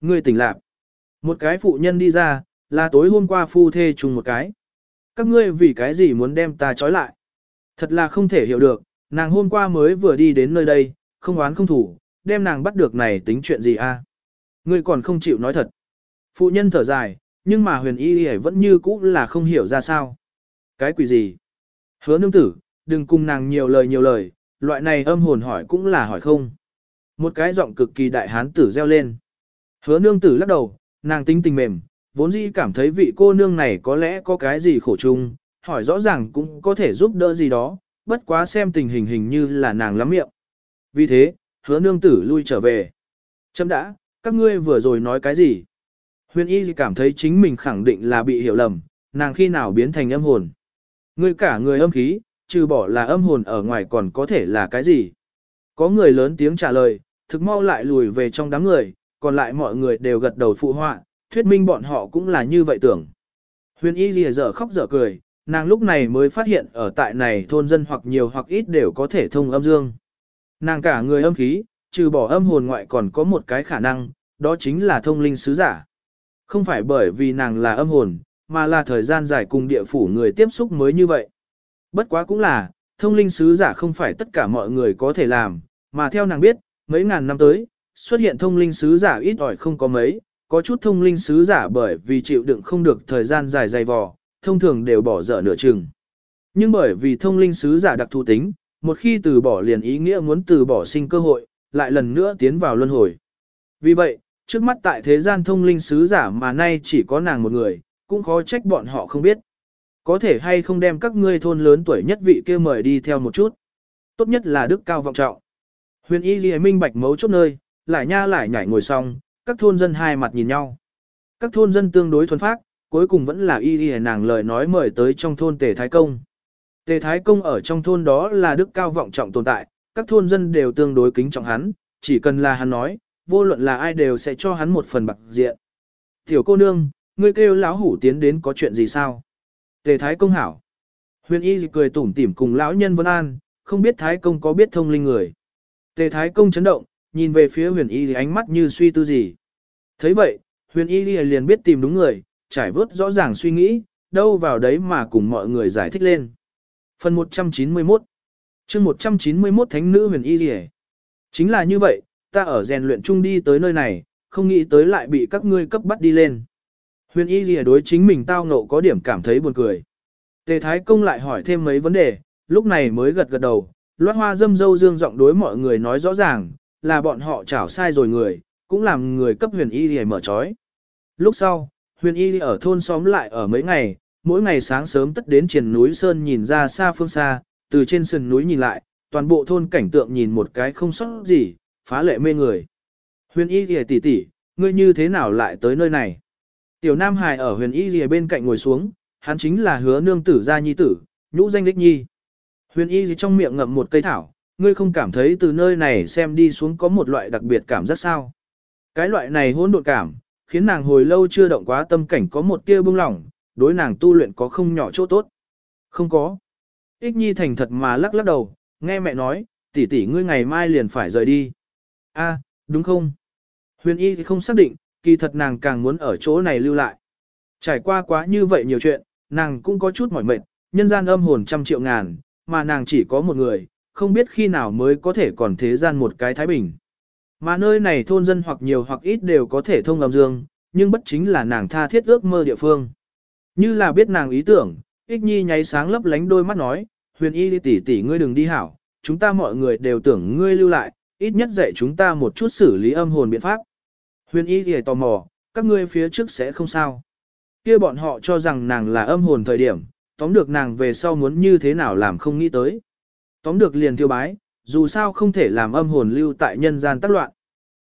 Ngươi tỉnh lạc. Một cái phụ nhân đi ra, là tối hôm qua phu thê chung một cái. Các ngươi vì cái gì muốn đem ta trói lại? Thật là không thể hiểu được, nàng hôm qua mới vừa đi đến nơi đây, không oán không thủ, đem nàng bắt được này tính chuyện gì a? Ngươi còn không chịu nói thật. Phụ nhân thở dài, nhưng mà huyền y y vẫn như cũ là không hiểu ra sao. Cái quỷ gì? Hứa nương tử, đừng cùng nàng nhiều lời nhiều lời, loại này âm hồn hỏi cũng là hỏi không. Một cái giọng cực kỳ đại hán tử reo lên. Hứa nương tử lắc đầu, nàng tính tình mềm, vốn dĩ cảm thấy vị cô nương này có lẽ có cái gì khổ chung, hỏi rõ ràng cũng có thể giúp đỡ gì đó, bất quá xem tình hình hình như là nàng lắm miệng. Vì thế, hứa nương tử lui trở về. Chấm đã, các ngươi vừa rồi nói cái gì? Huyền y cảm thấy chính mình khẳng định là bị hiểu lầm, nàng khi nào biến thành âm hồn. Ngươi cả người âm khí, trừ bỏ là âm hồn ở ngoài còn có thể là cái gì? Có người lớn tiếng trả lời, thực mau lại lùi về trong đám người, còn lại mọi người đều gật đầu phụ họa, thuyết minh bọn họ cũng là như vậy tưởng. Huyền y lìa dở khóc dở cười, nàng lúc này mới phát hiện ở tại này thôn dân hoặc nhiều hoặc ít đều có thể thông âm dương. Nàng cả người âm khí, trừ bỏ âm hồn ngoại còn có một cái khả năng, đó chính là thông linh sứ giả. Không phải bởi vì nàng là âm hồn, mà là thời gian dài cùng địa phủ người tiếp xúc mới như vậy. Bất quá cũng là, thông linh sứ giả không phải tất cả mọi người có thể làm, mà theo nàng biết, mấy ngàn năm tới, xuất hiện thông linh sứ giả ít ỏi không có mấy, có chút thông linh sứ giả bởi vì chịu đựng không được thời gian dài dày vò, thông thường đều bỏ dở nửa chừng. Nhưng bởi vì thông linh sứ giả đặc thù tính, một khi từ bỏ liền ý nghĩa muốn từ bỏ sinh cơ hội, lại lần nữa tiến vào luân hồi. Vì vậy, trước mắt tại thế gian thông linh sứ giả mà nay chỉ có nàng một người, cũng khó trách bọn họ không biết. Có thể hay không đem các ngươi thôn lớn tuổi nhất vị kia mời đi theo một chút. Tốt nhất là đức cao vọng trọng. Huyền y ghi minh bạch mấu chốt nơi, lại nha lại nhảy ngồi xong, các thôn dân hai mặt nhìn nhau. Các thôn dân tương đối thuần phác, cuối cùng vẫn là y ghi nàng lời nói mời tới trong thôn Tề Thái Công. Tề Thái Công ở trong thôn đó là đức cao vọng trọng tồn tại, các thôn dân đều tương đối kính trọng hắn, chỉ cần là hắn nói, vô luận là ai đều sẽ cho hắn một phần bạc diện. Tiểu cô nương, ngươi kêu lão hủ tiến đến có chuyện gì sao? Tề Thái Công hảo. Huyền Y cười tủm tỉm cùng lão nhân Vân An, không biết Thái Công có biết thông linh người. Tề Thái Công chấn động, nhìn về phía huyền Y ánh mắt như suy tư gì. thấy vậy, huyền Y liền biết tìm đúng người, trải vớt rõ ràng suy nghĩ, đâu vào đấy mà cùng mọi người giải thích lên. Phần 191 chương 191 Thánh nữ huyền Y Lìa. Chính là như vậy, ta ở rèn luyện chung đi tới nơi này, không nghĩ tới lại bị các ngươi cấp bắt đi lên. Huyền Y Lìa đối chính mình tao ngộ có điểm cảm thấy buồn cười. Tề Thái Công lại hỏi thêm mấy vấn đề, lúc này mới gật gật đầu, loát hoa dâm dâu dương giọng đối mọi người nói rõ ràng, là bọn họ chảo sai rồi người, cũng làm người cấp huyền Y để mở trói. Lúc sau, huyền Y ở thôn xóm lại ở mấy ngày, mỗi ngày sáng sớm tất đến triển núi Sơn nhìn ra xa phương xa, từ trên sườn núi nhìn lại, toàn bộ thôn cảnh tượng nhìn một cái không sót gì, phá lệ mê người. Huyền y thì tỷ tỷ, ngươi như thế nào lại tới nơi này? Tiểu Nam Hải ở huyền y lìa bên cạnh ngồi xuống, hắn chính là hứa nương tử gia nhi tử, nhũ danh đích nhi. Huyền y gì trong miệng ngậm một cây thảo, ngươi không cảm thấy từ nơi này xem đi xuống có một loại đặc biệt cảm giác sao? Cái loại này hỗn độn cảm, khiến nàng hồi lâu chưa động quá tâm cảnh có một tia bưng lỏng, đối nàng tu luyện có không nhỏ chỗ tốt. Không có. Ích Nhi thành thật mà lắc lắc đầu, nghe mẹ nói, tỷ tỷ ngươi ngày mai liền phải rời đi. A, đúng không? Huyền Y thì không xác định, kỳ thật nàng càng muốn ở chỗ này lưu lại. Trải qua quá như vậy nhiều chuyện, nàng cũng có chút mỏi mệt, nhân gian âm hồn trăm triệu ngàn, mà nàng chỉ có một người, không biết khi nào mới có thể còn thế gian một cái thái bình. Mà nơi này thôn dân hoặc nhiều hoặc ít đều có thể thông âm dương, nhưng bất chính là nàng tha thiết ước mơ địa phương. Như là biết nàng ý tưởng, Ích Nhi nháy sáng lấp lánh đôi mắt nói, huyền y tỷ tỷ ngươi đừng đi hảo, chúng ta mọi người đều tưởng ngươi lưu lại, ít nhất dạy chúng ta một chút xử lý âm hồn biện pháp. Huyền y thì tò mò, các ngươi phía trước sẽ không sao. kia bọn họ cho rằng nàng là âm hồn thời điểm, tóm được nàng về sau muốn như thế nào làm không nghĩ tới. Tóm được liền tiêu bái, dù sao không thể làm âm hồn lưu tại nhân gian tác loạn.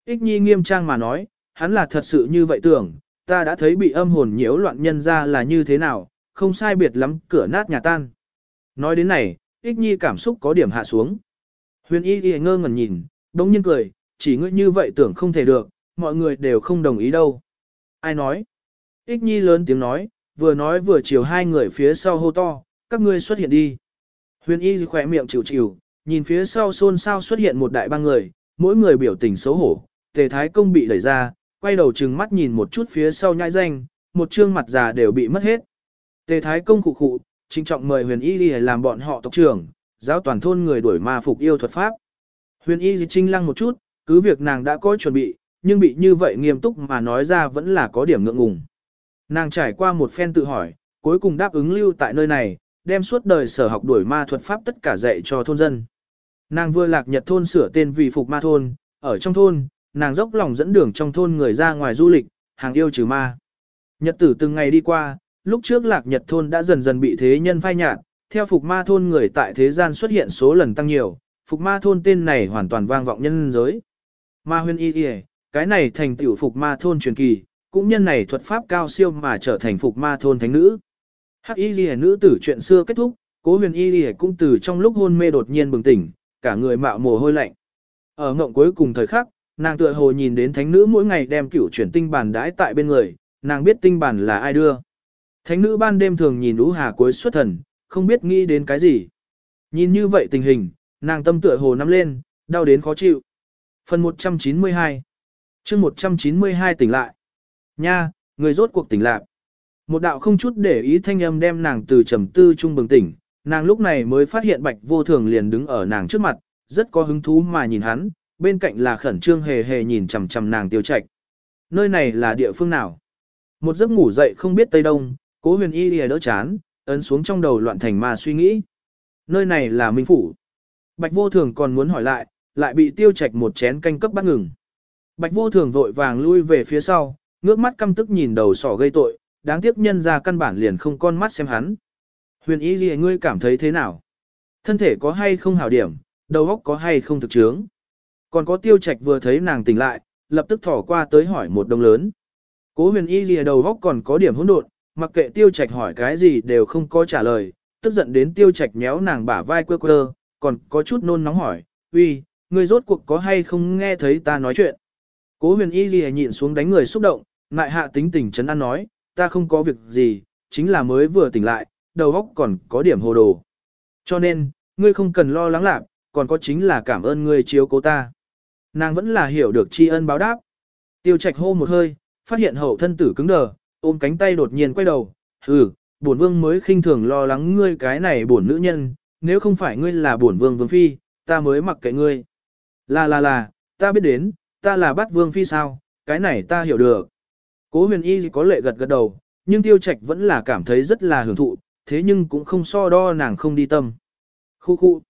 Ích Nhi nghiêm trang mà nói, hắn là thật sự như vậy tưởng, ta đã thấy bị âm hồn nhiễu loạn nhân ra là như thế nào, không sai biệt lắm, cửa nát nhà tan. Nói đến này, ích nhi cảm xúc có điểm hạ xuống. Huyền y y ngơ ngẩn nhìn, đống nhiên cười, chỉ ngươi như vậy tưởng không thể được, mọi người đều không đồng ý đâu. Ai nói? Ích nhi lớn tiếng nói, vừa nói vừa chiều hai người phía sau hô to, các ngươi xuất hiện đi. Huyền y khỏe miệng chịu chịu, nhìn phía sau xôn xao xuất hiện một đại ba người, mỗi người biểu tình xấu hổ, tề thái công bị đẩy ra, quay đầu trừng mắt nhìn một chút phía sau nhai danh, một trương mặt già đều bị mất hết. Tề Thái công khụ khụ, trinh trọng mời huyền y đi làm bọn họ tộc trưởng, giáo toàn thôn người đuổi ma phục yêu thuật pháp. Huyền y trinh lăng một chút, cứ việc nàng đã có chuẩn bị, nhưng bị như vậy nghiêm túc mà nói ra vẫn là có điểm ngượng ngùng. Nàng trải qua một phen tự hỏi, cuối cùng đáp ứng lưu tại nơi này, đem suốt đời sở học đuổi ma thuật pháp tất cả dạy cho thôn dân. Nàng vừa lạc nhật thôn sửa tên vì phục ma thôn, ở trong thôn, nàng dốc lòng dẫn đường trong thôn người ra ngoài du lịch, hàng yêu trừ ma. Nhật tử từng ngày đi qua, lúc trước lạc nhật thôn đã dần dần bị thế nhân phai nhạt, theo phục ma thôn người tại thế gian xuất hiện số lần tăng nhiều, phục ma thôn tên này hoàn toàn vang vọng nhân giới. Ma huyên y y, cái này thành tiểu phục ma thôn truyền kỳ, cũng nhân này thuật pháp cao siêu mà trở thành phục ma thôn thánh nữ. Hắc y Lệ nữ tử chuyện xưa kết thúc, cố huyền y Lệ cũng từ trong lúc hôn mê đột nhiên bừng tỉnh, cả người mạo mồ hôi lạnh. Ở ngộng cuối cùng thời khắc, nàng tựa hồ nhìn đến thánh nữ mỗi ngày đem cửu chuyển tinh bản đãi tại bên người, nàng biết tinh bản là ai đưa. Thánh nữ ban đêm thường nhìn Ú Hà cuối xuất thần, không biết nghĩ đến cái gì. Nhìn như vậy tình hình, nàng tâm tựa hồ nắm lên, đau đến khó chịu. Phần 192 chương 192 tỉnh lại. Nha, người rốt cuộc tỉnh lại. Một đạo không chút để ý thanh âm đem nàng từ trầm tư trung bừng tỉnh, nàng lúc này mới phát hiện bạch vô thường liền đứng ở nàng trước mặt, rất có hứng thú mà nhìn hắn, bên cạnh là khẩn trương hề hề nhìn chằm chằm nàng tiêu trạch. Nơi này là địa phương nào? Một giấc ngủ dậy không biết Tây Đông, cố huyền y lìa đỡ chán, ấn xuống trong đầu loạn thành mà suy nghĩ. Nơi này là Minh Phủ. Bạch vô thường còn muốn hỏi lại, lại bị tiêu trạch một chén canh cấp bắt ngừng. Bạch vô thường vội vàng lui về phía sau, ngước mắt căm tức nhìn đầu sỏ gây tội, đáng tiếc nhân ra căn bản liền không con mắt xem hắn. Huyền y gì ngươi cảm thấy thế nào? Thân thể có hay không hảo điểm, đầu óc có hay không thực chướng? Còn có tiêu trạch vừa thấy nàng tỉnh lại, lập tức thỏ qua tới hỏi một đồng lớn. Cố huyền y gì đầu óc còn có điểm hỗn độn, mặc kệ tiêu trạch hỏi cái gì đều không có trả lời, tức giận đến tiêu trạch méo nàng bả vai quơ quơ, còn có chút nôn nóng hỏi, uy, ngươi rốt cuộc có hay không nghe thấy ta nói chuyện. Cố huyền y gì nhịn xuống đánh người xúc động, ngại hạ tính tình chấn an nói, ta không có việc gì, chính là mới vừa tỉnh lại, đầu óc còn có điểm hồ đồ. Cho nên, ngươi không cần lo lắng lạc, còn có chính là cảm ơn ngươi chiếu cố ta. Nàng vẫn là hiểu được tri ân báo đáp. Tiêu trạch hô một hơi, phát hiện hậu thân tử cứng đờ, ôm cánh tay đột nhiên quay đầu, hừ, bổn vương mới khinh thường lo lắng ngươi cái này bổn nữ nhân, nếu không phải ngươi là bổn vương vương phi, ta mới mặc kệ ngươi. Là là là, ta biết đến, ta là bắt vương phi sao, cái này ta hiểu được. Cố huyền y có lệ gật gật đầu, nhưng tiêu trạch vẫn là cảm thấy rất là hưởng thụ, thế nhưng cũng không so đo nàng không đi tâm. Khu khu.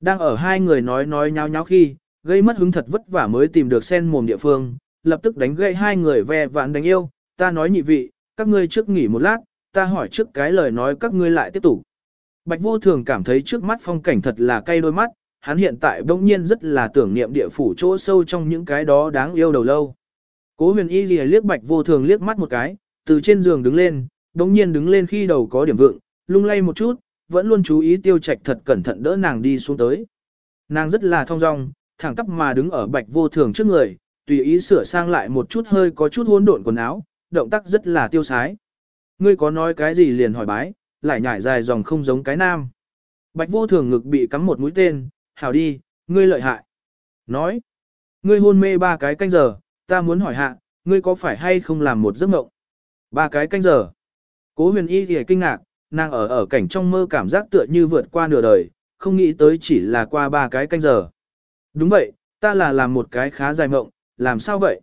Đang ở hai người nói nói nháo nháo khi, gây mất hứng thật vất vả mới tìm được sen mồm địa phương, lập tức đánh gậy hai người ve vãn đánh yêu, ta nói nhị vị, các ngươi trước nghỉ một lát, ta hỏi trước cái lời nói các ngươi lại tiếp tục. Bạch vô thường cảm thấy trước mắt phong cảnh thật là cay đôi mắt, hắn hiện tại bỗng nhiên rất là tưởng niệm địa phủ chỗ sâu trong những cái đó đáng yêu đầu lâu. Cố huyền y lìa liếc bạch vô thường liếc mắt một cái, từ trên giường đứng lên, bỗng nhiên đứng lên khi đầu có điểm vượng, lung lay một chút, vẫn luôn chú ý tiêu trạch thật cẩn thận đỡ nàng đi xuống tới. Nàng rất là thong dong, thẳng tắp mà đứng ở bạch vô thường trước người, tùy ý sửa sang lại một chút hơi có chút hỗn độn quần áo, động tác rất là tiêu sái. Ngươi có nói cái gì liền hỏi bái, lại nhảy dài dòng không giống cái nam. Bạch vô thường ngực bị cắm một mũi tên, hảo đi, ngươi lợi hại. Nói, ngươi hôn mê ba cái canh giờ, ta muốn hỏi hạ, ngươi có phải hay không làm một giấc mộng? Ba cái canh giờ. Cố huyền y thì kinh ngạc, nàng ở ở cảnh trong mơ cảm giác tựa như vượt qua nửa đời, không nghĩ tới chỉ là qua ba cái canh giờ. Đúng vậy, ta là làm một cái khá dài mộng, làm sao vậy?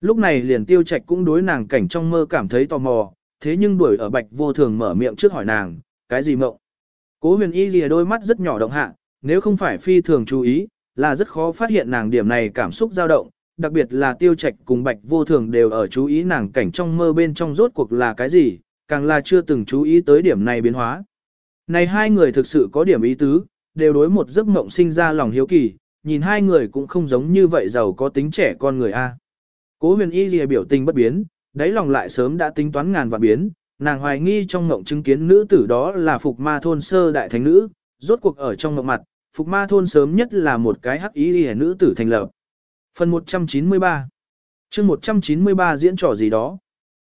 Lúc này liền tiêu trạch cũng đối nàng cảnh trong mơ cảm thấy tò mò, thế nhưng đuổi ở bạch vô thường mở miệng trước hỏi nàng, cái gì mộng? Cố huyền y lìa đôi mắt rất nhỏ động hạ, nếu không phải phi thường chú ý, là rất khó phát hiện nàng điểm này cảm xúc dao động, đặc biệt là tiêu trạch cùng bạch vô thường đều ở chú ý nàng cảnh trong mơ bên trong rốt cuộc là cái gì, càng là chưa từng chú ý tới điểm này biến hóa. Này hai người thực sự có điểm ý tứ, đều đối một giấc mộng sinh ra lòng hiếu kỳ, nhìn hai người cũng không giống như vậy giàu có tính trẻ con người A. Cố huyền y lìa biểu tình bất biến, đáy lòng lại sớm đã tính toán ngàn vạn biến, nàng hoài nghi trong mộng chứng kiến nữ tử đó là phục ma thôn sơ đại thánh nữ, rốt cuộc ở trong mộng mặt, phục ma thôn sớm nhất là một cái hắc y lìa nữ tử thành lập. Phần 193 chương 193 diễn trò gì đó.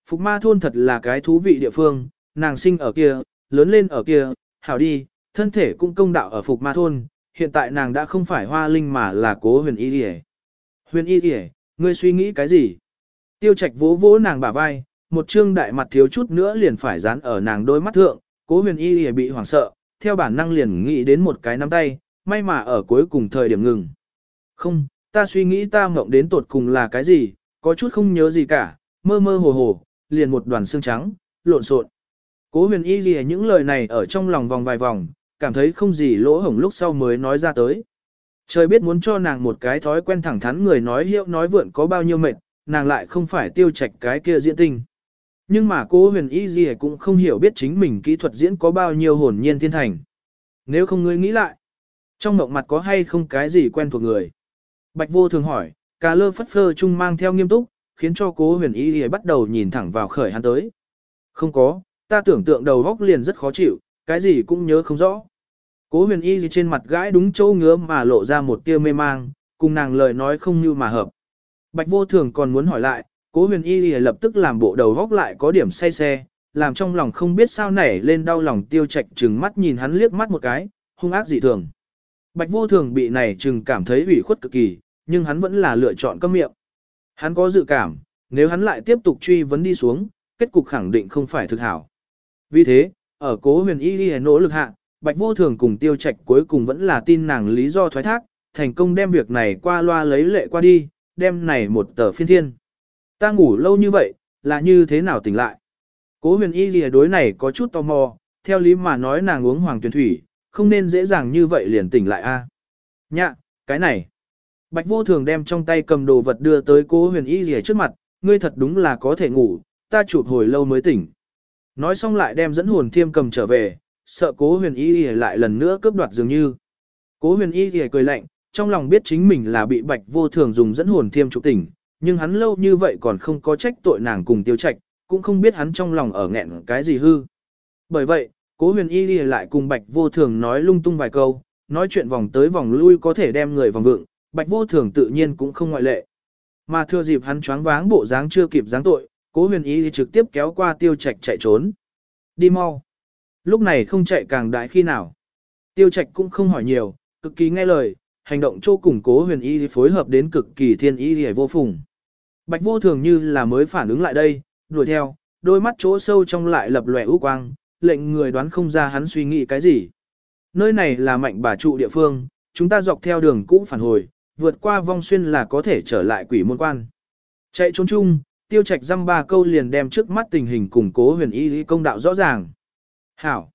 Phục ma thôn thật là cái thú vị địa phương, nàng sinh ở kia, lớn lên ở kia, hảo đi, thân thể cũng công đạo ở phục ma thôn, hiện tại nàng đã không phải hoa linh mà là cố huyền y lìa. Huyền y lìa, ngươi suy nghĩ cái gì? Tiêu Trạch vỗ vỗ nàng bả vai, một trương đại mặt thiếu chút nữa liền phải dán ở nàng đôi mắt thượng, Cố Huyền Y bị hoảng sợ, theo bản năng liền nghĩ đến một cái nắm tay, may mà ở cuối cùng thời điểm ngừng. Không, ta suy nghĩ ta mộng đến tột cùng là cái gì, có chút không nhớ gì cả, mơ mơ hồ hồ, liền một đoàn xương trắng, lộn xộn. Cố huyền y ghi những lời này ở trong lòng vòng vài vòng, cảm thấy không gì lỗ hổng lúc sau mới nói ra tới. Trời biết muốn cho nàng một cái thói quen thẳng thắn người nói hiệu nói vượn có bao nhiêu mệt, nàng lại không phải tiêu trạch cái kia diễn tinh. Nhưng mà cố huyền y gì cũng không hiểu biết chính mình kỹ thuật diễn có bao nhiêu hồn nhiên thiên thành. Nếu không ngươi nghĩ lại, trong mộng mặt có hay không cái gì quen thuộc người. Bạch vô thường hỏi, cà lơ phất phơ chung mang theo nghiêm túc, khiến cho cố huyền y thì bắt đầu nhìn thẳng vào khởi hắn tới. Không có, ta tưởng tượng đầu góc liền rất khó chịu, cái gì cũng nhớ không rõ. Cố huyền y gì trên mặt gãi đúng chỗ ngứa mà lộ ra một tia mê mang, cùng nàng lời nói không như mà hợp. Bạch vô thường còn muốn hỏi lại, cố huyền y gì lập tức làm bộ đầu góc lại có điểm say xe, làm trong lòng không biết sao nảy lên đau lòng tiêu trạch trừng mắt nhìn hắn liếc mắt một cái, hung ác dị thường. Bạch vô thường bị này trừng cảm thấy ủy khuất cực kỳ, nhưng hắn vẫn là lựa chọn câm miệng. Hắn có dự cảm, nếu hắn lại tiếp tục truy vấn đi xuống, kết cục khẳng định không phải thực hảo. Vì thế, ở cố huyền y ghi nỗ lực hạ, bạch vô thường cùng tiêu trạch cuối cùng vẫn là tin nàng lý do thoái thác, thành công đem việc này qua loa lấy lệ qua đi, đem này một tờ phiên thiên. Ta ngủ lâu như vậy, là như thế nào tỉnh lại? Cố huyền y ghi đối này có chút tò mò, theo lý mà nói nàng uống hoàng tuyển thủy, không nên dễ dàng như vậy liền tỉnh lại a. À? Nhạ, cái này. Bạch vô thường đem trong tay cầm đồ vật đưa tới cố huyền y rìa trước mặt, ngươi thật đúng là có thể ngủ, ta chụp hồi lâu mới tỉnh. Nói xong lại đem dẫn hồn thiêm cầm trở về, sợ cố huyền y rìa lại lần nữa cướp đoạt dường như. Cố huyền y rìa cười lạnh, trong lòng biết chính mình là bị bạch vô thường dùng dẫn hồn thiêm chụp tỉnh, nhưng hắn lâu như vậy còn không có trách tội nàng cùng tiêu trạch, cũng không biết hắn trong lòng ở nghẹn cái gì hư. Bởi vậy, cố huyền y rìa lại cùng bạch vô thường nói lung tung vài câu, nói chuyện vòng tới vòng lui có thể đem người vòng vượng, bạch vô thường tự nhiên cũng không ngoại lệ. Mà thừa dịp hắn choáng váng bộ dáng chưa kịp dáng tội, cố huyền ý thì trực tiếp kéo qua tiêu trạch chạy trốn. Đi mau. Lúc này không chạy càng đại khi nào. Tiêu trạch cũng không hỏi nhiều, cực kỳ nghe lời, hành động chỗ cùng cố huyền y phối hợp đến cực kỳ thiên y hề vô phùng. Bạch vô thường như là mới phản ứng lại đây, đuổi theo, đôi mắt chỗ sâu trong lại lập lòe ưu quang, lệnh người đoán không ra hắn suy nghĩ cái gì. Nơi này là mạnh bà trụ địa phương, chúng ta dọc theo đường cũ phản hồi, vượt qua vong xuyên là có thể trở lại quỷ môn quan. Chạy trốn chung, tiêu trạch dăm ba câu liền đem trước mắt tình hình củng cố huyền y lý công đạo rõ ràng. Hảo!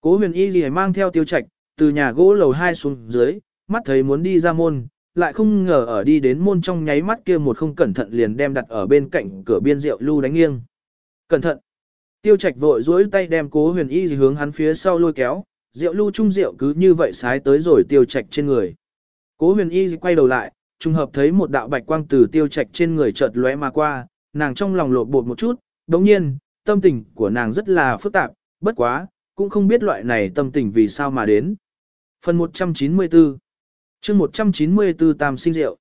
Cố huyền y lý mang theo tiêu trạch, từ nhà gỗ lầu 2 xuống dưới, mắt thấy muốn đi ra môn, lại không ngờ ở đi đến môn trong nháy mắt kia một không cẩn thận liền đem đặt ở bên cạnh cửa biên rượu lưu đánh nghiêng. Cẩn thận! Tiêu trạch vội duỗi tay đem cố huyền y hướng hắn phía sau lôi kéo, rượu lưu chung rượu cứ như vậy sái tới rồi tiêu trạch trên người. Cố huyền y quay đầu lại, trùng hợp thấy một đạo bạch quang từ tiêu trạch trên người chợt lóe mà qua, nàng trong lòng lột bột một chút, đồng nhiên, tâm tình của nàng rất là phức tạp, bất quá, cũng không biết loại này tâm tình vì sao mà đến. Phần 194 chương 194 Tam sinh rượu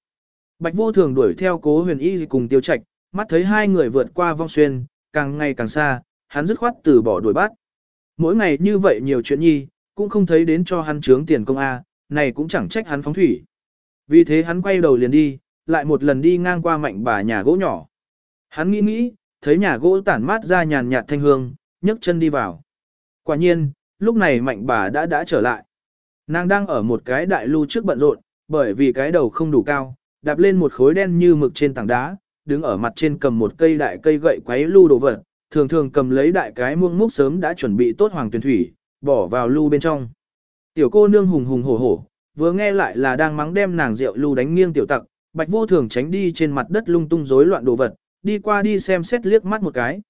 Bạch vô thường đuổi theo cố huyền y cùng tiêu trạch, mắt thấy hai người vượt qua vong xuyên, càng ngày càng xa, hắn dứt khoát từ bỏ đuổi bắt. Mỗi ngày như vậy nhiều chuyện nhi, cũng không thấy đến cho hắn trướng tiền công A, này cũng chẳng trách hắn phóng thủy. Vì thế hắn quay đầu liền đi, lại một lần đi ngang qua mạnh bà nhà gỗ nhỏ. Hắn nghĩ nghĩ, thấy nhà gỗ tản mát ra nhàn nhạt thanh hương, nhấc chân đi vào. Quả nhiên, lúc này mạnh bà đã đã trở lại. Nàng đang ở một cái đại lưu trước bận rộn, bởi vì cái đầu không đủ cao, đạp lên một khối đen như mực trên tảng đá, đứng ở mặt trên cầm một cây đại cây gậy quấy lưu đồ vật, thường thường cầm lấy đại cái muông múc sớm đã chuẩn bị tốt hoàng tuyển thủy, bỏ vào lưu bên trong. Tiểu cô nương hùng hùng hổ hổ, vừa nghe lại là đang mắng đem nàng rượu lưu đánh nghiêng tiểu tặc, bạch vô thường tránh đi trên mặt đất lung tung rối loạn đồ vật, đi qua đi xem xét liếc mắt một cái.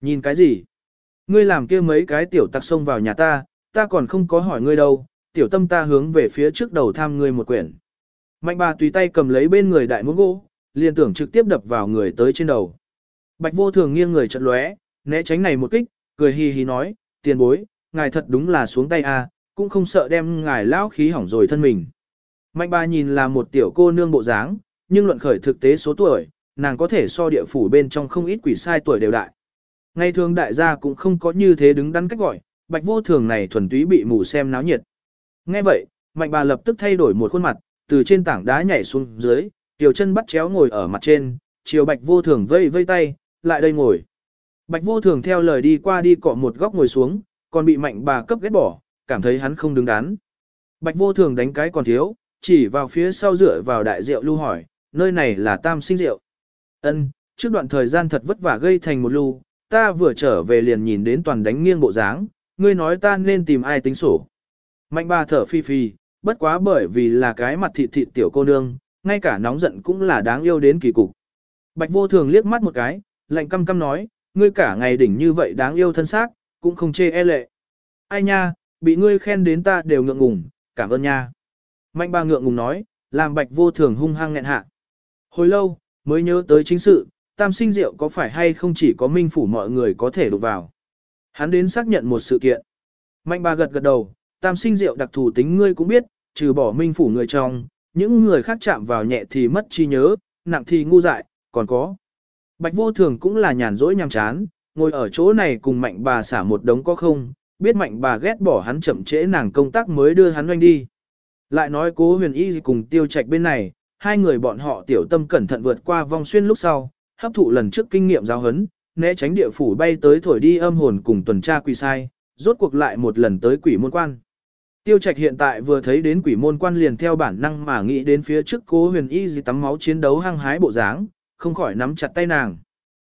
Nhìn cái gì? Ngươi làm kia mấy cái tiểu tặc xông vào nhà ta, ta còn không có hỏi ngươi đâu, tiểu tâm ta hướng về phía trước đầu tham ngươi một quyển. Mạnh bà tùy tay cầm lấy bên người đại muỗng gỗ, liền tưởng trực tiếp đập vào người tới trên đầu. Bạch vô thường nghiêng người chật lóe, né tránh này một kích, cười hì hì nói, tiền bối, ngài thật đúng là xuống tay a, à, cũng không sợ đem ngài lão khí hỏng rồi thân mình. Mạnh bà nhìn là một tiểu cô nương bộ dáng, nhưng luận khởi thực tế số tuổi, nàng có thể so địa phủ bên trong không ít quỷ sai tuổi đều đại. Ngày thường đại gia cũng không có như thế đứng đắn cách gọi, bạch vô thường này thuần túy bị mù xem náo nhiệt. Nghe vậy, mạnh bà lập tức thay đổi một khuôn mặt, từ trên tảng đá nhảy xuống dưới, tiểu chân bắt chéo ngồi ở mặt trên, chiều bạch vô thường vây vây tay, lại đây ngồi. Bạch vô thường theo lời đi qua đi cọ một góc ngồi xuống, còn bị mạnh bà cấp ghét bỏ, cảm thấy hắn không đứng đắn. Bạch vô thường đánh cái còn thiếu, chỉ vào phía sau dựa vào đại rượu lưu hỏi, nơi này là tam sinh rượu. Ân, trước đoạn thời gian thật vất vả gây thành một lưu, ta vừa trở về liền nhìn đến toàn đánh nghiêng bộ dáng, ngươi nói ta nên tìm ai tính sổ. Mạnh bà thở phi phi, bất quá bởi vì là cái mặt thịt thịt tiểu cô nương, ngay cả nóng giận cũng là đáng yêu đến kỳ cục. Bạch vô thường liếc mắt một cái, lạnh căm căm nói, ngươi cả ngày đỉnh như vậy đáng yêu thân xác, cũng không chê e lệ. Ai nha, bị ngươi khen đến ta đều ngượng ngùng, cảm ơn nha. Mạnh bà ngượng ngùng nói, làm bạch vô thường hung hăng nghẹn hạ. Hồi lâu, mới nhớ tới chính sự, tam sinh rượu có phải hay không chỉ có minh phủ mọi người có thể đụng vào. Hắn đến xác nhận một sự kiện. Mạnh bà gật gật đầu, tam sinh rượu đặc thù tính ngươi cũng biết, trừ bỏ minh phủ người trong, những người khác chạm vào nhẹ thì mất trí nhớ, nặng thì ngu dại, còn có. Bạch vô thường cũng là nhàn rỗi nhàm chán, ngồi ở chỗ này cùng mạnh bà xả một đống có không, biết mạnh bà ghét bỏ hắn chậm trễ nàng công tác mới đưa hắn doanh đi. Lại nói cố huyền y cùng tiêu trạch bên này, hai người bọn họ tiểu tâm cẩn thận vượt qua vòng xuyên lúc sau, hấp thụ lần trước kinh nghiệm giáo hấn, né tránh địa phủ bay tới thổi đi âm hồn cùng tuần tra quỷ sai, rốt cuộc lại một lần tới quỷ môn quan. Tiêu Trạch hiện tại vừa thấy đến quỷ môn quan liền theo bản năng mà nghĩ đến phía trước cố huyền y gì tắm máu chiến đấu hăng hái bộ dáng, không khỏi nắm chặt tay nàng.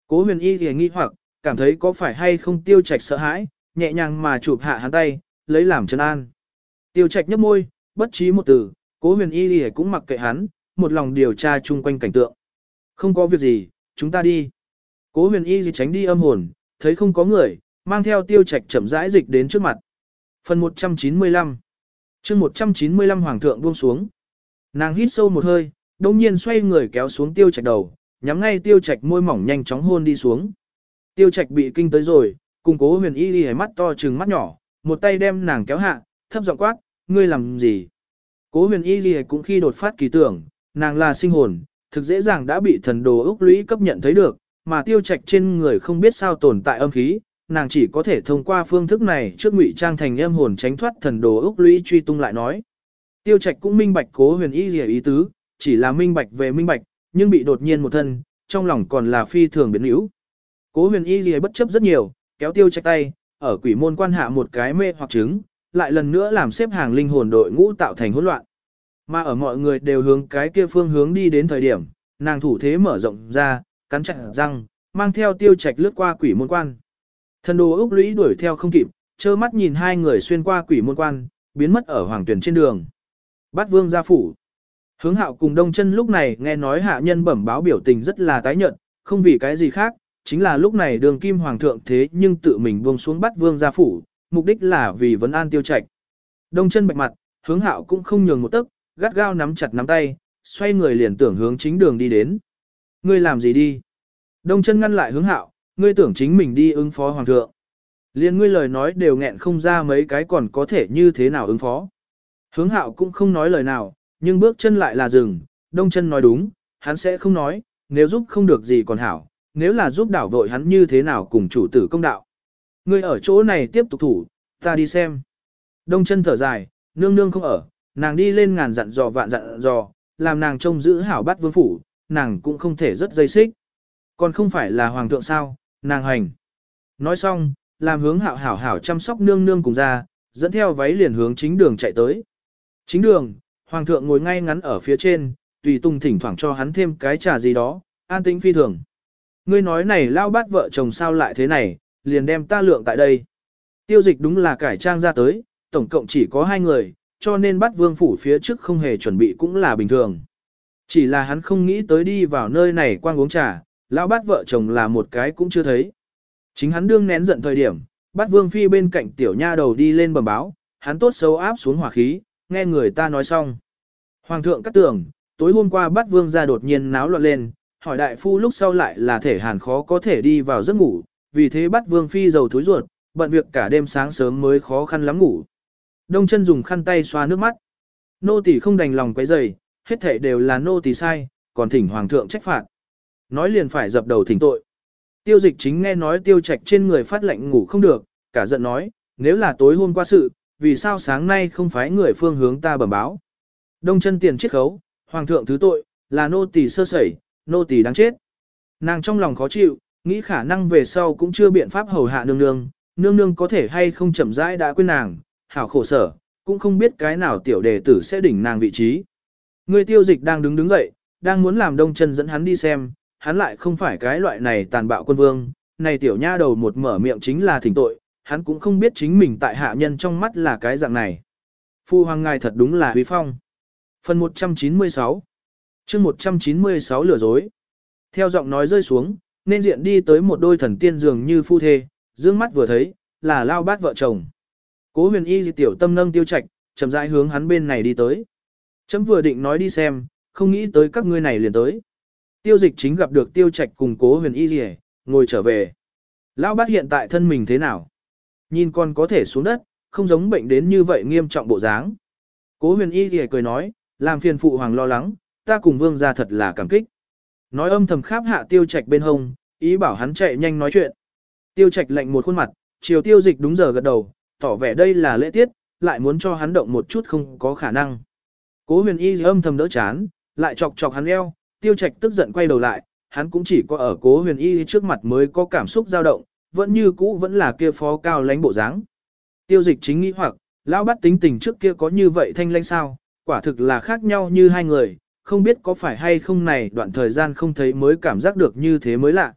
Cố huyền y thì nghi hoặc, cảm thấy có phải hay không Tiêu Trạch sợ hãi, nhẹ nhàng mà chụp hạ hắn tay, lấy làm chân an. Tiêu Trạch nhấp môi, bất trí một từ, cố huyền y thì cũng mặc kệ hắn, một lòng điều tra chung quanh cảnh tượng. Không có việc gì, chúng ta đi. Cố huyền y gì tránh đi âm hồn, thấy không có người, mang theo tiêu trạch chậm rãi dịch đến trước mặt. Phần 195 chương 195 Hoàng thượng buông xuống. Nàng hít sâu một hơi, đồng nhiên xoay người kéo xuống tiêu trạch đầu, nhắm ngay tiêu trạch môi mỏng nhanh chóng hôn đi xuống. Tiêu trạch bị kinh tới rồi, cùng cố huyền y đi mắt to trừng mắt nhỏ, một tay đem nàng kéo hạ, thấp giọng quát, ngươi làm gì? Cố huyền y gì cũng khi đột phát kỳ tưởng, nàng là sinh hồn, thực dễ dàng đã bị thần đồ ốc lũy cấp nhận thấy được, mà tiêu trạch trên người không biết sao tồn tại âm khí, nàng chỉ có thể thông qua phương thức này trước ngụy trang thành âm hồn tránh thoát thần đồ ốc lũy truy tung lại nói. Tiêu trạch cũng minh bạch cố huyền y gì ý tứ, chỉ là minh bạch về minh bạch, nhưng bị đột nhiên một thân, trong lòng còn là phi thường biến yếu. Cố huyền y gì bất chấp rất nhiều, kéo tiêu trạch tay, ở quỷ môn quan hạ một cái mê hoặc trứng, lại lần nữa làm xếp hàng linh hồn đội ngũ tạo thành hỗn loạn. Mà ở mọi người đều hướng cái kia phương hướng đi đến thời điểm, nàng thủ thế mở rộng ra, cắn chặt răng, mang theo tiêu trạch lướt qua quỷ môn quan. Thần đồ Úc Lũy đuổi theo không kịp, trơ mắt nhìn hai người xuyên qua quỷ môn quan, biến mất ở hoàng tuyển trên đường. Bát vương gia phủ. Hướng hạo cùng đông chân lúc này nghe nói hạ nhân bẩm báo biểu tình rất là tái nhợt, không vì cái gì khác, chính là lúc này đường kim hoàng thượng thế nhưng tự mình buông xuống bắt vương gia phủ, mục đích là vì vấn an tiêu trạch. Đông chân bạch mặt, hướng hạo cũng không nhường một tấc, gắt gao nắm chặt nắm tay, xoay người liền tưởng hướng chính đường đi đến. Ngươi làm gì đi? Đông chân ngăn lại hướng hạo, ngươi tưởng chính mình đi ứng phó hoàng thượng. Liên ngươi lời nói đều nghẹn không ra mấy cái còn có thể như thế nào ứng phó. Hướng hạo cũng không nói lời nào, nhưng bước chân lại là dừng, đông chân nói đúng, hắn sẽ không nói, nếu giúp không được gì còn hảo, nếu là giúp đảo vội hắn như thế nào cùng chủ tử công đạo. Ngươi ở chỗ này tiếp tục thủ, ta đi xem. Đông chân thở dài, nương nương không ở, nàng đi lên ngàn dặn dò vạn dặn dò, làm nàng trông giữ hảo bắt vương phủ, nàng cũng không thể rất dây xích. Còn không phải là hoàng thượng sao, nàng hành. Nói xong, làm hướng hảo hảo hảo chăm sóc nương nương cùng ra, dẫn theo váy liền hướng chính đường chạy tới. Chính đường, hoàng thượng ngồi ngay ngắn ở phía trên, tùy tung thỉnh thoảng cho hắn thêm cái trà gì đó, an tĩnh phi thường. Ngươi nói này lao bát vợ chồng sao lại thế này, liền đem ta lượng tại đây. Tiêu dịch đúng là cải trang ra tới, tổng cộng chỉ có hai người, cho nên bắt vương phủ phía trước không hề chuẩn bị cũng là bình thường. Chỉ là hắn không nghĩ tới đi vào nơi này quang uống trà, lão bát vợ chồng là một cái cũng chưa thấy. Chính hắn đương nén giận thời điểm, bắt vương phi bên cạnh tiểu nha đầu đi lên bẩm báo, hắn tốt xấu áp xuống hỏa khí, nghe người ta nói xong. Hoàng thượng cắt tưởng, tối hôm qua bắt vương ra đột nhiên náo loạn lên, hỏi đại phu lúc sau lại là thể hàn khó có thể đi vào giấc ngủ, vì thế bắt vương phi dầu thối ruột, bận việc cả đêm sáng sớm mới khó khăn lắm ngủ. Đông chân dùng khăn tay xoa nước mắt. Nô tỳ không đành lòng quấy rầy, hết thảy đều là nô tỳ sai, còn thỉnh hoàng thượng trách phạt. Nói liền phải dập đầu thỉnh tội. Tiêu dịch chính nghe nói tiêu trạch trên người phát lệnh ngủ không được, cả giận nói, nếu là tối hôm qua sự, vì sao sáng nay không phái người phương hướng ta bẩm báo. Đông chân tiền chiết khấu, hoàng thượng thứ tội, là nô tỳ sơ sẩy, nô tỳ đáng chết, Nàng trong lòng khó chịu, nghĩ khả năng về sau cũng chưa biện pháp hầu hạ nương nương, nương nương có thể hay không chậm rãi đã quên nàng, hảo khổ sở, cũng không biết cái nào tiểu đề tử sẽ đỉnh nàng vị trí. Người tiêu dịch đang đứng đứng dậy, đang muốn làm đông chân dẫn hắn đi xem, hắn lại không phải cái loại này tàn bạo quân vương, này tiểu nha đầu một mở miệng chính là thỉnh tội, hắn cũng không biết chính mình tại hạ nhân trong mắt là cái dạng này. Phu hoàng ngài thật đúng là huy phong. Phần 196 chương 196 lừa dối. Theo giọng nói rơi xuống, nên diện đi tới một đôi thần tiên dường như phu thê, dương mắt vừa thấy, là lao bát vợ chồng. Cố huyền y tiểu tâm nâng tiêu trạch, chậm rãi hướng hắn bên này đi tới. Chấm vừa định nói đi xem, không nghĩ tới các ngươi này liền tới. Tiêu dịch chính gặp được tiêu trạch cùng cố huyền y rìa, ngồi trở về. Lão bát hiện tại thân mình thế nào? Nhìn con có thể xuống đất, không giống bệnh đến như vậy nghiêm trọng bộ dáng. Cố huyền y rìa cười nói, làm phiền phụ hoàng lo lắng, ta cùng vương gia thật là cảm kích. Nói âm thầm kháp hạ tiêu trạch bên hông, ý bảo hắn chạy nhanh nói chuyện. Tiêu trạch lạnh một khuôn mặt, chiều tiêu dịch đúng giờ gật đầu, tỏ vẻ đây là lễ tiết, lại muốn cho hắn động một chút không có khả năng. Cố huyền y âm thầm đỡ chán, lại chọc chọc hắn eo, tiêu trạch tức giận quay đầu lại, hắn cũng chỉ có ở cố huyền y trước mặt mới có cảm xúc dao động, vẫn như cũ vẫn là kia phó cao lãnh bộ dáng. Tiêu dịch chính nghĩ hoặc, lão bắt tính tình trước kia có như vậy thanh lãnh sao, quả thực là khác nhau như hai người, không biết có phải hay không này đoạn thời gian không thấy mới cảm giác được như thế mới lạ.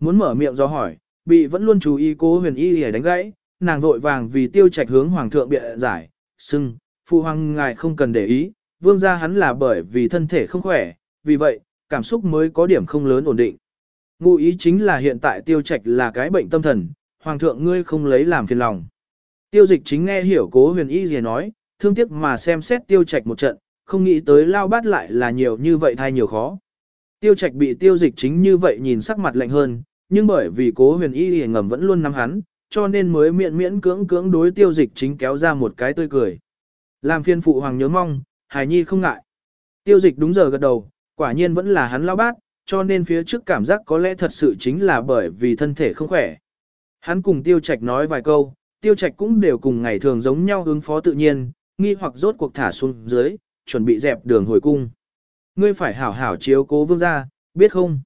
Muốn mở miệng do hỏi, bị vẫn luôn chú ý cố huyền y để đánh gãy, nàng vội vàng vì tiêu trạch hướng hoàng thượng bịa giải, Sưng, phụ hoàng ngài không cần để ý, vương gia hắn là bởi vì thân thể không khỏe, vì vậy, cảm xúc mới có điểm không lớn ổn định. Ngụ ý chính là hiện tại tiêu trạch là cái bệnh tâm thần, hoàng thượng ngươi không lấy làm phiền lòng. Tiêu dịch chính nghe hiểu cố huyền y gì nói, thương tiếc mà xem xét tiêu trạch một trận, không nghĩ tới lao bát lại là nhiều như vậy thay nhiều khó. Tiêu trạch bị tiêu dịch chính như vậy nhìn sắc mặt lạnh hơn, nhưng bởi vì cố huyền y hề ngầm vẫn luôn nắm hắn, cho nên mới miễn miễn cưỡng cưỡng đối tiêu dịch chính kéo ra một cái tươi cười. Làm phiên phụ hoàng nhớ mong, hài nhi không ngại. Tiêu dịch đúng giờ gật đầu, quả nhiên vẫn là hắn lao bát, cho nên phía trước cảm giác có lẽ thật sự chính là bởi vì thân thể không khỏe. Hắn cùng tiêu trạch nói vài câu, tiêu trạch cũng đều cùng ngày thường giống nhau ứng phó tự nhiên, nghi hoặc rốt cuộc thả xuống dưới, chuẩn bị dẹp đường hồi cung. Ngươi phải hảo hảo chiếu cố vương gia, biết không?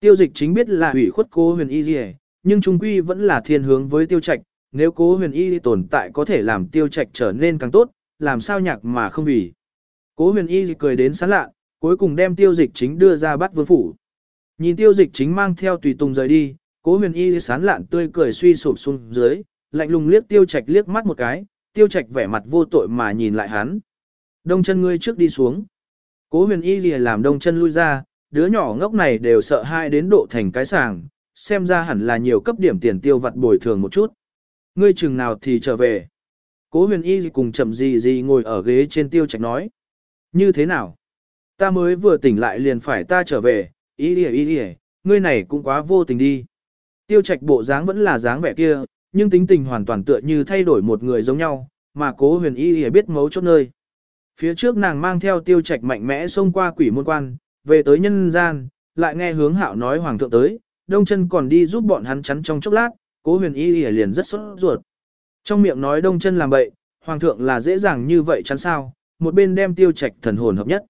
Tiêu dịch chính biết là hủy khuất cố huyền y gì nhưng trung quy vẫn là thiên hướng với tiêu trạch, nếu cố huyền y tồn tại có thể làm tiêu trạch trở nên càng tốt, làm sao nhạc mà không vì. Cố huyền y cười đến sán lạ, cuối cùng đem tiêu dịch chính đưa ra bắt vương phủ. Nhìn tiêu dịch chính mang theo tùy tùng rời đi, cố huyền y sán lạn tươi cười suy sụp xuống dưới, lạnh lùng liếc tiêu trạch liếc mắt một cái, tiêu trạch vẻ mặt vô tội mà nhìn lại hắn. Đông chân ngươi trước đi xuống. Cố huyền y gì làm đông chân lui ra, đứa nhỏ ngốc này đều sợ hai đến độ thành cái sàng, xem ra hẳn là nhiều cấp điểm tiền tiêu vặt bồi thường một chút. Ngươi chừng nào thì trở về. Cố huyền y cùng chậm gì gì ngồi ở ghế trên tiêu trạch nói. Như thế nào? Ta mới vừa tỉnh lại liền phải ta trở về, y đi y đi ngươi này cũng quá vô tình đi. Tiêu trạch bộ dáng vẫn là dáng vẻ kia, nhưng tính tình hoàn toàn tựa như thay đổi một người giống nhau, mà cố huyền y y biết mấu chốt nơi. Phía trước nàng mang theo tiêu trạch mạnh mẽ xông qua quỷ môn quan, về tới nhân gian, lại nghe hướng hạo nói hoàng thượng tới, đông chân còn đi giúp bọn hắn chắn trong chốc lát, cố huyền y y liền rất sốt ruột. Trong miệng nói đông chân làm bậy, hoàng thượng là dễ dàng như vậy chắn sao, một bên đem tiêu trạch thần hồn hợp nhất.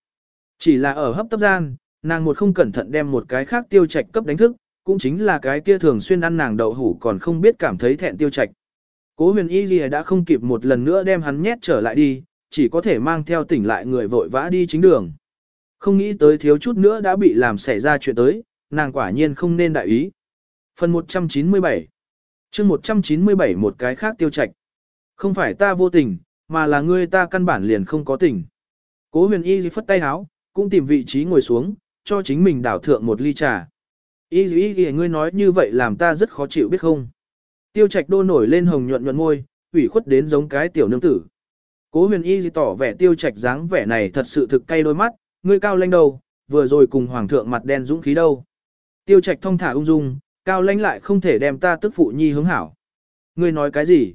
Chỉ là ở hấp tấp gian, nàng một không cẩn thận đem một cái khác tiêu trạch cấp đánh thức, cũng chính là cái kia thường xuyên ăn nàng đậu hủ còn không biết cảm thấy thẹn tiêu trạch. Cố huyền y gì đã không kịp một lần nữa đem hắn nhét trở lại đi, chỉ có thể mang theo tỉnh lại người vội vã đi chính đường. Không nghĩ tới thiếu chút nữa đã bị làm xảy ra chuyện tới, nàng quả nhiên không nên đại ý. Phần 197 chương 197 một cái khác tiêu trạch. Không phải ta vô tình, mà là ngươi ta căn bản liền không có tình. Cố huyền y phất tay háo, cũng tìm vị trí ngồi xuống, cho chính mình đảo thượng một ly trà. Y y y ngươi nói như vậy làm ta rất khó chịu biết không. Tiêu trạch đô nổi lên hồng nhuận nhuận môi, ủy khuất đến giống cái tiểu nương tử. Cố huyền y tỏ vẻ tiêu trạch dáng vẻ này thật sự thực cay đôi mắt, ngươi cao lanh đầu, vừa rồi cùng hoàng thượng mặt đen dũng khí đâu. Tiêu trạch thông thả ung dung, cao lanh lại không thể đem ta tức phụ nhi hướng hảo. Ngươi nói cái gì?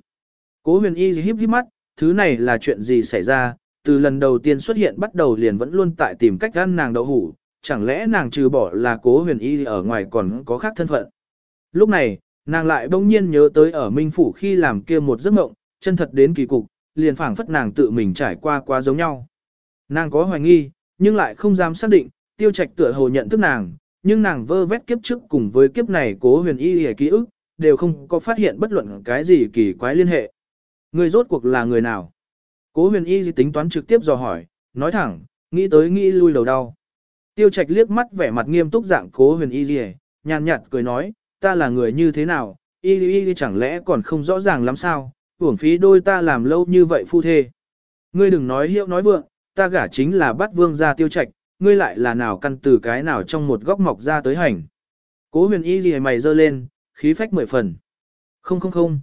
Cố huyền y híp híp mắt, thứ này là chuyện gì xảy ra, từ lần đầu tiên xuất hiện bắt đầu liền vẫn luôn tại tìm cách ăn nàng đậu hủ, chẳng lẽ nàng trừ bỏ là cố huyền y ở ngoài còn có khác thân phận. Lúc này, nàng lại bỗng nhiên nhớ tới ở Minh Phủ khi làm kia một giấc mộng, chân thật đến kỳ cục, liền phảng phất nàng tự mình trải qua quá giống nhau. Nàng có hoài nghi, nhưng lại không dám xác định, tiêu trạch tựa hồ nhận thức nàng, nhưng nàng vơ vét kiếp trước cùng với kiếp này cố huyền y hề ký ức, đều không có phát hiện bất luận cái gì kỳ quái liên hệ. Người rốt cuộc là người nào? Cố huyền y tính toán trực tiếp dò hỏi, nói thẳng, nghĩ tới nghĩ lui đầu đau. Tiêu trạch liếc mắt vẻ mặt nghiêm túc dạng cố huyền y gì, nhàn nhạt cười nói, ta là người như thế nào, y y chẳng lẽ còn không rõ ràng lắm sao, uổng phí đôi ta làm lâu như vậy phu thê. Ngươi đừng nói hiệu nói vượng, ta gả chính là bắt vương gia tiêu trạch, ngươi lại là nào căn từ cái nào trong một góc mọc ra tới hành. Cố huyền y gì mày dơ lên, khí phách mười phần. Không không không.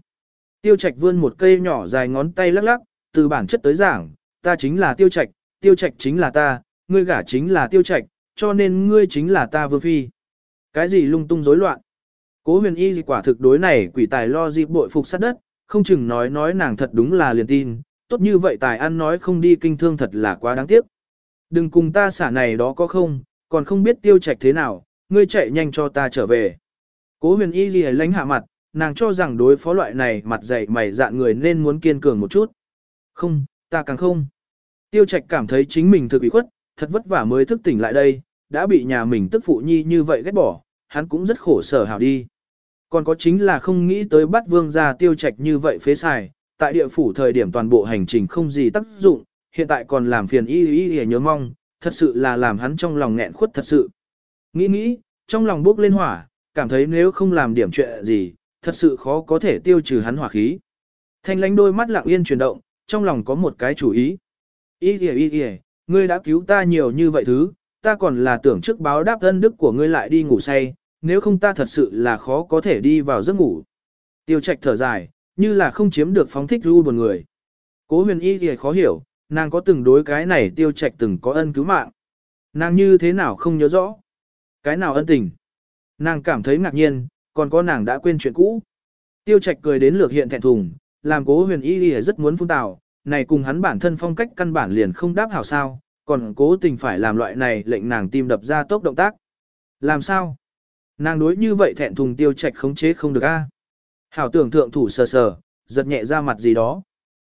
Tiêu trạch vươn một cây nhỏ dài ngón tay lắc lắc, từ bản chất tới giảng, ta chính là tiêu trạch, tiêu trạch chính là ta, ngươi gả chính là tiêu trạch, cho nên ngươi chính là ta vương phi. Cái gì lung tung rối loạn? Cố huyền y quả thực đối này quỷ tài lo dịp bội phục sát đất, không chừng nói nói nàng thật đúng là liền tin, tốt như vậy tài ăn nói không đi kinh thương thật là quá đáng tiếc. Đừng cùng ta xả này đó có không, còn không biết tiêu trạch thế nào, ngươi chạy nhanh cho ta trở về. Cố huyền y gì lánh hạ mặt, nàng cho rằng đối phó loại này mặt dày mày dạn người nên muốn kiên cường một chút. Không, ta càng không. Tiêu trạch cảm thấy chính mình thực bị khuất, thật vất vả mới thức tỉnh lại đây, đã bị nhà mình tức phụ nhi như vậy ghét bỏ, hắn cũng rất khổ sở hào đi. Còn có chính là không nghĩ tới bắt vương gia tiêu trạch như vậy phế xài, tại địa phủ thời điểm toàn bộ hành trình không gì tác dụng, hiện tại còn làm phiền y y y nhớ mong, thật sự là làm hắn trong lòng nghẹn khuất thật sự. Nghĩ nghĩ, trong lòng bốc lên hỏa, cảm thấy nếu không làm điểm chuyện gì, thật sự khó có thể tiêu trừ hắn hỏa khí. Thanh lánh đôi mắt lặng yên chuyển động, trong lòng có một cái chủ ý. Y y y y, ngươi đã cứu ta nhiều như vậy thứ, ta còn là tưởng trước báo đáp ân đức của ngươi lại đi ngủ say, nếu không ta thật sự là khó có thể đi vào giấc ngủ. Tiêu trạch thở dài, như là không chiếm được phóng thích ru buồn người. Cố huyền y thì khó hiểu, nàng có từng đối cái này tiêu trạch từng có ân cứu mạng. Nàng như thế nào không nhớ rõ. Cái nào ân tình. Nàng cảm thấy ngạc nhiên, còn có nàng đã quên chuyện cũ. Tiêu trạch cười đến lược hiện thẹn thùng, làm cố huyền y thì rất muốn phun tào, này cùng hắn bản thân phong cách căn bản liền không đáp hảo sao, còn cố tình phải làm loại này lệnh nàng tim đập ra tốc động tác. Làm sao? Nàng đối như vậy thẹn thùng tiêu trạch khống chế không được a. Hảo tưởng thượng thủ sờ sờ, giật nhẹ ra mặt gì đó.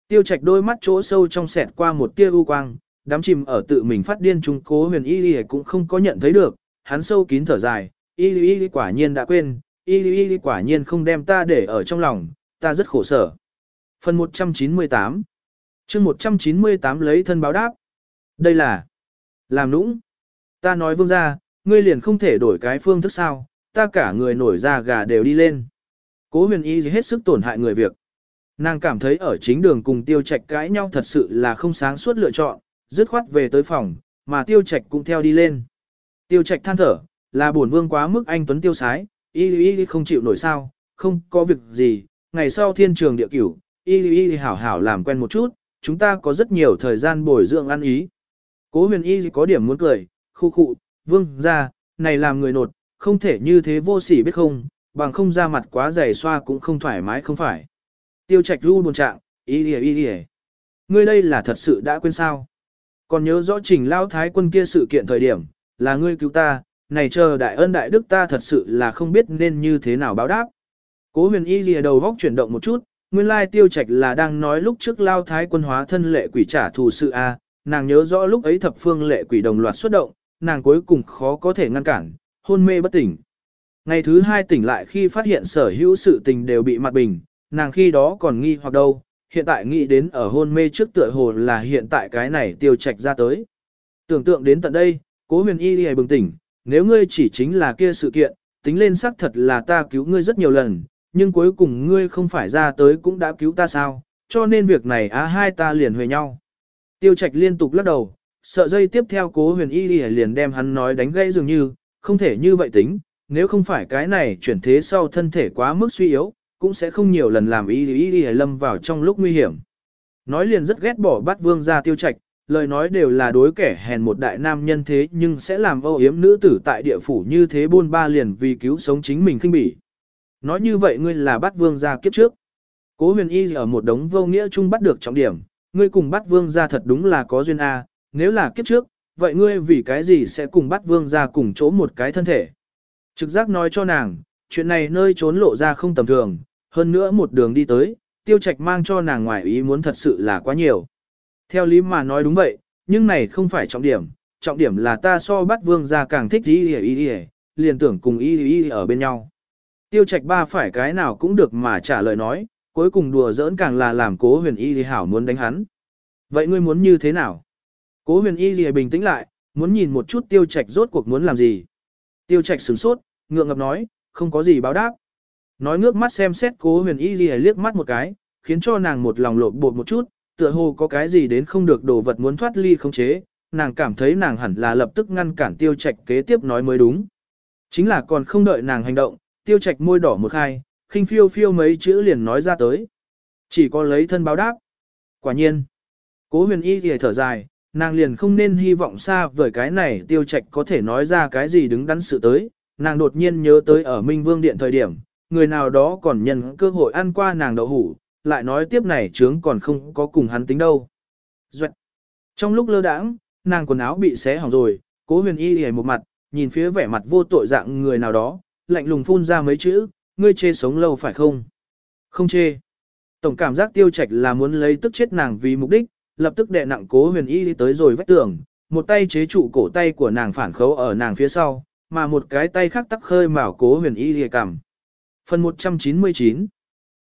Tiêu trạch đôi mắt chỗ sâu trong sẹt qua một tia u quang, đám chìm ở tự mình phát điên trung cố huyền y y cũng không có nhận thấy được, hắn sâu kín thở dài, y y quả nhiên đã quên, y y quả nhiên không đem ta để ở trong lòng, ta rất khổ sở. Phần 198 chương 198 lấy thân báo đáp. Đây là làm nũng. Ta nói vương ra, ngươi liền không thể đổi cái phương thức sao, ta cả người nổi da gà đều đi lên. Cố huyền y hết sức tổn hại người việc. Nàng cảm thấy ở chính đường cùng tiêu trạch cãi nhau thật sự là không sáng suốt lựa chọn, dứt khoát về tới phòng, mà tiêu trạch cũng theo đi lên. Tiêu trạch than thở, là bổn vương quá mức anh tuấn tiêu sái, y y không chịu nổi sao, không có việc gì, ngày sau thiên trường địa cửu, y y hảo hảo làm quen một chút, chúng ta có rất nhiều thời gian bồi dưỡng ăn ý. Cố huyền y có điểm muốn cười, khu khu, vương ra, này làm người nột, không thể như thế vô sỉ biết không, bằng không ra mặt quá dày xoa cũng không thoải mái không phải. Tiêu trạch ru buồn trạng, y đi y đi Ngươi đây là thật sự đã quên sao. Còn nhớ rõ trình lao thái quân kia sự kiện thời điểm, là ngươi cứu ta, này chờ đại ân đại đức ta thật sự là không biết nên như thế nào báo đáp. Cố huyền y lìa đầu vóc chuyển động một chút, nguyên lai tiêu trạch là đang nói lúc trước lao thái quân hóa thân lệ quỷ trả thù sự A, nàng nhớ rõ lúc ấy thập phương lệ quỷ đồng loạt xuất động, nàng cuối cùng khó có thể ngăn cản, hôn mê bất tỉnh. Ngày thứ hai tỉnh lại khi phát hiện sở hữu sự tình đều bị mặt bình, nàng khi đó còn nghi hoặc đâu, hiện tại nghĩ đến ở hôn mê trước tựa hồ là hiện tại cái này tiêu trạch ra tới. Tưởng tượng đến tận đây, cố huyền y hề bừng tỉnh, nếu ngươi chỉ chính là kia sự kiện, tính lên xác thật là ta cứu ngươi rất nhiều lần, nhưng cuối cùng ngươi không phải ra tới cũng đã cứu ta sao, cho nên việc này á hai ta liền huề nhau. Tiêu trạch liên tục lắc đầu, sợ dây tiếp theo cố huyền y liền đem hắn nói đánh gãy dường như, không thể như vậy tính, nếu không phải cái này chuyển thế sau thân thể quá mức suy yếu, cũng sẽ không nhiều lần làm y y ý lâm vào trong lúc nguy hiểm. Nói liền rất ghét bỏ bắt vương ra tiêu trạch, lời nói đều là đối kẻ hèn một đại nam nhân thế nhưng sẽ làm âu yếm nữ tử tại địa phủ như thế buôn ba liền vì cứu sống chính mình khinh bỉ. Nói như vậy ngươi là bắt vương ra kiếp trước. Cố huyền y ở một đống vô nghĩa chung bắt được trọng điểm, ngươi cùng bắt vương ra thật đúng là có duyên A, nếu là kiếp trước, vậy ngươi vì cái gì sẽ cùng bắt vương ra cùng chỗ một cái thân thể. Trực giác nói cho nàng, chuyện này nơi trốn lộ ra không tầm thường, hơn nữa một đường đi tới, tiêu trạch mang cho nàng ngoài ý muốn thật sự là quá nhiều. Theo lý mà nói đúng vậy, nhưng này không phải trọng điểm, trọng điểm là ta so bắt vương ra càng thích y y đi liền tưởng cùng y y ở bên nhau. Tiêu trạch ba phải cái nào cũng được mà trả lời nói, cuối cùng đùa giỡn càng là làm cố huyền y thì hảo muốn đánh hắn. Vậy ngươi muốn như thế nào? Cố huyền y gì bình tĩnh lại, muốn nhìn một chút tiêu trạch rốt cuộc muốn làm gì. Tiêu trạch sửng sốt, ngượng ngập nói, không có gì báo đáp. Nói ngước mắt xem xét cố huyền y gì liếc mắt một cái, khiến cho nàng một lòng lộn bột một chút, tựa hồ có cái gì đến không được đồ vật muốn thoát ly không chế, nàng cảm thấy nàng hẳn là lập tức ngăn cản tiêu trạch kế tiếp nói mới đúng. Chính là còn không đợi nàng hành động, tiêu trạch môi đỏ một khai, khinh phiêu phiêu mấy chữ liền nói ra tới. Chỉ có lấy thân báo đáp. Quả nhiên, cố huyền y thì thở dài, nàng liền không nên hy vọng xa vời cái này tiêu trạch có thể nói ra cái gì đứng đắn sự tới. Nàng đột nhiên nhớ tới ở Minh Vương Điện thời điểm, người nào đó còn nhân cơ hội ăn qua nàng đậu hủ, lại nói tiếp này trướng còn không có cùng hắn tính đâu. Duệ. Trong lúc lơ đãng, nàng quần áo bị xé hỏng rồi, cố huyền y hề một mặt, nhìn phía vẻ mặt vô tội dạng người nào đó, lạnh lùng phun ra mấy chữ, ngươi chê sống lâu phải không? Không chê. Tổng cảm giác tiêu trạch là muốn lấy tức chết nàng vì mục đích, lập tức đè nặng cố huyền y tới rồi vách tường, một tay chế trụ cổ tay của nàng phản khấu ở nàng phía sau, mà một cái tay khác tắc khơi mào cố huyền y lìa cằm. Phần 199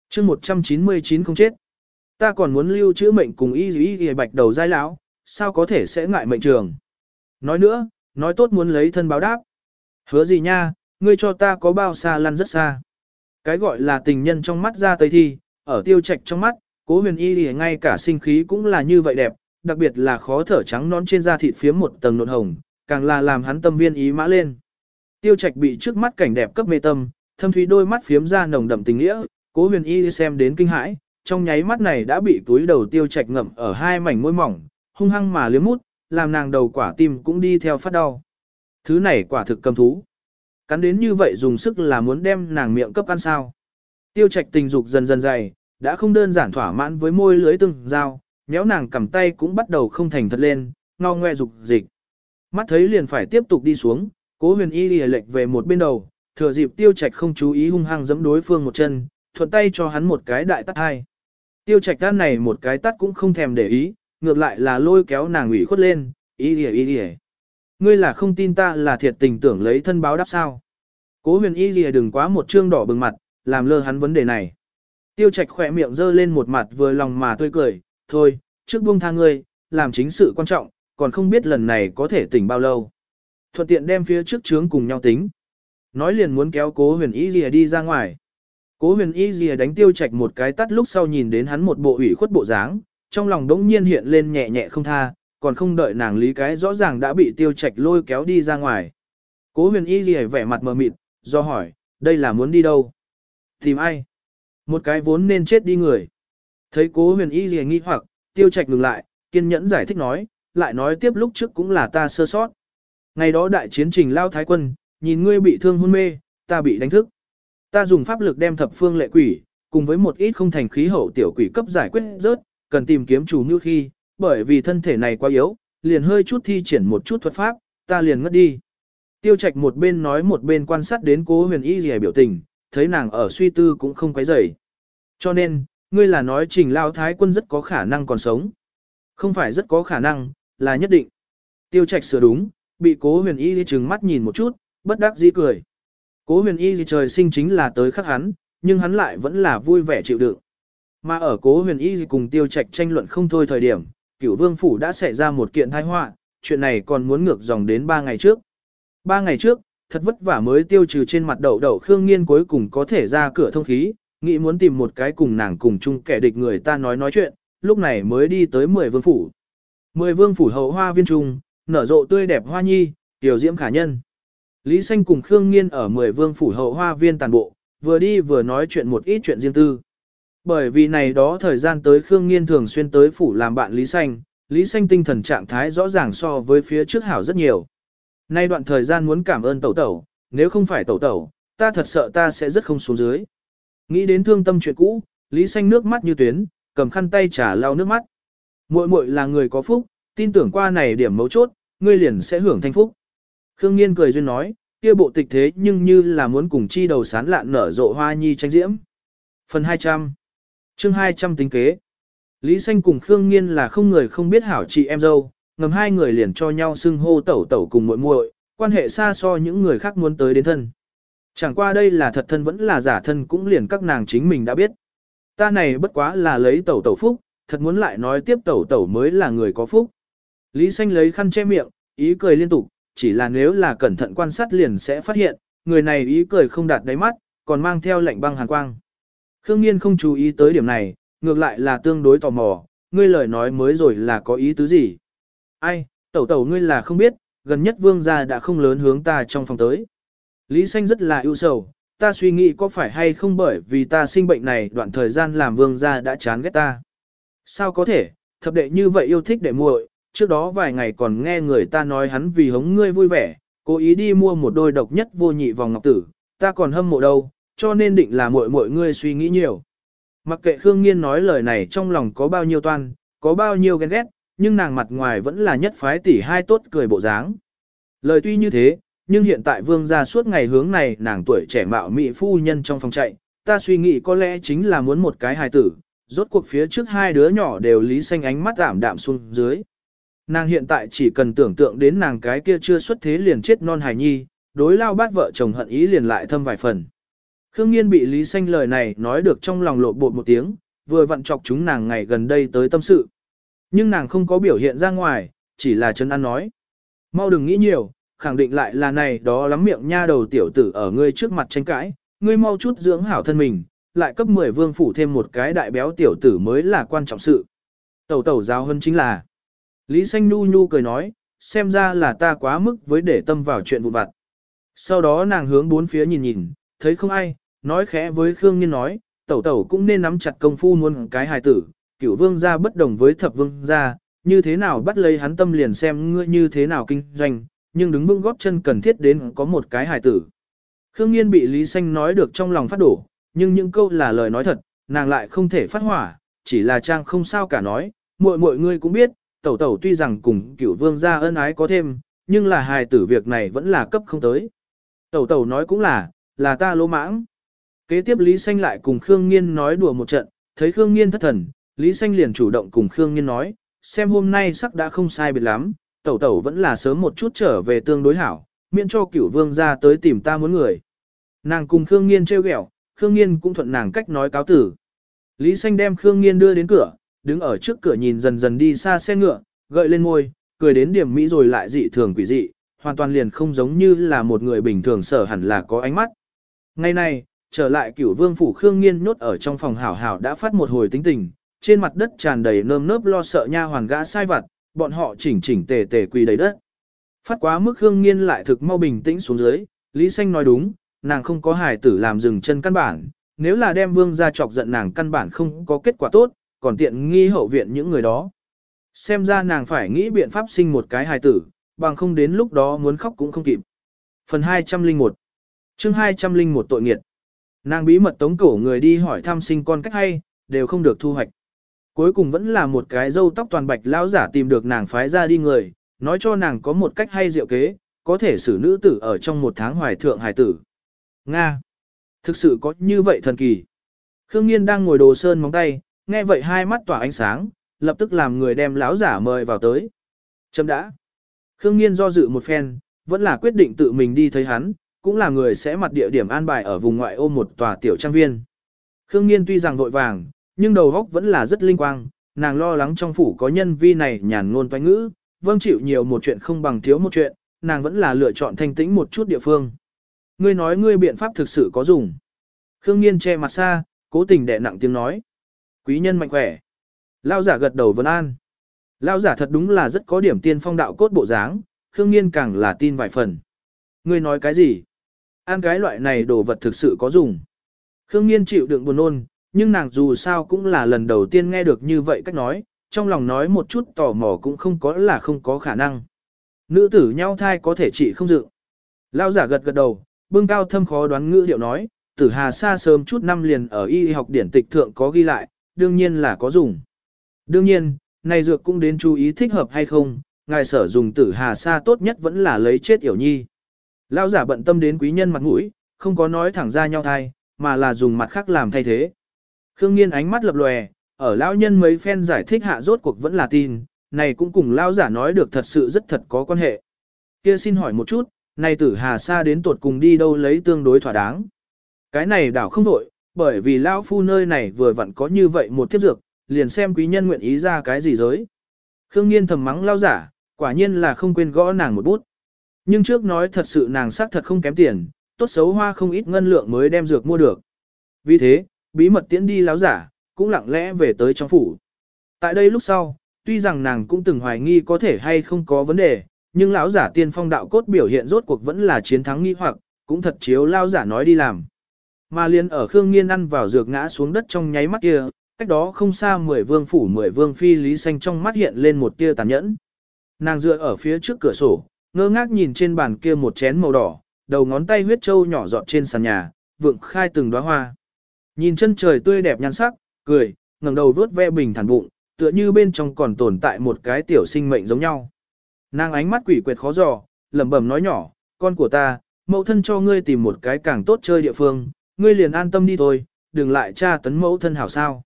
chương 199 không chết. Ta còn muốn lưu trữ mệnh cùng y y y bạch đầu giai lão, sao có thể sẽ ngại mệnh trường. Nói nữa, nói tốt muốn lấy thân báo đáp. Hứa gì nha, ngươi cho ta có bao xa lăn rất xa. Cái gọi là tình nhân trong mắt ra tây thi, ở tiêu trạch trong mắt, cố huyền y thì ngay cả sinh khí cũng là như vậy đẹp, đặc biệt là khó thở trắng nón trên da thịt phía một tầng nộn hồng, càng là làm hắn tâm viên ý mã lên. Tiêu trạch bị trước mắt cảnh đẹp cấp mê tâm, thâm thúy đôi mắt phiếm ra nồng đậm tình nghĩa, cố huyền y xem đến kinh hãi, trong nháy mắt này đã bị túi đầu tiêu trạch ngậm ở hai mảnh môi mỏng, hung hăng mà liếm mút, làm nàng đầu quả tim cũng đi theo phát đau. Thứ này quả thực cầm thú. Cắn đến như vậy dùng sức là muốn đem nàng miệng cấp ăn sao. Tiêu trạch tình dục dần dần dày, đã không đơn giản thỏa mãn với môi lưới từng dao, nhéo nàng cầm tay cũng bắt đầu không thành thật lên, ngo ngoe dục dịch. Mắt thấy liền phải tiếp tục đi xuống, cố huyền y lìa lệch về một bên đầu, thừa dịp tiêu trạch không chú ý hung hăng giẫm đối phương một chân, thuận tay cho hắn một cái đại tắt hai. Tiêu trạch gan này một cái tắt cũng không thèm để ý, ngược lại là lôi kéo nàng ủy khuất lên, y lìa y lìa. Ngươi là không tin ta là thiệt tình tưởng lấy thân báo đáp sao. Cố huyền y lìa đừng quá một trương đỏ bừng mặt, làm lơ hắn vấn đề này. Tiêu trạch khỏe miệng dơ lên một mặt vừa lòng mà tươi cười, thôi, trước buông tha ngươi, làm chính sự quan trọng, còn không biết lần này có thể tỉnh bao lâu. Thuận tiện đem phía trước trướng cùng nhau tính. Nói liền muốn kéo cố huyền y Dìa đi ra ngoài. Cố huyền y Dìa đánh tiêu trạch một cái tắt lúc sau nhìn đến hắn một bộ ủy khuất bộ dáng, trong lòng đống nhiên hiện lên nhẹ nhẹ không tha, còn không đợi nàng lý cái rõ ràng đã bị tiêu trạch lôi kéo đi ra ngoài. Cố huyền y Dìa vẻ mặt mờ mịt, do hỏi, đây là muốn đi đâu? Tìm ai? Một cái vốn nên chết đi người. Thấy cố huyền y lìa nghi hoặc, tiêu trạch ngừng lại, kiên nhẫn giải thích nói, lại nói tiếp lúc trước cũng là ta sơ sót. Ngày đó đại chiến trình lao thái quân, nhìn ngươi bị thương hôn mê, ta bị đánh thức. Ta dùng pháp lực đem thập phương lệ quỷ, cùng với một ít không thành khí hậu tiểu quỷ cấp giải quyết rớt, cần tìm kiếm chủ như khi, bởi vì thân thể này quá yếu, liền hơi chút thi triển một chút thuật pháp, ta liền ngất đi. Tiêu Trạch một bên nói một bên quan sát đến cố huyền y gì biểu tình, thấy nàng ở suy tư cũng không quấy rầy. Cho nên, ngươi là nói trình lao thái quân rất có khả năng còn sống. Không phải rất có khả năng, là nhất định. Tiêu Trạch sửa đúng, bị cố huyền y trừng mắt nhìn một chút, bất đắc dĩ cười. Cố huyền y trời sinh chính là tới khắc hắn, nhưng hắn lại vẫn là vui vẻ chịu đựng. Mà ở cố huyền y cùng tiêu trạch tranh luận không thôi thời điểm, cửu vương phủ đã xảy ra một kiện tai họa, chuyện này còn muốn ngược dòng đến ba ngày trước. Ba ngày trước, thật vất vả mới tiêu trừ trên mặt đậu đậu Khương Nghiên cuối cùng có thể ra cửa thông khí, nghĩ muốn tìm một cái cùng nàng cùng chung kẻ địch người ta nói nói chuyện, lúc này mới đi tới mười vương phủ. Mười vương phủ hậu hoa viên trung, nở rộ tươi đẹp hoa nhi, tiểu diễm khả nhân. Lý Xanh cùng Khương Nghiên ở mười vương phủ hậu hoa viên tàn bộ, vừa đi vừa nói chuyện một ít chuyện riêng tư. Bởi vì này đó thời gian tới Khương Nghiên thường xuyên tới phủ làm bạn Lý Xanh, Lý Xanh tinh thần trạng thái rõ ràng so với phía trước hảo rất nhiều. Nay đoạn thời gian muốn cảm ơn tẩu tẩu, nếu không phải tẩu tẩu, ta thật sợ ta sẽ rất không xuống dưới. Nghĩ đến thương tâm chuyện cũ, Lý Xanh nước mắt như tuyến, cầm khăn tay trả lau nước mắt. Muội muội là người có phúc, tin tưởng qua này điểm mấu chốt, ngươi liền sẽ hưởng thanh phúc. Khương Nghiên cười duyên nói, kia bộ tịch thế nhưng như là muốn cùng chi đầu sán lạn nở rộ hoa nhi tranh diễm. Phần 200 chương 200 tính kế Lý Xanh cùng Khương Nghiên là không người không biết hảo chị em dâu, ngầm hai người liền cho nhau xưng hô tẩu tẩu cùng muội muội, quan hệ xa so những người khác muốn tới đến thân. Chẳng qua đây là thật thân vẫn là giả thân cũng liền các nàng chính mình đã biết. Ta này bất quá là lấy tẩu tẩu phúc, thật muốn lại nói tiếp tẩu tẩu mới là người có phúc. Lý Xanh lấy khăn che miệng, ý cười liên tục, chỉ là nếu là cẩn thận quan sát liền sẽ phát hiện, người này ý cười không đạt đáy mắt, còn mang theo lệnh băng hàn quang. Khương Nghiên không chú ý tới điểm này, ngược lại là tương đối tò mò, ngươi lời nói mới rồi là có ý tứ gì. Ai, tẩu tẩu ngươi là không biết, gần nhất vương gia đã không lớn hướng ta trong phòng tới. Lý Xanh rất là ưu sầu, ta suy nghĩ có phải hay không bởi vì ta sinh bệnh này đoạn thời gian làm vương gia đã chán ghét ta. Sao có thể, thập đệ như vậy yêu thích đệ muội, trước đó vài ngày còn nghe người ta nói hắn vì hống ngươi vui vẻ, cố ý đi mua một đôi độc nhất vô nhị vòng ngọc tử, ta còn hâm mộ đâu, cho nên định là muội muội ngươi suy nghĩ nhiều. Mặc kệ Khương Nghiên nói lời này trong lòng có bao nhiêu toan, có bao nhiêu ghen ghét, nhưng nàng mặt ngoài vẫn là nhất phái tỷ hai tốt cười bộ dáng. Lời tuy như thế, nhưng hiện tại vương gia suốt ngày hướng này nàng tuổi trẻ mạo mị phu nhân trong phòng chạy, ta suy nghĩ có lẽ chính là muốn một cái hài tử, rốt cuộc phía trước hai đứa nhỏ đều lý xanh ánh mắt ảm đạm xuống dưới. Nàng hiện tại chỉ cần tưởng tượng đến nàng cái kia chưa xuất thế liền chết non hài nhi, đối lao bát vợ chồng hận ý liền lại thâm vài phần. Khương Nghiên bị Lý Xanh lời này nói được trong lòng lộ bột một tiếng, vừa vặn chọc chúng nàng ngày gần đây tới tâm sự. Nhưng nàng không có biểu hiện ra ngoài, chỉ là chân ăn nói. Mau đừng nghĩ nhiều, khẳng định lại là này đó lắm miệng nha đầu tiểu tử ở ngươi trước mặt tranh cãi, ngươi mau chút dưỡng hảo thân mình, lại cấp 10 vương phủ thêm một cái đại béo tiểu tử mới là quan trọng sự. Tẩu tẩu giáo hơn chính là. Lý Xanh Nu Nhu cười nói, xem ra là ta quá mức với để tâm vào chuyện vụn vặt. Sau đó nàng hướng bốn phía nhìn nhìn, thấy không ai, nói khẽ với Khương Nhiên nói, tẩu tẩu cũng nên nắm chặt công phu muốn cái hài tử, cửu vương gia bất đồng với thập vương gia, như thế nào bắt lấy hắn tâm liền xem ngươi như thế nào kinh doanh, nhưng đứng vững góp chân cần thiết đến có một cái hài tử. Khương Nhiên bị Lý Xanh nói được trong lòng phát đổ, nhưng những câu là lời nói thật, nàng lại không thể phát hỏa, chỉ là trang không sao cả nói, muội muội ngươi cũng biết, tẩu tẩu tuy rằng cùng cửu vương gia ân ái có thêm, nhưng là hài tử việc này vẫn là cấp không tới. Tẩu tẩu nói cũng là, là ta lỗ mãng. Kế tiếp Lý Xanh lại cùng Khương Nghiên nói đùa một trận, thấy Khương Nghiên thất thần, Lý Xanh liền chủ động cùng Khương Nhiên nói, xem hôm nay sắc đã không sai biệt lắm, tẩu tẩu vẫn là sớm một chút trở về tương đối hảo, miễn cho cửu vương ra tới tìm ta muốn người. Nàng cùng Khương Nghiên trêu ghẹo, Khương Nghiên cũng thuận nàng cách nói cáo tử. Lý Xanh đem Khương Nghiên đưa đến cửa, đứng ở trước cửa nhìn dần dần đi xa xe ngựa, gợi lên môi, cười đến điểm mỹ rồi lại dị thường quỷ dị, hoàn toàn liền không giống như là một người bình thường sở hẳn là có ánh mắt. Ngày nay, trở lại cửu vương phủ Khương Nghiên nhốt ở trong phòng hảo hảo đã phát một hồi tính tình, trên mặt đất tràn đầy nơm nớp lo sợ nha hoàn gã sai vặt, bọn họ chỉnh chỉnh tề tề quỳ đầy đất. Phát quá mức hương Nghiên lại thực mau bình tĩnh xuống dưới, Lý Xanh nói đúng, nàng không có hài tử làm dừng chân căn bản, nếu là đem vương ra chọc giận nàng căn bản không có kết quả tốt, còn tiện nghi hậu viện những người đó. Xem ra nàng phải nghĩ biện pháp sinh một cái hài tử, bằng không đến lúc đó muốn khóc cũng không kịp. Phần 201 chương 201 tội nghiệt Nàng bí mật tống cổ người đi hỏi thăm sinh con cách hay, đều không được thu hoạch. Cuối cùng vẫn là một cái dâu tóc toàn bạch lão giả tìm được nàng phái ra đi người, nói cho nàng có một cách hay diệu kế, có thể xử nữ tử ở trong một tháng hoài thượng hài tử. Nga! Thực sự có như vậy thần kỳ. Khương Nghiên đang ngồi đồ sơn móng tay, nghe vậy hai mắt tỏa ánh sáng, lập tức làm người đem lão giả mời vào tới. Chấm đã. Khương Nghiên do dự một phen, vẫn là quyết định tự mình đi thấy hắn, cũng là người sẽ mặt địa điểm an bài ở vùng ngoại ô một tòa tiểu trang viên. Khương Nghiên tuy rằng vội vàng, nhưng đầu óc vẫn là rất linh quang, nàng lo lắng trong phủ có nhân vi này nhàn ngôn toanh ngữ, vâng chịu nhiều một chuyện không bằng thiếu một chuyện, nàng vẫn là lựa chọn thanh tĩnh một chút địa phương. Ngươi nói ngươi biện pháp thực sự có dùng. Khương Nghiên che mặt xa, cố tình đè nặng tiếng nói. Quý nhân mạnh khỏe. Lao giả gật đầu vấn an. Lao giả thật đúng là rất có điểm tiên phong đạo cốt bộ dáng, Khương Nghiên càng là tin vài phần. Ngươi nói cái gì? Ăn cái loại này đồ vật thực sự có dùng. Khương Nghiên chịu đựng buồn nôn, nhưng nàng dù sao cũng là lần đầu tiên nghe được như vậy cách nói, trong lòng nói một chút tò mò cũng không có là không có khả năng. Nữ tử nhau thai có thể trị không dự. Lao giả gật gật đầu, bưng cao thâm khó đoán ngữ điệu nói, tử hà xa sớm chút năm liền ở y học điển tịch thượng có ghi lại, đương nhiên là có dùng. Đương nhiên, này dược cũng đến chú ý thích hợp hay không, ngài sở dùng tử hà sa tốt nhất vẫn là lấy chết yểu nhi. Lao giả bận tâm đến quý nhân mặt mũi, không có nói thẳng ra nhau thai, mà là dùng mặt khác làm thay thế. Khương Nghiên ánh mắt lập lòe, ở lão nhân mấy phen giải thích hạ rốt cuộc vẫn là tin, này cũng cùng lão giả nói được thật sự rất thật có quan hệ. Kia xin hỏi một chút, này tử hà xa đến tuột cùng đi đâu lấy tương đối thỏa đáng. Cái này đảo không đổi, bởi vì lão phu nơi này vừa vặn có như vậy một tiếp dược, liền xem quý nhân nguyện ý ra cái gì giới. Khương Nghiên thầm mắng lao giả, quả nhiên là không quên gõ nàng một bút. Nhưng trước nói thật sự nàng xác thật không kém tiền, tốt xấu hoa không ít ngân lượng mới đem dược mua được. Vì thế, bí mật tiễn đi lão giả, cũng lặng lẽ về tới trong phủ. Tại đây lúc sau, tuy rằng nàng cũng từng hoài nghi có thể hay không có vấn đề, nhưng lão giả tiên phong đạo cốt biểu hiện rốt cuộc vẫn là chiến thắng nghi hoặc, cũng thật chiếu lão giả nói đi làm. Mà liên ở Khương Nghiên ăn vào dược ngã xuống đất trong nháy mắt kia, cách đó không xa mười vương phủ mười vương phi lý xanh trong mắt hiện lên một tia tàn nhẫn. Nàng dựa ở phía trước cửa sổ, ngơ ngác nhìn trên bàn kia một chén màu đỏ, đầu ngón tay huyết trâu nhỏ giọt trên sàn nhà, vượng khai từng đóa hoa. Nhìn chân trời tươi đẹp nhan sắc, cười, ngẩng đầu vuốt ve bình thản bụng, tựa như bên trong còn tồn tại một cái tiểu sinh mệnh giống nhau. Nàng ánh mắt quỷ quyệt khó dò, lẩm bẩm nói nhỏ, con của ta, mẫu thân cho ngươi tìm một cái càng tốt chơi địa phương, ngươi liền an tâm đi thôi, đừng lại tra tấn mẫu thân hảo sao.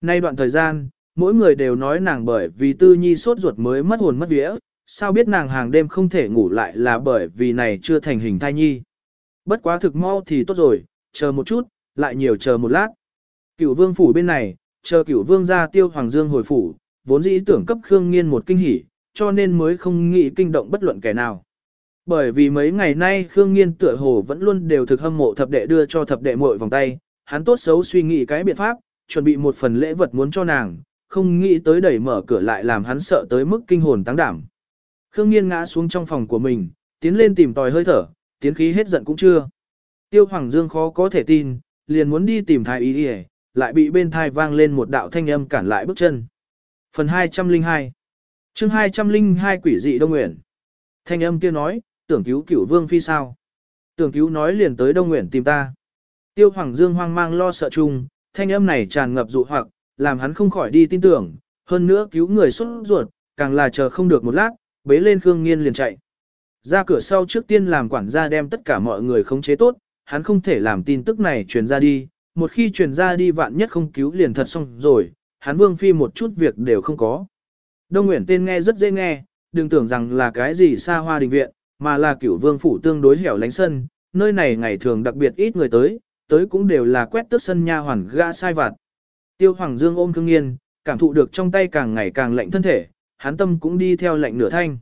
Nay đoạn thời gian, mỗi người đều nói nàng bởi vì tư nhi sốt ruột mới mất hồn mất vía, sao biết nàng hàng đêm không thể ngủ lại là bởi vì này chưa thành hình thai nhi. Bất quá thực mau thì tốt rồi, chờ một chút, lại nhiều chờ một lát. Cửu vương phủ bên này, chờ cửu vương ra tiêu hoàng dương hồi phủ, vốn dĩ tưởng cấp Khương Nghiên một kinh hỉ, cho nên mới không nghĩ kinh động bất luận kẻ nào. Bởi vì mấy ngày nay Khương Nghiên tựa hồ vẫn luôn đều thực hâm mộ thập đệ đưa cho thập đệ muội vòng tay, hắn tốt xấu suy nghĩ cái biện pháp, chuẩn bị một phần lễ vật muốn cho nàng, không nghĩ tới đẩy mở cửa lại làm hắn sợ tới mức kinh hồn tăng đảm. Khương Nghiên ngã xuống trong phòng của mình, tiến lên tìm tòi hơi thở, tiến khí hết giận cũng chưa. Tiêu Hoàng Dương khó có thể tin, liền muốn đi tìm thái y đi lại bị bên thai vang lên một đạo thanh âm cản lại bước chân. Phần 202 chương 202 quỷ dị Đông Nguyện Thanh âm kia nói, tưởng cứu cửu vương phi sao. Tưởng cứu nói liền tới Đông Nguyện tìm ta. Tiêu Hoàng Dương hoang mang lo sợ chung, thanh âm này tràn ngập dụ hoặc, làm hắn không khỏi đi tin tưởng, hơn nữa cứu người xuất ruột, càng là chờ không được một lát, bế lên Khương Nghiên liền chạy. Ra cửa sau trước tiên làm quản gia đem tất cả mọi người khống chế tốt, hắn không thể làm tin tức này truyền ra đi, một khi truyền ra đi vạn nhất không cứu liền thật xong rồi, hắn vương phi một chút việc đều không có. Đông Nguyễn tên nghe rất dễ nghe, đừng tưởng rằng là cái gì xa hoa đình viện, mà là cửu vương phủ tương đối hẻo lánh sân, nơi này ngày thường đặc biệt ít người tới, tới cũng đều là quét tước sân nha hoàn gã sai vặt. Tiêu Hoàng Dương ôm Cương Nghiên, cảm thụ được trong tay càng ngày càng lạnh thân thể, hắn tâm cũng đi theo lạnh nửa thanh.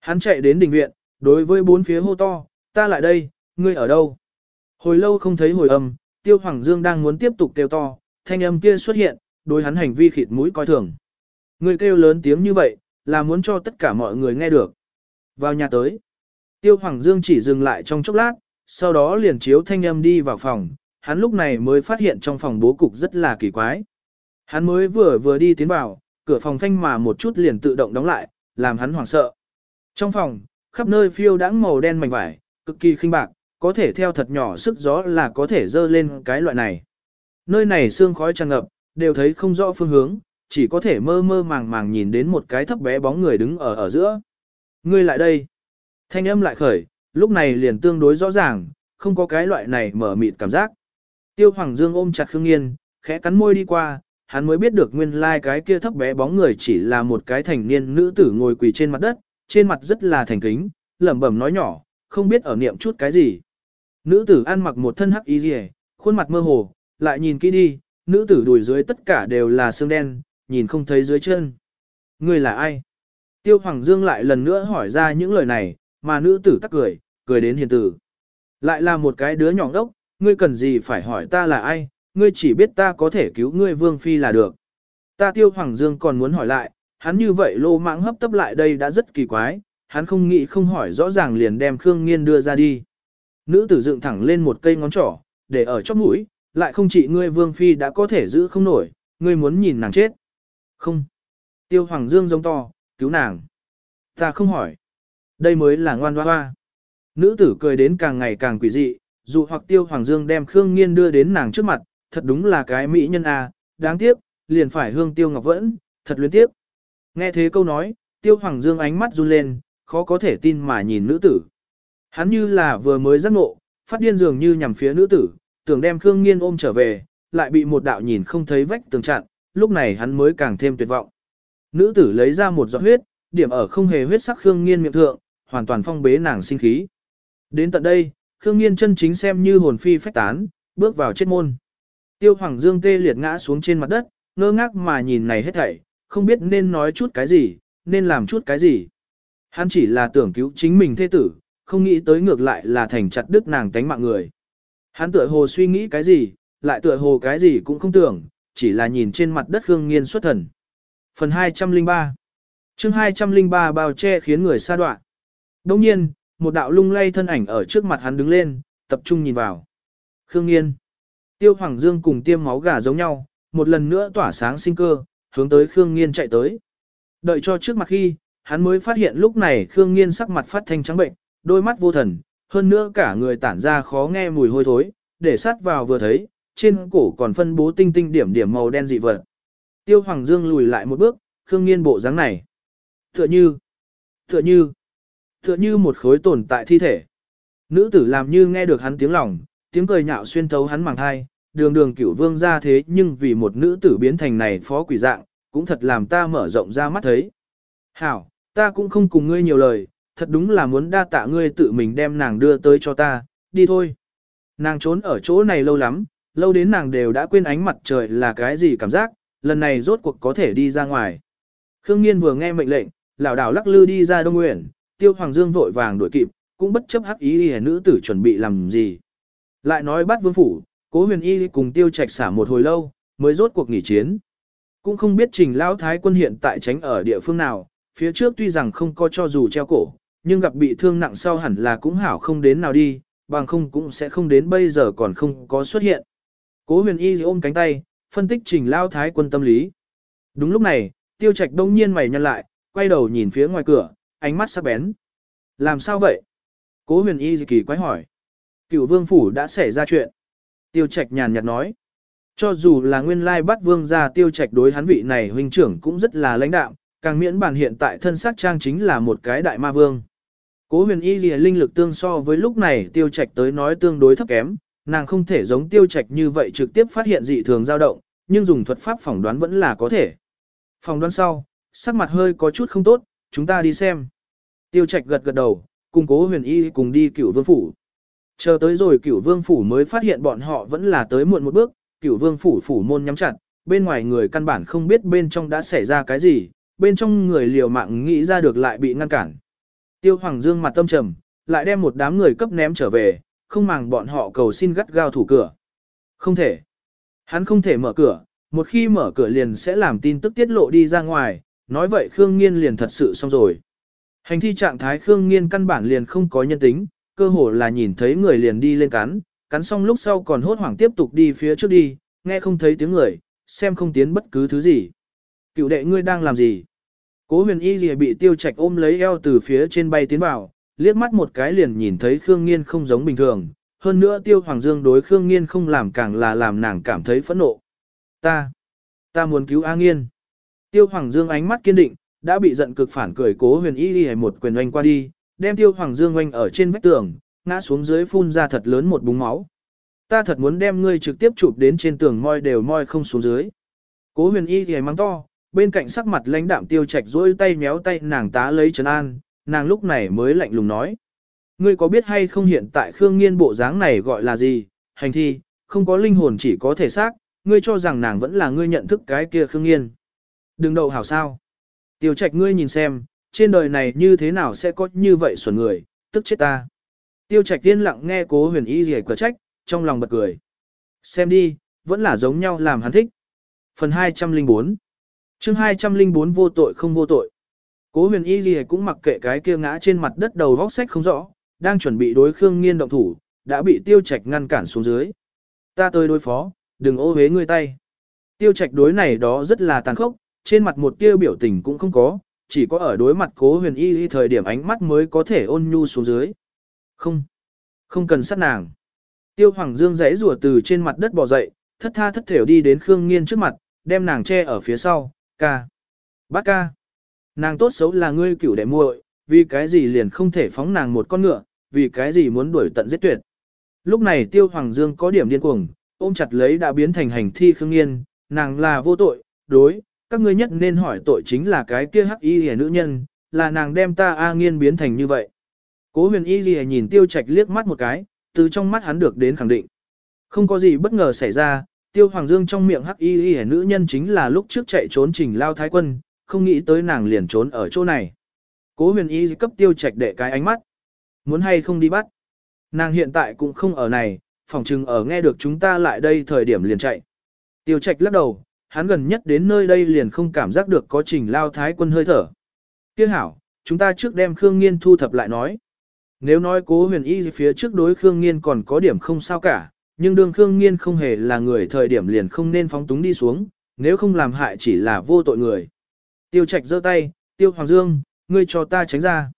Hắn chạy đến đình viện, đối với bốn phía hô to, ta lại đây, ngươi ở đâu? Hồi lâu không thấy hồi âm, Tiêu Hoàng Dương đang muốn tiếp tục kêu to, thanh âm kia xuất hiện, đối hắn hành vi khịt mũi coi thường. Người kêu lớn tiếng như vậy, là muốn cho tất cả mọi người nghe được. Vào nhà tới. Tiêu Hoàng Dương chỉ dừng lại trong chốc lát, sau đó liền chiếu thanh âm đi vào phòng, hắn lúc này mới phát hiện trong phòng bố cục rất là kỳ quái. Hắn mới vừa vừa đi tiến vào, cửa phòng phanh mà một chút liền tự động đóng lại, làm hắn hoảng sợ. Trong phòng, khắp nơi phiêu đãng màu đen mảnh vải, cực kỳ khinh bạc, có thể theo thật nhỏ sức gió là có thể dơ lên cái loại này. Nơi này xương khói tràn ngập, đều thấy không rõ phương hướng, chỉ có thể mơ mơ màng màng nhìn đến một cái thấp bé bóng người đứng ở ở giữa. Ngươi lại đây. Thanh âm lại khởi, lúc này liền tương đối rõ ràng, không có cái loại này mở mịt cảm giác. Tiêu Hoàng Dương ôm chặt Khương Nghiên, khẽ cắn môi đi qua, hắn mới biết được nguyên lai like cái kia thấp bé bóng người chỉ là một cái thành niên nữ tử ngồi quỳ trên mặt đất, trên mặt rất là thành kính, lẩm bẩm nói nhỏ, không biết ở niệm chút cái gì. Nữ tử ăn mặc một thân hắc y rìa, khuôn mặt mơ hồ, lại nhìn kỹ đi, nữ tử đùi dưới tất cả đều là xương đen, nhìn không thấy dưới chân. Người là ai? Tiêu Hoàng Dương lại lần nữa hỏi ra những lời này, mà nữ tử tắc cười, cười đến hiền tử. Lại là một cái đứa nhỏ đốc, ngươi cần gì phải hỏi ta là ai, ngươi chỉ biết ta có thể cứu ngươi vương phi là được. Ta tiêu hoàng dương còn muốn hỏi lại, hắn như vậy lô mạng hấp tấp lại đây đã rất kỳ quái, hắn không nghĩ không hỏi rõ ràng liền đem Khương Nghiên đưa ra đi. Nữ tử dựng thẳng lên một cây ngón trỏ, để ở chóp mũi, lại không chỉ ngươi vương phi đã có thể giữ không nổi, ngươi muốn nhìn nàng chết. Không. Tiêu hoàng dương giống to, cứu nàng. Ta không hỏi. Đây mới là ngoan hoa hoa. Nữ tử cười đến càng ngày càng quỷ dị, dù hoặc tiêu hoàng dương đem Khương Nghiên đưa đến nàng trước mặt, thật đúng là cái mỹ nhân à, đáng tiếc, liền phải hương tiêu ngọc vẫn, thật luyến tiếc. Nghe thế câu nói, tiêu hoàng dương ánh mắt run lên, khó có thể tin mà nhìn nữ tử. Hắn như là vừa mới giác ngộ, phát điên dường như nhằm phía nữ tử, tưởng đem Khương Nghiên ôm trở về, lại bị một đạo nhìn không thấy vách tường chặn, lúc này hắn mới càng thêm tuyệt vọng. Nữ tử lấy ra một giọt huyết, điểm ở không hề huyết sắc Khương Nghiên miệng thượng, hoàn toàn phong bế nàng sinh khí. Đến tận đây, Khương Nghiên chân chính xem như hồn phi phách tán, bước vào chết môn. Tiêu Hoàng Dương tê liệt ngã xuống trên mặt đất, ngơ ngác mà nhìn này hết thảy, không biết nên nói chút cái gì, nên làm chút cái gì. Hắn chỉ là tưởng cứu chính mình thế tử, không nghĩ tới ngược lại là thành chặt đứt nàng tánh mạng người. Hắn tựa hồ suy nghĩ cái gì, lại tựa hồ cái gì cũng không tưởng, chỉ là nhìn trên mặt đất Khương Nghiên xuất thần. Phần 203 chương 203 bao che khiến người xa đoạn. Đông nhiên, một đạo lung lay thân ảnh ở trước mặt hắn đứng lên, tập trung nhìn vào. Khương Nghiên. Tiêu Hoàng Dương cùng tiêm máu gà giống nhau, một lần nữa tỏa sáng sinh cơ, hướng tới Khương Nghiên chạy tới. Đợi cho trước mặt khi, hắn mới phát hiện lúc này Khương Nghiên sắc mặt phát thanh trắng bệnh, đôi mắt vô thần, hơn nữa cả người tản ra khó nghe mùi hôi thối, để sát vào vừa thấy, trên cổ còn phân bố tinh tinh điểm điểm màu đen dị vật. Tiêu Hoàng Dương lùi lại một bước, Khương Nghiên bộ dáng này. Tựa như, tựa như, tựa như một khối tồn tại thi thể. Nữ tử làm như nghe được hắn tiếng lòng, tiếng cười nhạo xuyên thấu hắn màng hai, đường đường cửu vương ra thế nhưng vì một nữ tử biến thành này phó quỷ dạng, cũng thật làm ta mở rộng ra mắt thấy. Hảo, ta cũng không cùng ngươi nhiều lời, thật đúng là muốn đa tạ ngươi tự mình đem nàng đưa tới cho ta, đi thôi. Nàng trốn ở chỗ này lâu lắm, lâu đến nàng đều đã quên ánh mặt trời là cái gì cảm giác, lần này rốt cuộc có thể đi ra ngoài. Khương Nghiên vừa nghe mệnh lệnh, lảo đảo lắc lư đi ra Đông Nguyện, Tiêu Hoàng Dương vội vàng đuổi kịp, cũng bất chấp hắc ý y nữ tử chuẩn bị làm gì. Lại nói bắt vương phủ, cố huyền y cùng Tiêu Trạch xả một hồi lâu, mới rốt cuộc nghỉ chiến. Cũng không biết trình lão thái quân hiện tại tránh ở địa phương nào, phía trước tuy rằng không có cho dù treo cổ, nhưng gặp bị thương nặng sau hẳn là cũng hảo không đến nào đi, bằng không cũng sẽ không đến bây giờ còn không có xuất hiện. Cố huyền y ôm cánh tay, phân tích trình lao thái quân tâm lý. Đúng lúc này, tiêu trạch đông nhiên mày nhăn lại, quay đầu nhìn phía ngoài cửa, ánh mắt sắc bén. Làm sao vậy? Cố huyền y kỳ quái hỏi. Cựu vương phủ đã xảy ra chuyện. Tiêu trạch nhàn nhạt nói. Cho dù là nguyên lai bắt vương ra tiêu trạch đối hắn vị này huynh trưởng cũng rất là lãnh đạm càng miễn bản hiện tại thân xác trang chính là một cái đại ma vương. Cố huyền y lìa linh lực tương so với lúc này tiêu trạch tới nói tương đối thấp kém, nàng không thể giống tiêu trạch như vậy trực tiếp phát hiện dị thường dao động, nhưng dùng thuật pháp phỏng đoán vẫn là có thể. Phỏng đoán sau, sắc mặt hơi có chút không tốt, chúng ta đi xem. Tiêu trạch gật gật đầu, cùng cố huyền y cùng đi cửu vương phủ. Chờ tới rồi cửu vương phủ mới phát hiện bọn họ vẫn là tới muộn một bước, cửu vương phủ phủ môn nhắm chặt, bên ngoài người căn bản không biết bên trong đã xảy ra cái gì, bên trong người liều mạng nghĩ ra được lại bị ngăn cản. Tiêu Hoàng Dương mặt tâm trầm, lại đem một đám người cấp ném trở về, không màng bọn họ cầu xin gắt gao thủ cửa. Không thể. Hắn không thể mở cửa, một khi mở cửa liền sẽ làm tin tức tiết lộ đi ra ngoài, nói vậy Khương Nghiên liền thật sự xong rồi. Hành thi trạng thái Khương Nghiên căn bản liền không có nhân tính, cơ hồ là nhìn thấy người liền đi lên cắn, cắn xong lúc sau còn hốt hoảng tiếp tục đi phía trước đi, nghe không thấy tiếng người, xem không tiến bất cứ thứ gì. Cựu đệ ngươi đang làm gì? Cố huyền y gì bị tiêu trạch ôm lấy eo từ phía trên bay tiến vào, liếc mắt một cái liền nhìn thấy Khương Nghiên không giống bình thường, hơn nữa tiêu hoàng dương đối Khương Nghiên không làm càng là làm nàng cảm thấy phẫn nộ. Ta, ta muốn cứu A Nghiên. Tiêu hoàng dương ánh mắt kiên định, đã bị giận cực phản cười cố huyền y đi một quyền oanh qua đi, đem tiêu hoàng dương oanh ở trên vách tường, ngã xuống dưới phun ra thật lớn một búng máu. Ta thật muốn đem ngươi trực tiếp chụp đến trên tường moi đều moi không xuống dưới. Cố huyền y thì mắng to, bên cạnh sắc mặt lãnh đạm tiêu trạch duỗi tay méo tay nàng tá lấy trấn an, nàng lúc này mới lạnh lùng nói. Ngươi có biết hay không hiện tại Khương Nghiên bộ dáng này gọi là gì, hành thi, không có linh hồn chỉ có thể xác, ngươi cho rằng nàng vẫn là ngươi nhận thức cái kia Khương Nghiên. Đừng đậu hảo sao. Tiêu trạch ngươi nhìn xem, trên đời này như thế nào sẽ có như vậy xuẩn người, tức chết ta. Tiêu trạch tiên lặng nghe cố huyền y gì cửa trách, trong lòng bật cười. Xem đi, vẫn là giống nhau làm hắn thích. Phần 204 chương 204 vô tội không vô tội. Cố huyền y gì cũng mặc kệ cái kia ngã trên mặt đất đầu vóc sách không rõ, đang chuẩn bị đối Khương Nghiên động thủ, đã bị tiêu trạch ngăn cản xuống dưới. Ta tới đối phó, đừng ô hế ngươi tay. Tiêu trạch đối này đó rất là tàn khốc, trên mặt một tiêu biểu tình cũng không có, chỉ có ở đối mặt cố huyền y y thời điểm ánh mắt mới có thể ôn nhu xuống dưới. Không, không cần sát nàng. Tiêu Hoàng Dương rẽ rùa từ trên mặt đất bò dậy, thất tha thất thểu đi đến Khương Nghiên trước mặt, đem nàng che ở phía sau, ca. Bác ca. Nàng tốt xấu là ngươi cửu đệ muội, vì cái gì liền không thể phóng nàng một con ngựa, vì cái gì muốn đuổi tận giết tuyệt. Lúc này Tiêu Hoàng Dương có điểm điên cuồng, ôm chặt lấy đã biến thành hành thi Khương yên, nàng là vô tội, đối, các ngươi nhất nên hỏi tội chính là cái kia hắc y hề nữ nhân, là nàng đem ta A Nghiên biến thành như vậy. Cố huyền y gì nhìn tiêu trạch liếc mắt một cái, từ trong mắt hắn được đến khẳng định. Không có gì bất ngờ xảy ra, tiêu hoàng dương trong miệng hắc y y nữ nhân chính là lúc trước chạy trốn trình lao thái quân, không nghĩ tới nàng liền trốn ở chỗ này. Cố huyền y cấp tiêu trạch đệ cái ánh mắt. Muốn hay không đi bắt. Nàng hiện tại cũng không ở này, phòng chừng ở nghe được chúng ta lại đây thời điểm liền chạy. Tiêu trạch lắc đầu, hắn gần nhất đến nơi đây liền không cảm giác được có trình lao thái quân hơi thở. Tiếc hảo, chúng ta trước đem Khương Nghiên thu thập lại nói. Nếu nói cố huyền y phía trước đối Khương Nghiên còn có điểm không sao cả, nhưng đương Khương Nghiên không hề là người thời điểm liền không nên phóng túng đi xuống, nếu không làm hại chỉ là vô tội người. Tiêu Trạch giơ tay, Tiêu Hoàng Dương, ngươi cho ta tránh ra.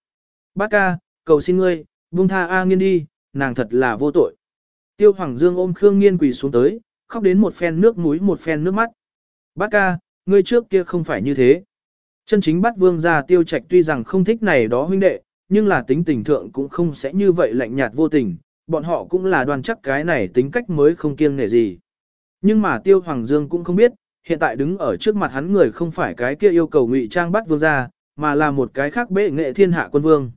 Bác ca, cầu xin ngươi, buông tha A Nghiên đi, nàng thật là vô tội. Tiêu Hoàng Dương ôm Khương Nghiên quỳ xuống tới, khóc đến một phen nước mũi một phen nước mắt. Bác ca, ngươi trước kia không phải như thế. Chân chính bắt vương gia Tiêu Trạch tuy rằng không thích này đó huynh đệ, nhưng là tính tình thượng cũng không sẽ như vậy lạnh nhạt vô tình, bọn họ cũng là đoan chắc cái này tính cách mới không kiêng nể gì. Nhưng mà Tiêu Hoàng Dương cũng không biết, hiện tại đứng ở trước mặt hắn người không phải cái kia yêu cầu ngụy trang bắt vương gia, mà là một cái khác bệ nghệ thiên hạ quân vương.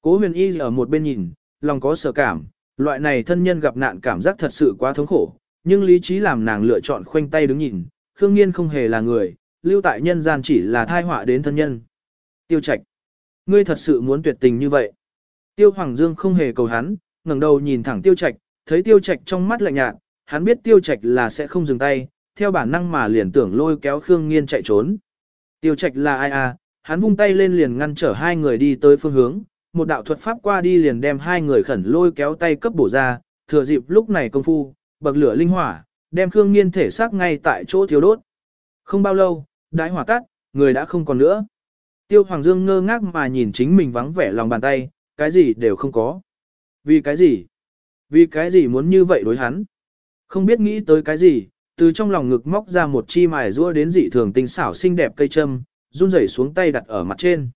Cố huyền y ở một bên nhìn, lòng có sở cảm, loại này thân nhân gặp nạn cảm giác thật sự quá thống khổ, nhưng lý trí làm nàng lựa chọn khoanh tay đứng nhìn, Khương Nghiên không hề là người, lưu tại nhân gian chỉ là thai họa đến thân nhân. Tiêu Trạch, ngươi thật sự muốn tuyệt tình như vậy? Tiêu Hoàng Dương không hề cầu hắn, ngẩng đầu nhìn thẳng Tiêu Trạch, thấy Tiêu Trạch trong mắt lạnh nhạt, hắn biết Tiêu Trạch là sẽ không dừng tay, theo bản năng mà liền tưởng lôi kéo Khương Nghiên chạy trốn. Tiêu Trạch là ai à? Hắn vung tay lên liền ngăn trở hai người đi tới phương hướng, một đạo thuật pháp qua đi liền đem hai người khẩn lôi kéo tay cấp bổ ra, thừa dịp lúc này công phu, bậc lửa linh hỏa, đem Khương Nghiên thể xác ngay tại chỗ thiếu đốt. Không bao lâu, đái hỏa tắt, người đã không còn nữa. Tiêu Hoàng Dương ngơ ngác mà nhìn chính mình vắng vẻ lòng bàn tay, cái gì đều không có. Vì cái gì? Vì cái gì muốn như vậy đối hắn? Không biết nghĩ tới cái gì, từ trong lòng ngực móc ra một chi mài rua đến dị thường tinh xảo xinh đẹp cây châm, run rẩy xuống tay đặt ở mặt trên.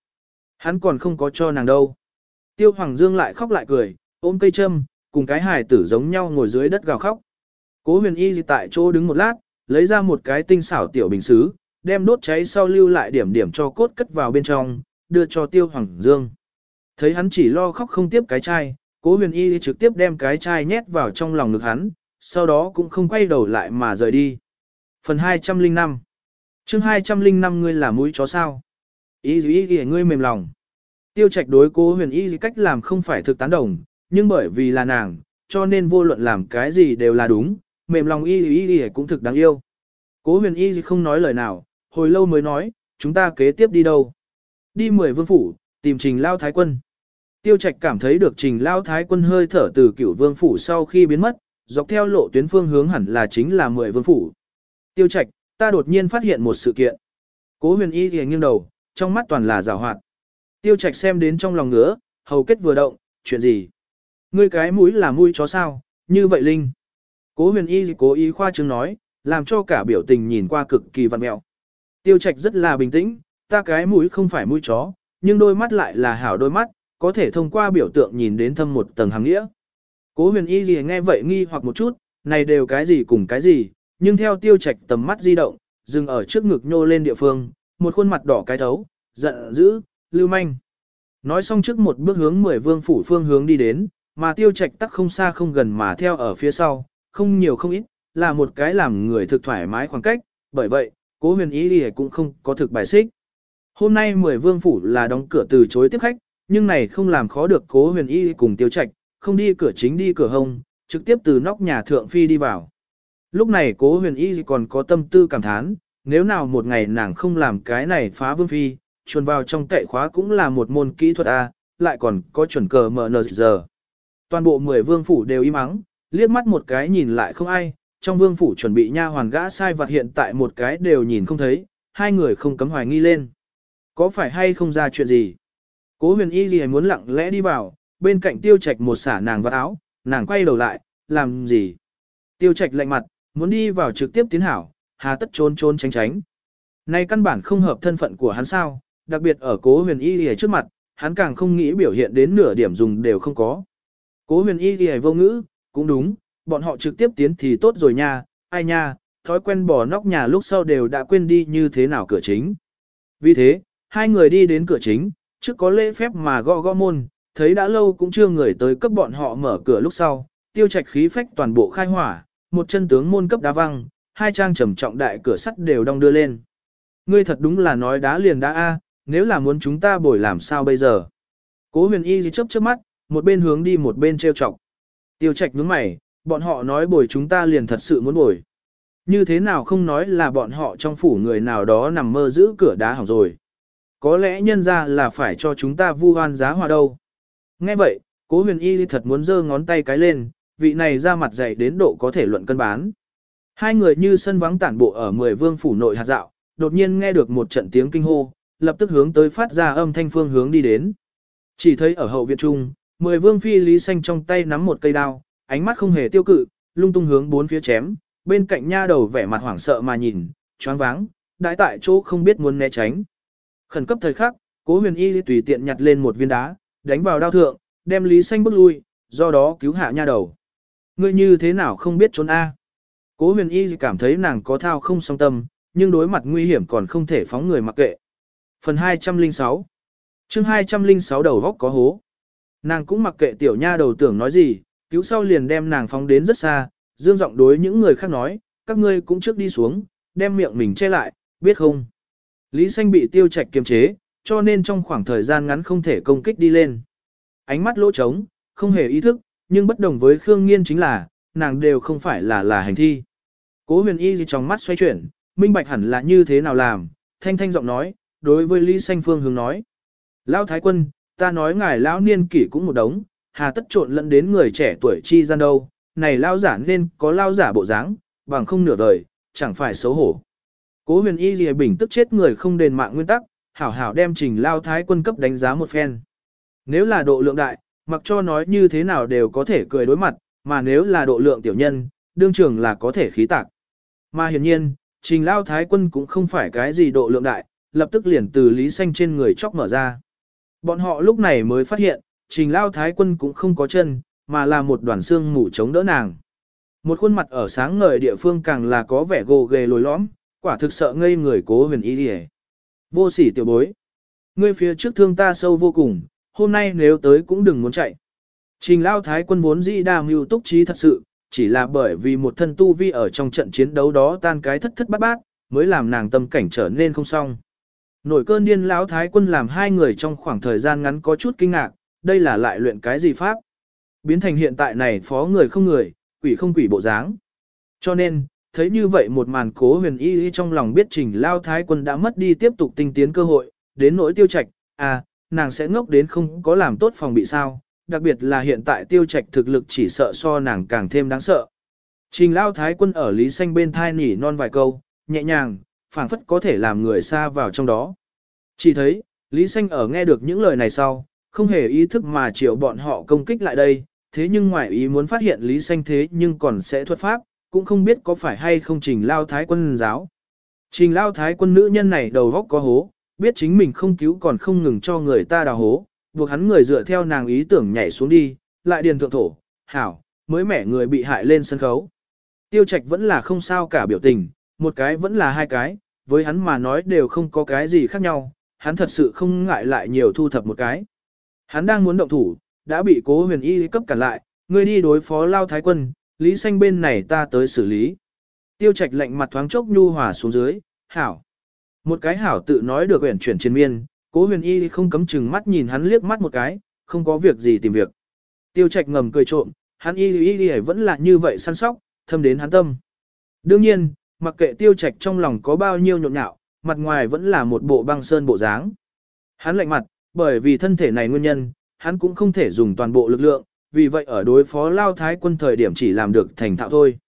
Hắn còn không có cho nàng đâu. Tiêu Hoàng Dương lại khóc lại cười, ôm cây châm, cùng cái hài tử giống nhau ngồi dưới đất gào khóc. Cố huyền y tại chỗ đứng một lát, lấy ra một cái tinh xảo tiểu bình xứ, đem đốt cháy sau lưu lại điểm điểm cho cốt cất vào bên trong, đưa cho Tiêu Hoàng Dương. Thấy hắn chỉ lo khóc không tiếp cái chai, cố huyền y trực tiếp đem cái chai nhét vào trong lòng ngực hắn, sau đó cũng không quay đầu lại mà rời đi. Phần 205 chương 205 ngươi là mũi chó sao? Ý ý ý ngươi mềm lòng. Tiêu trạch đối cố huyền y cách làm không phải thực tán đồng, nhưng bởi vì là nàng, cho nên vô luận làm cái gì đều là đúng, mềm lòng y y y cũng thực đáng yêu. Cố huyền y không nói lời nào, hồi lâu mới nói, chúng ta kế tiếp đi đâu? Đi mười vương phủ, tìm trình lao thái quân. Tiêu trạch cảm thấy được trình lao thái quân hơi thở từ cửu vương phủ sau khi biến mất, dọc theo lộ tuyến phương hướng hẳn là chính là mười vương phủ. Tiêu trạch, ta đột nhiên phát hiện một sự kiện. Cố huyền y thì nghiêng đầu, trong mắt toàn là rào hoạt. Tiêu trạch xem đến trong lòng ngứa, hầu kết vừa động, chuyện gì? Ngươi cái mũi là mũi chó sao, như vậy Linh. Cố huyền y cố ý khoa trương nói, làm cho cả biểu tình nhìn qua cực kỳ văn mẹo. Tiêu trạch rất là bình tĩnh, ta cái mũi không phải mũi chó, nhưng đôi mắt lại là hảo đôi mắt, có thể thông qua biểu tượng nhìn đến thâm một tầng hàng nghĩa. Cố huyền y gì nghe vậy nghi hoặc một chút, này đều cái gì cùng cái gì, nhưng theo tiêu trạch tầm mắt di động, dừng ở trước ngực nhô lên địa phương, một khuôn mặt đỏ cái thấu, giận dữ, lưu manh. Nói xong trước một bước hướng mười vương phủ phương hướng đi đến, mà tiêu trạch tắc không xa không gần mà theo ở phía sau, không nhiều không ít, là một cái làm người thực thoải mái khoảng cách, bởi vậy, cố huyền ý đi cũng không có thực bài xích. Hôm nay mười vương phủ là đóng cửa từ chối tiếp khách, nhưng này không làm khó được cố huyền y cùng tiêu trạch, không đi cửa chính đi cửa hông, trực tiếp từ nóc nhà thượng phi đi vào. Lúc này cố huyền y còn có tâm tư cảm thán, nếu nào một ngày nàng không làm cái này phá vương phi, chuồn vào trong cậy khóa cũng là một môn kỹ thuật A, lại còn có chuẩn cờ mở nờ giờ. Toàn bộ mười vương phủ đều im ắng, liếc mắt một cái nhìn lại không ai, trong vương phủ chuẩn bị nha hoàn gã sai vặt hiện tại một cái đều nhìn không thấy, hai người không cấm hoài nghi lên. Có phải hay không ra chuyện gì? Cố huyền y gì muốn lặng lẽ đi vào, bên cạnh tiêu trạch một xả nàng vào áo, nàng quay đầu lại, làm gì? Tiêu trạch lạnh mặt, muốn đi vào trực tiếp tiến hảo, hà tất trốn trốn tránh tránh. Này căn bản không hợp thân phận của hắn sao, đặc biệt ở cố huyền y gì trước mặt, hắn càng không nghĩ biểu hiện đến nửa điểm dùng đều không có. Cố huyền y gì vô ngữ, cũng đúng, bọn họ trực tiếp tiến thì tốt rồi nha, ai nha, thói quen bỏ nóc nhà lúc sau đều đã quên đi như thế nào cửa chính. Vì thế, hai người đi đến cửa chính, trước có lễ phép mà gõ gõ môn, thấy đã lâu cũng chưa người tới cấp bọn họ mở cửa lúc sau, tiêu trạch khí phách toàn bộ khai hỏa, một chân tướng môn cấp đá văng, hai trang trầm trọng đại cửa sắt đều đong đưa lên. Ngươi thật đúng là nói đá liền đá A, nếu là muốn chúng ta bồi làm sao bây giờ? Cố huyền y chớp chớp mắt, một bên hướng đi một bên treo chọc. Tiêu trạch nhướng mày, bọn họ nói bồi chúng ta liền thật sự muốn bồi. Như thế nào không nói là bọn họ trong phủ người nào đó nằm mơ giữ cửa đá hỏng rồi. Có lẽ nhân ra là phải cho chúng ta vu oan giá hòa đâu. Nghe vậy, cố huyền y thật muốn giơ ngón tay cái lên, vị này ra mặt dày đến độ có thể luận cân bán. Hai người như sân vắng tản bộ ở mười vương phủ nội hạt dạo, đột nhiên nghe được một trận tiếng kinh hô, lập tức hướng tới phát ra âm thanh phương hướng đi đến. Chỉ thấy ở hậu viện trung, mười vương phi lý xanh trong tay nắm một cây đao, ánh mắt không hề tiêu cự, lung tung hướng bốn phía chém, bên cạnh nha đầu vẻ mặt hoảng sợ mà nhìn, choáng váng, đãi tại chỗ không biết muốn né tránh. Khẩn cấp thời khắc, cố huyền y tùy tiện nhặt lên một viên đá, đánh vào đao thượng, đem lý xanh bước lui, do đó cứu hạ nha đầu. Ngươi như thế nào không biết trốn A. Cố huyền y cảm thấy nàng có thao không song tâm, nhưng đối mặt nguy hiểm còn không thể phóng người mặc kệ. Phần 206 chương 206 đầu góc có hố. Nàng cũng mặc kệ tiểu nha đầu tưởng nói gì, cứu sau liền đem nàng phóng đến rất xa, dương giọng đối những người khác nói, các ngươi cũng trước đi xuống, đem miệng mình che lại, biết không? Lý Xanh bị tiêu trạch kiềm chế, cho nên trong khoảng thời gian ngắn không thể công kích đi lên. Ánh mắt lỗ trống, không hề ý thức, nhưng bất đồng với Khương Nghiên chính là, nàng đều không phải là là hành thi. Cố huyền y gì trong mắt xoay chuyển, minh bạch hẳn là như thế nào làm, thanh thanh giọng nói, đối với Lý Xanh Phương hướng nói. Lão Thái Quân, ta nói ngài lão niên kỷ cũng một đống, hà tất trộn lẫn đến người trẻ tuổi chi gian đâu, này lão giả nên có lão giả bộ dáng, bằng không nửa đời, chẳng phải xấu hổ. Cố huyền y lìa bình tức chết người không đền mạng nguyên tắc, hảo hảo đem trình lao thái quân cấp đánh giá một phen. Nếu là độ lượng đại, mặc cho nói như thế nào đều có thể cười đối mặt, mà nếu là độ lượng tiểu nhân, đương trường là có thể khí tạc. Mà hiển nhiên, trình lao thái quân cũng không phải cái gì độ lượng đại, lập tức liền từ lý xanh trên người chóc mở ra. Bọn họ lúc này mới phát hiện, trình lao thái quân cũng không có chân, mà là một đoàn xương mủ chống đỡ nàng. Một khuôn mặt ở sáng ngời địa phương càng là có vẻ gồ ghề lồi lõm, quả thực sợ ngây người cố huyền y đi Vô sỉ tiểu bối. Ngươi phía trước thương ta sâu vô cùng, hôm nay nếu tới cũng đừng muốn chạy. Trình lao thái quân vốn dĩ đa mưu túc trí thật sự, chỉ là bởi vì một thân tu vi ở trong trận chiến đấu đó tan cái thất thất bát bát, mới làm nàng tâm cảnh trở nên không xong. Nổi cơn điên lão thái quân làm hai người trong khoảng thời gian ngắn có chút kinh ngạc, đây là lại luyện cái gì pháp? Biến thành hiện tại này phó người không người, quỷ không quỷ bộ dáng. Cho nên, thấy như vậy một màn cố huyền y y trong lòng biết trình lao thái quân đã mất đi tiếp tục tinh tiến cơ hội, đến nỗi tiêu trạch, à, nàng sẽ ngốc đến không có làm tốt phòng bị sao, đặc biệt là hiện tại tiêu trạch thực lực chỉ sợ so nàng càng thêm đáng sợ. Trình lao thái quân ở Lý Xanh bên thai nỉ non vài câu, nhẹ nhàng, phảng phất có thể làm người xa vào trong đó. Chỉ thấy, Lý Xanh ở nghe được những lời này sau, không hề ý thức mà chiều bọn họ công kích lại đây, thế nhưng ngoại ý muốn phát hiện Lý Xanh thế nhưng còn sẽ thuật pháp, cũng không biết có phải hay không trình lao thái quân giáo. Trình lao thái quân nữ nhân này đầu góc có hố, biết chính mình không cứu còn không ngừng cho người ta đào hố, buộc hắn người dựa theo nàng ý tưởng nhảy xuống đi, lại điền thượng thổ, hảo, mới mẻ người bị hại lên sân khấu. Tiêu trạch vẫn là không sao cả biểu tình, một cái vẫn là hai cái, với hắn mà nói đều không có cái gì khác nhau, hắn thật sự không ngại lại nhiều thu thập một cái. Hắn đang muốn động thủ, đã bị cố huyền y cấp cản lại, ngươi đi đối phó lao thái quân, lý xanh bên này ta tới xử lý. Tiêu trạch lạnh mặt thoáng chốc nhu hòa xuống dưới, hảo. Một cái hảo tự nói được uyển chuyển trên miên, cố huyền y không cấm chừng mắt nhìn hắn liếc mắt một cái, không có việc gì tìm việc. Tiêu trạch ngầm cười trộm, hắn y y y vẫn là như vậy săn sóc, thâm đến hắn tâm. Đương nhiên, mặc kệ tiêu trạch trong lòng có bao nhiêu nhộn nhạo, mặt ngoài vẫn là một bộ băng sơn bộ dáng. Hắn lạnh mặt, bởi vì thân thể này nguyên nhân, hắn cũng không thể dùng toàn bộ lực lượng, vì vậy ở đối phó Lao Thái quân thời điểm chỉ làm được thành thạo thôi.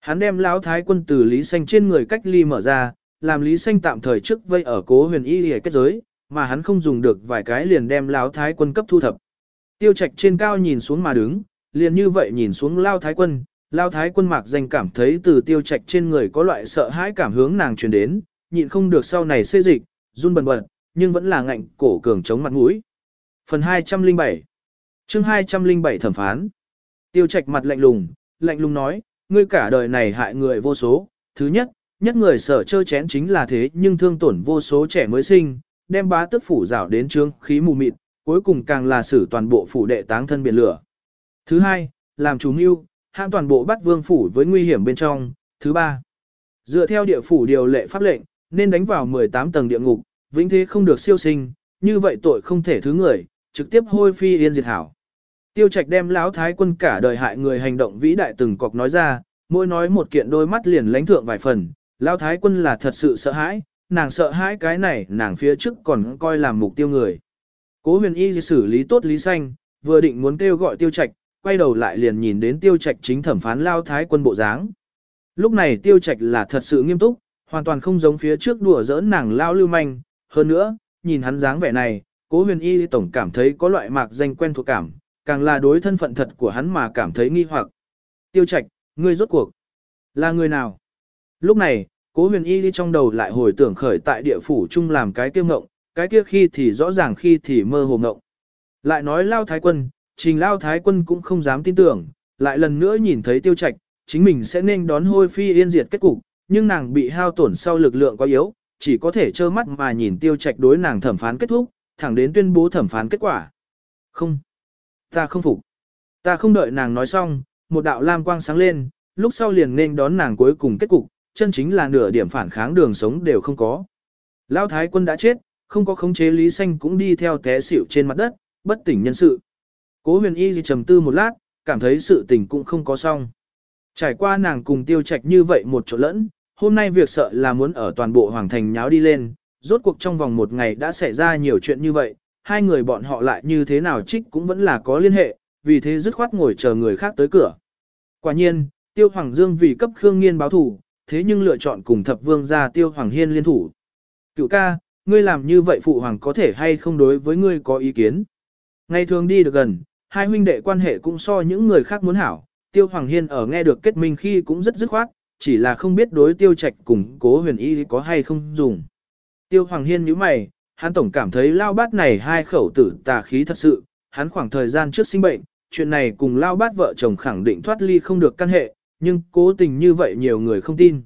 Hắn đem Lão Thái quân từ Lý Xanh trên người cách ly mở ra, làm Lý Xanh tạm thời trước vây ở cố huyền y để kết giới, mà hắn không dùng được vài cái liền đem Lão Thái quân cấp thu thập. Tiêu Trạch trên cao nhìn xuống mà đứng, liền như vậy nhìn xuống Lao Thái quân, Lao Thái quân mạc danh cảm thấy từ Tiêu Trạch trên người có loại sợ hãi cảm hướng nàng truyền đến, nhịn không được sau này xê dịch, run bần bật, nhưng vẫn là ngạnh cổ cường chống mặt mũi. Phần 207 chương 207 thẩm phán Tiêu trạch mặt lạnh lùng, lạnh lùng nói, ngươi cả đời này hại người vô số. Thứ nhất, nhất người sở chơi chén chính là thế nhưng thương tổn vô số trẻ mới sinh, đem bá tức phủ rảo đến trương khí mù mịt, cuối cùng càng là xử toàn bộ phủ đệ táng thân biển lửa. Thứ hai, làm chủ mưu, hãm toàn bộ bắt vương phủ với nguy hiểm bên trong. Thứ ba, dựa theo địa phủ điều lệ pháp lệnh, nên đánh vào 18 tầng địa ngục, vĩnh thế không được siêu sinh, như vậy tội không thể thứ người, trực tiếp hôi phi yên diệt hảo. Tiêu Trạch đem lão thái quân cả đời hại người hành động vĩ đại từng cọc nói ra, mỗi nói một kiện đôi mắt liền lánh thượng vài phần, lão thái quân là thật sự sợ hãi, nàng sợ hãi cái này, nàng phía trước còn coi làm mục tiêu người. Cố huyền y xử lý tốt lý xanh, vừa định muốn kêu gọi tiêu trạch, quay đầu lại liền nhìn đến tiêu trạch chính thẩm phán Lão thái quân bộ dáng. Lúc này tiêu trạch là thật sự nghiêm túc, hoàn toàn không giống phía trước đùa giỡn nàng lão lưu manh, hơn nữa, nhìn hắn dáng vẻ này, cố huyền y tổng cảm thấy có loại mạc danh quen thuộc cảm, càng là đối thân phận thật của hắn mà cảm thấy nghi hoặc. Tiêu trạch, ngươi rốt cuộc, là người nào? Lúc này, cố huyền y trong đầu lại hồi tưởng khởi tại địa phủ chung làm cái kiêu ngộng, cái kia khi thì rõ ràng khi thì mơ hồ ngộng. Lại nói lao thái quân, trình lao thái quân cũng không dám tin tưởng, lại lần nữa nhìn thấy tiêu trạch, chính mình sẽ nên đón hôi phi yên diệt kết cục, nhưng nàng bị hao tổn sau lực lượng quá yếu, chỉ có thể trơ mắt mà nhìn tiêu trạch đối nàng thẩm phán kết thúc, thẳng đến tuyên bố thẩm phán kết quả. Không, ta không phục. Ta không đợi nàng nói xong, một đạo lam quang sáng lên, lúc sau liền nên đón nàng cuối cùng kết cục, chân chính là nửa điểm phản kháng đường sống đều không có. Lão thái quân đã chết, không có khống chế Lý Xanh cũng đi theo té xỉu trên mặt đất, bất tỉnh nhân sự. Cố huyền y trầm tư một lát, cảm thấy sự tình cũng không có xong. Trải qua nàng cùng tiêu trạch như vậy một chỗ lẫn, hôm nay việc sợ là muốn ở toàn bộ hoàng thành nháo đi lên, rốt cuộc trong vòng một ngày đã xảy ra nhiều chuyện như vậy, hai người bọn họ lại như thế nào trích cũng vẫn là có liên hệ, vì thế dứt khoát ngồi chờ người khác tới cửa. Quả nhiên, tiêu hoàng dương vì cấp khương nghiên báo thủ, thế nhưng lựa chọn cùng thập vương gia tiêu hoàng hiên liên thủ. Cựu ca, ngươi làm như vậy phụ hoàng có thể hay không đối với ngươi có ý kiến. Ngày thường đi được gần, hai huynh đệ quan hệ cũng so những người khác muốn hảo, tiêu hoàng hiên ở nghe được kết minh khi cũng rất dứt khoát, chỉ là không biết đối tiêu trạch cùng cố huyền y có hay không dùng. Tiêu hoàng hiên nhíu mày, hắn tổng cảm thấy lao bát này hai khẩu tử tà khí thật sự, hắn khoảng thời gian trước sinh bệnh, chuyện này cùng lao bát vợ chồng khẳng định thoát ly không được căn hệ, nhưng cố tình như vậy nhiều người không tin.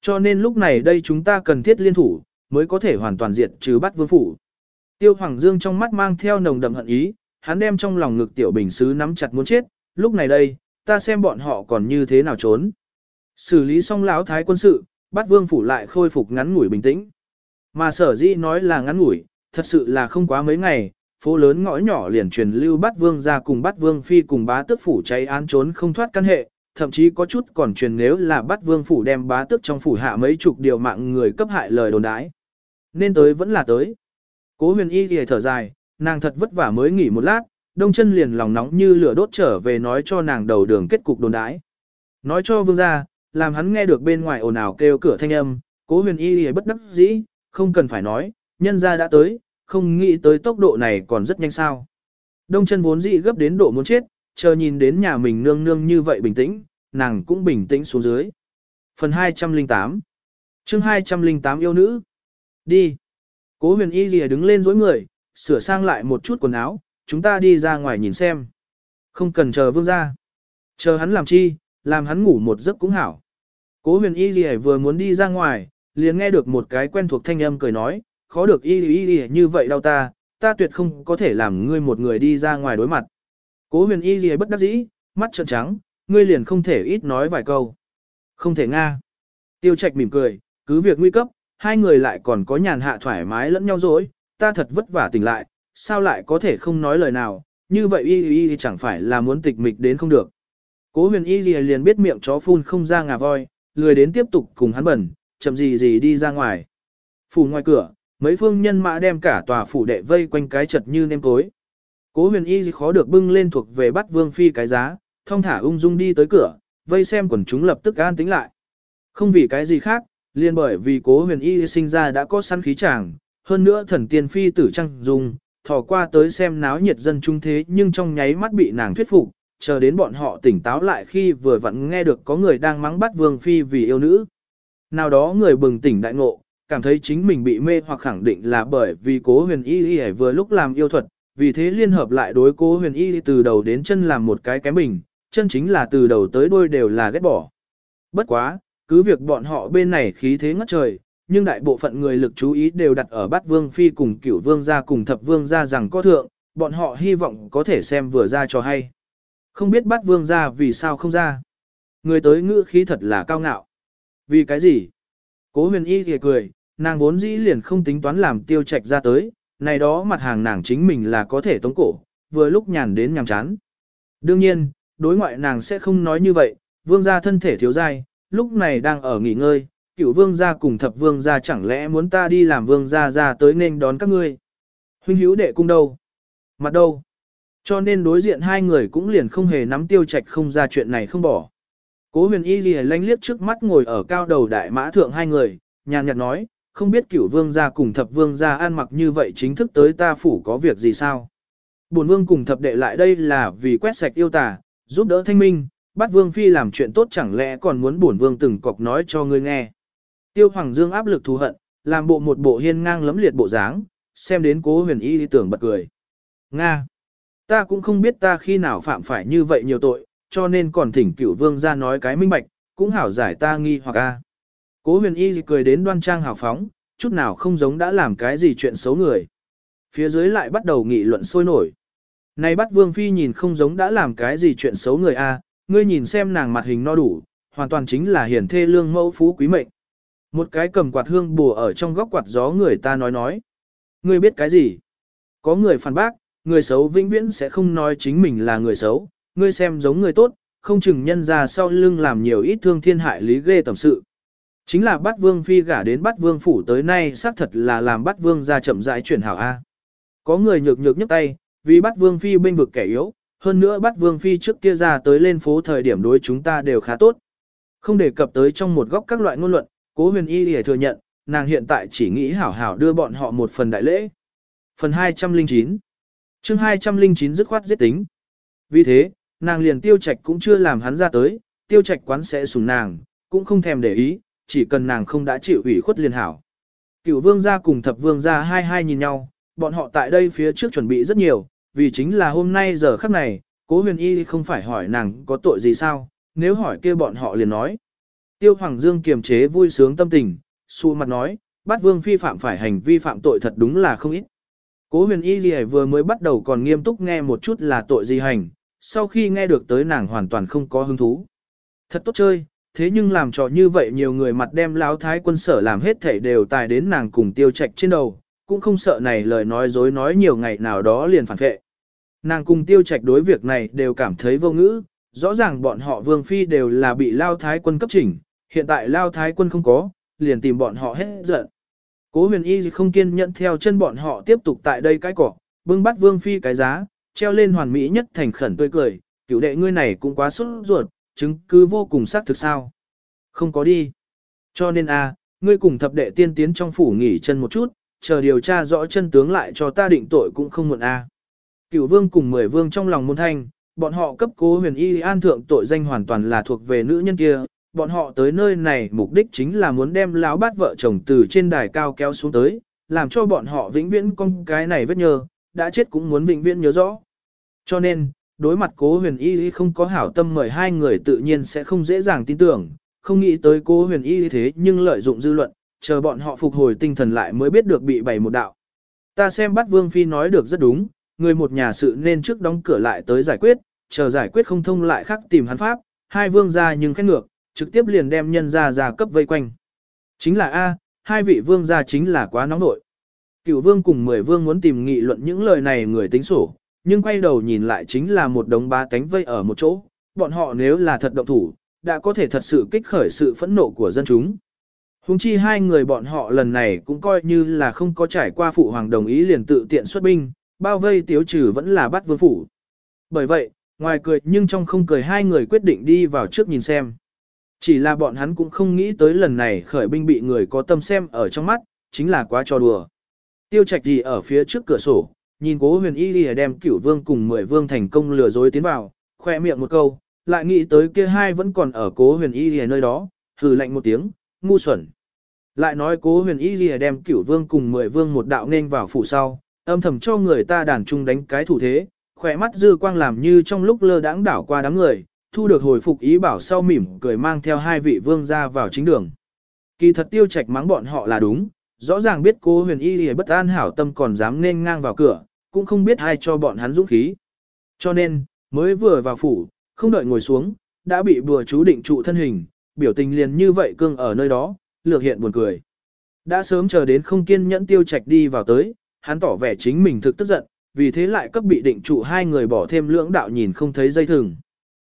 Cho nên lúc này đây chúng ta cần thiết liên thủ, mới có thể hoàn toàn diệt trừ bắt vương phủ. Tiêu Hoàng Dương trong mắt mang theo nồng đậm hận ý, hắn đem trong lòng ngực tiểu bình sứ nắm chặt muốn chết, lúc này đây, ta xem bọn họ còn như thế nào trốn. Xử lý xong lão thái quân sự, bắt vương phủ lại khôi phục ngắn ngủi bình tĩnh. Mà sở dĩ nói là ngắn ngủi, thật sự là không quá mấy ngày, phố lớn ngõ nhỏ liền truyền lưu bắt vương ra cùng bắt vương phi cùng bá tước phủ cháy án trốn không thoát căn hệ, thậm chí có chút còn truyền nếu là bắt vương phủ đem bá tước trong phủ hạ mấy chục điều mạng người cấp hại lời đồn đái. Nên tới vẫn là tới. Cố huyền y thì thở dài, nàng thật vất vả mới nghỉ một lát, đông chân liền lòng nóng như lửa đốt trở về nói cho nàng đầu đường kết cục đồn đái. Nói cho vương gia, làm hắn nghe được bên ngoài ồn ào kêu cửa thanh âm, cố huyền y thì bất đắc dĩ, không cần phải nói, nhân gia đã tới, không nghĩ tới tốc độ này còn rất nhanh sao. Đông chân vốn dị gấp đến độ muốn chết, chờ nhìn đến nhà mình nương nương như vậy bình tĩnh, nàng cũng bình tĩnh xuống dưới. Phần 208 chương 208 yêu nữ Đi. Cố huyền y lìa đứng lên dối người, sửa sang lại một chút quần áo, chúng ta đi ra ngoài nhìn xem. Không cần chờ vương ra. Chờ hắn làm chi, làm hắn ngủ một giấc cũng hảo. Cố huyền y lìa vừa muốn đi ra ngoài, liền nghe được một cái quen thuộc thanh âm cười nói, khó được y y y như vậy đâu ta, ta tuyệt không có thể làm ngươi một người đi ra ngoài đối mặt. Cố huyền y y bất đắc dĩ, mắt trợn trắng, ngươi liền không thể ít nói vài câu. Không thể nga. Tiêu trạch mỉm cười, cứ việc nguy cấp, hai người lại còn có nhàn hạ thoải mái lẫn nhau dối, ta thật vất vả tỉnh lại, sao lại có thể không nói lời nào, như vậy y y y chẳng phải là muốn tịch mịch đến không được. Cố huyền y y liền biết miệng chó phun không ra ngà voi, lười đến tiếp tục cùng hắn bẩn, chậm gì gì đi ra ngoài. Phủ ngoài cửa, mấy phương nhân mã đem cả tòa phủ đệ vây quanh cái chật như nêm cối. Cố huyền y khó được bưng lên thuộc về bắt vương phi cái giá, thông thả ung dung đi tới cửa, vây xem quần chúng lập tức an tính lại. Không vì cái gì khác, liền bởi vì cố huyền y sinh ra đã có săn khí chàng, hơn nữa thần tiên phi tử trăng dung, thò qua tới xem náo nhiệt dân trung thế nhưng trong nháy mắt bị nàng thuyết phục, chờ đến bọn họ tỉnh táo lại khi vừa vặn nghe được có người đang mắng bắt vương phi vì yêu nữ. Nào đó người bừng tỉnh đại ngộ, cảm thấy chính mình bị mê hoặc khẳng định là bởi vì cố huyền y y vừa lúc làm yêu thuật, vì thế liên hợp lại đối cố huyền y từ đầu đến chân làm một cái kém bình, chân chính là từ đầu tới đuôi đều là ghét bỏ. Bất quá, cứ việc bọn họ bên này khí thế ngất trời, nhưng đại bộ phận người lực chú ý đều đặt ở bát vương phi cùng cửu vương gia cùng thập vương gia rằng có thượng, bọn họ hy vọng có thể xem vừa ra cho hay. Không biết Bát vương Gia vì sao không ra. Người tới ngữ khí thật là cao ngạo. Vì cái gì? Cố huyền y thì cười, nàng vốn dĩ liền không tính toán làm tiêu trạch ra tới, này đó mặt hàng nàng chính mình là có thể tống cổ, vừa lúc nhàn đến nhàm chán. Đương nhiên, đối ngoại nàng sẽ không nói như vậy, vương gia thân thể thiếu dai, lúc này đang ở nghỉ ngơi, cựu vương gia cùng thập vương gia chẳng lẽ muốn ta đi làm vương gia ra tới nên đón các ngươi. Huynh hữu đệ cung đâu? Mặt đâu? Cho nên đối diện hai người cũng liền không hề nắm tiêu trạch không ra chuyện này không bỏ. Cố huyền y lìa lanh liếc trước mắt ngồi ở cao đầu đại mã thượng hai người, nhàn nhạt nói, không biết cửu vương gia cùng thập vương gia ăn mặc như vậy chính thức tới ta phủ có việc gì sao? Bổn vương cùng thập đệ lại đây là vì quét sạch yêu tà, giúp đỡ thanh minh, bắt vương phi làm chuyện tốt chẳng lẽ còn muốn bổn vương từng cọc nói cho ngươi nghe. Tiêu Hoàng Dương áp lực thù hận, làm bộ một bộ hiên ngang lấm liệt bộ dáng, xem đến cố huyền y tưởng bật cười. Nga! Ta cũng không biết ta khi nào phạm phải như vậy nhiều tội, cho nên còn thỉnh cửu vương ra nói cái minh bạch, cũng hảo giải ta nghi hoặc a. Cố huyền y cười đến đoan trang hào phóng, chút nào không giống đã làm cái gì chuyện xấu người. Phía dưới lại bắt đầu nghị luận sôi nổi. Này bắt vương phi nhìn không giống đã làm cái gì chuyện xấu người a, ngươi nhìn xem nàng mặt hình no đủ, hoàn toàn chính là hiển thê lương mẫu phú quý mệnh. Một cái cầm quạt hương bùa ở trong góc quạt gió người ta nói nói. Ngươi biết cái gì? Có người phản bác, người xấu vĩnh viễn sẽ không nói chính mình là người xấu, ngươi xem giống người tốt, không chừng nhân ra sau lưng làm nhiều ít thương thiên hại lý ghê tầm sự. Chính là bắt vương phi gả đến bắt vương phủ tới nay xác thật là làm bắt vương ra chậm rãi chuyển hảo A. Có người nhược nhược nhấc tay, vì bắt vương phi bênh vực kẻ yếu, hơn nữa bắt vương phi trước kia ra tới lên phố thời điểm đối chúng ta đều khá tốt. Không đề cập tới trong một góc các loại ngôn luận, cố huyền y để thừa nhận, nàng hiện tại chỉ nghĩ hảo hảo đưa bọn họ một phần đại lễ. Phần 209 chương 209 dứt khoát giết tính. Vì thế, nàng liền tiêu trạch cũng chưa làm hắn ra tới, tiêu trạch quán sẽ sủng nàng, cũng không thèm để ý, chỉ cần nàng không đã chịu ủy khuất liền hảo. Cửu vương gia cùng thập vương gia hai hai nhìn nhau, bọn họ tại đây phía trước chuẩn bị rất nhiều, vì chính là hôm nay giờ khắc này, cố huyền y không phải hỏi nàng có tội gì sao, nếu hỏi kia bọn họ liền nói. Tiêu Hoàng Dương kiềm chế vui sướng tâm tình, xu mặt nói, bắt vương phi phạm phải hành vi phạm tội thật đúng là không ít. Cố huyền y gì vừa mới bắt đầu còn nghiêm túc nghe một chút là tội gì hành, sau khi nghe được tới nàng hoàn toàn không có hứng thú. Thật tốt chơi, thế nhưng làm trò như vậy nhiều người mặt đem lão thái quân sở làm hết thảy đều tài đến nàng cùng tiêu trạch trên đầu, cũng không sợ này lời nói dối nói nhiều ngày nào đó liền phản vệ. Nàng cùng tiêu trạch đối việc này đều cảm thấy vô ngữ, rõ ràng bọn họ vương phi đều là bị lao thái quân cấp chỉnh, hiện tại lao thái quân không có, liền tìm bọn họ hết giận. Cố huyền y không kiên nhẫn theo chân bọn họ tiếp tục tại đây cái cỏ, bưng bắt vương phi cái giá, treo lên hoàn mỹ nhất thành khẩn tươi cười, cửu đệ ngươi này cũng quá sốt ruột, chứng cứ vô cùng xác thực sao. Không có đi. Cho nên a, ngươi cùng thập đệ tiên tiến trong phủ nghỉ chân một chút, chờ điều tra rõ chân tướng lại cho ta định tội cũng không muộn a. Cửu vương cùng mười vương trong lòng môn thanh, bọn họ cấp cố huyền y an thượng tội danh hoàn toàn là thuộc về nữ nhân kia, bọn họ tới nơi này mục đích chính là muốn đem lão bát vợ chồng từ trên đài cao kéo xuống tới, làm cho bọn họ vĩnh viễn con cái này vết nhơ, đã chết cũng muốn vĩnh viễn nhớ rõ. Cho nên, đối mặt cố huyền y không có hảo tâm mời hai người tự nhiên sẽ không dễ dàng tin tưởng, không nghĩ tới cố huyền y thế nhưng lợi dụng dư luận, chờ bọn họ phục hồi tinh thần lại mới biết được bị bày một đạo. Ta xem bắt Vương Phi nói được rất đúng, người một nhà sự nên trước đóng cửa lại tới giải quyết, chờ giải quyết không thông lại khác tìm hắn pháp, hai vương gia nhưng khét ngược, trực tiếp liền đem nhân gia gia cấp vây quanh. Chính là A, hai vị vương gia chính là quá nóng nội. Cựu vương cùng mười vương muốn tìm nghị luận những lời này người tính sổ, nhưng quay đầu nhìn lại chính là một đống ba cánh vây ở một chỗ, bọn họ nếu là thật động thủ, đã có thể thật sự kích khởi sự phẫn nộ của dân chúng. Hùng chi hai người bọn họ lần này cũng coi như là không có trải qua phụ hoàng đồng ý liền tự tiện xuất binh, bao vây tiếu trừ vẫn là bắt vương phủ. Bởi vậy, ngoài cười nhưng trong không cười hai người quyết định đi vào trước nhìn xem. Chỉ là bọn hắn cũng không nghĩ tới lần này khởi binh bị người có tâm xem ở trong mắt, chính là quá cho đùa. Tiêu trạch gì ở phía trước cửa sổ, nhìn cố huyền y lìa đem cửu vương cùng mười vương thành công lừa dối tiến vào, khoe miệng một câu, lại nghĩ tới kia hai vẫn còn ở cố huyền y lìa nơi đó, hừ lạnh một tiếng, ngu xuẩn. Lại nói cố huyền y lìa đem cửu vương cùng mười vương một đạo nên vào phủ sau, âm thầm cho người ta đàn trung đánh cái thủ thế, khỏe mắt dư quang làm như trong lúc lơ đãng đảo qua đám người, thu được hồi phục ý bảo sau mỉm cười mang theo hai vị vương ra vào chính đường. Kỳ thật tiêu trạch mắng bọn họ là đúng, rõ ràng biết cố huyền y lìa bất an hảo tâm còn dám nên ngang vào cửa, cũng không biết ai cho bọn hắn dũng khí. Cho nên, mới vừa vào phủ, không đợi ngồi xuống, đã bị bùa chú định trụ thân hình, biểu tình liền như vậy cương ở nơi đó, lược hiện buồn cười. Đã sớm chờ đến không kiên nhẫn tiêu trạch đi vào tới, hắn tỏ vẻ chính mình thực tức giận, vì thế lại cấp bị định trụ hai người bỏ thêm lưỡng đạo nhìn không thấy dây thừng.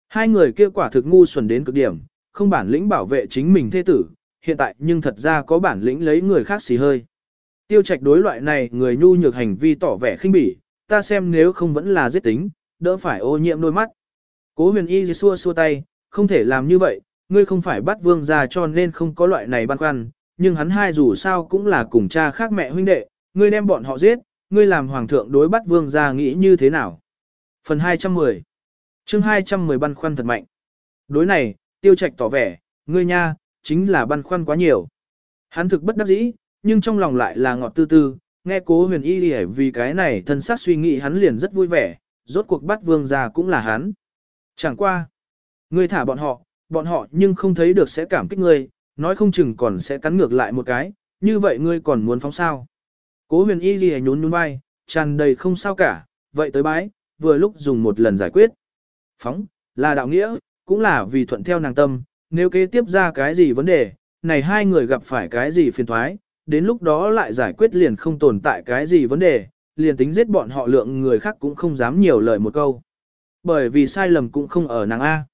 Hai người kia quả thực ngu xuẩn đến cực điểm, không bản lĩnh bảo vệ chính mình thế tử, hiện tại nhưng thật ra có bản lĩnh lấy người khác xì hơi. Tiêu trạch đối loại này người nhu nhược hành vi tỏ vẻ khinh bỉ, ta xem nếu không vẫn là giết tính, đỡ phải ô nhiễm đôi mắt. Cố huyền y xua xua tay, không thể làm như vậy, ngươi không phải bắt vương ra cho nên không có loại này băn khoăn, nhưng hắn hai dù sao cũng là cùng cha khác mẹ huynh đệ, ngươi đem bọn họ giết, ngươi làm hoàng thượng đối bắt vương ra nghĩ như thế nào. Phần 210 chương 210 băn khoăn thật mạnh. Đối này, tiêu trạch tỏ vẻ, ngươi nha, chính là băn khoăn quá nhiều. Hắn thực bất đắc dĩ, nhưng trong lòng lại là ngọt tư tư, nghe cố huyền y đi vì cái này thân xác suy nghĩ hắn liền rất vui vẻ, rốt cuộc bắt vương ra cũng là hắn. Chẳng qua. Ngươi thả bọn họ, bọn họ nhưng không thấy được sẽ cảm kích ngươi, nói không chừng còn sẽ cắn ngược lại một cái, như vậy ngươi còn muốn phóng sao. Cố huyền y ghi nhún nhún vai, tràn đầy không sao cả, vậy tới bái, vừa lúc dùng một lần giải quyết. Phóng, là đạo nghĩa, cũng là vì thuận theo nàng tâm, nếu kế tiếp ra cái gì vấn đề, này hai người gặp phải cái gì phiền thoái, đến lúc đó lại giải quyết liền không tồn tại cái gì vấn đề, liền tính giết bọn họ lượng người khác cũng không dám nhiều lời một câu. Bởi vì sai lầm cũng không ở nàng A.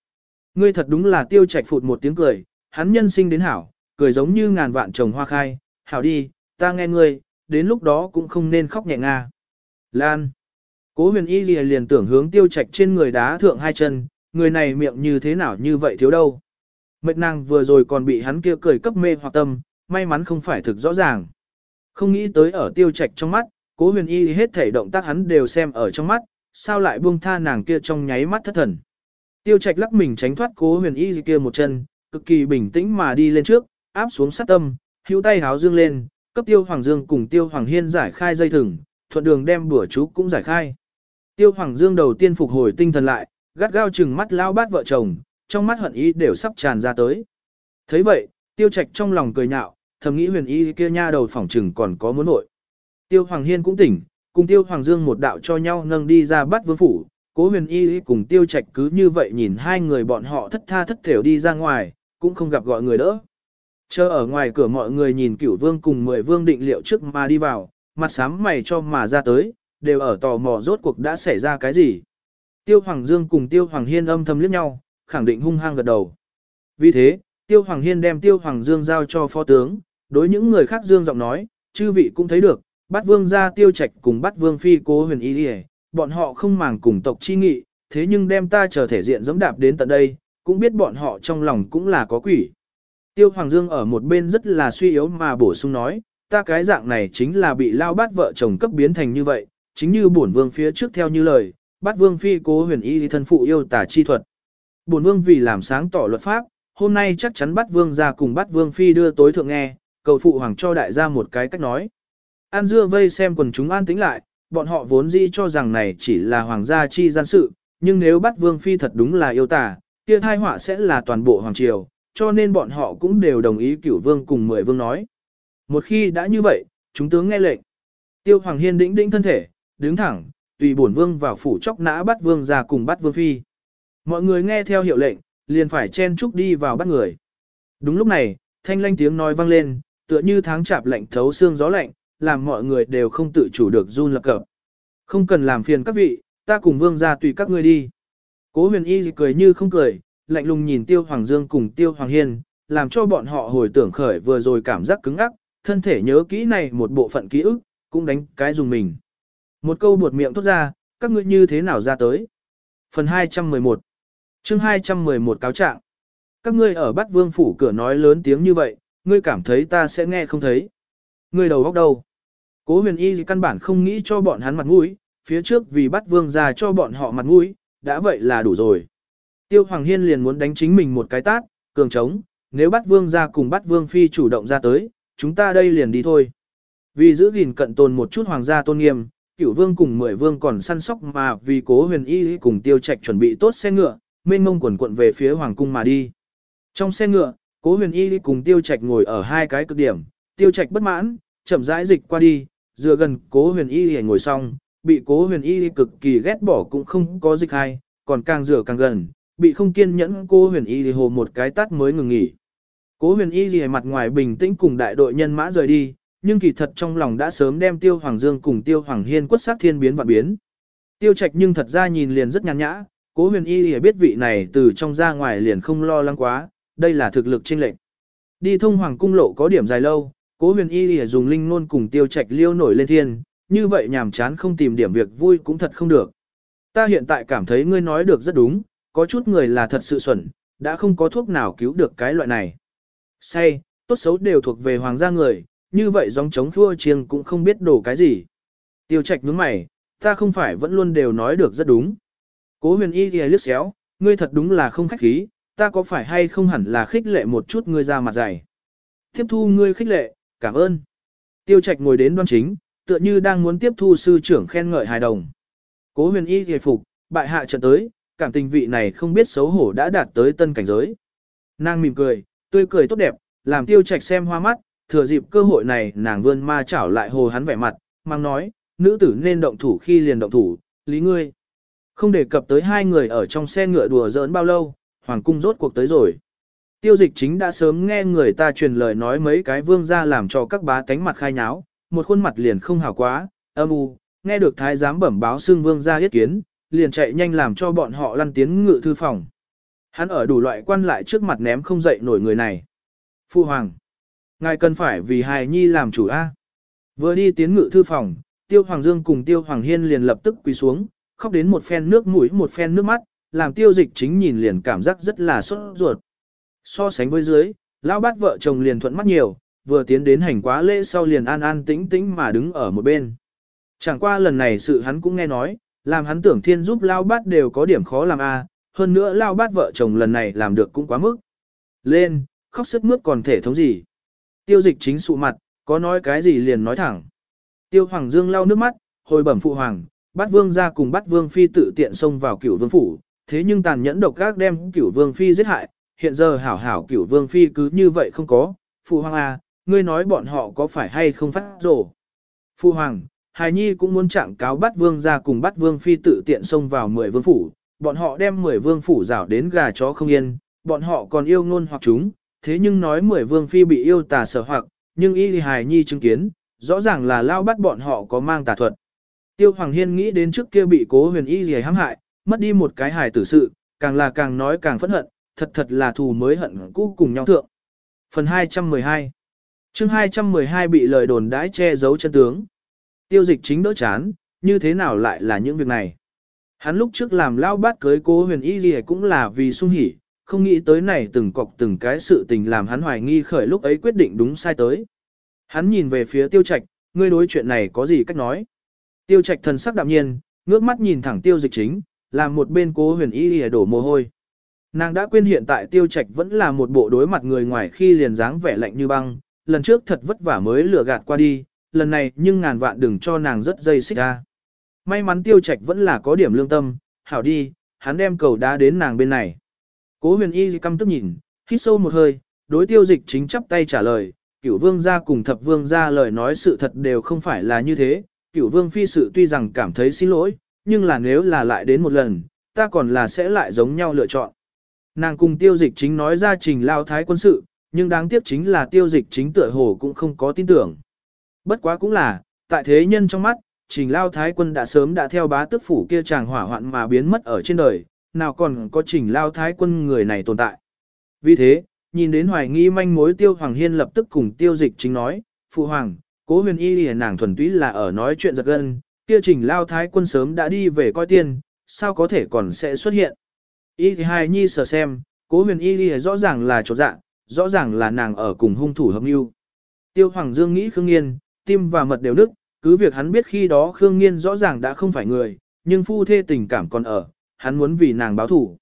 Ngươi thật đúng là tiêu trạch phụt một tiếng cười, hắn nhân sinh đến hảo, cười giống như ngàn vạn trồng hoa khai, hảo đi, ta nghe ngươi, đến lúc đó cũng không nên khóc nhẹ nga. Lan. Cố huyền y liền, liền tưởng hướng tiêu trạch trên người đá thượng hai chân, người này miệng như thế nào như vậy thiếu đâu. Mệt nàng vừa rồi còn bị hắn kia cười cấp mê hoặc tâm, may mắn không phải thực rõ ràng. Không nghĩ tới ở tiêu trạch trong mắt, cố huyền y hết thể động tác hắn đều xem ở trong mắt, sao lại buông tha nàng kia trong nháy mắt thất thần. Tiêu trạch lắc mình tránh thoát cố huyền y kia một chân, cực kỳ bình tĩnh mà đi lên trước, áp xuống sát tâm, hữu tay háo dương lên, cấp tiêu hoàng dương cùng tiêu hoàng hiên giải khai dây thừng, thuận đường đem bữa chú cũng giải khai. Tiêu hoàng dương đầu tiên phục hồi tinh thần lại, gắt gao chừng mắt lao bát vợ chồng, trong mắt hận ý đều sắp tràn ra tới. thấy vậy, tiêu trạch trong lòng cười nhạo, thầm nghĩ huyền y kia nha đầu phỏng trừng còn có muốn nội. Tiêu hoàng hiên cũng tỉnh, cùng tiêu hoàng dương một đạo cho nhau nâng đi ra bắt vương phủ, cố huyền y cùng tiêu trạch cứ như vậy nhìn hai người bọn họ thất tha thất thểu đi ra ngoài, cũng không gặp gọi người đỡ. Chờ ở ngoài cửa mọi người nhìn cửu vương cùng mười vương định liệu trước mà đi vào, mặt sám mày cho mà ra tới, đều ở tò mò rốt cuộc đã xảy ra cái gì. Tiêu Hoàng Dương cùng Tiêu Hoàng Hiên âm thầm liếc nhau, khẳng định hung hăng gật đầu. Vì thế, Tiêu Hoàng Hiên đem Tiêu Hoàng Dương giao cho phó tướng, đối những người khác Dương giọng nói, chư vị cũng thấy được, bắt vương ra Tiêu Trạch cùng bắt vương phi cố huyền y đi bọn họ không màng cùng tộc chi nghị, thế nhưng đem ta trở thể diện giống đạp đến tận đây, cũng biết bọn họ trong lòng cũng là có quỷ. Tiêu Hoàng Dương ở một bên rất là suy yếu mà bổ sung nói, ta cái dạng này chính là bị lao bát vợ chồng cấp biến thành như vậy, chính như bổn vương phía trước theo như lời, bát vương phi cố huyền y thân phụ yêu tả chi thuật. Bổn vương vì làm sáng tỏ luật pháp, hôm nay chắc chắn bát vương ra cùng bát vương phi đưa tối thượng nghe, cầu phụ hoàng cho đại gia một cái cách nói. An dưa vây xem quần chúng an tĩnh lại, bọn họ vốn dĩ cho rằng này chỉ là hoàng gia chi gian sự, nhưng nếu bắt vương phi thật đúng là yêu tà, kia thai họa sẽ là toàn bộ hoàng triều, cho nên bọn họ cũng đều đồng ý cửu vương cùng mười vương nói. Một khi đã như vậy, chúng tướng nghe lệnh. Tiêu Hoàng Hiên đĩnh đĩnh thân thể, đứng thẳng, tùy bổn vương vào phủ chóc nã bắt vương ra cùng bắt vương phi. Mọi người nghe theo hiệu lệnh, liền phải chen chúc đi vào bắt người. Đúng lúc này, thanh lanh tiếng nói vang lên, tựa như tháng chạp lạnh thấu xương gió lạnh, làm mọi người đều không tự chủ được run lập cập. Không cần làm phiền các vị, ta cùng vương ra tùy các ngươi đi. Cố huyền y cười như không cười, lạnh lùng nhìn Tiêu Hoàng Dương cùng Tiêu Hoàng Hiên, làm cho bọn họ hồi tưởng khởi vừa rồi cảm giác cứng ắc, thân thể nhớ kỹ này một bộ phận ký ức, cũng đánh cái dùng mình. Một câu buột miệng thốt ra, các ngươi như thế nào ra tới. Phần 211 chương 211 cáo trạng Các ngươi ở Bát Vương Phủ cửa nói lớn tiếng như vậy, ngươi cảm thấy ta sẽ nghe không thấy. Ngươi đầu góc đâu? Cố huyền y căn bản không nghĩ cho bọn hắn mặt mũi, phía trước vì bắt Vương ra cho bọn họ mặt mũi, đã vậy là đủ rồi. Tiêu Hoàng Hiên liền muốn đánh chính mình một cái tát, cường trống, nếu bắt vương ra cùng bắt vương phi chủ động ra tới, chúng ta đây liền đi thôi. Vì giữ gìn cận tồn một chút hoàng gia tôn nghiêm, cửu vương cùng mười vương còn săn sóc mà vì cố huyền y cùng tiêu trạch chuẩn bị tốt xe ngựa, mênh mông quần quận về phía hoàng cung mà đi. Trong xe ngựa, cố huyền y cùng tiêu trạch ngồi ở hai cái cực điểm, tiêu trạch bất mãn, chậm rãi dịch qua đi, dựa gần cố huyền y ngồi xong, bị cố huyền y cực kỳ ghét bỏ cũng không có dịch hay, còn càng rửa càng gần, bị không kiên nhẫn Cố huyền y hồ một cái tắt mới ngừng nghỉ. Cố huyền y gì mặt ngoài bình tĩnh cùng đại đội nhân mã rời đi, nhưng kỳ thật trong lòng đã sớm đem tiêu hoàng dương cùng tiêu hoàng hiên quất sát thiên biến và biến. Tiêu trạch nhưng thật ra nhìn liền rất nhàn nhã, cố huyền y thì biết vị này từ trong ra ngoài liền không lo lắng quá, đây là thực lực chênh lệnh. Đi thông hoàng cung lộ có điểm dài lâu, cố huyền y lìa dùng linh nôn cùng tiêu trạch liêu nổi lên thiên, như vậy nhàm chán không tìm điểm việc vui cũng thật không được. Ta hiện tại cảm thấy ngươi nói được rất đúng, có chút người là thật sự xuẩn, đã không có thuốc nào cứu được cái loại này. Say, tốt xấu đều thuộc về hoàng gia người, như vậy giống chống thua chiêng cũng không biết đổ cái gì. Tiêu trạch nhướng mày, ta không phải vẫn luôn đều nói được rất đúng. Cố huyền y thì liếc xéo, ngươi thật đúng là không khách khí, ta có phải hay không hẳn là khích lệ một chút ngươi ra mặt dày. Tiếp thu ngươi khích lệ, cảm ơn. Tiêu trạch ngồi đến đoan chính, tựa như đang muốn tiếp thu sư trưởng khen ngợi hài đồng. Cố huyền y hề phục, bại hạ trận tới, cảm tình vị này không biết xấu hổ đã đạt tới tân cảnh giới. Nàng mỉm cười, tươi cười tốt đẹp, làm tiêu trạch xem hoa mắt, thừa dịp cơ hội này nàng vươn ma chảo lại hồ hắn vẻ mặt, mang nói, nữ tử nên động thủ khi liền động thủ, lý ngươi. Không đề cập tới hai người ở trong xe ngựa đùa giỡn bao lâu, hoàng cung rốt cuộc tới rồi. Tiêu dịch chính đã sớm nghe người ta truyền lời nói mấy cái vương ra làm cho các bá tánh mặt khai nháo, một khuôn mặt liền không hào quá, âm u, nghe được thái giám bẩm báo xương vương ra yết kiến, liền chạy nhanh làm cho bọn họ lăn tiến ngự thư phòng. Hắn ở đủ loại quan lại trước mặt ném không dậy nổi người này. Phu hoàng, ngài cần phải vì hài nhi làm chủ A. Vừa đi tiến ngự thư phòng, tiêu hoàng dương cùng tiêu hoàng hiên liền lập tức quỳ xuống, khóc đến một phen nước mũi một phen nước mắt, làm tiêu dịch chính nhìn liền cảm giác rất là sốt ruột. So sánh với dưới, lão bát vợ chồng liền thuận mắt nhiều, vừa tiến đến hành quá lễ sau liền an an tĩnh tĩnh mà đứng ở một bên. Chẳng qua lần này sự hắn cũng nghe nói, làm hắn tưởng thiên giúp lao bát đều có điểm khó làm a, hơn nữa lao bát vợ chồng lần này làm được cũng quá mức. Lên, khóc sức mướt còn thể thống gì. Tiêu dịch chính sụ mặt, có nói cái gì liền nói thẳng. Tiêu hoàng dương lau nước mắt, hồi bẩm phụ hoàng, bát vương ra cùng bát vương phi tự tiện xông vào cửu vương phủ, thế nhưng tàn nhẫn độc gác đem cửu vương phi giết hại, hiện giờ hảo hảo cửu vương phi cứ như vậy không có, phụ hoàng à, ngươi nói bọn họ có phải hay không phát rổ. Phụ hoàng, Hài Nhi cũng muốn trạng cáo bắt vương ra cùng bắt vương phi tự tiện xông vào mười vương phủ, bọn họ đem mười vương phủ rảo đến gà chó không yên, bọn họ còn yêu ngôn hoặc chúng, thế nhưng nói mười vương phi bị yêu tà sở hoặc, nhưng y Hài Nhi chứng kiến, rõ ràng là lao bắt bọn họ có mang tà thuật. Tiêu Hoàng Hiên nghĩ đến trước kia bị cố huyền y gì hãm hại, mất đi một cái hài tử sự, càng là càng nói càng phẫn hận, thật thật là thù mới hận cũ cùng nhau thượng. Phần 212 chương 212 bị lời đồn đãi che giấu chân tướng. Tiêu dịch chính đỡ chán, như thế nào lại là những việc này. Hắn lúc trước làm lao bát cưới cố huyền y gì cũng là vì sung hỉ, không nghĩ tới này từng cọc từng cái sự tình làm hắn hoài nghi khởi lúc ấy quyết định đúng sai tới. Hắn nhìn về phía tiêu trạch, ngươi đối chuyện này có gì cách nói. Tiêu trạch thần sắc đạm nhiên, ngước mắt nhìn thẳng tiêu dịch chính, làm một bên cố huyền y gì đổ mồ hôi. Nàng đã quên hiện tại tiêu trạch vẫn là một bộ đối mặt người ngoài khi liền dáng vẻ lạnh như băng, lần trước thật vất vả mới lừa gạt qua đi, lần này nhưng ngàn vạn đừng cho nàng rất dây xích ra. May mắn tiêu trạch vẫn là có điểm lương tâm, hảo đi, hắn đem cầu đá đến nàng bên này. Cố huyền y căm tức nhìn, hít sâu một hơi, đối tiêu dịch chính chắp tay trả lời, cửu vương gia cùng thập vương gia lời nói sự thật đều không phải là như thế, cửu vương phi sự tuy rằng cảm thấy xin lỗi, nhưng là nếu là lại đến một lần, ta còn là sẽ lại giống nhau lựa chọn. Nàng cùng tiêu dịch chính nói ra trình lao thái quân sự, nhưng đáng tiếc chính là tiêu dịch chính tựa hồ cũng không có tin tưởng. Bất quá cũng là, tại thế nhân trong mắt, trình lao thái quân đã sớm đã theo bá tước phủ kia chàng hỏa hoạn mà biến mất ở trên đời, nào còn có trình lao thái quân người này tồn tại. Vì thế, nhìn đến hoài nghi manh mối tiêu hoàng hiên lập tức cùng tiêu dịch chính nói, phụ hoàng, cố huyền y lìa nàng thuần túy là ở nói chuyện giật gân, kia trình lao thái quân sớm đã đi về coi tiên, sao có thể còn sẽ xuất hiện. Y thì hai nhi sờ xem, cố huyền y lìa rõ ràng là chỗ dạng, rõ ràng là nàng ở cùng hung thủ hợp mưu. Tiêu hoàng dương nghĩ khương nghiên, tim và mật đều nức, cứ việc hắn biết khi đó Khương Nghiên rõ ràng đã không phải người, nhưng phu thê tình cảm còn ở, hắn muốn vì nàng báo thủ.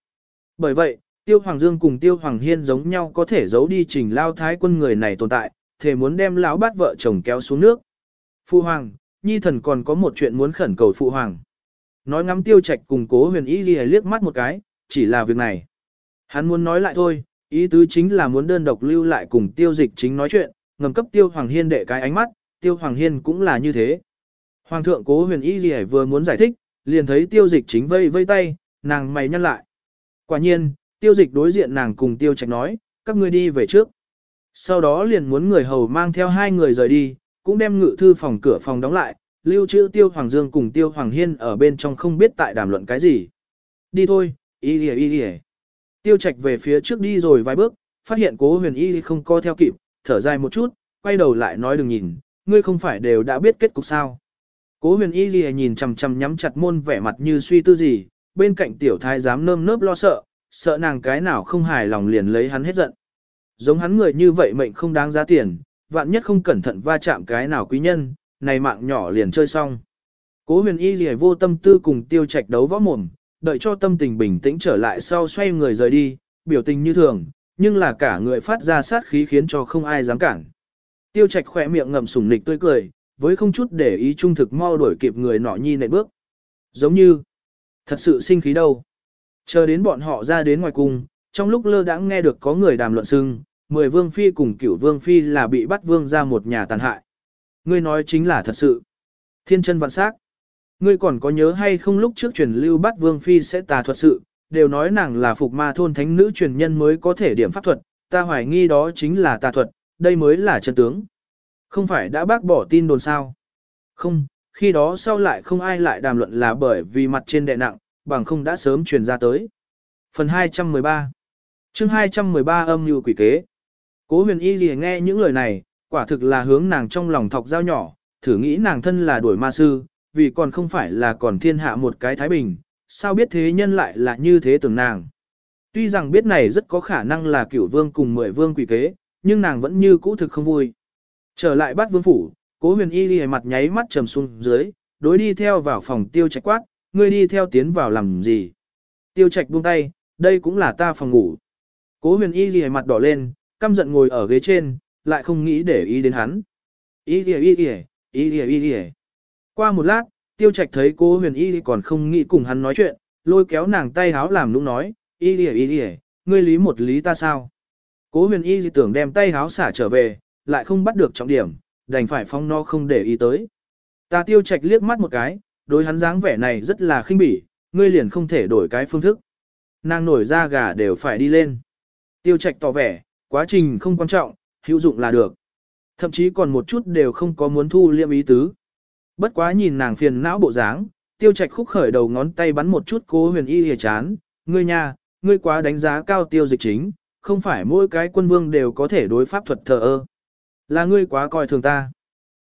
Bởi vậy, Tiêu Hoàng Dương cùng Tiêu Hoàng Hiên giống nhau có thể giấu đi trình lao thái quân người này tồn tại, thể muốn đem lão bát vợ chồng kéo xuống nước. Phu Hoàng, Nhi thần còn có một chuyện muốn khẩn cầu Phụ Hoàng. Nói ngắm Tiêu Trạch cùng cố huyền ý ghi liếc mắt một cái, chỉ là việc này. Hắn muốn nói lại thôi, ý tứ chính là muốn đơn độc lưu lại cùng Tiêu Dịch chính nói chuyện, ngầm cấp Tiêu Hoàng Hiên đệ cái ánh mắt, Tiêu Hoàng Hiên cũng là như thế. Hoàng thượng cố huyền y gì vừa muốn giải thích, liền thấy tiêu dịch chính vây vây tay, nàng mày nhăn lại. Quả nhiên, tiêu dịch đối diện nàng cùng tiêu trạch nói, các ngươi đi về trước. Sau đó liền muốn người hầu mang theo hai người rời đi, cũng đem ngự thư phòng cửa phòng đóng lại, lưu trữ tiêu Hoàng Dương cùng tiêu Hoàng Hiên ở bên trong không biết tại đàm luận cái gì. Đi thôi, y đi y đi Tiêu trạch về phía trước đi rồi vài bước, phát hiện cố huyền y không co theo kịp, thở dài một chút, quay đầu lại nói đừng nhìn, ngươi không phải đều đã biết kết cục sao. Cố huyền y lìa nhìn chằm chằm nhắm chặt môn vẻ mặt như suy tư gì, bên cạnh tiểu thái giám nơm nớp lo sợ, sợ nàng cái nào không hài lòng liền lấy hắn hết giận. Giống hắn người như vậy mệnh không đáng giá tiền, vạn nhất không cẩn thận va chạm cái nào quý nhân, này mạng nhỏ liền chơi xong. Cố huyền y gì vô tâm tư cùng tiêu trạch đấu võ mồm, đợi cho tâm tình bình tĩnh trở lại sau xoay người rời đi, biểu tình như thường, nhưng là cả người phát ra sát khí khiến cho không ai dám cản. Tiêu trạch khỏe miệng ngậm sủng nịch tươi cười, với không chút để ý trung thực mau đuổi kịp người nọ nhi nệ bước. Giống như, thật sự sinh khí đâu. Chờ đến bọn họ ra đến ngoài cung, trong lúc lơ đãng nghe được có người đàm luận sưng, mười vương phi cùng cửu vương phi là bị bắt vương ra một nhà tàn hại. Ngươi nói chính là thật sự. Thiên chân vạn sắc. Ngươi còn có nhớ hay không lúc trước truyền lưu bắt vương phi sẽ tà thuật sự, đều nói nàng là phục ma thôn thánh nữ truyền nhân mới có thể điểm pháp thuật, ta hoài nghi đó chính là tà thuật, đây mới là chân tướng. Không phải đã bác bỏ tin đồn sao? Không, khi đó sau lại không ai lại đàm luận là bởi vì mặt trên đệ nặng, bằng không đã sớm truyền ra tới. Phần 213 chương 213 âm như quỷ kế. Cố huyền y gì nghe những lời này, quả thực là hướng nàng trong lòng thọc dao nhỏ, thử nghĩ nàng thân là đuổi ma sư, vì còn không phải là còn thiên hạ một cái thái bình, sao biết thế nhân lại là như thế tưởng nàng. Tuy rằng biết này rất có khả năng là cửu vương cùng mười vương quỷ kế, nhưng nàng vẫn như cũ thực không vui. Trở lại bắt vương phủ, cố huyền y ghi mặt nháy mắt trầm xuống dưới, đối đi theo vào phòng tiêu trạch quát, ngươi đi theo tiến vào làm gì. Tiêu trạch buông tay, đây cũng là ta phòng ngủ. Cố huyền y ghi mặt đỏ lên, căm giận ngồi ở ghế trên, lại không nghĩ để ý đến hắn. Y ghi y ghi, y ghi y ghi. Qua một lát, tiêu trạch thấy cố huyền y còn không nghĩ cùng hắn nói chuyện, lôi kéo nàng tay háo làm nũng nói, y ghi y ghi, ngươi lý một lý ta sao. Cố huyền y tưởng đem tay háo xả trở về, lại không bắt được trọng điểm, đành phải phong no không để ý tới. Ta tiêu trạch liếc mắt một cái, đối hắn dáng vẻ này rất là khinh bỉ, ngươi liền không thể đổi cái phương thức. Nàng nổi ra gà đều phải đi lên. Tiêu trạch tỏ vẻ, quá trình không quan trọng, hữu dụng là được. Thậm chí còn một chút đều không có muốn thu liêm ý tứ. Bất quá nhìn nàng phiền não bộ dáng, tiêu trạch khúc khởi đầu ngón tay bắn một chút cố huyền y hề chán, ngươi nha, ngươi quá đánh giá cao tiêu dịch chính, không phải mỗi cái quân vương đều có thể đối pháp thuật thờ ơ. Là ngươi quá coi thường ta.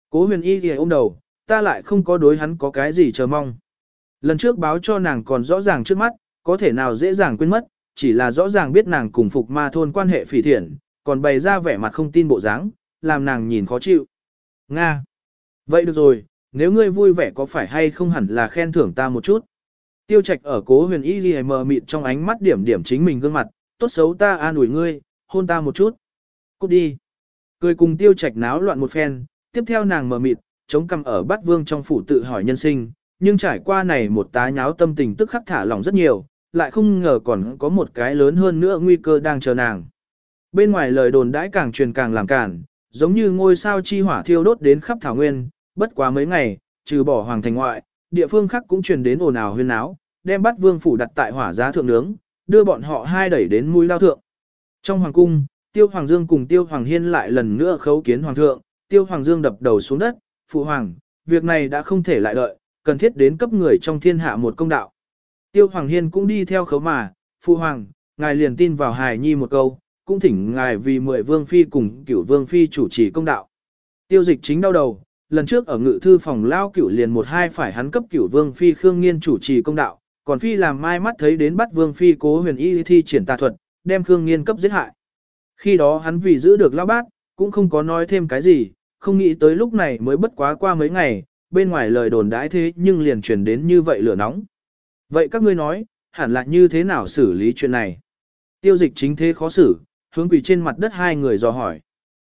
Cố huyền y hề ôm đầu, ta lại không có đối hắn có cái gì chờ mong. Lần trước báo cho nàng còn rõ ràng trước mắt, có thể nào dễ dàng quên mất, chỉ là rõ ràng biết nàng cùng phục ma thôn quan hệ phỉ thiện, còn bày ra vẻ mặt không tin bộ dáng, làm nàng nhìn khó chịu. Nga. Vậy được rồi, nếu ngươi vui vẻ có phải hay không hẳn là khen thưởng ta một chút. Tiêu trạch ở cố huyền y ghi mờ mịt trong ánh mắt điểm điểm chính mình gương mặt, tốt xấu ta an ủi ngươi, hôn ta một chút. Cút đi. Cười cùng tiêu trạch náo loạn một phen, tiếp theo nàng mờ mịt, chống cằm ở bát vương trong phủ tự hỏi nhân sinh, nhưng trải qua này một tá nháo tâm tình tức khắc thả lỏng rất nhiều, lại không ngờ còn có một cái lớn hơn nữa nguy cơ đang chờ nàng. Bên ngoài lời đồn đãi càng truyền càng làm cản, giống như ngôi sao chi hỏa thiêu đốt đến khắp thảo nguyên, bất quá mấy ngày, trừ bỏ hoàng thành ngoại, địa phương khác cũng truyền đến ồn ào huyên náo, đem bắt vương phủ đặt tại hỏa giá thượng nướng, đưa bọn họ hai đẩy đến mũi lao thượng. Trong hoàng cung, Tiêu Hoàng Dương cùng Tiêu Hoàng Hiên lại lần nữa khấu kiến Hoàng thượng, Tiêu Hoàng Dương đập đầu xuống đất, Phụ Hoàng, việc này đã không thể lại đợi, cần thiết đến cấp người trong thiên hạ một công đạo. Tiêu Hoàng Hiên cũng đi theo khấu mà, Phụ Hoàng, ngài liền tin vào hài nhi một câu, cũng thỉnh ngài vì mười vương phi cùng cửu vương phi chủ trì công đạo. Tiêu dịch chính đau đầu, lần trước ở ngự thư phòng lao cửu liền một hai phải hắn cấp cửu vương phi khương nghiên chủ trì công đạo, còn phi làm mai mắt thấy đến bắt vương phi cố huyền y thi triển tà thuật, đem khương nghiên cấp giết hại. Khi đó hắn vì giữ được lao bát, cũng không có nói thêm cái gì, không nghĩ tới lúc này mới bất quá qua mấy ngày, bên ngoài lời đồn đãi thế nhưng liền truyền đến như vậy lửa nóng. Vậy các ngươi nói, hẳn là như thế nào xử lý chuyện này? Tiêu dịch chính thế khó xử, hướng quỷ trên mặt đất hai người dò hỏi.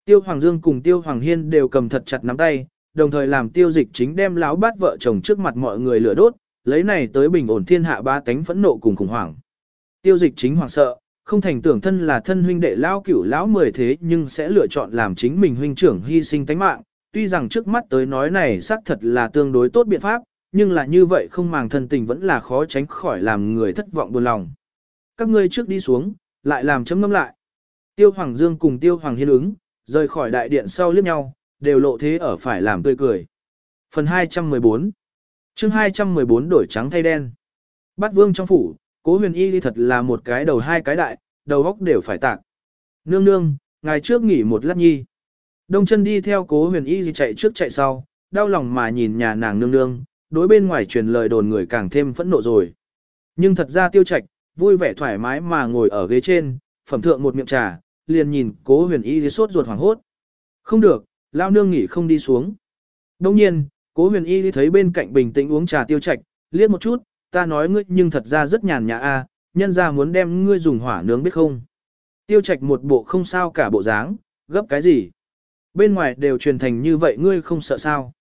Tiêu Hoàng Dương cùng Tiêu Hoàng Hiên đều cầm thật chặt nắm tay, đồng thời làm tiêu dịch chính đem lão bát vợ chồng trước mặt mọi người lửa đốt, lấy này tới bình ổn thiên hạ ba tánh phẫn nộ cùng khủng hoảng. Tiêu dịch chính hoàng sợ, không thành tưởng thân là thân huynh đệ lão cửu lão mười thế nhưng sẽ lựa chọn làm chính mình huynh trưởng hy sinh tánh mạng, tuy rằng trước mắt tới nói này xác thật là tương đối tốt biện pháp, nhưng là như vậy không màng thân tình vẫn là khó tránh khỏi làm người thất vọng buồn lòng. Các ngươi trước đi xuống, lại làm chấm ngâm lại. Tiêu Hoàng Dương cùng Tiêu Hoàng Hiên ứng, rời khỏi đại điện sau liếc nhau, đều lộ thế ở phải làm tươi cười. Phần 214 chương 214 đổi trắng thay đen. Bát vương trong phủ, cố huyền y thật là một cái đầu hai cái đại, đầu góc đều phải tạc. Nương nương, ngày trước nghỉ một lát nhi. Đông chân đi theo cố huyền y chạy trước chạy sau, đau lòng mà nhìn nhà nàng nương nương, đối bên ngoài truyền lời đồn người càng thêm phẫn nộ rồi. Nhưng thật ra tiêu trạch, vui vẻ thoải mái mà ngồi ở ghế trên, phẩm thượng một miệng trà, liền nhìn cố huyền y sốt ruột hoảng hốt. Không được, lao nương nghỉ không đi xuống. Đông nhiên, cố huyền y thấy bên cạnh bình tĩnh uống trà tiêu trạch, liếc một chút, ta nói ngươi nhưng thật ra rất nhàn nhã a, nhân ra muốn đem ngươi dùng hỏa nướng biết không. Tiêu trạch một bộ không sao cả bộ dáng, gấp cái gì. Bên ngoài đều truyền thành như vậy ngươi không sợ sao.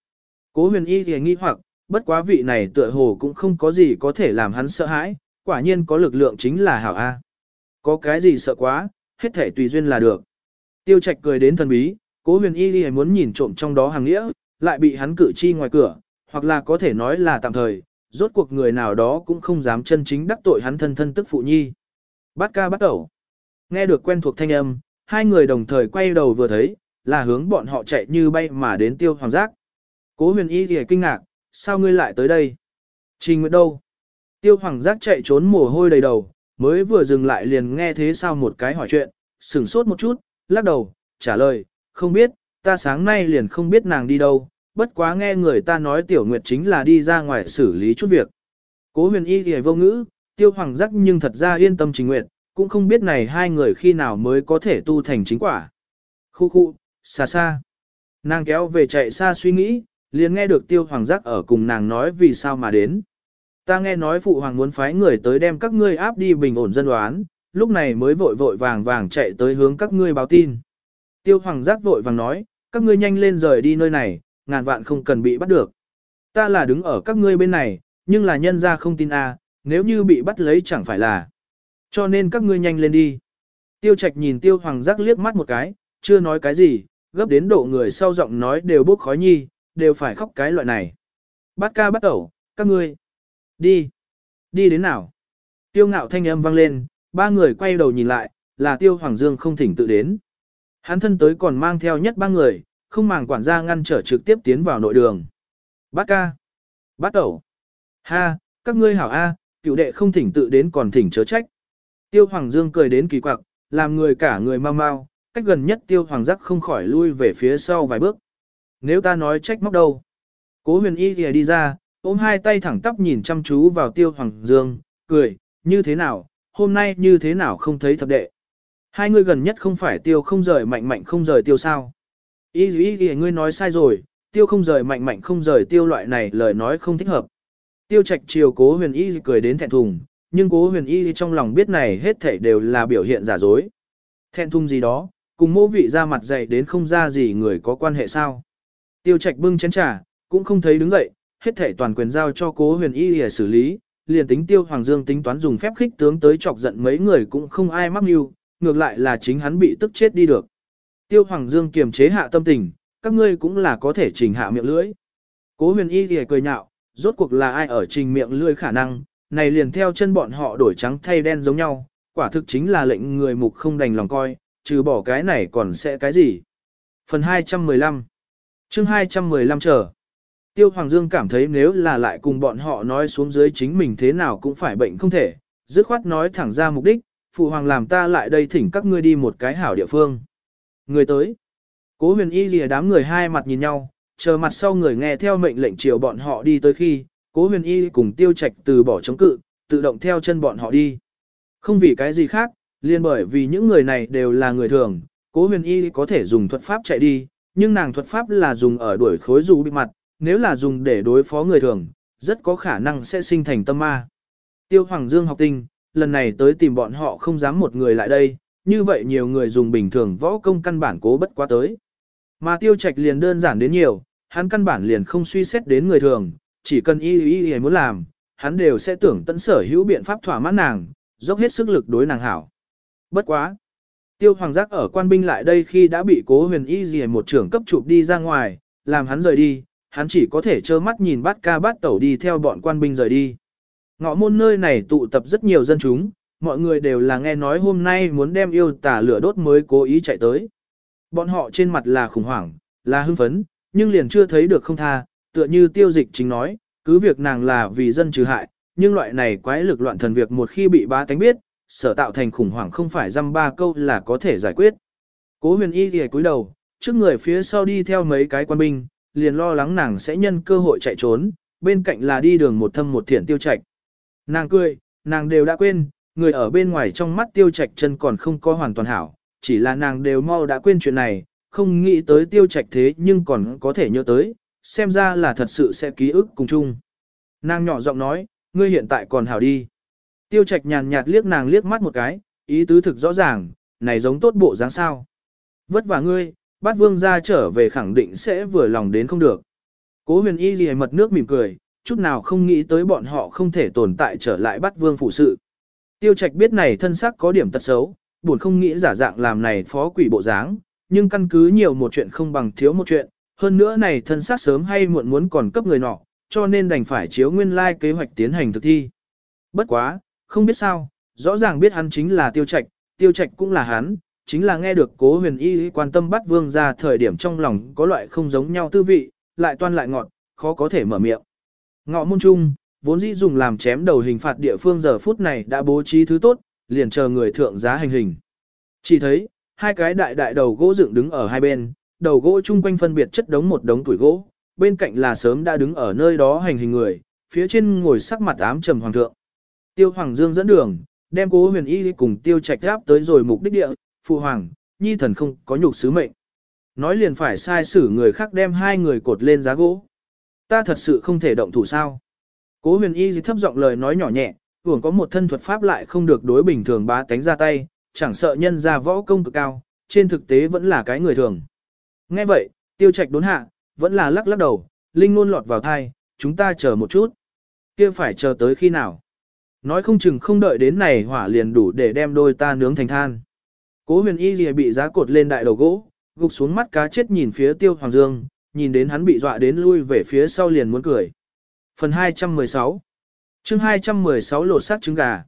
Cố huyền y thì nghi hoặc, bất quá vị này tựa hồ cũng không có gì có thể làm hắn sợ hãi, quả nhiên có lực lượng chính là hảo A. Có cái gì sợ quá, hết thể tùy duyên là được. Tiêu trạch cười đến thần bí, cố huyền y đi muốn nhìn trộm trong đó hàng nghĩa, lại bị hắn cử chi ngoài cửa, hoặc là có thể nói là tạm thời, rốt cuộc người nào đó cũng không dám chân chính đắc tội hắn thân thân tức phụ nhi. Bát ca bắt đầu. Nghe được quen thuộc thanh âm, hai người đồng thời quay đầu vừa thấy, là hướng bọn họ chạy như bay mà đến tiêu hoàng giác. Cố huyền y thì kinh ngạc, sao ngươi lại tới đây? Trình Nguyệt đâu? Tiêu hoàng giác chạy trốn mồ hôi đầy đầu, mới vừa dừng lại liền nghe thế sao một cái hỏi chuyện, sửng sốt một chút, lắc đầu, trả lời, không biết, ta sáng nay liền không biết nàng đi đâu, bất quá nghe người ta nói tiểu nguyệt chính là đi ra ngoài xử lý chút việc. Cố huyền y thì vô ngữ, tiêu hoàng giác nhưng thật ra yên tâm trình nguyệt, cũng không biết này hai người khi nào mới có thể tu thành chính quả. Khu khu, xa xa. Nàng kéo về chạy xa suy nghĩ, liền nghe được tiêu hoàng giác ở cùng nàng nói vì sao mà đến. Ta nghe nói phụ hoàng muốn phái người tới đem các ngươi áp đi bình ổn dân đoán, lúc này mới vội vội vàng vàng chạy tới hướng các ngươi báo tin. Tiêu hoàng giác vội vàng nói, các ngươi nhanh lên rời đi nơi này, ngàn vạn không cần bị bắt được. Ta là đứng ở các ngươi bên này, nhưng là nhân ra không tin a, nếu như bị bắt lấy chẳng phải là. Cho nên các ngươi nhanh lên đi. Tiêu trạch nhìn tiêu hoàng giác liếc mắt một cái, chưa nói cái gì, gấp đến độ người sau giọng nói đều bốc khói nhi, đều phải khóc cái loại này. Bát ca bắt tẩu, các ngươi. Đi. Đi đến nào? Tiêu ngạo thanh âm vang lên, ba người quay đầu nhìn lại, là tiêu hoàng dương không thỉnh tự đến. Hắn thân tới còn mang theo nhất ba người, không màng quản gia ngăn trở trực tiếp tiến vào nội đường. Bát ca. Bát tẩu, Ha, các ngươi hảo A, cựu đệ không thỉnh tự đến còn thỉnh chớ trách. Tiêu hoàng dương cười đến kỳ quặc, làm người cả người mau mau, cách gần nhất tiêu hoàng giác không khỏi lui về phía sau vài bước. Nếu ta nói trách móc đâu? Cố huyền y thì đi ra, ôm hai tay thẳng tắp nhìn chăm chú vào tiêu hoàng dương, cười, như thế nào, hôm nay như thế nào không thấy thập đệ. Hai người gần nhất không phải tiêu không rời mạnh mạnh không rời tiêu sao. Y y thì ngươi nói sai rồi, tiêu không rời mạnh mạnh không rời tiêu loại này lời nói không thích hợp. Tiêu trạch chiều cố huyền y cười đến thẹn thùng, nhưng cố huyền y trong lòng biết này hết thảy đều là biểu hiện giả dối. Thẹn thùng gì đó, cùng mô vị ra mặt dày đến không ra gì người có quan hệ sao. Tiêu trạch bưng chén trà, cũng không thấy đứng dậy, hết thể toàn quyền giao cho cố huyền y để xử lý, liền tính tiêu hoàng dương tính toán dùng phép khích tướng tới chọc giận mấy người cũng không ai mắc mưu, ngược lại là chính hắn bị tức chết đi được. Tiêu hoàng dương kiềm chế hạ tâm tình, các ngươi cũng là có thể chỉnh hạ miệng lưỡi. Cố huyền y thì cười nhạo, rốt cuộc là ai ở trình miệng lưỡi khả năng, này liền theo chân bọn họ đổi trắng thay đen giống nhau, quả thực chính là lệnh người mục không đành lòng coi, trừ bỏ cái này còn sẽ cái gì. Phần 215 chương 215 chờ. Tiêu Hoàng Dương cảm thấy nếu là lại cùng bọn họ nói xuống dưới chính mình thế nào cũng phải bệnh không thể, dứt khoát nói thẳng ra mục đích, Phụ Hoàng làm ta lại đây thỉnh các ngươi đi một cái hảo địa phương. Người tới. Cố huyền y lìa đám người hai mặt nhìn nhau, chờ mặt sau người nghe theo mệnh lệnh chiều bọn họ đi tới khi, cố huyền y cùng tiêu trạch từ bỏ chống cự, tự động theo chân bọn họ đi. Không vì cái gì khác, liền bởi vì những người này đều là người thường, cố huyền y có thể dùng thuật pháp chạy đi, nhưng nàng thuật pháp là dùng ở đuổi khối dù bị mặt, nếu là dùng để đối phó người thường, rất có khả năng sẽ sinh thành tâm ma. Tiêu Hoàng Dương học tinh, lần này tới tìm bọn họ không dám một người lại đây, như vậy nhiều người dùng bình thường võ công căn bản cố bất quá tới. Mà tiêu trạch liền đơn giản đến nhiều, hắn căn bản liền không suy xét đến người thường, chỉ cần y y y muốn làm, hắn đều sẽ tưởng tận sở hữu biện pháp thỏa mãn nàng, dốc hết sức lực đối nàng hảo. Bất quá. Tiêu hoàng giác ở quan binh lại đây khi đã bị cố huyền y gì một trưởng cấp chụp đi ra ngoài, làm hắn rời đi, hắn chỉ có thể trơ mắt nhìn bát ca bát tẩu đi theo bọn quan binh rời đi. Ngọ môn nơi này tụ tập rất nhiều dân chúng, mọi người đều là nghe nói hôm nay muốn đem yêu tà lửa đốt mới cố ý chạy tới. Bọn họ trên mặt là khủng hoảng, là hưng phấn, nhưng liền chưa thấy được không tha, tựa như tiêu dịch chính nói, cứ việc nàng là vì dân trừ hại, nhưng loại này quái lực loạn thần việc một khi bị bá tánh biết, sở tạo thành khủng hoảng không phải dăm ba câu là có thể giải quyết. Cố huyền y thì cúi đầu, trước người phía sau đi theo mấy cái quan binh, liền lo lắng nàng sẽ nhân cơ hội chạy trốn, bên cạnh là đi đường một thâm một thiện tiêu trạch. Nàng cười, nàng đều đã quên, người ở bên ngoài trong mắt tiêu trạch chân còn không có hoàn toàn hảo, chỉ là nàng đều mau đã quên chuyện này, không nghĩ tới tiêu trạch thế nhưng còn có thể nhớ tới, xem ra là thật sự sẽ ký ức cùng chung. Nàng nhỏ giọng nói, ngươi hiện tại còn hảo đi. Tiêu trạch nhàn nhạt liếc nàng liếc mắt một cái, ý tứ thực rõ ràng, này giống tốt bộ dáng sao. Vất vả ngươi, bát vương ra trở về khẳng định sẽ vừa lòng đến không được. Cố huyền y gì mật nước mỉm cười, chút nào không nghĩ tới bọn họ không thể tồn tại trở lại bắt vương phụ sự. Tiêu trạch biết này thân sắc có điểm tật xấu, buồn không nghĩ giả dạng làm này phó quỷ bộ dáng, nhưng căn cứ nhiều một chuyện không bằng thiếu một chuyện, hơn nữa này thân sắc sớm hay muộn muốn còn cấp người nọ, cho nên đành phải chiếu nguyên lai like kế hoạch tiến hành thực thi. Bất quá, không biết sao, rõ ràng biết hắn chính là tiêu trạch, tiêu trạch cũng là hắn, chính là nghe được cố huyền y quan tâm bắt vương ra thời điểm trong lòng có loại không giống nhau tư vị, lại toan lại ngọt, khó có thể mở miệng. Ngọ môn trung, vốn dĩ dùng làm chém đầu hình phạt địa phương giờ phút này đã bố trí thứ tốt, liền chờ người thượng giá hành hình. Chỉ thấy, hai cái đại đại đầu gỗ dựng đứng ở hai bên, đầu gỗ chung quanh phân biệt chất đống một đống tuổi gỗ, bên cạnh là sớm đã đứng ở nơi đó hành hình người, phía trên ngồi sắc mặt ám trầm hoàng thượng. Tiêu Hoàng Dương dẫn đường, đem cố huyền y cùng tiêu trạch áp tới rồi mục đích địa, phụ hoàng, nhi thần không có nhục sứ mệnh. Nói liền phải sai xử người khác đem hai người cột lên giá gỗ. Ta thật sự không thể động thủ sao. Cố huyền y thấp giọng lời nói nhỏ nhẹ, hưởng có một thân thuật pháp lại không được đối bình thường bá tánh ra tay, chẳng sợ nhân ra võ công cực cao, trên thực tế vẫn là cái người thường. Nghe vậy, tiêu trạch đốn hạ, vẫn là lắc lắc đầu, linh luôn lọt vào thai, chúng ta chờ một chút. kia phải chờ tới khi nào? Nói không chừng không đợi đến này hỏa liền đủ để đem đôi ta nướng thành than. Cố huyền y lìa bị giá cột lên đại đầu gỗ, gục xuống mắt cá chết nhìn phía tiêu hoàng dương, nhìn đến hắn bị dọa đến lui về phía sau liền muốn cười. Phần 216 chương 216 lột xác trứng gà.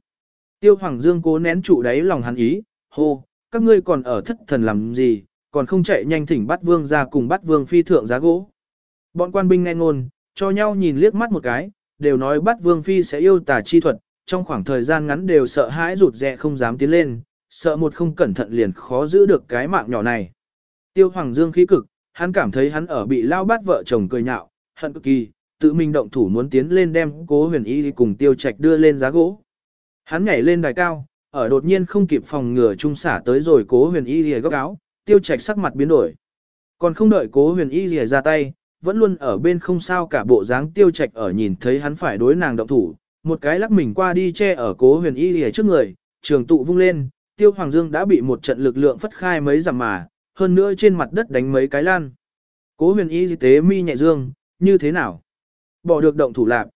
Tiêu hoàng dương cố nén trụ đáy lòng hắn ý, hô, các ngươi còn ở thất thần làm gì, còn không chạy nhanh thỉnh bắt vương ra cùng bắt vương phi thượng giá gỗ. Bọn quan binh nghe ngôn, cho nhau nhìn liếc mắt một cái, đều nói bắt vương phi sẽ yêu tà chi thuật, trong khoảng thời gian ngắn đều sợ hãi rụt rè không dám tiến lên, sợ một không cẩn thận liền khó giữ được cái mạng nhỏ này. Tiêu Hoàng Dương khí cực, hắn cảm thấy hắn ở bị lao bát vợ chồng cười nhạo, hận cực kỳ, tự mình động thủ muốn tiến lên đem cố huyền y cùng tiêu trạch đưa lên giá gỗ. Hắn nhảy lên đài cao, ở đột nhiên không kịp phòng ngừa trung xả tới rồi cố huyền y lìa góc áo, tiêu trạch sắc mặt biến đổi. Còn không đợi cố huyền y lìa ra tay, vẫn luôn ở bên không sao cả bộ dáng tiêu trạch ở nhìn thấy hắn phải đối nàng động thủ, một cái lắc mình qua đi che ở cố huyền y lìa trước người, trường tụ vung lên, tiêu hoàng dương đã bị một trận lực lượng phất khai mấy dặm mà, hơn nữa trên mặt đất đánh mấy cái lan. Cố huyền y tế mi nhẹ dương, như thế nào? Bỏ được động thủ lạc.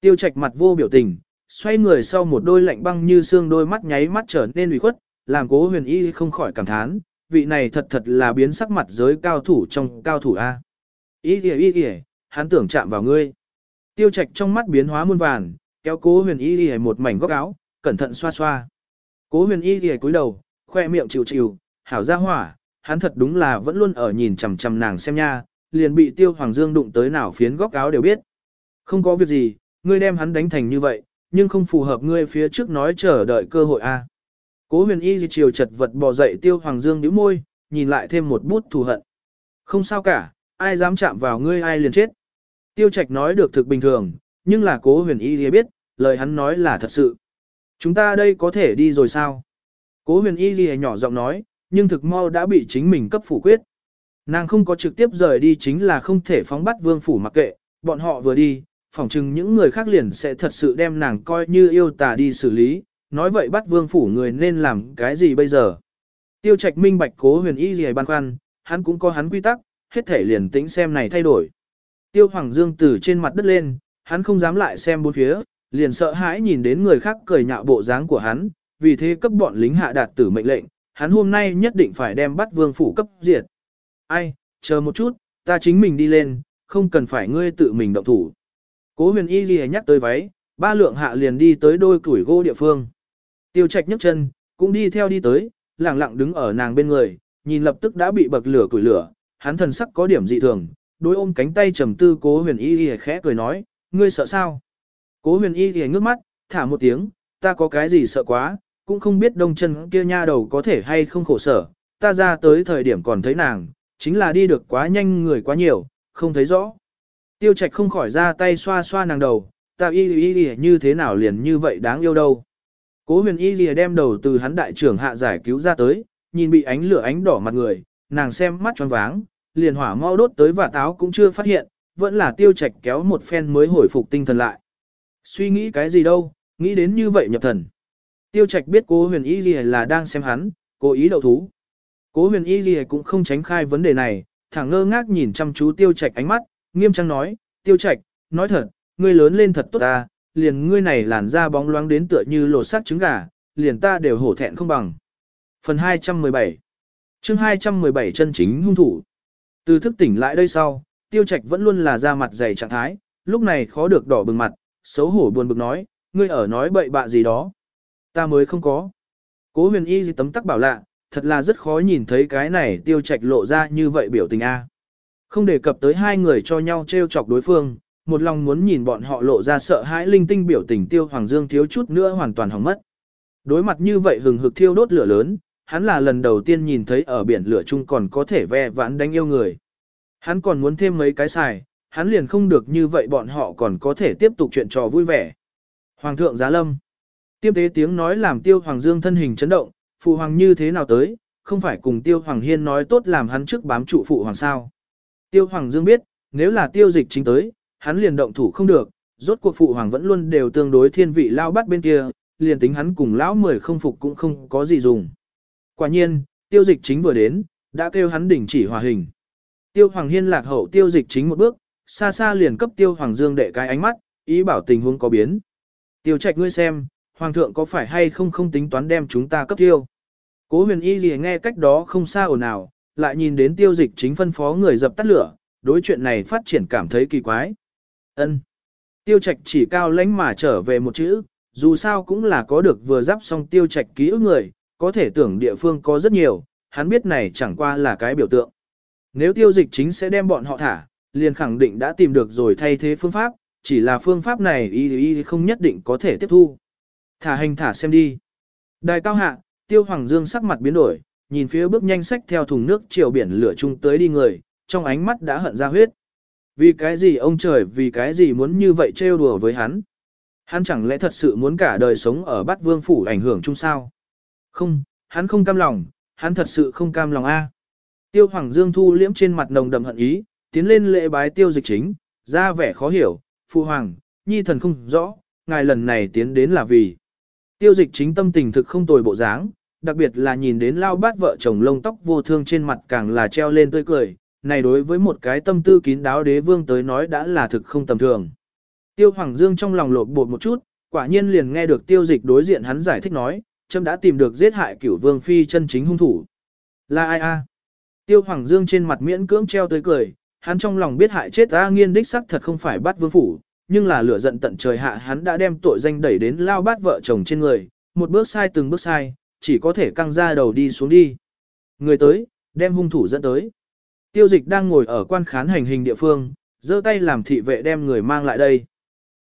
Tiêu trạch mặt vô biểu tình, xoay người sau một đôi lạnh băng như xương đôi mắt nháy mắt trở nên ủy khuất, làm cố huyền y không khỏi cảm thán, vị này thật thật là biến sắc mặt giới cao thủ trong cao thủ A. Y kìa y kìa, hắn tưởng chạm vào ngươi. Tiêu trạch trong mắt biến hóa muôn vàn, kéo cố huyền y lìa một mảnh góc áo, cẩn thận xoa xoa. Cố huyền y lìa cúi đầu, khoe miệng chịu chịu, hảo ra hỏa, hắn thật đúng là vẫn luôn ở nhìn chằm chằm nàng xem nha, liền bị tiêu hoàng dương đụng tới nào phiến góc áo đều biết. Không có việc gì, ngươi đem hắn đánh thành như vậy, nhưng không phù hợp ngươi phía trước nói chờ đợi cơ hội a. Cố huyền y chiều chật vật bò dậy tiêu hoàng dương nhíu môi, nhìn lại thêm một bút thù hận. Không sao cả, ai dám chạm vào ngươi ai liền chết. Tiêu trạch nói được thực bình thường, nhưng là cố huyền y biết, lời hắn nói là thật sự. Chúng ta đây có thể đi rồi sao? Cố huyền y ghi nhỏ giọng nói, nhưng thực mau đã bị chính mình cấp phủ quyết. Nàng không có trực tiếp rời đi chính là không thể phóng bắt vương phủ mặc kệ, bọn họ vừa đi, phỏng chừng những người khác liền sẽ thật sự đem nàng coi như yêu tà đi xử lý, nói vậy bắt vương phủ người nên làm cái gì bây giờ. Tiêu trạch minh bạch cố huyền y gì băn khoăn, hắn cũng có hắn quy tắc, hết thể liền tĩnh xem này thay đổi. Tiêu hoàng dương từ trên mặt đất lên, hắn không dám lại xem bốn phía, liền sợ hãi nhìn đến người khác cười nhạo bộ dáng của hắn, vì thế cấp bọn lính hạ đạt tử mệnh lệnh, hắn hôm nay nhất định phải đem bắt vương phủ cấp diệt. Ai, chờ một chút, ta chính mình đi lên, không cần phải ngươi tự mình động thủ. Cố huyền y gì nhắc tới váy, ba lượng hạ liền đi tới đôi củi gỗ địa phương. Tiêu trạch nhấc chân, cũng đi theo đi tới, lặng lặng đứng ở nàng bên người, nhìn lập tức đã bị bậc lửa củi lửa, hắn thần sắc có điểm dị thường, đối ôm cánh tay trầm tư cố huyền y gì khẽ cười nói, ngươi sợ sao? Cố huyền y thì ngước mắt, thả một tiếng, ta có cái gì sợ quá, cũng không biết đông chân kia nha đầu có thể hay không khổ sở, ta ra tới thời điểm còn thấy nàng, chính là đi được quá nhanh người quá nhiều, không thấy rõ. Tiêu trạch không khỏi ra tay xoa xoa nàng đầu, ta y y y như thế nào liền như vậy đáng yêu đâu. Cố huyền y y đem đầu từ hắn đại trưởng hạ giải cứu ra tới, nhìn bị ánh lửa ánh đỏ mặt người, nàng xem mắt tròn váng, liền hỏa mau đốt tới và táo cũng chưa phát hiện, vẫn là tiêu trạch kéo một phen mới hồi phục tinh thần lại. Suy nghĩ cái gì đâu, nghĩ đến như vậy nhập thần. Tiêu trạch biết cố huyền y gì là đang xem hắn, cố ý đậu thú. Cố huyền y gì cũng không tránh khai vấn đề này, thẳng ngơ ngác nhìn chăm chú tiêu trạch ánh mắt, nghiêm trang nói, tiêu trạch, nói thật, ngươi lớn lên thật tốt ta, liền ngươi này làn da bóng loáng đến tựa như lột xác trứng gà, liền ta đều hổ thẹn không bằng. Phần 217 chương 217 chân chính hung thủ. Từ thức tỉnh lại đây sau, tiêu trạch vẫn luôn là da mặt dày trạng thái, lúc này khó được đỏ bừng mặt, xấu hổ buồn bực nói, ngươi ở nói bậy bạ gì đó. Ta mới không có. Cố huyền y gì tấm tắc bảo lạ, thật là rất khó nhìn thấy cái này tiêu trạch lộ ra như vậy biểu tình A. Không đề cập tới hai người cho nhau trêu chọc đối phương, một lòng muốn nhìn bọn họ lộ ra sợ hãi linh tinh biểu tình tiêu Hoàng Dương thiếu chút nữa hoàn toàn hỏng mất. Đối mặt như vậy hừng hực thiêu đốt lửa lớn, hắn là lần đầu tiên nhìn thấy ở biển lửa chung còn có thể ve vãn đánh yêu người. Hắn còn muốn thêm mấy cái xài, hắn liền không được như vậy bọn họ còn có thể tiếp tục chuyện trò vui vẻ. Hoàng thượng giá lâm. Tiêm tế tiếng nói làm tiêu Hoàng Dương thân hình chấn động, phụ hoàng như thế nào tới, không phải cùng tiêu Hoàng Hiên nói tốt làm hắn trước bám trụ phụ hoàng sao. Tiêu Hoàng Dương biết, nếu là tiêu dịch chính tới, hắn liền động thủ không được, rốt cuộc phụ hoàng vẫn luôn đều tương đối thiên vị lao bắt bên kia, liền tính hắn cùng lão mười không phục cũng không có gì dùng. Quả nhiên, tiêu dịch chính vừa đến, đã kêu hắn đỉnh chỉ hòa hình. Tiêu Hoàng Hiên lạc hậu tiêu dịch chính một bước, xa xa liền cấp tiêu Hoàng Dương đệ cái ánh mắt, ý bảo tình huống có biến. Tiêu trạch ngươi xem, Hoàng thượng có phải hay không không tính toán đem chúng ta cấp tiêu. Cố huyền y gì nghe cách đó không xa ồn ào, lại nhìn đến tiêu dịch chính phân phó người dập tắt lửa, đối chuyện này phát triển cảm thấy kỳ quái. Ân. Tiêu trạch chỉ cao lãnh mà trở về một chữ, dù sao cũng là có được vừa giáp xong tiêu trạch ký ức người, có thể tưởng địa phương có rất nhiều, hắn biết này chẳng qua là cái biểu tượng. Nếu tiêu dịch chính sẽ đem bọn họ thả, liền khẳng định đã tìm được rồi thay thế phương pháp, chỉ là phương pháp này y y không nhất định có thể tiếp thu. Thả hành thả xem đi. Đài cao hạ, tiêu hoàng dương sắc mặt biến đổi, nhìn phía bước nhanh sách theo thùng nước chiều biển lửa chung tới đi người, trong ánh mắt đã hận ra huyết. Vì cái gì ông trời vì cái gì muốn như vậy trêu đùa với hắn? Hắn chẳng lẽ thật sự muốn cả đời sống ở bát vương phủ ảnh hưởng chung sao? Không, hắn không cam lòng, hắn thật sự không cam lòng a. Tiêu Hoàng Dương thu liễm trên mặt nồng đậm hận ý, tiến lên lễ bái tiêu dịch chính, ra vẻ khó hiểu, phụ hoàng, nhi thần không rõ, ngài lần này tiến đến là vì. Tiêu dịch chính tâm tình thực không tồi bộ dáng, đặc biệt là nhìn đến lao bát vợ chồng lông tóc vô thương trên mặt càng là treo lên tươi cười, này đối với một cái tâm tư kín đáo đế vương tới nói đã là thực không tầm thường. Tiêu Hoàng Dương trong lòng lột bột một chút, quả nhiên liền nghe được tiêu dịch đối diện hắn giải thích nói, châm đã tìm được giết hại cửu vương phi chân chính hung thủ. Là ai a? Tiêu Hoàng Dương trên mặt miễn cưỡng treo tới cười, hắn trong lòng biết hại chết A nghiên đích sắc thật không phải bắt vương phủ, nhưng là lửa giận tận trời hạ hắn đã đem tội danh đẩy đến lao bát vợ chồng trên người, một bước sai từng bước sai, chỉ có thể căng ra đầu đi xuống đi. Người tới, đem hung thủ dẫn tới. Tiêu dịch đang ngồi ở quan khán hành hình địa phương, giơ tay làm thị vệ đem người mang lại đây.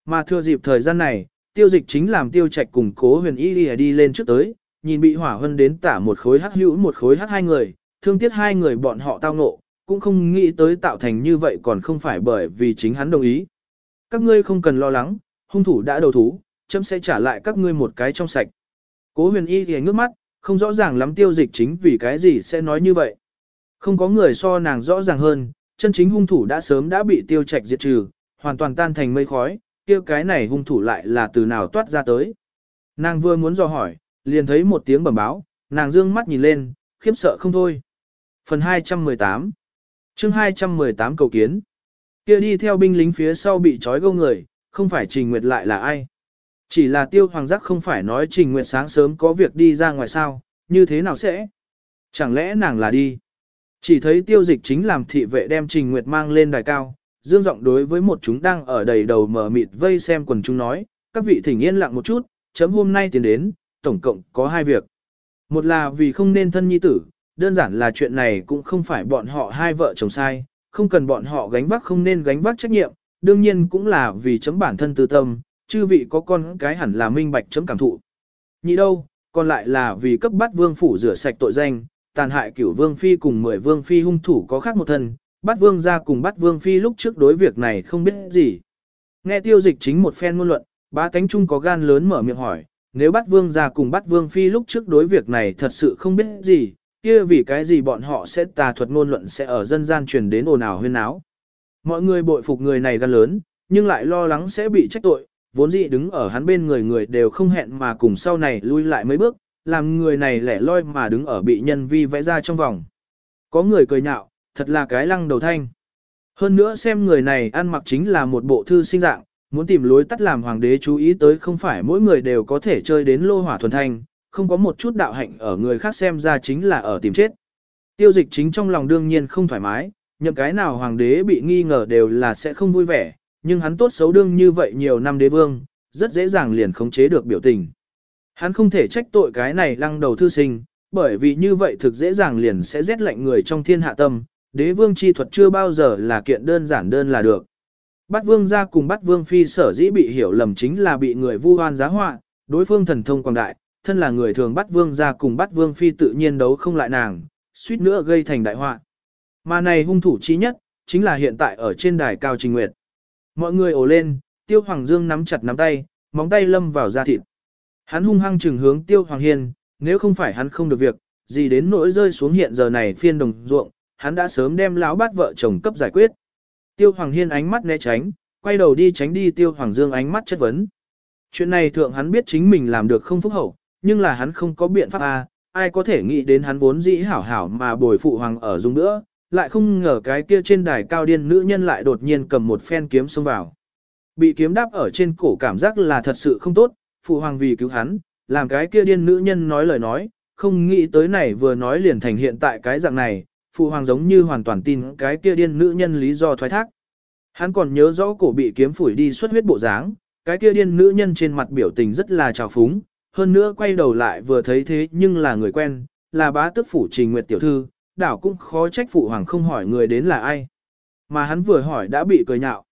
Mà thừa dịp thời gian này, tiêu dịch chính làm tiêu trạch cùng cố huyền y đi, đi lên trước tới, nhìn bị hỏa hân đến tả một khối hắc hữu một khối hắc hai người, thương tiếc hai người bọn họ tao ngộ, cũng không nghĩ tới tạo thành như vậy còn không phải bởi vì chính hắn đồng ý. Các ngươi không cần lo lắng, hung thủ đã đầu thú, chấm sẽ trả lại các ngươi một cái trong sạch. Cố huyền y thì ngước mắt, không rõ ràng lắm tiêu dịch chính vì cái gì sẽ nói như vậy. Không có người so nàng rõ ràng hơn, chân chính hung thủ đã sớm đã bị tiêu trạch diệt trừ, hoàn toàn tan thành mây khói, kia cái này hung thủ lại là từ nào toát ra tới. Nàng vừa muốn dò hỏi, liền thấy một tiếng bẩm báo, nàng dương mắt nhìn lên, khiếp sợ không thôi. Phần 218 chương 218 cầu kiến. Kia đi theo binh lính phía sau bị trói gâu người, không phải Trình Nguyệt lại là ai. Chỉ là tiêu hoàng giác không phải nói Trình Nguyệt sáng sớm có việc đi ra ngoài sao, như thế nào sẽ? Chẳng lẽ nàng là đi? Chỉ thấy tiêu dịch chính làm thị vệ đem Trình Nguyệt mang lên đài cao, dương giọng đối với một chúng đang ở đầy đầu mở mịt vây xem quần chúng nói, các vị thỉnh yên lặng một chút, chấm hôm nay tiến đến, tổng cộng có hai việc. Một là vì không nên thân nhi tử, đơn giản là chuyện này cũng không phải bọn họ hai vợ chồng sai, không cần bọn họ gánh vác không nên gánh vác trách nhiệm, đương nhiên cũng là vì chấm bản thân tư tâm, chư vị có con cái hẳn là minh bạch chấm cảm thụ. Nhị đâu, còn lại là vì cấp bắt vương phủ rửa sạch tội danh, tàn hại cửu vương phi cùng mười vương phi hung thủ có khác một thân, bắt vương ra cùng bắt vương phi lúc trước đối việc này không biết gì. Nghe tiêu dịch chính một phen ngôn luận, ba tánh trung có gan lớn mở miệng hỏi, nếu bắt vương ra cùng bắt vương phi lúc trước đối việc này thật sự không biết gì, kia vì cái gì bọn họ sẽ tà thuật ngôn luận sẽ ở dân gian truyền đến ồn ào huyên áo. Mọi người bội phục người này gan lớn, nhưng lại lo lắng sẽ bị trách tội, vốn dĩ đứng ở hắn bên người người đều không hẹn mà cùng sau này lui lại mấy bước, làm người này lẻ loi mà đứng ở bị nhân vi vẽ ra trong vòng. Có người cười nhạo, thật là cái lăng đầu thanh. Hơn nữa xem người này ăn mặc chính là một bộ thư sinh dạng, muốn tìm lối tắt làm hoàng đế chú ý tới không phải mỗi người đều có thể chơi đến lô hỏa thuần thanh, không có một chút đạo hạnh ở người khác xem ra chính là ở tìm chết. Tiêu dịch chính trong lòng đương nhiên không thoải mái, nhậm cái nào hoàng đế bị nghi ngờ đều là sẽ không vui vẻ, nhưng hắn tốt xấu đương như vậy nhiều năm đế vương, rất dễ dàng liền khống chế được biểu tình. Hắn không thể trách tội cái này lăng đầu thư sinh, bởi vì như vậy thực dễ dàng liền sẽ rét lạnh người trong thiên hạ tâm, đế vương chi thuật chưa bao giờ là kiện đơn giản đơn là được. Bắt vương ra cùng bắt vương phi sở dĩ bị hiểu lầm chính là bị người vu oan giá họa, đối phương thần thông quảng đại, thân là người thường bắt vương ra cùng bắt vương phi tự nhiên đấu không lại nàng, suýt nữa gây thành đại họa. Mà này hung thủ chi nhất, chính là hiện tại ở trên đài cao trình nguyệt. Mọi người ồ lên, tiêu hoàng dương nắm chặt nắm tay, móng tay lâm vào da thịt. Hắn hung hăng trừng hướng tiêu hoàng hiên, nếu không phải hắn không được việc, gì đến nỗi rơi xuống hiện giờ này phiên đồng ruộng, hắn đã sớm đem lão bát vợ chồng cấp giải quyết. Tiêu hoàng hiên ánh mắt né tránh, quay đầu đi tránh đi tiêu hoàng dương ánh mắt chất vấn. Chuyện này thượng hắn biết chính mình làm được không phúc hậu, nhưng là hắn không có biện pháp a, à, ai có thể nghĩ đến hắn vốn dĩ hảo hảo mà bồi phụ hoàng ở dung nữa, lại không ngờ cái kia trên đài cao điên nữ nhân lại đột nhiên cầm một phen kiếm xông vào. Bị kiếm đáp ở trên cổ cảm giác là thật sự không tốt, phụ hoàng vì cứu hắn, làm cái kia điên nữ nhân nói lời nói, không nghĩ tới này vừa nói liền thành hiện tại cái dạng này, phụ hoàng giống như hoàn toàn tin cái kia điên nữ nhân lý do thoái thác. Hắn còn nhớ rõ cổ bị kiếm phủi đi xuất huyết bộ dáng, cái kia điên nữ nhân trên mặt biểu tình rất là trào phúng, hơn nữa quay đầu lại vừa thấy thế nhưng là người quen, là bá tước phủ trình nguyệt tiểu thư, đảo cũng khó trách phụ hoàng không hỏi người đến là ai. Mà hắn vừa hỏi đã bị cười nhạo.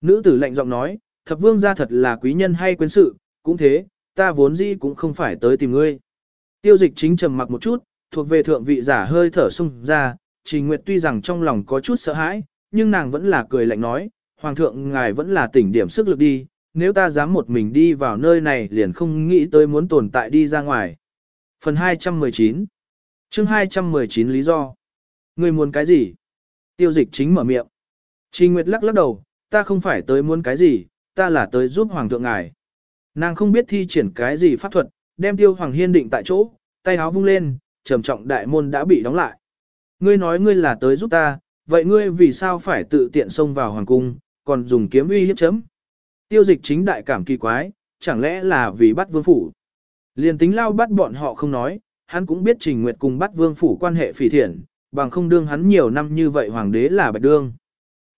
Nữ tử lạnh giọng nói, thập vương gia thật là quý nhân hay quyến sự, cũng thế, ta vốn dĩ cũng không phải tới tìm ngươi. Tiêu dịch chính trầm mặc một chút, thuộc về thượng vị giả hơi thở sung ra, Trình Nguyệt tuy rằng trong lòng có chút sợ hãi, nhưng nàng vẫn là cười lạnh nói, Hoàng thượng ngài vẫn là tỉnh điểm sức lực đi, nếu ta dám một mình đi vào nơi này liền không nghĩ tới muốn tồn tại đi ra ngoài. Phần 219 chương 219 lý do người muốn cái gì? Tiêu dịch chính mở miệng. Trình Nguyệt lắc lắc đầu, ta không phải tới muốn cái gì, ta là tới giúp Hoàng thượng ngài. Nàng không biết thi triển cái gì pháp thuật, đem tiêu Hoàng Hiên định tại chỗ, tay áo vung lên, trầm trọng đại môn đã bị đóng lại. Ngươi nói ngươi là tới giúp ta, vậy ngươi vì sao phải tự tiện xông vào hoàng cung, còn dùng kiếm uy hiếp chấm? Tiêu dịch chính đại cảm kỳ quái, chẳng lẽ là vì bắt vương phủ? liền tính lao bắt bọn họ không nói, hắn cũng biết Trình Nguyệt cùng bắt vương phủ quan hệ phỉ thiện, bằng không đương hắn nhiều năm như vậy hoàng đế là bạch đương.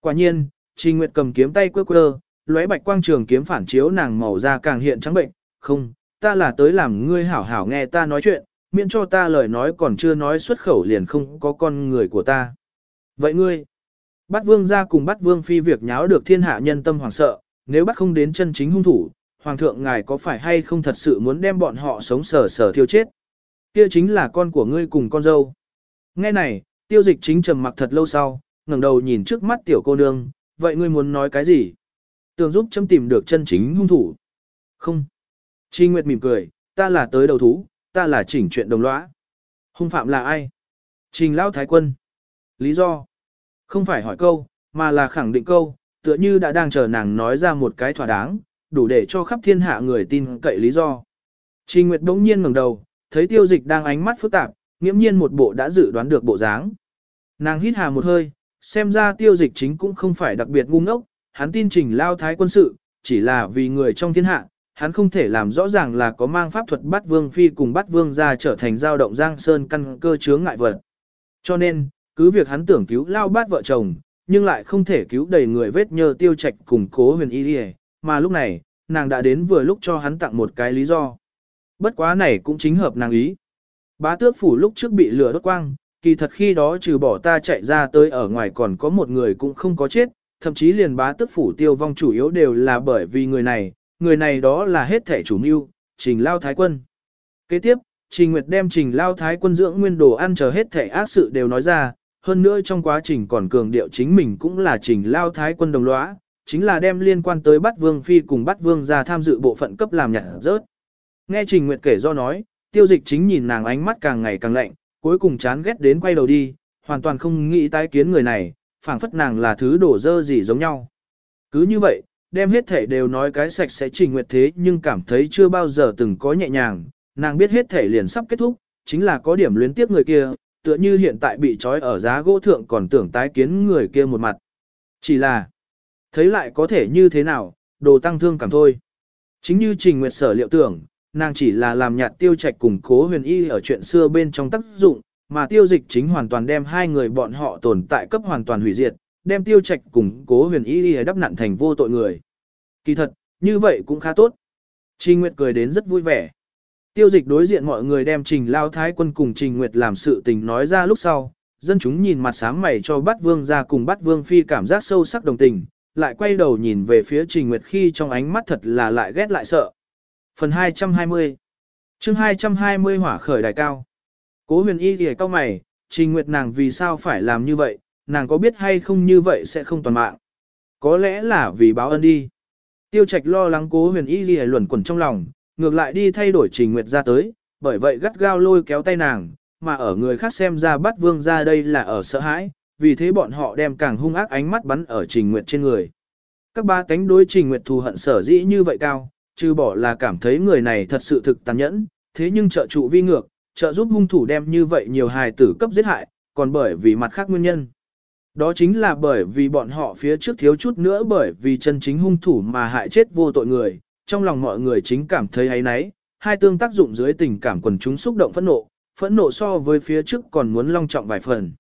Quả nhiên, Trình Nguyệt cầm kiếm tay quơ quơ, lóe bạch quang trường kiếm phản chiếu nàng màu da càng hiện trắng bệnh, không, ta là tới làm ngươi hảo hảo nghe ta nói chuyện, miễn cho ta lời nói còn chưa nói xuất khẩu liền không có con người của ta. Vậy ngươi, bắt vương ra cùng bắt vương phi việc nháo được thiên hạ nhân tâm hoàng sợ, nếu bắt không đến chân chính hung thủ, hoàng thượng ngài có phải hay không thật sự muốn đem bọn họ sống sờ sờ thiêu chết? Kia chính là con của ngươi cùng con dâu. Nghe này, tiêu dịch chính trầm mặc thật lâu sau, ngẩng đầu nhìn trước mắt tiểu cô nương, vậy ngươi muốn nói cái gì? Tường giúp châm tìm được chân chính hung thủ. Không. Chi Nguyệt mỉm cười, ta là tới đầu thú, ta là chỉnh chuyện đồng lõa. Hung phạm là ai? Trình Lão Thái Quân. Lý do? Không phải hỏi câu, mà là khẳng định câu, tựa như đã đang chờ nàng nói ra một cái thỏa đáng, đủ để cho khắp thiên hạ người tin cậy lý do. Trình Nguyệt bỗng nhiên ngẩng đầu, thấy tiêu dịch đang ánh mắt phức tạp, nghiễm nhiên một bộ đã dự đoán được bộ dáng. Nàng hít hà một hơi, xem ra tiêu dịch chính cũng không phải đặc biệt ngu ngốc, hắn tin trình lao thái quân sự, chỉ là vì người trong thiên hạ, hắn không thể làm rõ ràng là có mang pháp thuật bắt vương phi cùng bắt vương ra trở thành giao động giang sơn căn cơ chướng ngại vật. Cho nên, cứ cứ việc hắn tưởng cứu lao bát vợ chồng, nhưng lại không thể cứu đầy người vết nhơ tiêu trạch cùng cố huyền y đi mà lúc này, nàng đã đến vừa lúc cho hắn tặng một cái lý do. Bất quá này cũng chính hợp nàng ý. Bá tước phủ lúc trước bị lửa đốt quang, kỳ thật khi đó trừ bỏ ta chạy ra tới ở ngoài còn có một người cũng không có chết, thậm chí liền bá tước phủ tiêu vong chủ yếu đều là bởi vì người này, người này đó là hết thể chủ mưu, trình lao thái quân. Kế tiếp, Trình Nguyệt đem Trình Lao Thái quân dưỡng nguyên đồ ăn chờ hết thể ác sự đều nói ra, hơn nữa trong quá trình còn cường điệu chính mình cũng là Trình Lao Thái quân đồng lõa, chính là đem liên quan tới bắt Vương Phi cùng bắt Vương ra tham dự bộ phận cấp làm nhặt rớt. Nghe Trình Nguyệt kể do nói, tiêu dịch chính nhìn nàng ánh mắt càng ngày càng lạnh, cuối cùng chán ghét đến quay đầu đi, hoàn toàn không nghĩ tái kiến người này, phảng phất nàng là thứ đổ dơ gì giống nhau. Cứ như vậy, đem hết thể đều nói cái sạch sẽ Trình Nguyệt thế nhưng cảm thấy chưa bao giờ từng có nhẹ nhàng, nàng biết hết thể liền sắp kết thúc, chính là có điểm luyến tiếp người kia, tựa như hiện tại bị trói ở giá gỗ thượng còn tưởng tái kiến người kia một mặt. Chỉ là, thấy lại có thể như thế nào, đồ tăng thương cảm thôi. Chính như Trình Nguyệt sở liệu tưởng, nàng chỉ là làm nhạt tiêu trạch cùng cố huyền y ở chuyện xưa bên trong tác dụng, mà tiêu dịch chính hoàn toàn đem hai người bọn họ tồn tại cấp hoàn toàn hủy diệt, đem tiêu trạch cùng cố huyền y đắp nặn thành vô tội người. Kỳ thật, như vậy cũng khá tốt. Trình Nguyệt cười đến rất vui vẻ. Tiêu dịch đối diện mọi người đem Trình Lao Thái quân cùng Trình Nguyệt làm sự tình nói ra lúc sau, dân chúng nhìn mặt sáng mày cho bắt vương ra cùng bắt vương phi cảm giác sâu sắc đồng tình, lại quay đầu nhìn về phía Trình Nguyệt khi trong ánh mắt thật là lại ghét lại sợ. Phần 220 chương 220 hỏa khởi đài cao. Cố huyền y thì cao mày, Trình Nguyệt nàng vì sao phải làm như vậy, nàng có biết hay không như vậy sẽ không toàn mạng. Có lẽ là vì báo ân đi. Tiêu Trạch lo lắng cố huyền y gì luẩn quẩn trong lòng, ngược lại đi thay đổi Trình Nguyệt ra tới, bởi vậy gắt gao lôi kéo tay nàng, mà ở người khác xem ra bắt vương ra đây là ở sợ hãi, vì thế bọn họ đem càng hung ác ánh mắt bắn ở Trình Nguyệt trên người. Các ba cánh đối Trình Nguyệt thù hận sở dĩ như vậy cao, trừ bỏ là cảm thấy người này thật sự thực tàn nhẫn, thế nhưng trợ trụ vi ngược, trợ giúp hung thủ đem như vậy nhiều hài tử cấp giết hại, còn bởi vì mặt khác nguyên nhân. Đó chính là bởi vì bọn họ phía trước thiếu chút nữa bởi vì chân chính hung thủ mà hại chết vô tội người, trong lòng mọi người chính cảm thấy ấy nấy, hai tương tác dụng dưới tình cảm quần chúng xúc động phẫn nộ, phẫn nộ so với phía trước còn muốn long trọng vài phần.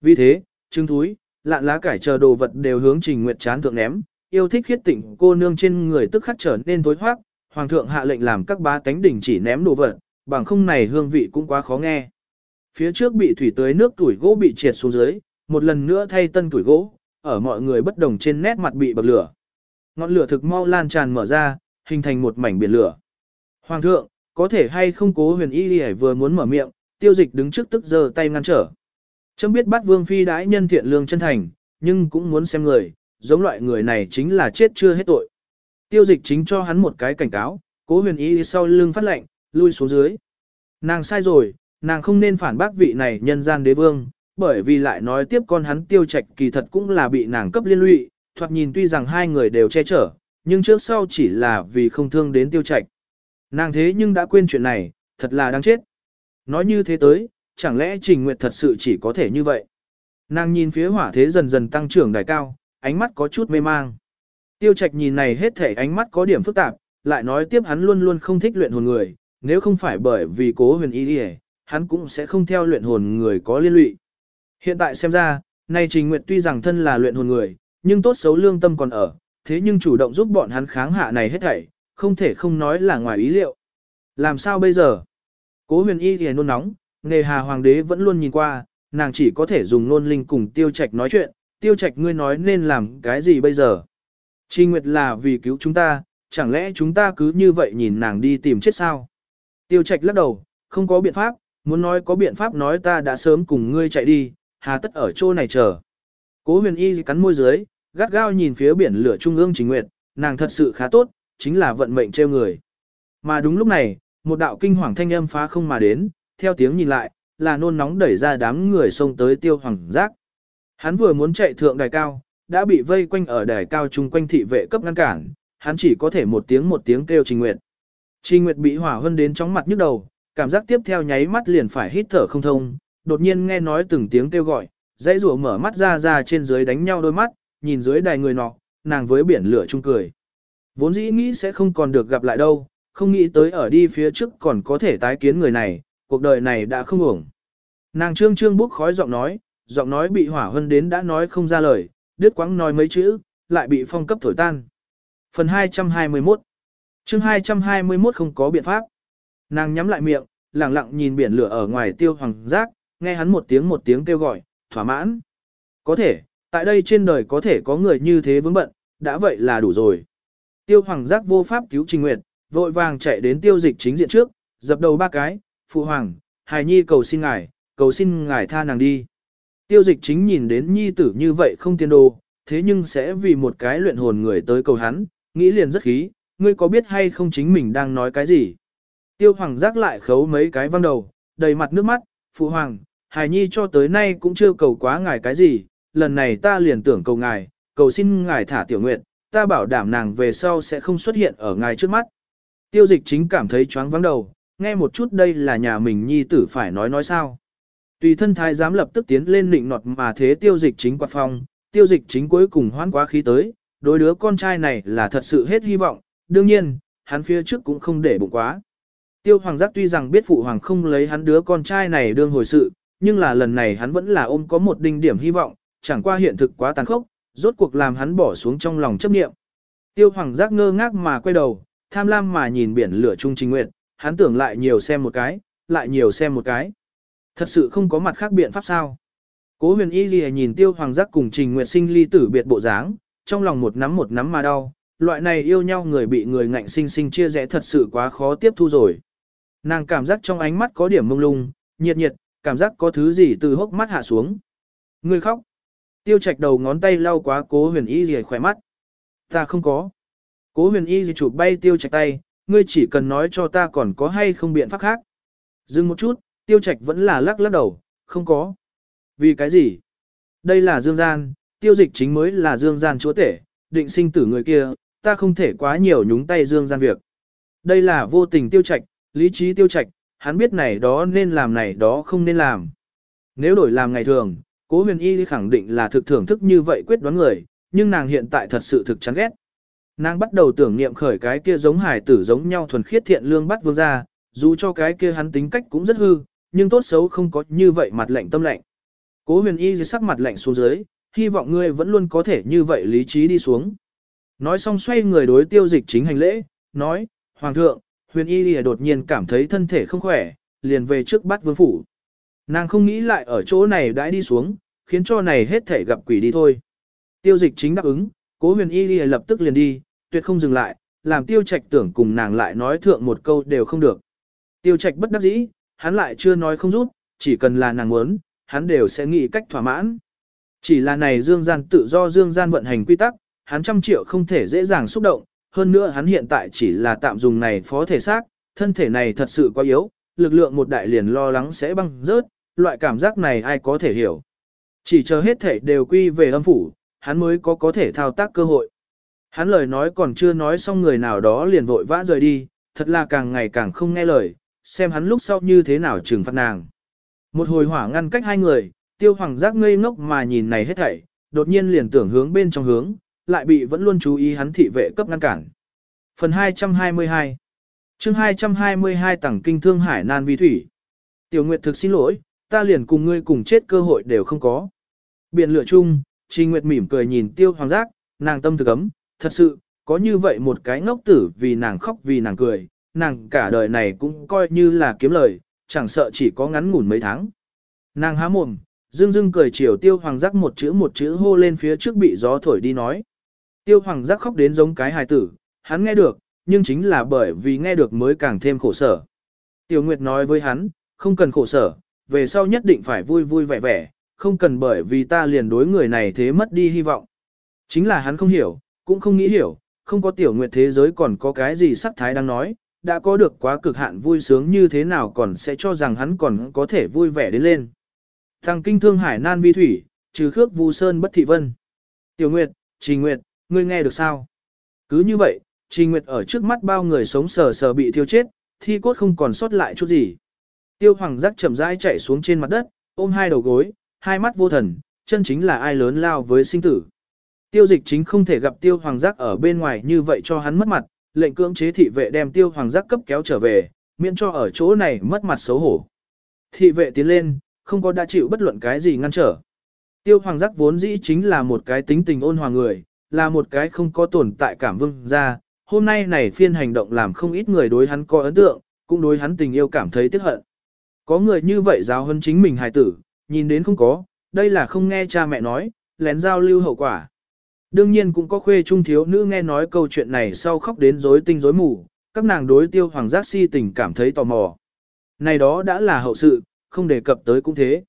Vì thế, trứng thúi, lạn lá cải chờ đồ vật đều hướng Trình Nguyệt chán thượng ném, yêu thích khiết tịnh cô nương trên người tức khắc trở nên thối hoác, hoàng thượng hạ lệnh làm các bá tánh đỉnh chỉ ném đồ vật, bằng không này hương vị cũng quá khó nghe. Phía trước bị thủy tới nước tuổi gỗ bị triệt xuống dưới, một lần nữa thay tân tuổi gỗ, ở mọi người bất đồng trên nét mặt bị bậc lửa. Ngọn lửa thực mau lan tràn mở ra, hình thành một mảnh biển lửa. Hoàng thượng, có thể hay không cố huyền y đi vừa muốn mở miệng, tiêu dịch đứng trước tức giơ tay ngăn trở. Chấm biết bắt vương phi đãi nhân thiện lương chân thành, nhưng cũng muốn xem người, giống loại người này chính là chết chưa hết tội. Tiêu dịch chính cho hắn một cái cảnh cáo, cố huyền y sau lưng phát lệnh, lui xuống dưới. Nàng sai rồi, nàng không nên phản bác vị này nhân gian đế vương, bởi vì lại nói tiếp con hắn tiêu trạch kỳ thật cũng là bị nàng cấp liên lụy, thoạt nhìn tuy rằng hai người đều che chở, nhưng trước sau chỉ là vì không thương đến tiêu trạch. Nàng thế nhưng đã quên chuyện này, thật là đáng chết. Nói như thế tới, chẳng lẽ Trình Nguyệt thật sự chỉ có thể như vậy? Nàng nhìn phía hỏa thế dần dần tăng trưởng đài cao, ánh mắt có chút mê mang. Tiêu trạch nhìn này hết thể ánh mắt có điểm phức tạp, lại nói tiếp hắn luôn luôn không thích luyện hồn người, nếu không phải bởi vì cố huyền y đi hắn cũng sẽ không theo luyện hồn người có liên lụy. Hiện tại xem ra, này Trình Nguyệt tuy rằng thân là luyện hồn người, nhưng tốt xấu lương tâm còn ở, thế nhưng chủ động giúp bọn hắn kháng hạ này hết thảy, không thể không nói là ngoài ý liệu. Làm sao bây giờ? Cố huyền y thì nôn nóng, nghề hà hoàng đế vẫn luôn nhìn qua, nàng chỉ có thể dùng nôn linh cùng tiêu trạch nói chuyện, tiêu trạch ngươi nói nên làm cái gì bây giờ? Trình Nguyệt là vì cứu chúng ta, chẳng lẽ chúng ta cứ như vậy nhìn nàng đi tìm chết sao? Tiêu trạch lắc đầu, không có biện pháp, muốn nói có biện pháp nói ta đã sớm cùng ngươi chạy đi, hà tất ở chỗ này chờ. Cố huyền y cắn môi dưới, gắt gao nhìn phía biển lửa trung ương trình nguyệt, nàng thật sự khá tốt, chính là vận mệnh trêu người. Mà đúng lúc này, một đạo kinh hoàng thanh âm phá không mà đến, theo tiếng nhìn lại, là nôn nóng đẩy ra đám người xông tới tiêu hoàng giác. Hắn vừa muốn chạy thượng đài cao, đã bị vây quanh ở đài cao chung quanh thị vệ cấp ngăn cản, hắn chỉ có thể một tiếng một tiếng kêu Trình Nguyệt. Trình Nguyệt bị hỏa hơn đến chóng mặt nhức đầu, cảm giác tiếp theo nháy mắt liền phải hít thở không thông, đột nhiên nghe nói từng tiếng kêu gọi, dãy rùa mở mắt ra ra trên dưới đánh nhau đôi mắt, nhìn dưới đài người nọ, nàng với biển lửa chung cười. Vốn dĩ nghĩ sẽ không còn được gặp lại đâu, không nghĩ tới ở đi phía trước còn có thể tái kiến người này, cuộc đời này đã không ổng. Nàng trương trương bốc khói giọng nói, giọng nói bị hỏa hơn đến đã nói không ra lời, đứt quãng nói mấy chữ, lại bị phong cấp thổi tan. Phần 221 chương 221 không có biện pháp. Nàng nhắm lại miệng, lặng lặng nhìn biển lửa ở ngoài tiêu hoàng giác, nghe hắn một tiếng một tiếng kêu gọi, thỏa mãn. Có thể, tại đây trên đời có thể có người như thế vững bận, đã vậy là đủ rồi. Tiêu hoàng giác vô pháp cứu trình nguyệt, vội vàng chạy đến tiêu dịch chính diện trước, dập đầu ba cái, phụ hoàng, hài nhi cầu xin ngài, cầu xin ngài tha nàng đi. Tiêu dịch chính nhìn đến nhi tử như vậy không tiên đồ, thế nhưng sẽ vì một cái luyện hồn người tới cầu hắn, nghĩ liền rất khí, ngươi có biết hay không chính mình đang nói cái gì. Tiêu hoàng giác lại khấu mấy cái văng đầu, đầy mặt nước mắt, phụ hoàng, hài nhi cho tới nay cũng chưa cầu quá ngài cái gì, lần này ta liền tưởng cầu ngài, cầu xin ngài thả tiểu Nguyệt, ta bảo đảm nàng về sau sẽ không xuất hiện ở ngài trước mắt. Tiêu dịch chính cảm thấy choáng vắng đầu, nghe một chút đây là nhà mình nhi tử phải nói nói sao. Tùy thân thái giám lập tức tiến lên nịnh nọt mà thế tiêu dịch chính quạt phong, tiêu dịch chính cuối cùng hoán quá khí tới, đối đứa con trai này là thật sự hết hy vọng, đương nhiên, hắn phía trước cũng không để bụng quá. Tiêu hoàng giác tuy rằng biết phụ hoàng không lấy hắn đứa con trai này đương hồi sự, nhưng là lần này hắn vẫn là ôm có một đinh điểm hy vọng, chẳng qua hiện thực quá tàn khốc, rốt cuộc làm hắn bỏ xuống trong lòng chấp niệm. Tiêu hoàng giác ngơ ngác mà quay đầu, tham lam mà nhìn biển lửa trung trình nguyện, hắn tưởng lại nhiều xem một cái, lại nhiều xem một cái. Thật sự không có mặt khác biện pháp sao. Cố huyền y ghi nhìn tiêu hoàng giác cùng trình nguyện sinh ly tử biệt bộ dáng, trong lòng một nắm một nắm mà đau, loại này yêu nhau người bị người ngạnh sinh sinh chia rẽ thật sự quá khó tiếp thu rồi. Nàng cảm giác trong ánh mắt có điểm mông lung, nhiệt nhiệt, cảm giác có thứ gì từ hốc mắt hạ xuống. Người khóc. Tiêu Trạch đầu ngón tay lau quá cố huyền y gì khỏe mắt. Ta không có. Cố huyền y gì chụp bay tiêu Trạch tay, ngươi chỉ cần nói cho ta còn có hay không biện pháp khác. Dừng một chút, tiêu Trạch vẫn là lắc lắc đầu, không có. Vì cái gì? Đây là dương gian, tiêu dịch chính mới là dương gian chúa tể, định sinh tử người kia, ta không thể quá nhiều nhúng tay dương gian việc. Đây là vô tình tiêu Trạch, lý trí tiêu Trạch, hắn biết này đó nên làm này đó không nên làm. Nếu đổi làm ngày thường, Cố huyền y khẳng định là thực thưởng thức như vậy quyết đoán người, nhưng nàng hiện tại thật sự thực chán ghét. Nàng bắt đầu tưởng niệm khởi cái kia giống hải tử giống nhau thuần khiết thiện lương bắt vương ra, dù cho cái kia hắn tính cách cũng rất hư, nhưng tốt xấu không có như vậy mặt lạnh tâm lạnh. Cố huyền y dưới sắc mặt lạnh xuống dưới, hy vọng ngươi vẫn luôn có thể như vậy lý trí đi xuống. Nói xong xoay người đối tiêu dịch chính hành lễ, nói, Hoàng thượng, huyền y đột nhiên cảm thấy thân thể không khỏe, liền về trước bắt vương phủ. Nàng không nghĩ lại ở chỗ này đãi đi xuống, khiến cho này hết thể gặp quỷ đi thôi. Tiêu dịch chính đáp ứng, cố huyền y lập tức liền đi, tuyệt không dừng lại, làm tiêu trạch tưởng cùng nàng lại nói thượng một câu đều không được. Tiêu trạch bất đắc dĩ, hắn lại chưa nói không rút, chỉ cần là nàng muốn, hắn đều sẽ nghĩ cách thỏa mãn. Chỉ là này dương gian tự do dương gian vận hành quy tắc, hắn trăm triệu không thể dễ dàng xúc động, hơn nữa hắn hiện tại chỉ là tạm dùng này phó thể xác, thân thể này thật sự quá yếu, lực lượng một đại liền lo lắng sẽ băng rớt, loại cảm giác này ai có thể hiểu. Chỉ chờ hết thể đều quy về âm phủ, hắn mới có có thể thao tác cơ hội. Hắn lời nói còn chưa nói xong người nào đó liền vội vã rời đi, thật là càng ngày càng không nghe lời, xem hắn lúc sau như thế nào trừng phạt nàng. Một hồi hỏa ngăn cách hai người, tiêu hoàng giác ngây ngốc mà nhìn này hết thảy, đột nhiên liền tưởng hướng bên trong hướng, lại bị vẫn luôn chú ý hắn thị vệ cấp ngăn cản. Phần 222 chương 222 tẳng kinh thương hải nan vi thủy. Tiểu Nguyệt thực xin lỗi, ta liền cùng ngươi cùng chết cơ hội đều không có. Biện lửa chung, Trình Nguyệt mỉm cười nhìn tiêu hoàng giác, nàng tâm thực ấm, thật sự, có như vậy một cái ngốc tử vì nàng khóc vì nàng cười, nàng cả đời này cũng coi như là kiếm lời, chẳng sợ chỉ có ngắn ngủn mấy tháng. Nàng há mồm, Dương Dương cười chiều tiêu hoàng giác một chữ một chữ hô lên phía trước bị gió thổi đi nói. Tiêu hoàng giác khóc đến giống cái hài tử, hắn nghe được, nhưng chính là bởi vì nghe được mới càng thêm khổ sở. Tiêu Nguyệt nói với hắn, không cần khổ sở, về sau nhất định phải vui vui vẻ vẻ, không cần bởi vì ta liền đối người này thế mất đi hy vọng. Chính là hắn không hiểu, cũng không nghĩ hiểu, không có tiểu nguyệt thế giới còn có cái gì sắc thái đang nói, đã có được quá cực hạn vui sướng như thế nào còn sẽ cho rằng hắn còn có thể vui vẻ đến lên. Thằng kinh thương hải nan vi thủy, trừ khước vu sơn bất thị vân. Tiểu nguyệt, trình nguyệt, ngươi nghe được sao? Cứ như vậy, trình nguyệt ở trước mắt bao người sống sờ sờ bị thiêu chết, thi cốt không còn sót lại chút gì. Tiêu hoàng giác chậm rãi chạy xuống trên mặt đất, ôm hai đầu gối, hai mắt vô thần, chân chính là ai lớn lao với sinh tử. Tiêu dịch chính không thể gặp tiêu hoàng giác ở bên ngoài như vậy cho hắn mất mặt, lệnh cưỡng chế thị vệ đem tiêu hoàng giác cấp kéo trở về, miễn cho ở chỗ này mất mặt xấu hổ. Thị vệ tiến lên, không có đã chịu bất luận cái gì ngăn trở, Tiêu hoàng giác vốn dĩ chính là một cái tính tình ôn hòa người, là một cái không có tồn tại cảm vương ra. Hôm nay này phiên hành động làm không ít người đối hắn có ấn tượng, cũng đối hắn tình yêu cảm thấy tiếc hận. Có người như vậy giáo hơn chính mình hài tử, nhìn đến không có, đây là không nghe cha mẹ nói, lén giao lưu hậu quả. Đương nhiên cũng có khuê trung thiếu nữ nghe nói câu chuyện này sau khóc đến rối tinh rối mù, các nàng đối tiêu hoàng giác si tình cảm thấy tò mò. Này đó đã là hậu sự, không đề cập tới cũng thế.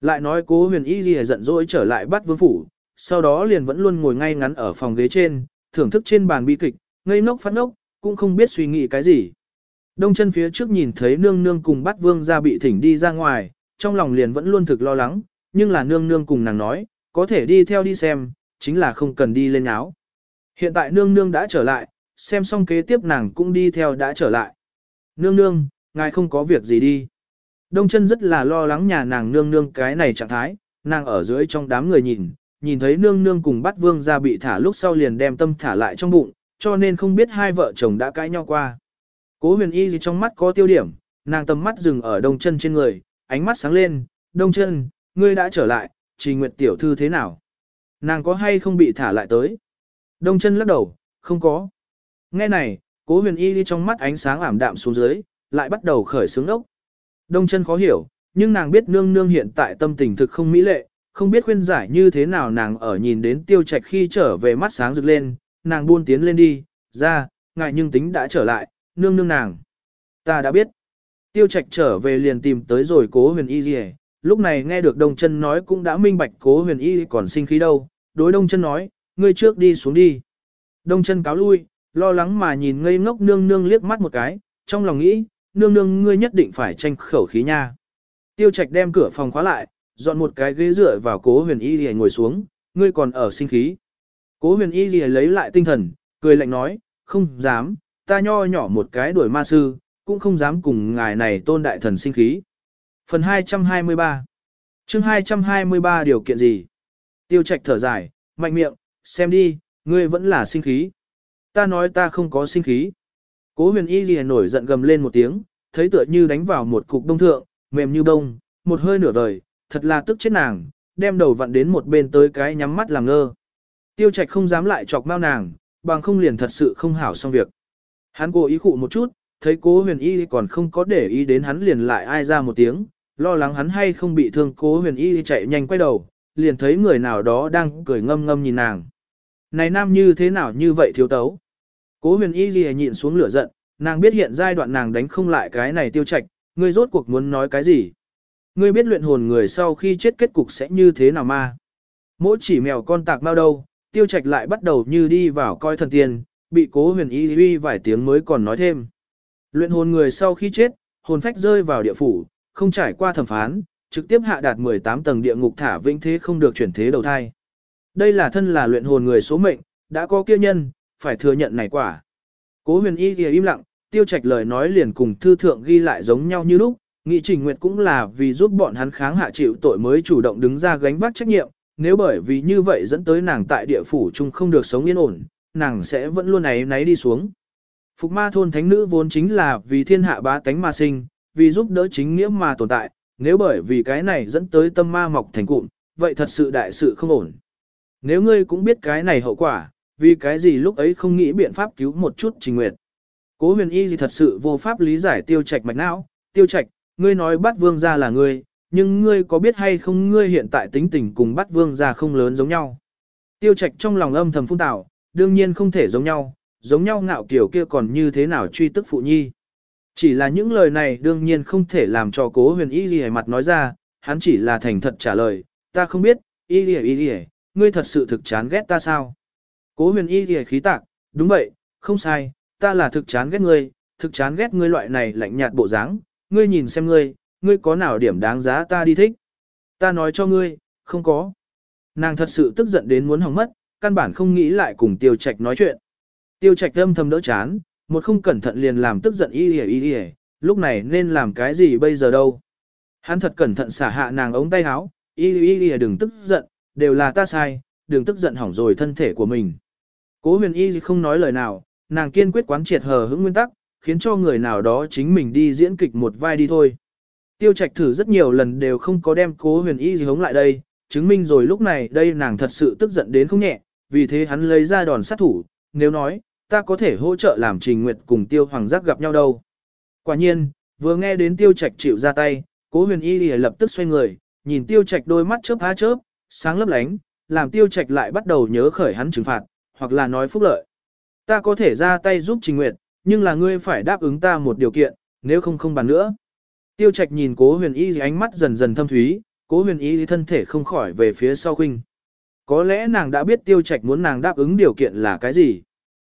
Lại nói cố huyền y gì giận dỗi trở lại bắt vương phủ, sau đó liền vẫn luôn ngồi ngay ngắn ở phòng ghế trên, thưởng thức trên bàn bi kịch, ngây ngốc phát ngốc, cũng không biết suy nghĩ cái gì. Đông chân phía trước nhìn thấy nương nương cùng bắt vương ra bị thỉnh đi ra ngoài, trong lòng liền vẫn luôn thực lo lắng, nhưng là nương nương cùng nàng nói, có thể đi theo đi xem, chính là không cần đi lên áo. Hiện tại nương nương đã trở lại, xem xong kế tiếp nàng cũng đi theo đã trở lại. Nương nương, ngài không có việc gì đi. Đông chân rất là lo lắng nhà nàng nương nương cái này trạng thái, nàng ở dưới trong đám người nhìn, nhìn thấy nương nương cùng bắt vương ra bị thả lúc sau liền đem tâm thả lại trong bụng, cho nên không biết hai vợ chồng đã cãi nhau qua. Cố huyền y gì trong mắt có tiêu điểm, nàng tầm mắt dừng ở đông chân trên người, ánh mắt sáng lên, đông chân, ngươi đã trở lại, trì nguyệt tiểu thư thế nào? Nàng có hay không bị thả lại tới? Đông chân lắc đầu, không có. Nghe này, cố huyền y đi trong mắt ánh sáng ảm đạm xuống dưới, lại bắt đầu khởi sướng ốc. Đông chân khó hiểu, nhưng nàng biết nương nương hiện tại tâm tình thực không mỹ lệ, không biết khuyên giải như thế nào nàng ở nhìn đến tiêu trạch khi trở về mắt sáng rực lên, nàng buôn tiến lên đi, ra, ngại nhưng tính đã trở lại, nương nương nàng. Ta đã biết. Tiêu trạch trở về liền tìm tới rồi cố huyền y gì lúc này nghe được đông chân nói cũng đã minh bạch cố huyền y còn sinh khí đâu, đối đông chân nói, ngươi trước đi xuống đi. Đông chân cáo lui, lo lắng mà nhìn ngây ngốc nương nương liếc mắt một cái, trong lòng nghĩ, nương nương ngươi nhất định phải tranh khẩu khí nha. Tiêu trạch đem cửa phòng khóa lại, dọn một cái ghế dựa vào cố huyền y lìa ngồi xuống, ngươi còn ở sinh khí. Cố huyền y lìa lấy lại tinh thần, cười lạnh nói, không dám, ta nho nhỏ một cái đuổi ma sư, cũng không dám cùng ngài này tôn đại thần sinh khí. Phần 223 chương 223 điều kiện gì? Tiêu trạch thở dài, mạnh miệng, xem đi, ngươi vẫn là sinh khí. Ta nói ta không có sinh khí. Cố huyền y gì nổi giận gầm lên một tiếng, thấy tựa như đánh vào một cục đông thượng, mềm như bông, một hơi nửa vời, thật là tức chết nàng, đem đầu vặn đến một bên tới cái nhắm mắt làm ngơ. Tiêu trạch không dám lại chọc mau nàng, bằng không liền thật sự không hảo xong việc. Hắn cố ý khụ một chút, thấy cố huyền y còn không có để ý đến hắn liền lại ai ra một tiếng, lo lắng hắn hay không bị thương cố huyền y chạy nhanh quay đầu, liền thấy người nào đó đang cười ngâm ngâm nhìn nàng. Này nam như thế nào như vậy thiếu tấu? Cố huyền y gì nhịn xuống lửa giận, nàng biết hiện giai đoạn nàng đánh không lại cái này tiêu trạch, ngươi rốt cuộc muốn nói cái gì? Ngươi biết luyện hồn người sau khi chết kết cục sẽ như thế nào ma? Mỗi chỉ mèo con tạc bao đâu, tiêu trạch lại bắt đầu như đi vào coi thần tiên, bị cố huyền y uy vài tiếng mới còn nói thêm. Luyện hồn người sau khi chết, hồn phách rơi vào địa phủ, không trải qua thẩm phán, trực tiếp hạ đạt 18 tầng địa ngục thả vĩnh thế không được chuyển thế đầu thai. Đây là thân là luyện hồn người số mệnh, đã có kia nhân, phải thừa nhận này quả. Cố huyền y thì im lặng, tiêu trạch lời nói liền cùng thư thượng ghi lại giống nhau như lúc, nghị trình nguyệt cũng là vì giúp bọn hắn kháng hạ chịu tội mới chủ động đứng ra gánh vác trách nhiệm, nếu bởi vì như vậy dẫn tới nàng tại địa phủ chung không được sống yên ổn, nàng sẽ vẫn luôn ấy náy đi xuống. Phục ma thôn thánh nữ vốn chính là vì thiên hạ bá tánh mà sinh, vì giúp đỡ chính nghĩa mà tồn tại, nếu bởi vì cái này dẫn tới tâm ma mọc thành cụm, vậy thật sự đại sự không ổn. Nếu ngươi cũng biết cái này hậu quả, vì cái gì lúc ấy không nghĩ biện pháp cứu một chút trình nguyệt. Cố huyền y gì thật sự vô pháp lý giải tiêu trạch mạch não, tiêu trạch, ngươi nói bắt vương gia là ngươi, nhưng ngươi có biết hay không ngươi hiện tại tính tình cùng bắt vương gia không lớn giống nhau. Tiêu trạch trong lòng âm thầm phun tạo, đương nhiên không thể giống nhau, giống nhau ngạo kiểu kia còn như thế nào truy tức phụ nhi. Chỉ là những lời này đương nhiên không thể làm cho cố huyền y gì mặt nói ra, hắn chỉ là thành thật trả lời, ta không biết, y gì y gì, ngươi thật sự thực chán ghét ta sao? Cố huyền y gì khí tạc, đúng vậy, không sai, ta là thực chán ghét ngươi, thực chán ghét ngươi loại này lạnh nhạt bộ dáng, ngươi nhìn xem ngươi, ngươi có nào điểm đáng giá ta đi thích. Ta nói cho ngươi, không có. Nàng thật sự tức giận đến muốn hỏng mất, căn bản không nghĩ lại cùng tiêu trạch nói chuyện. Tiêu trạch âm thầm đỡ chán, một không cẩn thận liền làm tức giận y y y y, lúc này nên làm cái gì bây giờ đâu. Hắn thật cẩn thận xả hạ nàng ống tay áo, y y y đừng tức giận, đều là ta sai, đừng tức giận hỏng rồi thân thể của mình. Cố huyền y không nói lời nào, nàng kiên quyết quán triệt hờ hững nguyên tắc, khiến cho người nào đó chính mình đi diễn kịch một vai đi thôi. Tiêu trạch thử rất nhiều lần đều không có đem cố huyền y gì hống lại đây, chứng minh rồi lúc này đây nàng thật sự tức giận đến không nhẹ, vì thế hắn lấy ra đòn sát thủ, nếu nói, ta có thể hỗ trợ làm trình nguyệt cùng tiêu hoàng giác gặp nhau đâu. Quả nhiên, vừa nghe đến tiêu trạch chịu ra tay, cố huyền y lìa lập tức xoay người, nhìn tiêu trạch đôi mắt chớp há chớp, sáng lấp lánh, làm tiêu trạch lại bắt đầu nhớ khởi hắn trừng phạt, hoặc là nói phúc lợi. Ta có thể ra tay giúp trình nguyệt, nhưng là ngươi phải đáp ứng ta một điều kiện, nếu không không bàn nữa. Tiêu trạch nhìn cố huyền y ánh mắt dần dần thâm thúy, cố huyền y thân thể không khỏi về phía sau khinh có lẽ nàng đã biết tiêu trạch muốn nàng đáp ứng điều kiện là cái gì.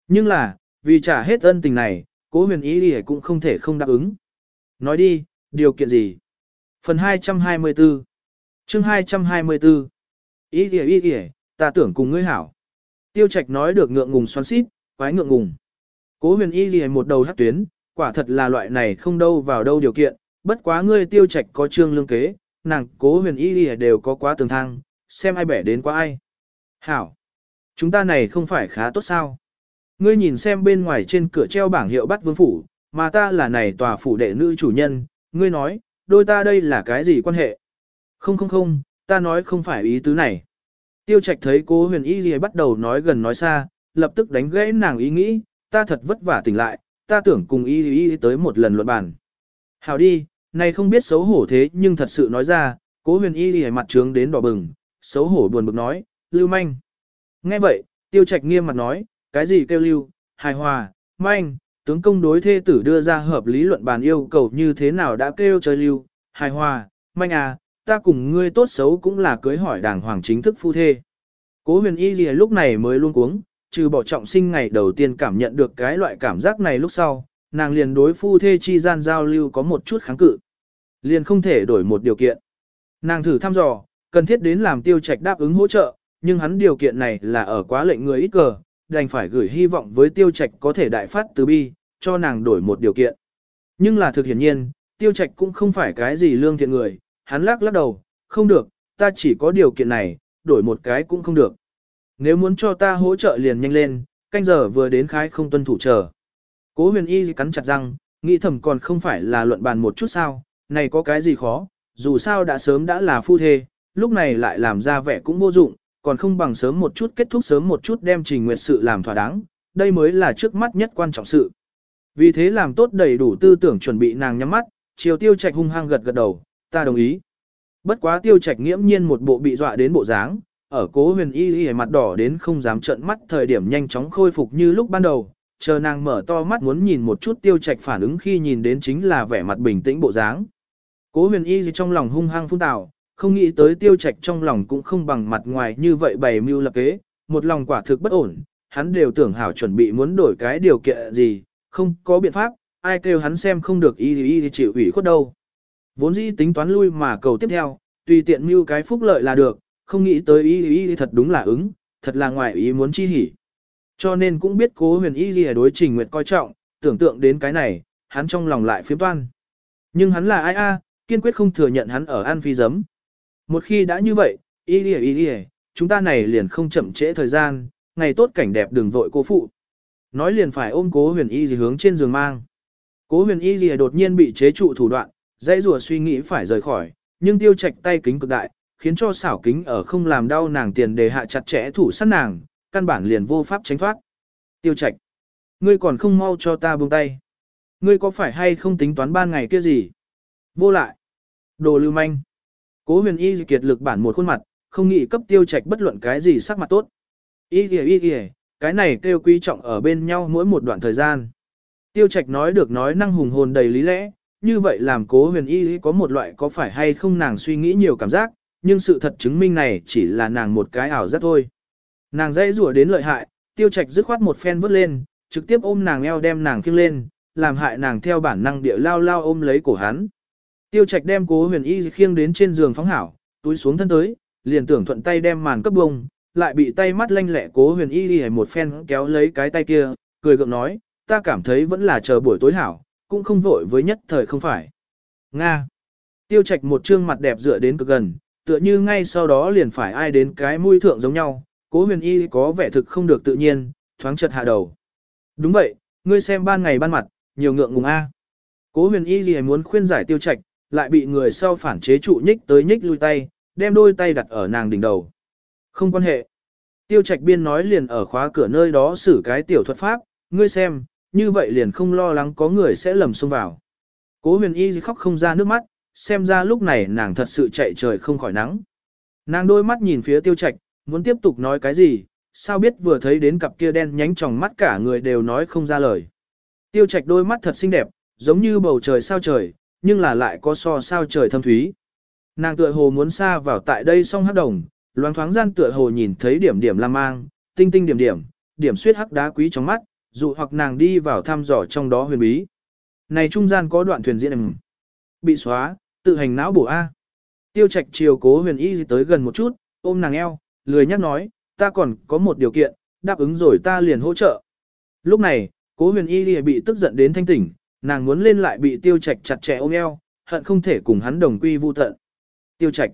Nhưng là, vì trả hết ân tình này, cố huyền y cũng không thể không đáp ứng. Nói đi, điều kiện gì? Phần 224 chương 224 Ý kìa ý kìa, ta tưởng cùng ngươi hảo. Tiêu trạch nói được ngượng ngùng xoắn xít, quái ngượng ngùng. Cố huyền y gì một đầu hát tuyến, quả thật là loại này không đâu vào đâu điều kiện, bất quá ngươi tiêu trạch có trương lương kế, nàng cố huyền y gì đều có quá tường thang, xem ai bẻ đến quá ai. Hảo! Chúng ta này không phải khá tốt sao? Ngươi nhìn xem bên ngoài trên cửa treo bảng hiệu bắt vương phủ, mà ta là này tòa phủ đệ nữ chủ nhân, ngươi nói, đôi ta đây là cái gì quan hệ? Không không không, ta nói không phải ý tứ này. Tiêu trạch thấy cố huyền y gì bắt đầu nói gần nói xa, lập tức đánh gãy nàng ý nghĩ, ta thật vất vả tỉnh lại, ta tưởng cùng y y tới một lần luận bàn. Hảo đi, này không biết xấu hổ thế nhưng thật sự nói ra, cố huyền y y mặt trướng đến đỏ bừng, xấu hổ buồn bực nói, lưu manh. Nghe vậy, tiêu trạch nghiêm mặt nói, cái gì kêu lưu, hài hòa, manh, tướng công đối thê tử đưa ra hợp lý luận bàn yêu cầu như thế nào đã kêu trời lưu, hài hòa, manh à, ta cùng ngươi tốt xấu cũng là cưới hỏi đàng hoàng chính thức phu thê. Cố huyền y gì lúc này mới luôn cuống, trừ bỏ trọng sinh ngày đầu tiên cảm nhận được cái loại cảm giác này lúc sau, nàng liền đối phu thê chi gian giao lưu có một chút kháng cự. Liền không thể đổi một điều kiện. Nàng thử thăm dò, cần thiết đến làm tiêu trạch đáp ứng hỗ trợ, nhưng hắn điều kiện này là ở quá lệnh người ít cờ, đành phải gửi hy vọng với tiêu trạch có thể đại phát từ bi, cho nàng đổi một điều kiện. Nhưng là thực hiển nhiên, tiêu trạch cũng không phải cái gì lương thiện người, hắn lắc lắc đầu, không được, ta chỉ có điều kiện này, đổi một cái cũng không được. Nếu muốn cho ta hỗ trợ liền nhanh lên, canh giờ vừa đến khái không tuân thủ chờ. Cố huyền y cắn chặt răng, nghĩ thầm còn không phải là luận bàn một chút sao, này có cái gì khó, dù sao đã sớm đã là phu thê, lúc này lại làm ra vẻ cũng vô dụng, còn không bằng sớm một chút kết thúc sớm một chút đem trình nguyệt sự làm thỏa đáng, đây mới là trước mắt nhất quan trọng sự. Vì thế làm tốt đầy đủ tư tưởng chuẩn bị nàng nhắm mắt, chiều tiêu trạch hung hăng gật gật đầu, ta đồng ý. Bất quá tiêu trạch nghiễm nhiên một bộ bị dọa đến bộ dáng, ở cố huyền y y mặt đỏ đến không dám trợn mắt thời điểm nhanh chóng khôi phục như lúc ban đầu, chờ nàng mở to mắt muốn nhìn một chút tiêu trạch phản ứng khi nhìn đến chính là vẻ mặt bình tĩnh bộ dáng. Cố huyền y trong lòng hung hăng phun tào, không nghĩ tới tiêu trạch trong lòng cũng không bằng mặt ngoài như vậy bày mưu lập kế, một lòng quả thực bất ổn, hắn đều tưởng hảo chuẩn bị muốn đổi cái điều kiện gì, không có biện pháp, ai kêu hắn xem không được y y thì chịu ủy khuất đâu. Vốn dĩ tính toán lui mà cầu tiếp theo, tùy tiện mưu cái phúc lợi là được, không nghĩ tới y y thật đúng là ứng, thật là ngoài ý muốn chi hỉ. Cho nên cũng biết cố huyền y y đối trình nguyệt coi trọng, tưởng tượng đến cái này, hắn trong lòng lại phiếm toan. Nhưng hắn là ai a, kiên quyết không thừa nhận hắn ở an phi giấm. Một khi đã như vậy, y đi y đi chúng ta này liền không chậm trễ thời gian, ngày tốt cảnh đẹp đừng vội cô phụ. Nói liền phải ôm cố huyền y gì hướng trên giường mang. Cố huyền y gì đột nhiên bị chế trụ thủ đoạn, dãy rùa suy nghĩ phải rời khỏi, nhưng tiêu trạch tay kính cực đại, khiến cho xảo kính ở không làm đau nàng tiền đề hạ chặt chẽ thủ sát nàng, căn bản liền vô pháp tránh thoát. Tiêu trạch, ngươi còn không mau cho ta buông tay. Ngươi có phải hay không tính toán ban ngày kia gì? Vô lại. Đồ lưu manh. Cố huyền y kiệt lực bản một khuôn mặt, không nghĩ cấp tiêu trạch bất luận cái gì sắc mặt tốt. Y kìa y kìa, cái này kêu quý trọng ở bên nhau mỗi một đoạn thời gian. Tiêu trạch nói được nói năng hùng hồn đầy lý lẽ, như vậy làm cố huyền y có một loại có phải hay không nàng suy nghĩ nhiều cảm giác, nhưng sự thật chứng minh này chỉ là nàng một cái ảo giác thôi. Nàng dây rủa đến lợi hại, tiêu trạch dứt khoát một phen vứt lên, trực tiếp ôm nàng eo đem nàng khiêng lên, làm hại nàng theo bản năng địa lao lao ôm lấy cổ hắn. Tiêu trạch đem cố huyền y khiêng đến trên giường phóng hảo, túi xuống thân tới, liền tưởng thuận tay đem màn cấp bông, lại bị tay mắt lanh lẹ cố huyền y đi một phen kéo lấy cái tay kia, cười gượng nói, ta cảm thấy vẫn là chờ buổi tối hảo, cũng không vội với nhất thời không phải. Nga. Tiêu trạch một trương mặt đẹp dựa đến cực gần, tựa như ngay sau đó liền phải ai đến cái mũi thượng giống nhau, cố huyền y có vẻ thực không được tự nhiên, thoáng chật hạ đầu. Đúng vậy, ngươi xem ban ngày ban mặt, nhiều ngượng ngùng a. Cố huyền y liền muốn khuyên giải tiêu trạch, lại bị người sau phản chế trụ nhích tới nhích lui tay, đem đôi tay đặt ở nàng đỉnh đầu. Không quan hệ. Tiêu trạch biên nói liền ở khóa cửa nơi đó xử cái tiểu thuật pháp, ngươi xem, như vậy liền không lo lắng có người sẽ lầm xông vào. Cố huyền y khóc không ra nước mắt, xem ra lúc này nàng thật sự chạy trời không khỏi nắng. Nàng đôi mắt nhìn phía tiêu trạch, muốn tiếp tục nói cái gì, sao biết vừa thấy đến cặp kia đen nhánh tròng mắt cả người đều nói không ra lời. Tiêu trạch đôi mắt thật xinh đẹp, giống như bầu trời sao trời, nhưng là lại có so sao trời thâm thúy. Nàng tựa hồ muốn xa vào tại đây song hắc đồng, loáng thoáng gian tựa hồ nhìn thấy điểm điểm lam mang, tinh tinh điểm điểm, điểm suyết hắc đá quý trong mắt, dụ hoặc nàng đi vào thăm dò trong đó huyền bí. Này trung gian có đoạn thuyền diễn em. Bị xóa, tự hành não bổ A. Tiêu trạch chiều cố huyền y tới gần một chút, ôm nàng eo, lười nhắc nói, ta còn có một điều kiện, đáp ứng rồi ta liền hỗ trợ. Lúc này, cố huyền y bị tức giận đến thanh tỉnh, nàng muốn lên lại bị tiêu trạch chặt chẽ ôm eo, hận không thể cùng hắn đồng quy vu tận. Tiêu trạch,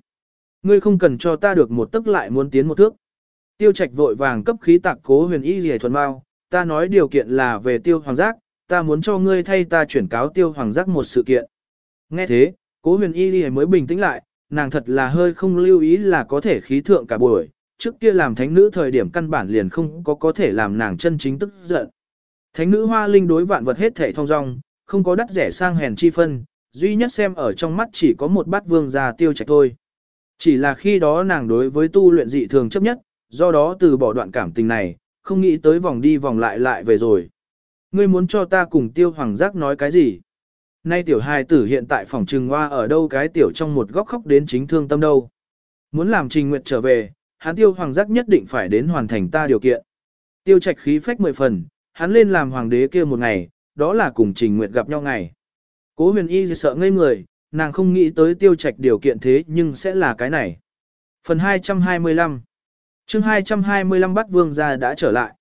ngươi không cần cho ta được một tức lại muốn tiến một thước. Tiêu trạch vội vàng cấp khí tạc cố huyền y gì thuần bao, ta nói điều kiện là về tiêu hoàng giác, ta muốn cho ngươi thay ta chuyển cáo tiêu hoàng giác một sự kiện. Nghe thế, cố huyền y gì mới bình tĩnh lại, nàng thật là hơi không lưu ý là có thể khí thượng cả buổi, trước kia làm thánh nữ thời điểm căn bản liền không có có thể làm nàng chân chính tức giận. Thánh nữ hoa linh đối vạn vật hết thể thông dong, không có đắt rẻ sang hèn chi phân, duy nhất xem ở trong mắt chỉ có một bát vương già tiêu trạch thôi. Chỉ là khi đó nàng đối với tu luyện dị thường chấp nhất, do đó từ bỏ đoạn cảm tình này, không nghĩ tới vòng đi vòng lại lại về rồi. Ngươi muốn cho ta cùng tiêu hoàng giác nói cái gì? Nay tiểu hài tử hiện tại phòng trừng hoa ở đâu cái tiểu trong một góc khóc đến chính thương tâm đâu. Muốn làm trình nguyện trở về, hắn tiêu hoàng giác nhất định phải đến hoàn thành ta điều kiện. Tiêu trạch khí phách mười phần, hắn lên làm hoàng đế kia một ngày, đó là cùng trình nguyện gặp nhau ngày. Cố huyền y sợ ngây người, nàng không nghĩ tới tiêu trạch điều kiện thế nhưng sẽ là cái này. Phần 225 chương 225 bắt vương gia đã trở lại.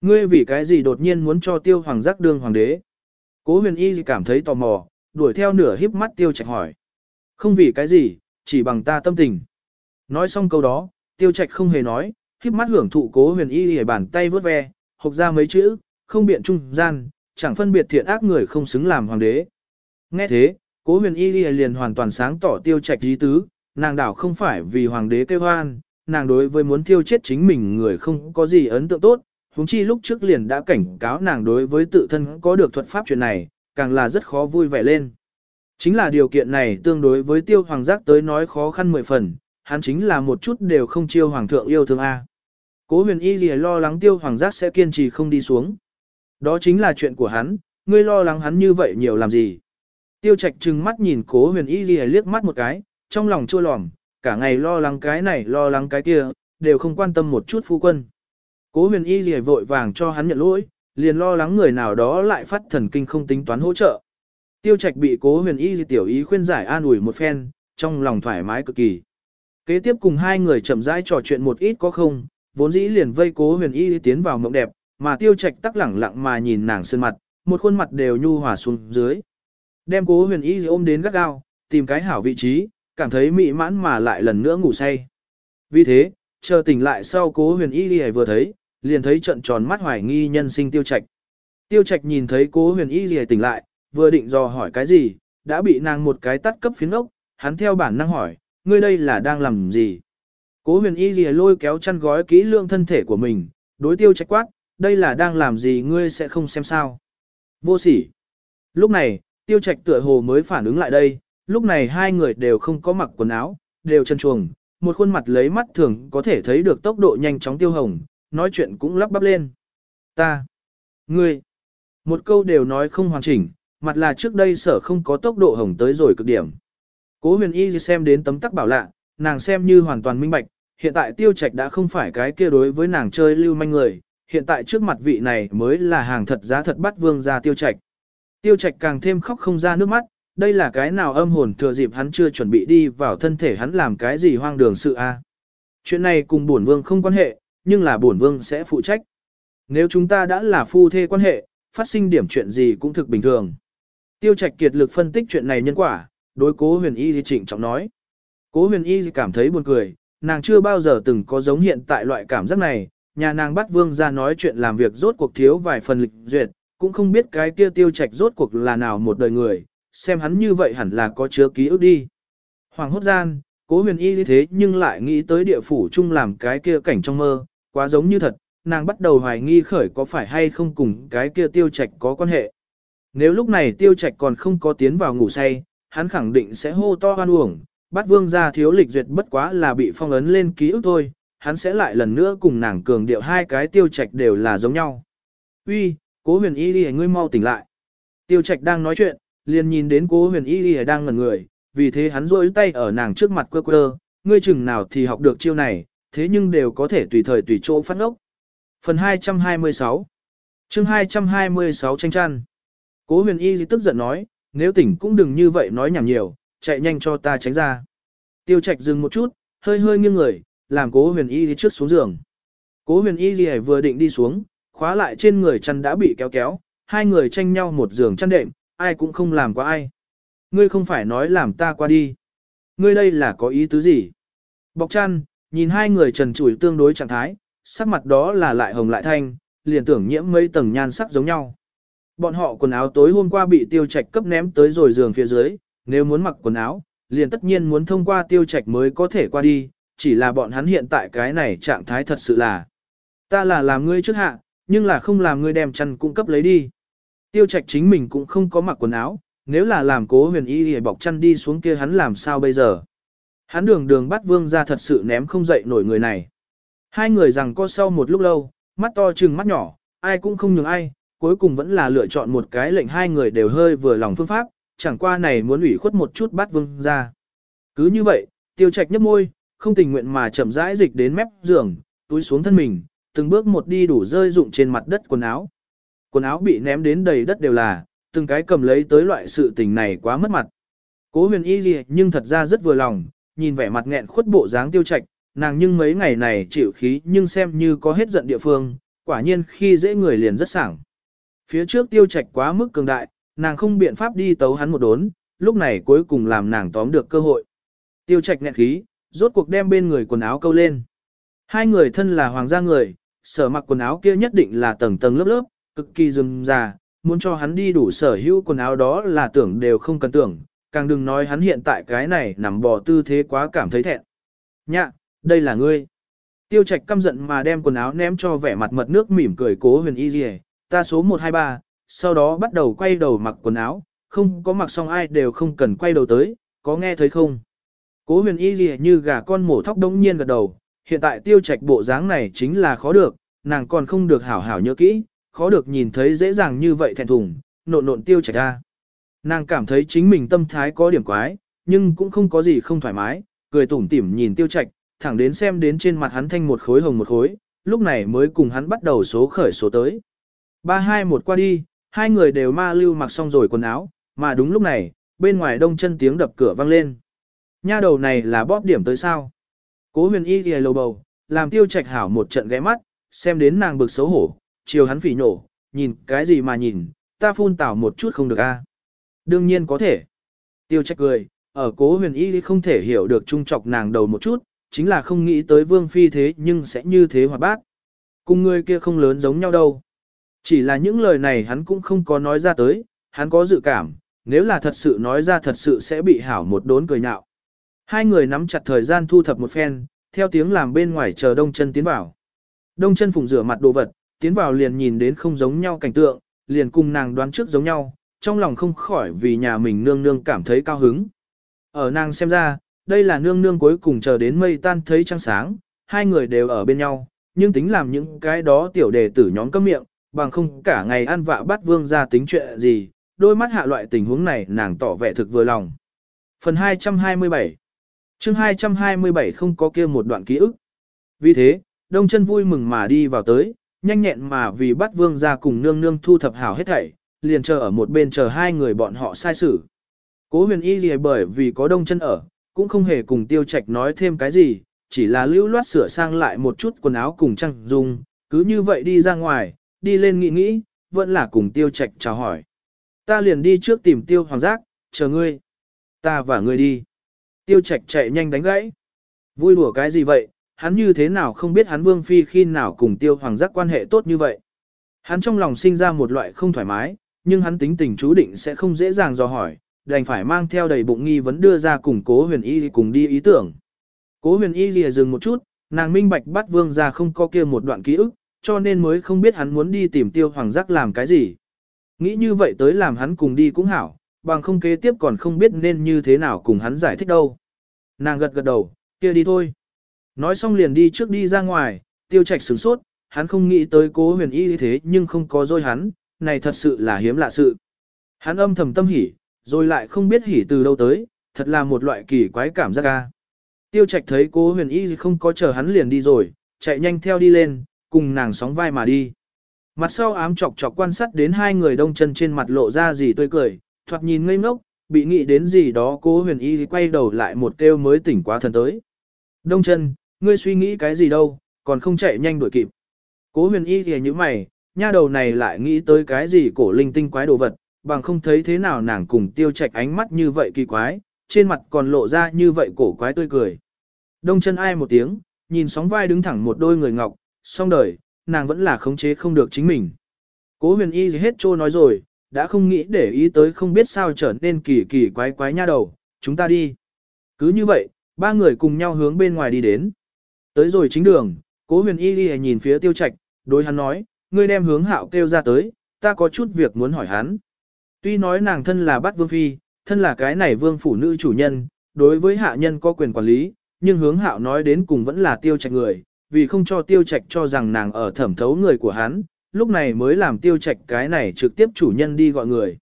Ngươi vì cái gì đột nhiên muốn cho tiêu hoàng giác đương hoàng đế? Cố huyền y cảm thấy tò mò, đuổi theo nửa híp mắt tiêu trạch hỏi. Không vì cái gì, chỉ bằng ta tâm tình. Nói xong câu đó, tiêu trạch không hề nói, híp mắt hưởng thụ cố huyền y hề bàn tay vớt ve, hộc ra mấy chữ, không biện trung gian, chẳng phân biệt thiện ác người không xứng làm hoàng đế. Nghe thế, cố huyền y liền hoàn toàn sáng tỏ tiêu trạch ý tứ, nàng đảo không phải vì hoàng đế kêu hoan, nàng đối với muốn tiêu chết chính mình người không có gì ấn tượng tốt, huống chi lúc trước liền đã cảnh cáo nàng đối với tự thân có được thuật pháp chuyện này, càng là rất khó vui vẻ lên. Chính là điều kiện này tương đối với tiêu hoàng giác tới nói khó khăn mười phần, hắn chính là một chút đều không chiêu hoàng thượng yêu thương A. Cố huyền y gì lo lắng tiêu hoàng giác sẽ kiên trì không đi xuống. Đó chính là chuyện của hắn, ngươi lo lắng hắn như vậy nhiều làm gì. Tiêu trạch trừng mắt nhìn cố huyền y gì liếc mắt một cái, trong lòng chua lòm, cả ngày lo lắng cái này lo lắng cái kia, đều không quan tâm một chút phu quân. Cố huyền y gì vội vàng cho hắn nhận lỗi, liền lo lắng người nào đó lại phát thần kinh không tính toán hỗ trợ. Tiêu trạch bị cố huyền y gì tiểu ý khuyên giải an ủi một phen, trong lòng thoải mái cực kỳ. Kế tiếp cùng hai người chậm rãi trò chuyện một ít có không, vốn dĩ liền vây cố huyền y tiến vào mộng đẹp, mà tiêu trạch tắc lẳng lặng mà nhìn nàng sơn mặt, một khuôn mặt đều nhu hòa xuống dưới. Đem cố huyền y ôm đến gắt gao, tìm cái hảo vị trí, cảm thấy mị mãn mà lại lần nữa ngủ say. Vì thế, chờ tỉnh lại sau cố huyền y vừa thấy, liền thấy trận tròn mắt hoài nghi nhân sinh tiêu trạch. Tiêu trạch nhìn thấy cố huyền y gì tỉnh lại, vừa định dò hỏi cái gì, đã bị nàng một cái tắt cấp phiến ốc, hắn theo bản năng hỏi, ngươi đây là đang làm gì? Cố huyền y gì lôi kéo chăn gói kỹ lương thân thể của mình, đối tiêu trạch quát, đây là đang làm gì ngươi sẽ không xem sao. Vô sỉ. Lúc này, tiêu trạch tựa hồ mới phản ứng lại đây, lúc này hai người đều không có mặc quần áo, đều chân chuồng, một khuôn mặt lấy mắt thường có thể thấy được tốc độ nhanh chóng tiêu hồng, nói chuyện cũng lắp bắp lên. Ta, ngươi, một câu đều nói không hoàn chỉnh, mặt là trước đây sở không có tốc độ hồng tới rồi cực điểm. Cố huyền y xem đến tấm tắc bảo lạ, nàng xem như hoàn toàn minh bạch, hiện tại tiêu trạch đã không phải cái kia đối với nàng chơi lưu manh người, hiện tại trước mặt vị này mới là hàng thật giá thật bắt vương ra tiêu trạch. Tiêu trạch càng thêm khóc không ra nước mắt, đây là cái nào âm hồn thừa dịp hắn chưa chuẩn bị đi vào thân thể hắn làm cái gì hoang đường sự a. Chuyện này cùng bổn vương không quan hệ, nhưng là bổn vương sẽ phụ trách. Nếu chúng ta đã là phu thê quan hệ, phát sinh điểm chuyện gì cũng thực bình thường. Tiêu Trạch kiệt lực phân tích chuyện này nhân quả, đối cố huyền y thì trịnh trọng nói. Cố huyền y cảm thấy buồn cười, nàng chưa bao giờ từng có giống hiện tại loại cảm giác này, nhà nàng bắt vương ra nói chuyện làm việc rốt cuộc thiếu vài phần lịch duyệt, cũng không biết cái kia tiêu Trạch rốt cuộc là nào một đời người, xem hắn như vậy hẳn là có chứa ký ức đi. Hoàng hốt gian, Cố huyền y thế nhưng lại nghĩ tới địa phủ chung làm cái kia cảnh trong mơ, quá giống như thật, nàng bắt đầu hoài nghi khởi có phải hay không cùng cái kia tiêu trạch có quan hệ. Nếu lúc này tiêu trạch còn không có tiến vào ngủ say, hắn khẳng định sẽ hô to hoan uổng, bắt vương ra thiếu lịch duyệt bất quá là bị phong ấn lên ký ức thôi, hắn sẽ lại lần nữa cùng nàng cường điệu hai cái tiêu trạch đều là giống nhau. Uy, cố huyền y đi ngươi mau tỉnh lại. Tiêu trạch đang nói chuyện, liền nhìn đến cố huyền y đi đang ngẩn người, vì thế hắn rôi tay ở nàng trước mặt quơ quơ, ngươi chừng nào thì học được chiêu này, thế nhưng đều có thể tùy thời tùy chỗ phát ngốc. Phần 226 chương 226 tranh chăn Cố huyền y tức giận nói, nếu tỉnh cũng đừng như vậy nói nhảm nhiều, chạy nhanh cho ta tránh ra. Tiêu trạch dừng một chút, hơi hơi nghiêng người, làm cố huyền y trước xuống giường. Cố huyền y vừa định đi xuống, khóa lại trên người chăn đã bị kéo kéo, hai người tranh nhau một giường chăn đệm, ai cũng không làm qua ai. Ngươi không phải nói làm ta qua đi. Ngươi đây là có ý tứ gì? Bọc chăn, nhìn hai người trần trụi tương đối trạng thái, sắc mặt đó là lại hồng lại thanh, liền tưởng nhiễm mấy tầng nhan sắc giống nhau. Bọn họ quần áo tối hôm qua bị tiêu trạch cấp ném tới rồi giường phía dưới, nếu muốn mặc quần áo, liền tất nhiên muốn thông qua tiêu trạch mới có thể qua đi, chỉ là bọn hắn hiện tại cái này trạng thái thật sự là. Ta là làm ngươi trước hạ, nhưng là không làm ngươi đem chăn cung cấp lấy đi. Tiêu trạch chính mình cũng không có mặc quần áo, nếu là làm cố huyền y thì bọc chăn đi xuống kia hắn làm sao bây giờ. Hắn đường đường bắt vương ra thật sự ném không dậy nổi người này. Hai người rằng co sau một lúc lâu, mắt to chừng mắt nhỏ, ai cũng không nhường ai, cuối cùng vẫn là lựa chọn một cái lệnh hai người đều hơi vừa lòng phương pháp, chẳng qua này muốn ủy khuất một chút bắt vương ra. Cứ như vậy, tiêu trạch nhấp môi, không tình nguyện mà chậm rãi dịch đến mép giường, túi xuống thân mình, từng bước một đi đủ rơi rụng trên mặt đất quần áo. Quần áo bị ném đến đầy đất đều là, từng cái cầm lấy tới loại sự tình này quá mất mặt. Cố huyền y gì nhưng thật ra rất vừa lòng, nhìn vẻ mặt nghẹn khuất bộ dáng tiêu trạch, nàng nhưng mấy ngày này chịu khí nhưng xem như có hết giận địa phương, quả nhiên khi dễ người liền rất sảng. Phía trước tiêu trạch quá mức cường đại, nàng không biện pháp đi tấu hắn một đốn, lúc này cuối cùng làm nàng tóm được cơ hội. Tiêu trạch nghẹn khí, rốt cuộc đem bên người quần áo câu lên. Hai người thân là hoàng gia người, sở mặc quần áo kia nhất định là tầng tầng lớp lớp, cực kỳ rườm rà, muốn cho hắn đi đủ sở hữu quần áo đó là tưởng đều không cần tưởng, càng đừng nói hắn hiện tại cái này nằm bò tư thế quá cảm thấy thẹn. Nhạ, đây là ngươi. Tiêu trạch căm giận mà đem quần áo ném cho vẻ mặt mật nước mỉm cười cố huyền y dì ta số 123, sau đó bắt đầu quay đầu mặc quần áo, không có mặc xong ai đều không cần quay đầu tới, có nghe thấy không? Cố huyền y gì như gà con mổ thóc đống nhiên gật đầu, hiện tại tiêu trạch bộ dáng này chính là khó được, nàng còn không được hảo hảo nhớ kỹ, khó được nhìn thấy dễ dàng như vậy thẹn thùng, nộn nộn tiêu trạch ra. Nàng cảm thấy chính mình tâm thái có điểm quái, nhưng cũng không có gì không thoải mái, cười tủm tỉm nhìn tiêu trạch, thẳng đến xem đến trên mặt hắn thanh một khối hồng một khối, lúc này mới cùng hắn bắt đầu số khởi số tới. Ba hai một qua đi, hai người đều ma lưu mặc xong rồi quần áo, mà đúng lúc này, bên ngoài đông chân tiếng đập cửa vang lên. Nha đầu này là bóp điểm tới sao? Cố huyền y thì lầu bầu, làm tiêu trạch hảo một trận ghé mắt, xem đến nàng bực xấu hổ, chiều hắn phỉ nổ, nhìn cái gì mà nhìn, ta phun tảo một chút không được a. Đương nhiên có thể. Tiêu Trạch cười, ở cố huyền y không thể hiểu được trung trọc nàng đầu một chút, chính là không nghĩ tới vương phi thế nhưng sẽ như thế hoạt bát. Cùng người kia không lớn giống nhau đâu. Chỉ là những lời này hắn cũng không có nói ra tới, hắn có dự cảm, nếu là thật sự nói ra thật sự sẽ bị hảo một đốn cười nhạo. Hai người nắm chặt thời gian thu thập một phen, theo tiếng làm bên ngoài chờ đông chân tiến vào. Đông chân phụng rửa mặt đồ vật, tiến vào liền nhìn đến không giống nhau cảnh tượng, liền cùng nàng đoán trước giống nhau, trong lòng không khỏi vì nhà mình nương nương cảm thấy cao hứng. Ở nàng xem ra, đây là nương nương cuối cùng chờ đến mây tan thấy trăng sáng, hai người đều ở bên nhau, nhưng tính làm những cái đó tiểu đề tử nhóm cấm miệng, bằng không cả ngày ăn vạ bắt vương ra tính chuyện gì, đôi mắt hạ loại tình huống này nàng tỏ vẻ thực vừa lòng. Phần 227 chương 227 không có kia một đoạn ký ức. Vì thế, đông chân vui mừng mà đi vào tới, nhanh nhẹn mà vì bắt vương ra cùng nương nương thu thập hảo hết thảy, liền chờ ở một bên chờ hai người bọn họ sai xử. Cố huyền y gì bởi vì có đông chân ở, cũng không hề cùng tiêu trạch nói thêm cái gì, chỉ là lưu loát sửa sang lại một chút quần áo cùng trang dung, cứ như vậy đi ra ngoài, đi lên nghĩ nghĩ, vẫn là cùng tiêu trạch chào hỏi. Ta liền đi trước tìm tiêu hoàng giác, chờ ngươi. Ta và ngươi đi. Tiêu trạch chạy nhanh đánh gãy. Vui đùa cái gì vậy, hắn như thế nào không biết hắn vương phi khi nào cùng tiêu hoàng giác quan hệ tốt như vậy. Hắn trong lòng sinh ra một loại không thoải mái, nhưng hắn tính tình chú định sẽ không dễ dàng dò hỏi, đành phải mang theo đầy bụng nghi vấn đưa ra cùng cố huyền y cùng đi ý tưởng. Cố huyền y lìa dừng một chút, nàng minh bạch bắt vương ra không có kia một đoạn ký ức, cho nên mới không biết hắn muốn đi tìm tiêu hoàng giác làm cái gì. Nghĩ như vậy tới làm hắn cùng đi cũng hảo, bằng không kế tiếp còn không biết nên như thế nào cùng hắn giải thích đâu. Nàng gật gật đầu, kia đi thôi. Nói xong liền đi trước đi ra ngoài, tiêu trạch sửng sốt, hắn không nghĩ tới cố huyền y thế nhưng không có dôi hắn, này thật sự là hiếm lạ sự. Hắn âm thầm tâm hỉ, rồi lại không biết hỉ từ đâu tới, thật là một loại kỳ quái cảm giác ca. Tiêu trạch thấy cố huyền y không có chờ hắn liền đi rồi, chạy nhanh theo đi lên, cùng nàng sóng vai mà đi. Mặt sau ám chọc chọc quan sát đến hai người đông chân trên mặt lộ ra gì tươi cười, thoạt nhìn ngây ngốc, bị nghĩ đến gì đó cố huyền y quay đầu lại một kêu mới tỉnh quá thần tới. Đông chân, ngươi suy nghĩ cái gì đâu, còn không chạy nhanh đuổi kịp. Cố huyền y thì như mày, nha đầu này lại nghĩ tới cái gì cổ linh tinh quái đồ vật, bằng không thấy thế nào nàng cùng tiêu trạch ánh mắt như vậy kỳ quái, trên mặt còn lộ ra như vậy cổ quái tươi cười. Đông chân ai một tiếng, nhìn sóng vai đứng thẳng một đôi người ngọc, song đời, nàng vẫn là khống chế không được chính mình. Cố huyền y gì hết trô nói rồi, đã không nghĩ để ý tới không biết sao trở nên kỳ kỳ quái quái nha đầu, chúng ta đi. Cứ như vậy, ba người cùng nhau hướng bên ngoài đi đến. Tới rồi chính đường, cố huyền y đi nhìn phía tiêu trạch, đối hắn nói, ngươi đem hướng hạo kêu ra tới, ta có chút việc muốn hỏi hắn. Tuy nói nàng thân là bắt vương phi, thân là cái này vương phủ nữ chủ nhân, đối với hạ nhân có quyền quản lý, nhưng hướng hạo nói đến cùng vẫn là tiêu trạch người, vì không cho tiêu trạch cho rằng nàng ở thẩm thấu người của hắn, lúc này mới làm tiêu trạch cái này trực tiếp chủ nhân đi gọi người.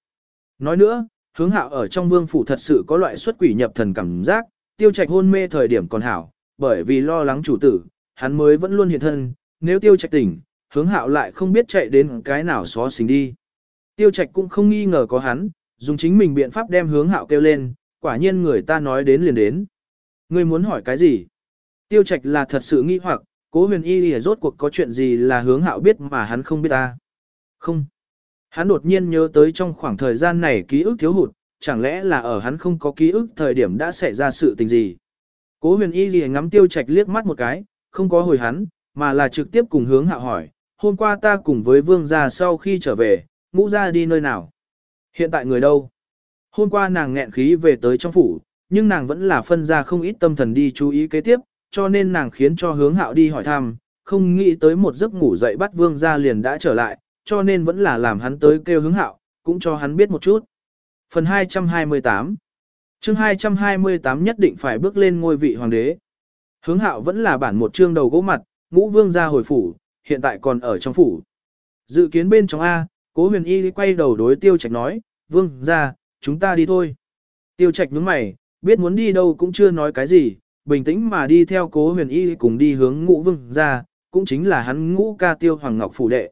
Nói nữa, hướng hạo ở trong vương phủ thật sự có loại xuất quỷ nhập thần cảm giác, tiêu trạch hôn mê thời điểm còn hảo, bởi vì lo lắng chủ tử, hắn mới vẫn luôn hiện thân, nếu tiêu trạch tỉnh, hướng hạo lại không biết chạy đến cái nào xó xính đi. Tiêu trạch cũng không nghi ngờ có hắn, dùng chính mình biện pháp đem hướng hạo kêu lên, quả nhiên người ta nói đến liền đến. Ngươi muốn hỏi cái gì? Tiêu trạch là thật sự nghi hoặc, cố huyền y lìa rốt cuộc có chuyện gì là hướng hạo biết mà hắn không biết ta. Không. Hắn đột nhiên nhớ tới trong khoảng thời gian này ký ức thiếu hụt, chẳng lẽ là ở hắn không có ký ức thời điểm đã xảy ra sự tình gì. Cố huyền y lìa ngắm tiêu trạch liếc mắt một cái, không có hồi hắn, mà là trực tiếp cùng hướng hạo hỏi, hôm qua ta cùng với vương gia sau khi trở về, ngũ gia đi nơi nào? Hiện tại người đâu? Hôm qua nàng nghẹn khí về tới trong phủ, nhưng nàng vẫn là phân ra không ít tâm thần đi chú ý kế tiếp, cho nên nàng khiến cho hướng hạo đi hỏi thăm, không nghĩ tới một giấc ngủ dậy bắt vương gia liền đã trở lại, cho nên vẫn là làm hắn tới kêu hướng hạo, cũng cho hắn biết một chút. Phần 228 chương 228 nhất định phải bước lên ngôi vị hoàng đế. Hướng hạo vẫn là bản một chương đầu gỗ mặt, ngũ vương gia hồi phủ, hiện tại còn ở trong phủ. Dự kiến bên trong A, cố huyền y quay đầu đối tiêu trạch nói, vương gia, chúng ta đi thôi. Tiêu trạch nhướng mày, biết muốn đi đâu cũng chưa nói cái gì, bình tĩnh mà đi theo cố huyền y cùng đi hướng ngũ vương ra, cũng chính là hắn ngũ ca tiêu hoàng ngọc phủ đệ.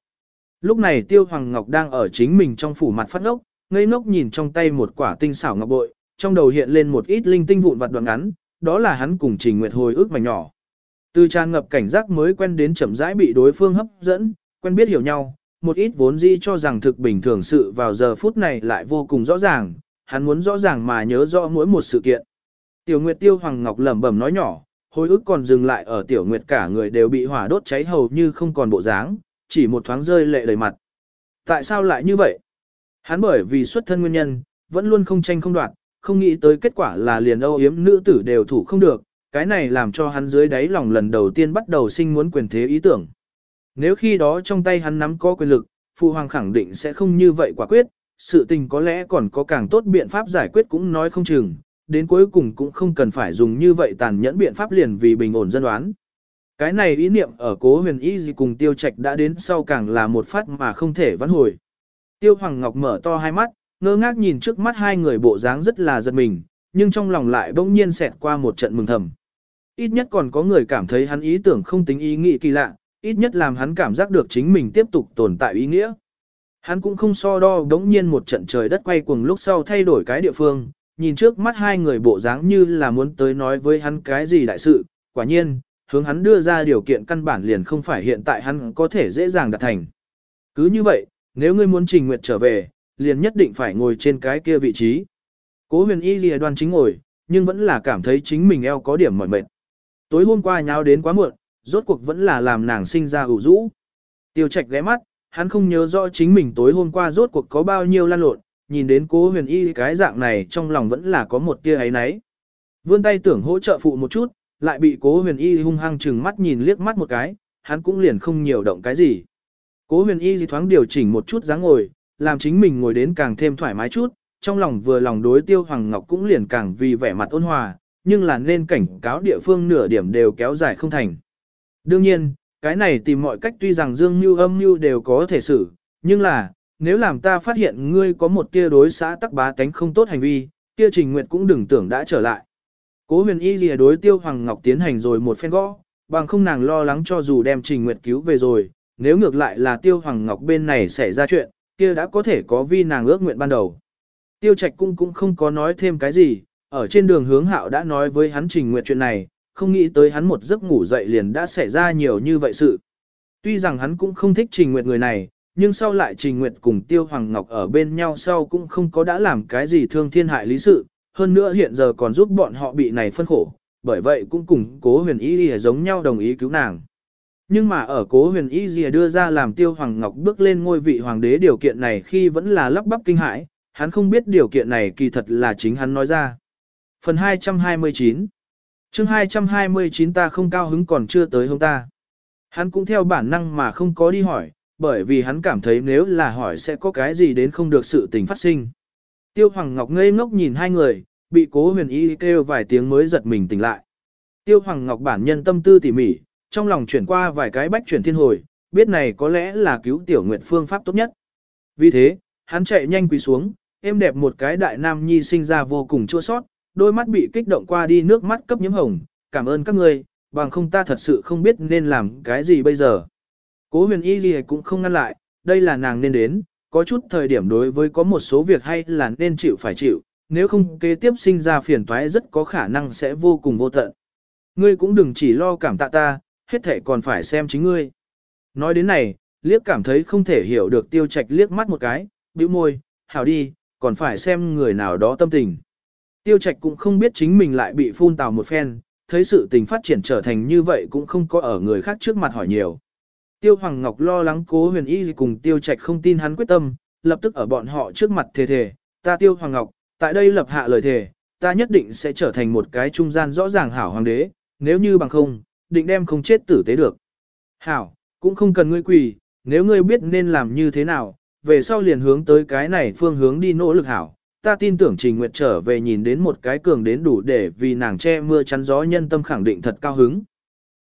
Lúc này tiêu hoàng ngọc đang ở chính mình trong phủ mặt phát ngốc, ngây ngốc nhìn trong tay một quả tinh xảo ngọc bội, trong đầu hiện lên một ít linh tinh vụn vặt đoạn ngắn, đó là hắn cùng trình nguyệt hồi ước mảnh nhỏ. Từ tràn ngập cảnh giác mới quen đến chậm rãi bị đối phương hấp dẫn, quen biết hiểu nhau, một ít vốn dĩ cho rằng thực bình thường sự vào giờ phút này lại vô cùng rõ ràng, hắn muốn rõ ràng mà nhớ rõ mỗi một sự kiện. Tiểu Nguyệt Tiêu Hoàng Ngọc lẩm bẩm nói nhỏ, hồi ức còn dừng lại ở Tiểu Nguyệt cả người đều bị hỏa đốt cháy hầu như không còn bộ dáng, chỉ một thoáng rơi lệ đầy mặt. Tại sao lại như vậy? Hắn bởi vì xuất thân nguyên nhân, vẫn luôn không tranh không đoạt, không nghĩ tới kết quả là liền âu yếm nữ tử đều thủ không được, cái này làm cho hắn dưới đáy lòng lần đầu tiên bắt đầu sinh muốn quyền thế ý tưởng. Nếu khi đó trong tay hắn nắm có quyền lực, Phụ Hoàng khẳng định sẽ không như vậy quả quyết, sự tình có lẽ còn có càng tốt biện pháp giải quyết cũng nói không chừng, đến cuối cùng cũng không cần phải dùng như vậy tàn nhẫn biện pháp liền vì bình ổn dân đoán. Cái này ý niệm ở cố huyền y gì cùng tiêu trạch đã đến sau càng là một phát mà không thể vãn hồi. Tiêu Hoàng Ngọc mở to hai mắt, ngơ ngác nhìn trước mắt hai người bộ dáng rất là giật mình, nhưng trong lòng lại bỗng nhiên xẹt qua một trận mừng thầm. Ít nhất còn có người cảm thấy hắn ý tưởng không tính ý nghĩ kỳ lạ, ít nhất làm hắn cảm giác được chính mình tiếp tục tồn tại ý nghĩa. Hắn cũng không so đo đống nhiên một trận trời đất quay cuồng lúc sau thay đổi cái địa phương, nhìn trước mắt hai người bộ dáng như là muốn tới nói với hắn cái gì đại sự, quả nhiên, hướng hắn đưa ra điều kiện căn bản liền không phải hiện tại hắn có thể dễ dàng đạt thành. Cứ như vậy, nếu ngươi muốn trình nguyệt trở về, liền nhất định phải ngồi trên cái kia vị trí. Cố huyền y lìa đoan chính ngồi, nhưng vẫn là cảm thấy chính mình eo có điểm mỏi mệt. Tối hôm qua nháo đến quá muộn, rốt cuộc vẫn là làm nàng sinh ra ủ rũ. Tiêu Trạch ghé mắt, hắn không nhớ rõ chính mình tối hôm qua rốt cuộc có bao nhiêu lan lộn, nhìn đến cố huyền y cái dạng này trong lòng vẫn là có một tia ấy náy. Vươn tay tưởng hỗ trợ phụ một chút, lại bị cố huyền y hung hăng chừng mắt nhìn liếc mắt một cái, hắn cũng liền không nhiều động cái gì. Cố huyền y thoáng điều chỉnh một chút dáng ngồi, làm chính mình ngồi đến càng thêm thoải mái chút, trong lòng vừa lòng đối tiêu Hoàng Ngọc cũng liền càng vì vẻ mặt ôn hòa, nhưng là nên cảnh cáo địa phương nửa điểm đều kéo dài không thành. Đương nhiên, cái này tìm mọi cách tuy rằng dương mưu âm mưu đều có thể xử, nhưng là, nếu làm ta phát hiện ngươi có một tia đối xã tắc bá tánh không tốt hành vi, kia trình nguyện cũng đừng tưởng đã trở lại. Cố huyền y lìa đối tiêu Hoàng Ngọc tiến hành rồi một phen gõ, bằng không nàng lo lắng cho dù đem trình nguyện cứu về rồi, nếu ngược lại là tiêu Hoàng Ngọc bên này xảy ra chuyện, kia đã có thể có vi nàng ước nguyện ban đầu. Tiêu Trạch cung cũng không có nói thêm cái gì, ở trên đường hướng hạo đã nói với hắn trình nguyện chuyện này, không nghĩ tới hắn một giấc ngủ dậy liền đã xảy ra nhiều như vậy sự. Tuy rằng hắn cũng không thích trình nguyện người này, nhưng sau lại trình nguyện cùng Tiêu Hoàng Ngọc ở bên nhau sau cũng không có đã làm cái gì thương thiên hại lý sự, hơn nữa hiện giờ còn giúp bọn họ bị này phân khổ, bởi vậy cũng cùng cố huyền y giống nhau đồng ý cứu nàng. Nhưng mà ở cố huyền y dìa đưa ra làm tiêu hoàng ngọc bước lên ngôi vị hoàng đế điều kiện này khi vẫn là lắp bắp kinh hãi, hắn không biết điều kiện này kỳ thật là chính hắn nói ra. Phần 229 chương 229 ta không cao hứng còn chưa tới hôm ta. Hắn cũng theo bản năng mà không có đi hỏi, bởi vì hắn cảm thấy nếu là hỏi sẽ có cái gì đến không được sự tình phát sinh. Tiêu Hoàng Ngọc ngây ngốc nhìn hai người, bị cố huyền y kêu vài tiếng mới giật mình tỉnh lại. Tiêu Hoàng Ngọc bản nhân tâm tư tỉ mỉ, trong lòng chuyển qua vài cái bách chuyển thiên hồi, biết này có lẽ là cứu tiểu nguyệt phương pháp tốt nhất. Vì thế, hắn chạy nhanh quỳ xuống, êm đẹp một cái đại nam nhi sinh ra vô cùng chua sót, đôi mắt bị kích động qua đi nước mắt cấp nhiễm hồng, cảm ơn các người, bằng không ta thật sự không biết nên làm cái gì bây giờ. Cố huyền y gì cũng không ngăn lại, đây là nàng nên đến, có chút thời điểm đối với có một số việc hay là nên chịu phải chịu, nếu không kế tiếp sinh ra phiền toái rất có khả năng sẽ vô cùng vô tận. Ngươi cũng đừng chỉ lo cảm tạ ta, hết thể còn phải xem chính ngươi. Nói đến này, liếc cảm thấy không thể hiểu được tiêu trạch liếc mắt một cái, bĩu môi, hảo đi, còn phải xem người nào đó tâm tình. Tiêu trạch cũng không biết chính mình lại bị phun tào một phen, thấy sự tình phát triển trở thành như vậy cũng không có ở người khác trước mặt hỏi nhiều. Tiêu Hoàng Ngọc lo lắng cố huyền y cùng tiêu trạch không tin hắn quyết tâm, lập tức ở bọn họ trước mặt thề thề, ta tiêu Hoàng Ngọc, tại đây lập hạ lời thề, ta nhất định sẽ trở thành một cái trung gian rõ ràng hảo hoàng đế, nếu như bằng không, định đem không chết tử tế được. Hảo, cũng không cần ngươi quỳ, nếu ngươi biết nên làm như thế nào, về sau liền hướng tới cái này phương hướng đi nỗ lực hảo. Ta tin tưởng Trình Nguyệt trở về nhìn đến một cái cường đến đủ để vì nàng che mưa chắn gió nhân tâm khẳng định thật cao hứng.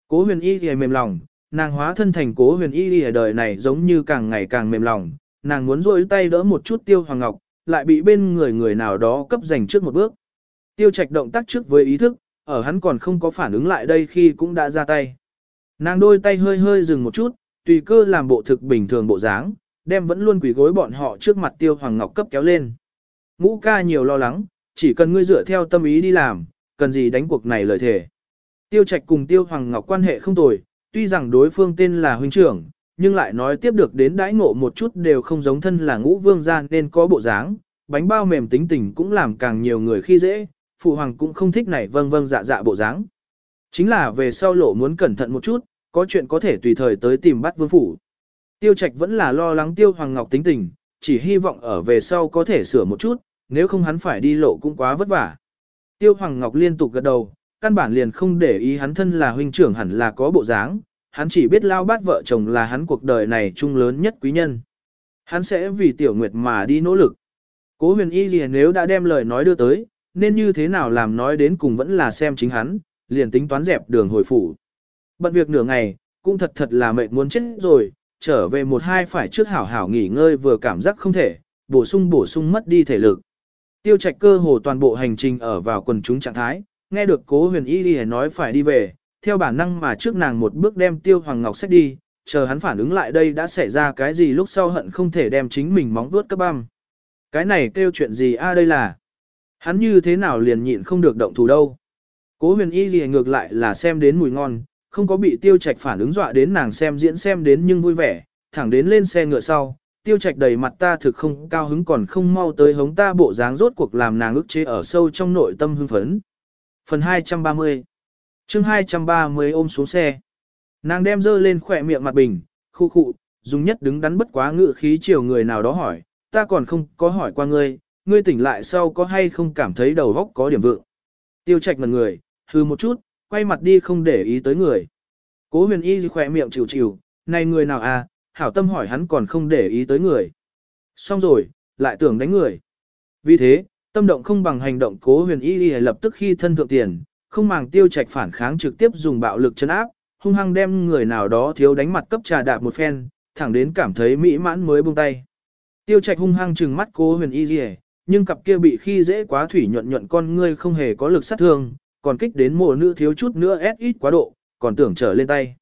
Cố huyền y thì mềm lòng, nàng hóa thân thành cố huyền y ở đời này giống như càng ngày càng mềm lòng, nàng muốn rôi tay đỡ một chút tiêu hoàng ngọc, lại bị bên người người nào đó cấp giành trước một bước. Tiêu trạch động tác trước với ý thức, ở hắn còn không có phản ứng lại đây khi cũng đã ra tay. Nàng đôi tay hơi hơi dừng một chút, tùy cơ làm bộ thực bình thường bộ dáng, đem vẫn luôn quỳ gối bọn họ trước mặt tiêu hoàng ngọc cấp kéo lên. Ngũ ca nhiều lo lắng, chỉ cần ngươi dựa theo tâm ý đi làm, cần gì đánh cuộc này lời thề. Tiêu trạch cùng tiêu hoàng ngọc quan hệ không tồi, tuy rằng đối phương tên là huynh trưởng, nhưng lại nói tiếp được đến đãi ngộ một chút đều không giống thân là ngũ vương gia nên có bộ dáng, bánh bao mềm tính tình cũng làm càng nhiều người khi dễ, phụ hoàng cũng không thích này vâng vâng dạ dạ bộ dáng. Chính là về sau lộ muốn cẩn thận một chút, có chuyện có thể tùy thời tới tìm bắt vương phủ. Tiêu trạch vẫn là lo lắng tiêu hoàng ngọc tính tình, chỉ hy vọng ở về sau có thể sửa một chút, nếu không hắn phải đi lộ cũng quá vất vả. Tiêu hoàng ngọc liên tục gật đầu, căn bản liền không để ý hắn thân là huynh trưởng hẳn là có bộ dáng, hắn chỉ biết lao bát vợ chồng là hắn cuộc đời này chung lớn nhất quý nhân. Hắn sẽ vì tiểu nguyệt mà đi nỗ lực. Cố huyền y gì nếu đã đem lời nói đưa tới, nên như thế nào làm nói đến cùng vẫn là xem chính hắn, liền tính toán dẹp đường hồi phủ. Bận việc nửa ngày, cũng thật thật là mệt muốn chết rồi, trở về một hai phải trước hảo hảo nghỉ ngơi vừa cảm giác không thể, bổ sung bổ sung mất đi thể lực. Tiêu trạch cơ hồ toàn bộ hành trình ở vào quần chúng trạng thái, nghe được cố huyền y đi nói phải đi về, theo bản năng mà trước nàng một bước đem tiêu hoàng ngọc sách đi, chờ hắn phản ứng lại đây đã xảy ra cái gì lúc sau hận không thể đem chính mình móng vuốt cấp băm. Cái này kêu chuyện gì a đây là? Hắn như thế nào liền nhịn không được động thủ đâu. Cố huyền y gì ngược lại là xem đến mùi ngon, không có bị tiêu trạch phản ứng dọa đến nàng xem diễn xem đến nhưng vui vẻ, thẳng đến lên xe ngựa sau, tiêu trạch đầy mặt ta thực không cao hứng còn không mau tới hống ta bộ dáng rốt cuộc làm nàng ức chế ở sâu trong nội tâm hưng phấn. Phần 230 chương 230 ôm xuống xe. Nàng đem dơ lên khỏe miệng mặt bình, khu khụ, dùng nhất đứng đắn bất quá ngự khí chiều người nào đó hỏi, ta còn không có hỏi qua ngươi, ngươi tỉnh lại sau có hay không cảm thấy đầu góc có điểm vượng. Tiêu trạch ngần người, hư một chút, quay mặt đi không để ý tới người. Cố huyền y khỏe miệng chịu chịu, này người nào à, hảo tâm hỏi hắn còn không để ý tới người. Xong rồi, lại tưởng đánh người. Vì thế, tâm động không bằng hành động cố huyền y lập tức khi thân thượng tiền, không màng tiêu trạch phản kháng trực tiếp dùng bạo lực chấn áp, hung hăng đem người nào đó thiếu đánh mặt cấp trà đạp một phen, thẳng đến cảm thấy mỹ mãn mới buông tay. Tiêu trạch hung hăng trừng mắt cố huyền y nhưng cặp kia bị khi dễ quá thủy nhuận nhuận con ngươi không hề có lực sát thương, còn kích đến mùa nữ thiếu chút nữa ép ít quá độ, còn tưởng trở lên tay.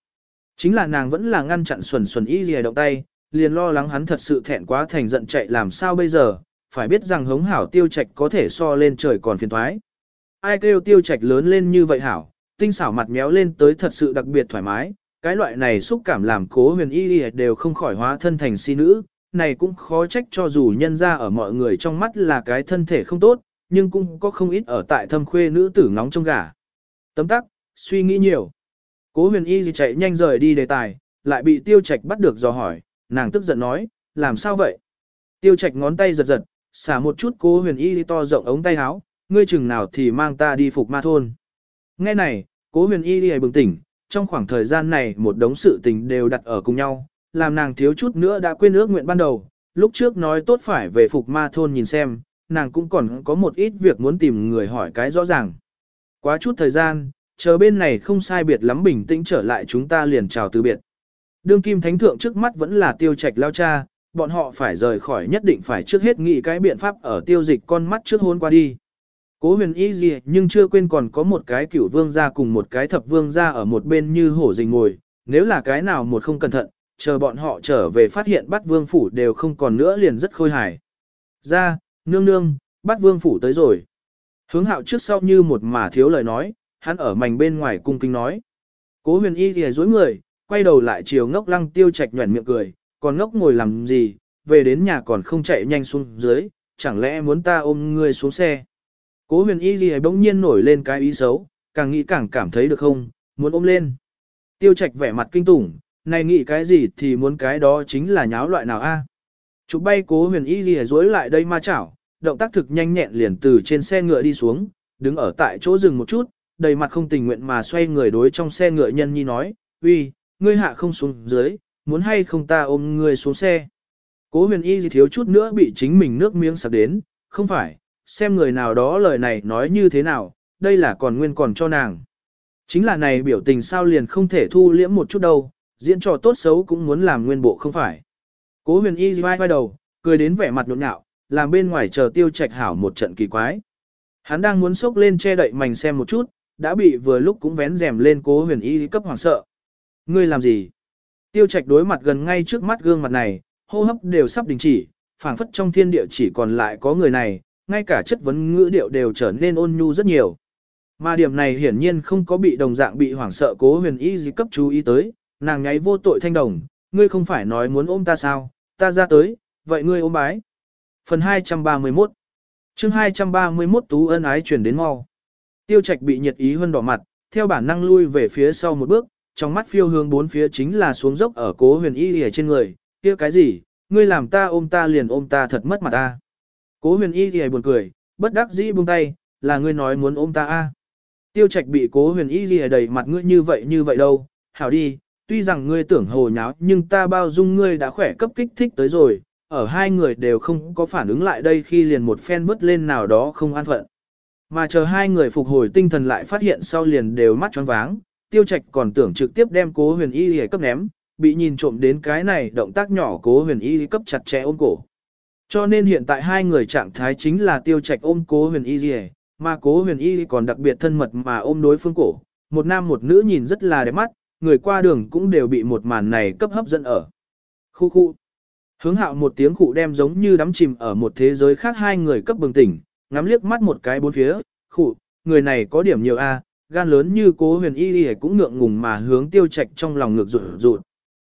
Chính là nàng vẫn là ngăn chặn xuẩn xuẩn y gì động tay, liền lo lắng hắn thật sự thẹn quá thành giận chạy làm sao bây giờ, phải biết rằng hống hảo tiêu trạch có thể so lên trời còn phiền thoái. Ai kêu tiêu trạch lớn lên như vậy hảo, tinh xảo mặt méo lên tới thật sự đặc biệt thoải mái, cái loại này xúc cảm làm cố huyền y đều không khỏi hóa thân thành si nữ, này cũng khó trách cho dù nhân ra ở mọi người trong mắt là cái thân thể không tốt, nhưng cũng có không ít ở tại thâm khuê nữ tử ngóng trong gà. Tấm tắc, suy nghĩ nhiều. Cố huyền y chạy nhanh rời đi đề tài, lại bị tiêu trạch bắt được dò hỏi, nàng tức giận nói, làm sao vậy? Tiêu trạch ngón tay giật giật, xả một chút cố huyền y to rộng ống tay áo, ngươi chừng nào thì mang ta đi phục ma thôn. Nghe này, cố huyền y đi bừng tỉnh, trong khoảng thời gian này một đống sự tình đều đặt ở cùng nhau, làm nàng thiếu chút nữa đã quên ước nguyện ban đầu, lúc trước nói tốt phải về phục ma thôn nhìn xem, nàng cũng còn có một ít việc muốn tìm người hỏi cái rõ ràng. Quá chút thời gian, chờ bên này không sai biệt lắm bình tĩnh trở lại chúng ta liền chào từ biệt. Đương kim thánh thượng trước mắt vẫn là tiêu trạch lao cha, bọn họ phải rời khỏi nhất định phải trước hết nghĩ cái biện pháp ở tiêu dịch con mắt trước hôn qua đi. Cố huyền y gì nhưng chưa quên còn có một cái cửu vương gia cùng một cái thập vương gia ở một bên như hổ rình ngồi, nếu là cái nào một không cẩn thận, chờ bọn họ trở về phát hiện bắt vương phủ đều không còn nữa liền rất khôi hài. Ra, nương nương, bắt vương phủ tới rồi. Hướng hạo trước sau như một mà thiếu lời nói, hắn ở mảnh bên ngoài cung kính nói. Cố huyền y thì dối người, quay đầu lại chiều ngốc lăng tiêu chạch nhuẩn miệng cười, còn ngốc ngồi làm gì, về đến nhà còn không chạy nhanh xuống dưới, chẳng lẽ muốn ta ôm người xuống xe. Cố huyền y gì bỗng nhiên nổi lên cái ý xấu, càng nghĩ càng cảm thấy được không, muốn ôm lên. Tiêu trạch vẻ mặt kinh tủng, này nghĩ cái gì thì muốn cái đó chính là nháo loại nào a? Chụp bay cố huyền y gì dối lại đây ma chảo, động tác thực nhanh nhẹn liền từ trên xe ngựa đi xuống, đứng ở tại chỗ dừng một chút, đầy mặt không tình nguyện mà xoay người đối trong xe ngựa nhân nhi nói, uy, ngươi hạ không xuống dưới, muốn hay không ta ôm ngươi xuống xe. Cố huyền y gì thiếu chút nữa bị chính mình nước miếng sặc đến, không phải, xem người nào đó lời này nói như thế nào, đây là còn nguyên còn cho nàng. Chính là này biểu tình sao liền không thể thu liễm một chút đâu, diễn trò tốt xấu cũng muốn làm nguyên bộ không phải. Cố huyền y vai vai đầu, cười đến vẻ mặt nhộn nhạo, làm bên ngoài chờ tiêu trạch hảo một trận kỳ quái. Hắn đang muốn xốc lên che đậy mảnh xem một chút, đã bị vừa lúc cũng vén rèm lên cố huyền y cấp hoàng sợ. Ngươi làm gì? Tiêu trạch đối mặt gần ngay trước mắt gương mặt này, hô hấp đều sắp đình chỉ, phảng phất trong thiên địa chỉ còn lại có người này, ngay cả chất vấn ngữ điệu đều trở nên ôn nhu rất nhiều. Mà điểm này hiển nhiên không có bị đồng dạng bị hoảng sợ cố huyền y gì cấp chú ý tới, nàng nháy vô tội thanh đồng, ngươi không phải nói muốn ôm ta sao, ta ra tới, vậy ngươi ôm bái. Phần 231 chương 231 Tú ân ái chuyển đến mau. Tiêu trạch bị nhiệt ý hơn đỏ mặt, theo bản năng lui về phía sau một bước, trong mắt phiêu hướng bốn phía chính là xuống dốc ở cố huyền y ở trên người, kia cái gì, ngươi làm ta ôm ta liền ôm ta thật mất mặt ta. Cố huyền y thì buồn cười, bất đắc dĩ buông tay, là ngươi nói muốn ôm ta a. Tiêu trạch bị cố huyền y gì đầy mặt ngươi như vậy như vậy đâu, hảo đi, tuy rằng ngươi tưởng hồ nháo nhưng ta bao dung ngươi đã khỏe cấp kích thích tới rồi, ở hai người đều không có phản ứng lại đây khi liền một phen bứt lên nào đó không an phận. Mà chờ hai người phục hồi tinh thần lại phát hiện sau liền đều mắt choáng váng, tiêu trạch còn tưởng trực tiếp đem cố huyền y lìa cấp ném, bị nhìn trộm đến cái này động tác nhỏ cố huyền y cấp chặt chẽ ôm cổ. Cho nên hiện tại hai người trạng thái chính là tiêu trạch ôm cố huyền y lìa, mà cố huyền y còn đặc biệt thân mật mà ôm đối phương cổ, một nam một nữ nhìn rất là đẹp mắt, người qua đường cũng đều bị một màn này cấp hấp dẫn ở. Khu khu. Hướng hạo một tiếng khụ đem giống như đắm chìm ở một thế giới khác hai người cấp bừng tỉnh, ngắm liếc mắt một cái bốn phía, khụ, người này có điểm nhiều a, gan lớn như cố huyền y y cũng ngượng ngùng mà hướng tiêu trạch trong lòng ngược rụt rụt.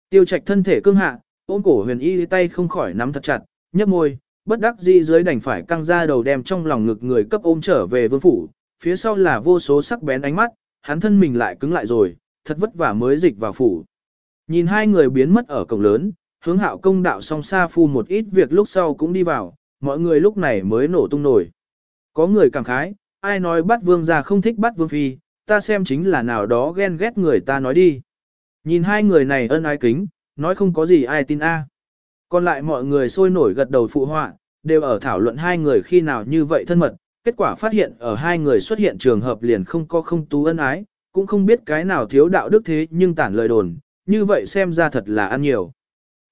Tiêu trạch thân thể cương hạ, ôm cổ huyền y tay không khỏi nắm thật chặt, nhấp môi, bất đắc dĩ dưới đành phải căng ra đầu đem trong lòng ngực người cấp ôm trở về vương phủ, phía sau là vô số sắc bén ánh mắt, hắn thân mình lại cứng lại rồi, thật vất vả mới dịch vào phủ. Nhìn hai người biến mất ở cổng lớn, hướng hạo công đạo song xa phu một ít việc lúc sau cũng đi vào, mọi người lúc này mới nổ tung nổi. Có người cảm khái, ai nói bắt vương gia không thích bắt vương phi, ta xem chính là nào đó ghen ghét người ta nói đi. Nhìn hai người này ân ái kính, nói không có gì ai tin a. Còn lại mọi người sôi nổi gật đầu phụ họa, đều ở thảo luận hai người khi nào như vậy thân mật, kết quả phát hiện ở hai người xuất hiện trường hợp liền không có không tú ân ái, cũng không biết cái nào thiếu đạo đức thế nhưng tản lời đồn, như vậy xem ra thật là ăn nhiều.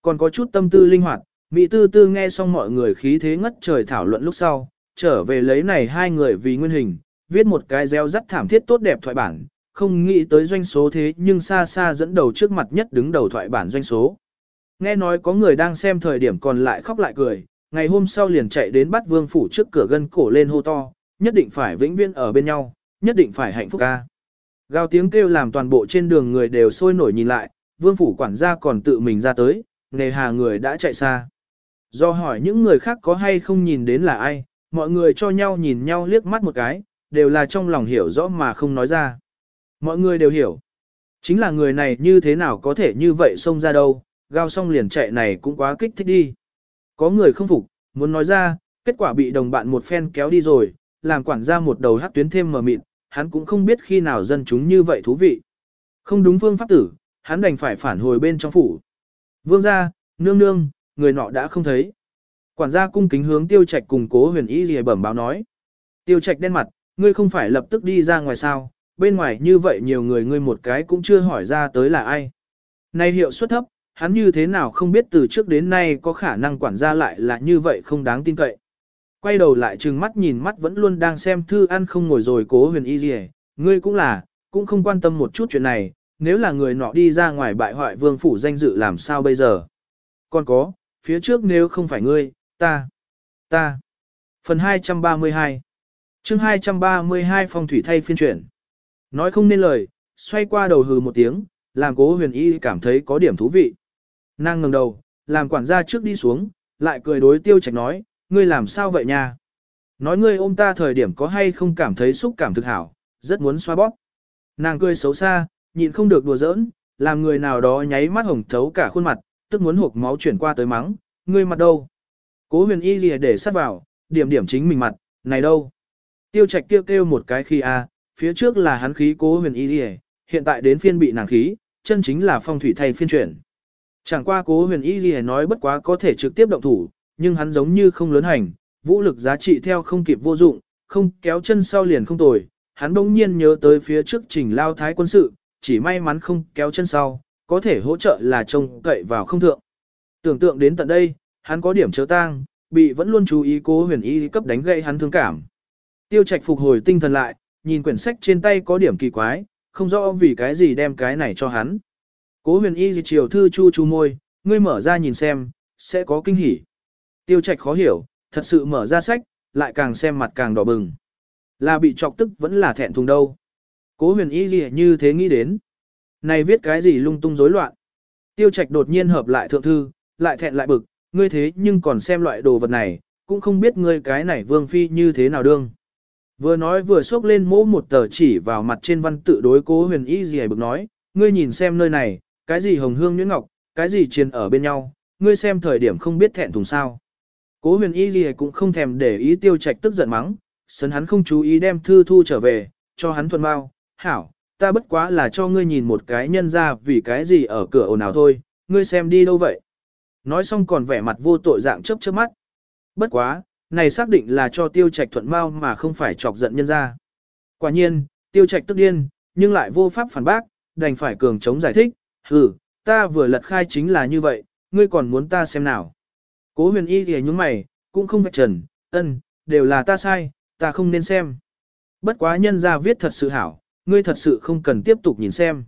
Còn có chút tâm tư linh hoạt, Mỹ tư tư nghe xong mọi người khí thế ngất trời thảo luận lúc sau, trở về lấy này hai người vì nguyên hình, viết một cái gieo rắc thảm thiết tốt đẹp thoại bản, không nghĩ tới doanh số thế nhưng xa xa dẫn đầu trước mặt nhất đứng đầu thoại bản doanh số. Nghe nói có người đang xem thời điểm còn lại khóc lại cười, ngày hôm sau liền chạy đến bắt vương phủ trước cửa gân cổ lên hô to, nhất định phải vĩnh viễn ở bên nhau, nhất định phải hạnh phúc ca. Gào tiếng kêu làm toàn bộ trên đường người đều sôi nổi nhìn lại, vương phủ quản gia còn tự mình ra tới, nề hà người đã chạy xa. Do hỏi những người khác có hay không nhìn đến là ai, mọi người cho nhau nhìn nhau liếc mắt một cái, đều là trong lòng hiểu rõ mà không nói ra. Mọi người đều hiểu. Chính là người này như thế nào có thể như vậy xông ra đâu, gao xong liền chạy này cũng quá kích thích đi. Có người không phục, muốn nói ra, kết quả bị đồng bạn một phen kéo đi rồi, làm quản gia một đầu hát tuyến thêm mờ mịt, hắn cũng không biết khi nào dân chúng như vậy thú vị. Không đúng phương pháp tử, hắn đành phải phản hồi bên trong phủ. Vương gia, nương nương, người nọ đã không thấy. Quản gia cung kính hướng tiêu trạch cùng cố huyền y gì bẩm báo nói. Tiêu trạch đen mặt, ngươi không phải lập tức đi ra ngoài sao, bên ngoài như vậy nhiều người ngươi một cái cũng chưa hỏi ra tới là ai. Nay hiệu suất thấp, hắn như thế nào không biết từ trước đến nay có khả năng quản gia lại là như vậy không đáng tin cậy. Quay đầu lại trừng mắt nhìn mắt vẫn luôn đang xem thư ăn không ngồi rồi cố huyền y gì ngươi cũng là, cũng không quan tâm một chút chuyện này, nếu là người nọ đi ra ngoài bại hoại vương phủ danh dự làm sao bây giờ. Còn có, phía trước nếu không phải ngươi, ta, ta. Phần 232 chương 232 phong thủy thay phiên chuyển. Nói không nên lời, xoay qua đầu hừ một tiếng, làm cố huyền y cảm thấy có điểm thú vị. Nàng ngẩng đầu, làm quản gia trước đi xuống, lại cười đối tiêu trạch nói, ngươi làm sao vậy nha? Nói ngươi ôm ta thời điểm có hay không cảm thấy xúc cảm thực hảo, rất muốn xoa bóp. Nàng cười xấu xa, nhịn không được đùa giỡn, làm người nào đó nháy mắt hồng thấu cả khuôn mặt, tức muốn hộp máu chuyển qua tới mắng, ngươi mặt đâu? Cố huyền y gì để sát vào, điểm điểm chính mình mặt, này đâu? Tiêu trạch kêu kêu một cái khi a, phía trước là hắn khí cố huyền y gì, hiện tại đến phiên bị nàng khí, chân chính là phong thủy thay phiên chuyển. Chẳng qua cố huyền y gì nói bất quá có thể trực tiếp động thủ, nhưng hắn giống như không lớn hành, vũ lực giá trị theo không kịp vô dụng, không kéo chân sau liền không tồi. Hắn bỗng nhiên nhớ tới phía trước trình lao thái quân sự, chỉ may mắn không kéo chân sau, có thể hỗ trợ là trông cậy vào không thượng. Tưởng tượng đến tận đây, hắn có điểm chớ tang, bị vẫn luôn chú ý cố huyền y cấp đánh gây hắn thương cảm. Tiêu trạch phục hồi tinh thần lại, nhìn quyển sách trên tay có điểm kỳ quái, không rõ vì cái gì đem cái này cho hắn. Cố huyền y chiều thư chu chu môi, ngươi mở ra nhìn xem, sẽ có kinh hỉ. Tiêu trạch khó hiểu, thật sự mở ra sách, lại càng xem mặt càng đỏ bừng. Là bị chọc tức vẫn là thẹn thùng đâu. Cố huyền y gì như thế nghĩ đến. Này viết cái gì lung tung rối loạn. Tiêu trạch đột nhiên hợp lại thượng thư, lại thẹn lại bực, ngươi thế nhưng còn xem loại đồ vật này, cũng không biết ngươi cái này vương phi như thế nào đương. Vừa nói vừa xốc lên mỗ một tờ chỉ vào mặt trên văn tự đối cố huyền y gì bực nói, ngươi nhìn xem nơi này, cái gì hồng hương nhuyễn ngọc, cái gì chiền ở bên nhau, ngươi xem thời điểm không biết thẹn thùng sao. Cố huyền y gì cũng không thèm để ý tiêu trạch tức giận mắng, sấn hắn không chú ý đem thư thu trở về, cho hắn thuần bao, hảo, ta bất quá là cho ngươi nhìn một cái nhân ra vì cái gì ở cửa ồn ào thôi, ngươi xem đi đâu vậy. Nói xong còn vẻ mặt vô tội dạng chớp chớp mắt. Bất quá, này xác định là cho tiêu trạch thuận mau mà không phải chọc giận nhân ra. Quả nhiên, tiêu trạch tức điên, nhưng lại vô pháp phản bác, đành phải cường chống giải thích, hừ, ta vừa lật khai chính là như vậy, ngươi còn muốn ta xem nào. Cố huyền y thì những mày, cũng không vạch trần, ân, đều là ta sai, ta không nên xem. Bất quá nhân ra viết thật sự hảo, ngươi thật sự không cần tiếp tục nhìn xem.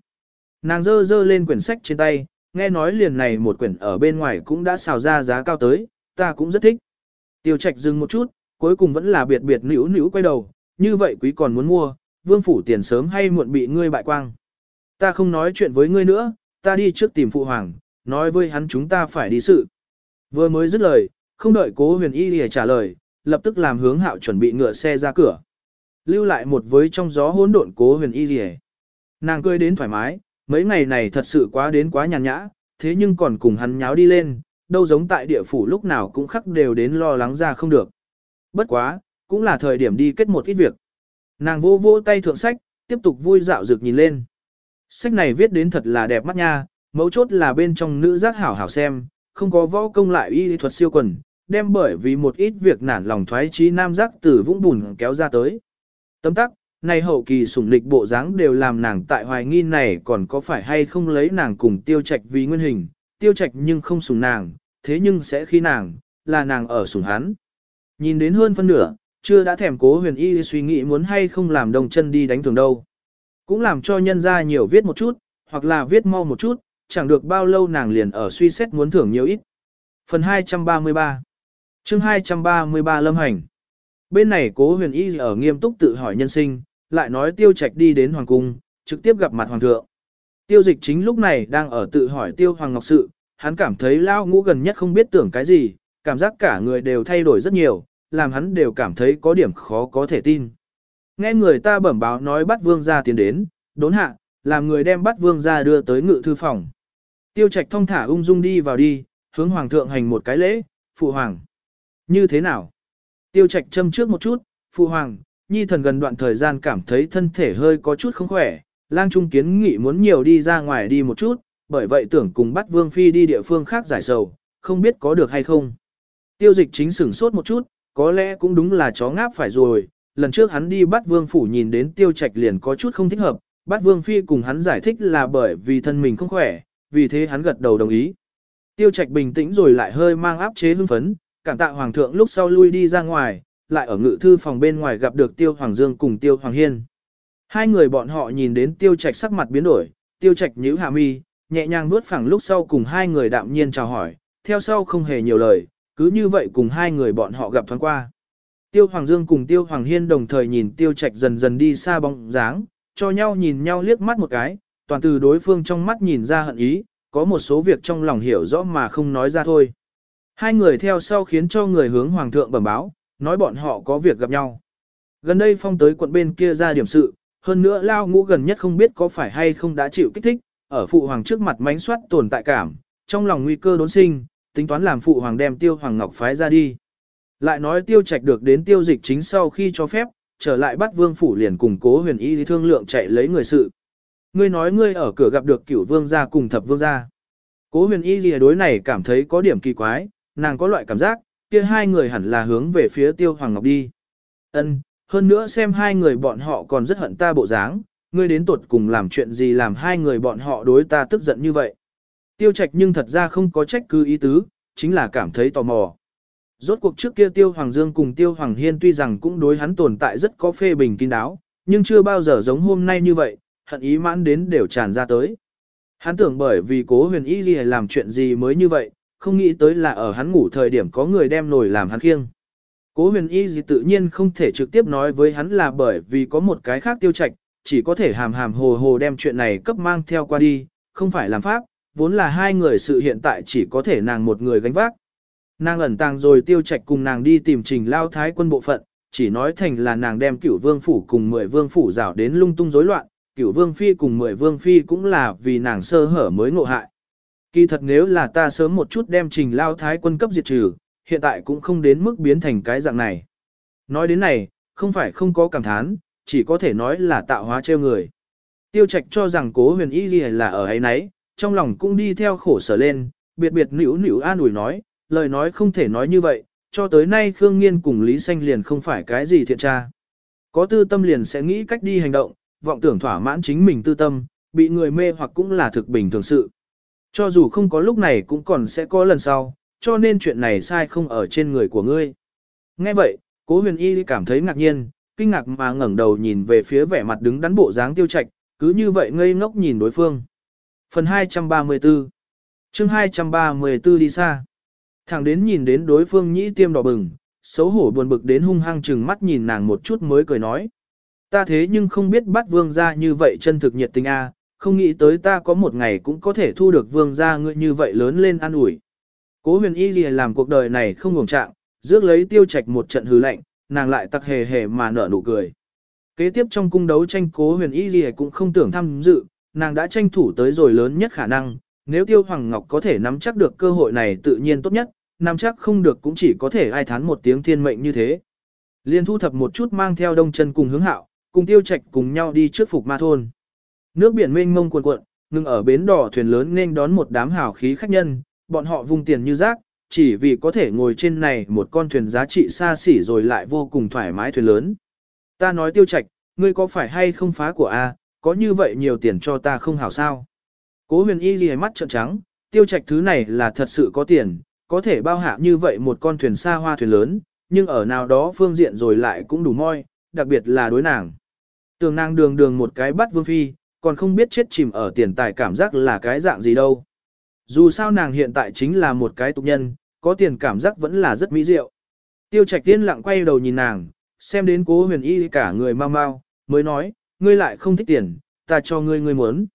Nàng dơ dơ lên quyển sách trên tay, nghe nói liền này một quyển ở bên ngoài cũng đã xào ra giá cao tới, ta cũng rất thích. Tiêu trạch dừng một chút, cuối cùng vẫn là biệt biệt nữ nữ quay đầu, như vậy quý còn muốn mua, vương phủ tiền sớm hay muộn bị ngươi bại quang. Ta không nói chuyện với ngươi nữa, ta đi trước tìm phụ hoàng, nói với hắn chúng ta phải đi sự. Vừa mới dứt lời, không đợi cố huyền y để trả lời, lập tức làm hướng hạo chuẩn bị ngựa xe ra cửa. Lưu lại một với trong gió hỗn độn cố huyền y lìa. Nàng cười đến thoải mái, mấy ngày này thật sự quá đến quá nhàn nhã, thế nhưng còn cùng hắn nháo đi lên, đâu giống tại địa phủ lúc nào cũng khắc đều đến lo lắng ra không được. Bất quá, cũng là thời điểm đi kết một ít việc. Nàng vô vô tay thượng sách, tiếp tục vui dạo dược nhìn lên. Sách này viết đến thật là đẹp mắt nha, mấu chốt là bên trong nữ giác hảo hảo xem, không có võ công lại y thuật siêu quần, đem bởi vì một ít việc nản lòng thoái trí nam giác từ vũng bùn kéo ra tới. Tấm tắc, này hậu kỳ sủng lịch bộ dáng đều làm nàng tại hoài nghi này còn có phải hay không lấy nàng cùng tiêu trạch vì nguyên hình, tiêu trạch nhưng không sủng nàng, thế nhưng sẽ khi nàng, là nàng ở sủng hắn. Nhìn đến hơn phân nửa, chưa đã thèm cố huyền y suy nghĩ muốn hay không làm đồng chân đi đánh thường đâu. Cũng làm cho nhân ra nhiều viết một chút, hoặc là viết mau một chút, chẳng được bao lâu nàng liền ở suy xét muốn thưởng nhiều ít. Phần 233 chương 233 Lâm Hành Bên này cố huyền y ở nghiêm túc tự hỏi nhân sinh, lại nói tiêu trạch đi đến hoàng cung, trực tiếp gặp mặt hoàng thượng. Tiêu dịch chính lúc này đang ở tự hỏi tiêu hoàng ngọc sự, hắn cảm thấy lao ngũ gần nhất không biết tưởng cái gì, cảm giác cả người đều thay đổi rất nhiều, làm hắn đều cảm thấy có điểm khó có thể tin. Nghe người ta bẩm báo nói bắt vương gia tiến đến, đốn hạ, làm người đem bắt vương gia đưa tới ngự thư phòng. Tiêu trạch thông thả ung dung đi vào đi, hướng hoàng thượng hành một cái lễ, phụ hoàng. Như thế nào? Tiêu trạch châm trước một chút, phụ hoàng, nhi thần gần đoạn thời gian cảm thấy thân thể hơi có chút không khỏe, lang trung kiến nghị muốn nhiều đi ra ngoài đi một chút, bởi vậy tưởng cùng bắt vương phi đi địa phương khác giải sầu, không biết có được hay không. Tiêu dịch chính sửng sốt một chút, có lẽ cũng đúng là chó ngáp phải rồi, lần trước hắn đi bắt vương phủ nhìn đến tiêu trạch liền có chút không thích hợp, bắt vương phi cùng hắn giải thích là bởi vì thân mình không khỏe, vì thế hắn gật đầu đồng ý. Tiêu trạch bình tĩnh rồi lại hơi mang áp chế hưng phấn, cảm tạ hoàng thượng lúc sau lui đi ra ngoài, lại ở ngự thư phòng bên ngoài gặp được tiêu hoàng dương cùng tiêu hoàng hiên. Hai người bọn họ nhìn đến tiêu trạch sắc mặt biến đổi, tiêu trạch nhíu hạ mi, nhẹ nhàng nuốt phẳng lúc sau cùng hai người đạm nhiên chào hỏi, theo sau không hề nhiều lời, cứ như vậy cùng hai người bọn họ gặp thoáng qua. Tiêu Hoàng Dương cùng Tiêu Hoàng Hiên đồng thời nhìn Tiêu Trạch dần dần đi xa bóng dáng, cho nhau nhìn nhau liếc mắt một cái, toàn từ đối phương trong mắt nhìn ra hận ý, có một số việc trong lòng hiểu rõ mà không nói ra thôi. Hai người theo sau khiến cho người hướng Hoàng thượng bẩm báo, nói bọn họ có việc gặp nhau. Gần đây phong tới quận bên kia ra điểm sự, hơn nữa lao ngũ gần nhất không biết có phải hay không đã chịu kích thích, ở phụ hoàng trước mặt mánh soát tồn tại cảm, trong lòng nguy cơ đốn sinh, tính toán làm phụ hoàng đem tiêu hoàng ngọc phái ra đi. Lại nói tiêu trạch được đến tiêu dịch chính sau khi cho phép, trở lại bắt vương phủ liền cùng cố huyền y thương lượng chạy lấy người sự. Ngươi nói ngươi ở cửa gặp được cửu vương gia cùng thập vương gia. Cố huyền y gì đối này cảm thấy có điểm kỳ quái, nàng có loại cảm giác, kia hai người hẳn là hướng về phía tiêu hoàng ngọc đi. Ân, hơn nữa xem hai người bọn họ còn rất hận ta bộ dáng, ngươi đến tuột cùng làm chuyện gì làm hai người bọn họ đối ta tức giận như vậy. Tiêu trạch nhưng thật ra không có trách cứ ý tứ, chính là cảm thấy tò mò. Rốt cuộc trước kia Tiêu Hoàng Dương cùng Tiêu Hoàng Hiên tuy rằng cũng đối hắn tồn tại rất có phê bình kín đáo, nhưng chưa bao giờ giống hôm nay như vậy, hận ý mãn đến đều tràn ra tới. Hắn tưởng bởi vì cố huyền ý gì làm chuyện gì mới như vậy, không nghĩ tới là ở hắn ngủ thời điểm có người đem nổi làm hắn khiêng. Cố huyền y gì tự nhiên không thể trực tiếp nói với hắn là bởi vì có một cái khác tiêu trạch, chỉ có thể hàm hàm hồ hồ đem chuyện này cấp mang theo qua đi, không phải làm pháp, vốn là hai người sự hiện tại chỉ có thể nàng một người gánh vác. Nàng ẩn tàng rồi tiêu trạch cùng nàng đi tìm trình lao thái quân bộ phận, chỉ nói thành là nàng đem cửu vương phủ cùng mười vương phủ rảo đến lung tung rối loạn, cửu vương phi cùng mười vương phi cũng là vì nàng sơ hở mới ngộ hại. Kỳ thật nếu là ta sớm một chút đem trình lao thái quân cấp diệt trừ, hiện tại cũng không đến mức biến thành cái dạng này. Nói đến này, không phải không có cảm thán, chỉ có thể nói là tạo hóa treo người. Tiêu trạch cho rằng cố huyền y gì là ở ấy nấy, trong lòng cũng đi theo khổ sở lên, biệt biệt nữu nữu an ủi nói, lời nói không thể nói như vậy, cho tới nay Khương Nghiên cùng Lý Xanh liền không phải cái gì thiện tra. Có tư tâm liền sẽ nghĩ cách đi hành động, vọng tưởng thỏa mãn chính mình tư tâm, bị người mê hoặc cũng là thực bình thường sự. Cho dù không có lúc này cũng còn sẽ có lần sau, cho nên chuyện này sai không ở trên người của ngươi. Nghe vậy, cố huyền y cảm thấy ngạc nhiên, kinh ngạc mà ngẩng đầu nhìn về phía vẻ mặt đứng đắn bộ dáng tiêu trạch, cứ như vậy ngây ngốc nhìn đối phương. Phần 234 chương 234 đi xa. Thẳng đến nhìn đến đối phương nhĩ tiêm đỏ bừng, xấu hổ buồn bực đến hung hăng chừng mắt nhìn nàng một chút mới cười nói. Ta thế nhưng không biết bắt vương ra như vậy chân thực nhiệt tình a, không nghĩ tới ta có một ngày cũng có thể thu được vương gia ngươi như vậy lớn lên an ủi. Cố huyền y gì làm cuộc đời này không ngủng trạng, rước lấy tiêu trạch một trận hư lạnh, nàng lại tặc hề hề mà nở nụ cười. Kế tiếp trong cung đấu tranh cố huyền y gì cũng không tưởng tham dự, nàng đã tranh thủ tới rồi lớn nhất khả năng, nếu Tiêu Hoàng Ngọc có thể nắm chắc được cơ hội này tự nhiên tốt nhất, nắm chắc không được cũng chỉ có thể ai thán một tiếng thiên mệnh như thế. Liên thu thập một chút mang theo đông chân cùng hướng hạo, cùng Tiêu Trạch cùng nhau đi trước phục ma thôn. Nước biển mênh mông cuồn cuộn, ngừng ở bến đỏ thuyền lớn nên đón một đám hào khí khách nhân, bọn họ vung tiền như rác, chỉ vì có thể ngồi trên này một con thuyền giá trị xa xỉ rồi lại vô cùng thoải mái thuyền lớn. Ta nói tiêu trạch, ngươi có phải hay không phá của A, có như vậy nhiều tiền cho ta không hảo sao? Cố huyền y ghi mắt trợn trắng, tiêu trạch thứ này là thật sự có tiền, có thể bao hạ như vậy một con thuyền xa hoa thuyền lớn, nhưng ở nào đó phương diện rồi lại cũng đủ moi, đặc biệt là đối nàng. Tường nàng đường đường một cái bắt vương phi, còn không biết chết chìm ở tiền tài cảm giác là cái dạng gì đâu. Dù sao nàng hiện tại chính là một cái tục nhân, có tiền cảm giác vẫn là rất mỹ diệu. Tiêu trạch tiên lặng quay đầu nhìn nàng, xem đến cố huyền y cả người mau mau, mới nói, ngươi lại không thích tiền, ta cho ngươi ngươi muốn.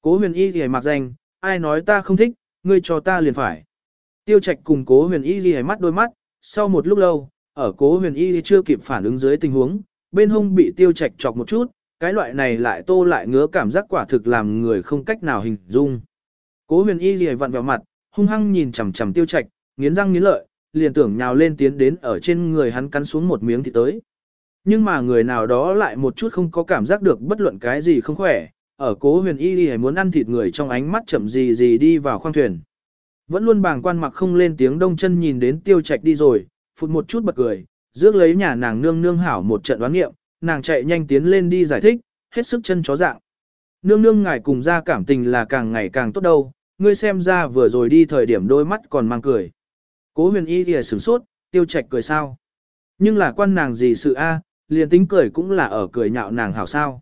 Cố huyền y thì mặc danh, ai nói ta không thích, ngươi cho ta liền phải. Tiêu trạch cùng cố huyền y thì mắt đôi mắt, sau một lúc lâu, ở cố huyền y chưa kịp phản ứng dưới tình huống, bên hông bị tiêu trạch chọc một chút, cái loại này lại tô lại ngứa cảm giác quả thực làm người không cách nào hình dung. Cố huyền y gì vặn vào mặt, hung hăng nhìn chằm chằm tiêu trạch, nghiến răng nghiến lợi, liền tưởng nhào lên tiến đến ở trên người hắn cắn xuống một miếng thì tới. Nhưng mà người nào đó lại một chút không có cảm giác được bất luận cái gì không khỏe, ở cố huyền y gì muốn ăn thịt người trong ánh mắt chậm gì gì đi vào khoang thuyền. Vẫn luôn bàng quan mặc không lên tiếng đông chân nhìn đến tiêu trạch đi rồi, phụt một chút bật cười, rước lấy nhà nàng nương nương hảo một trận đoán nghiệm, nàng chạy nhanh tiến lên đi giải thích, hết sức chân chó dạng. Nương nương ngài cùng ra cảm tình là càng ngày càng tốt đâu, ngươi xem ra vừa rồi đi thời điểm đôi mắt còn mang cười. Cố huyền y thì sửng sốt, tiêu trạch cười sao. Nhưng là quan nàng gì sự a, liền tính cười cũng là ở cười nhạo nàng hảo sao.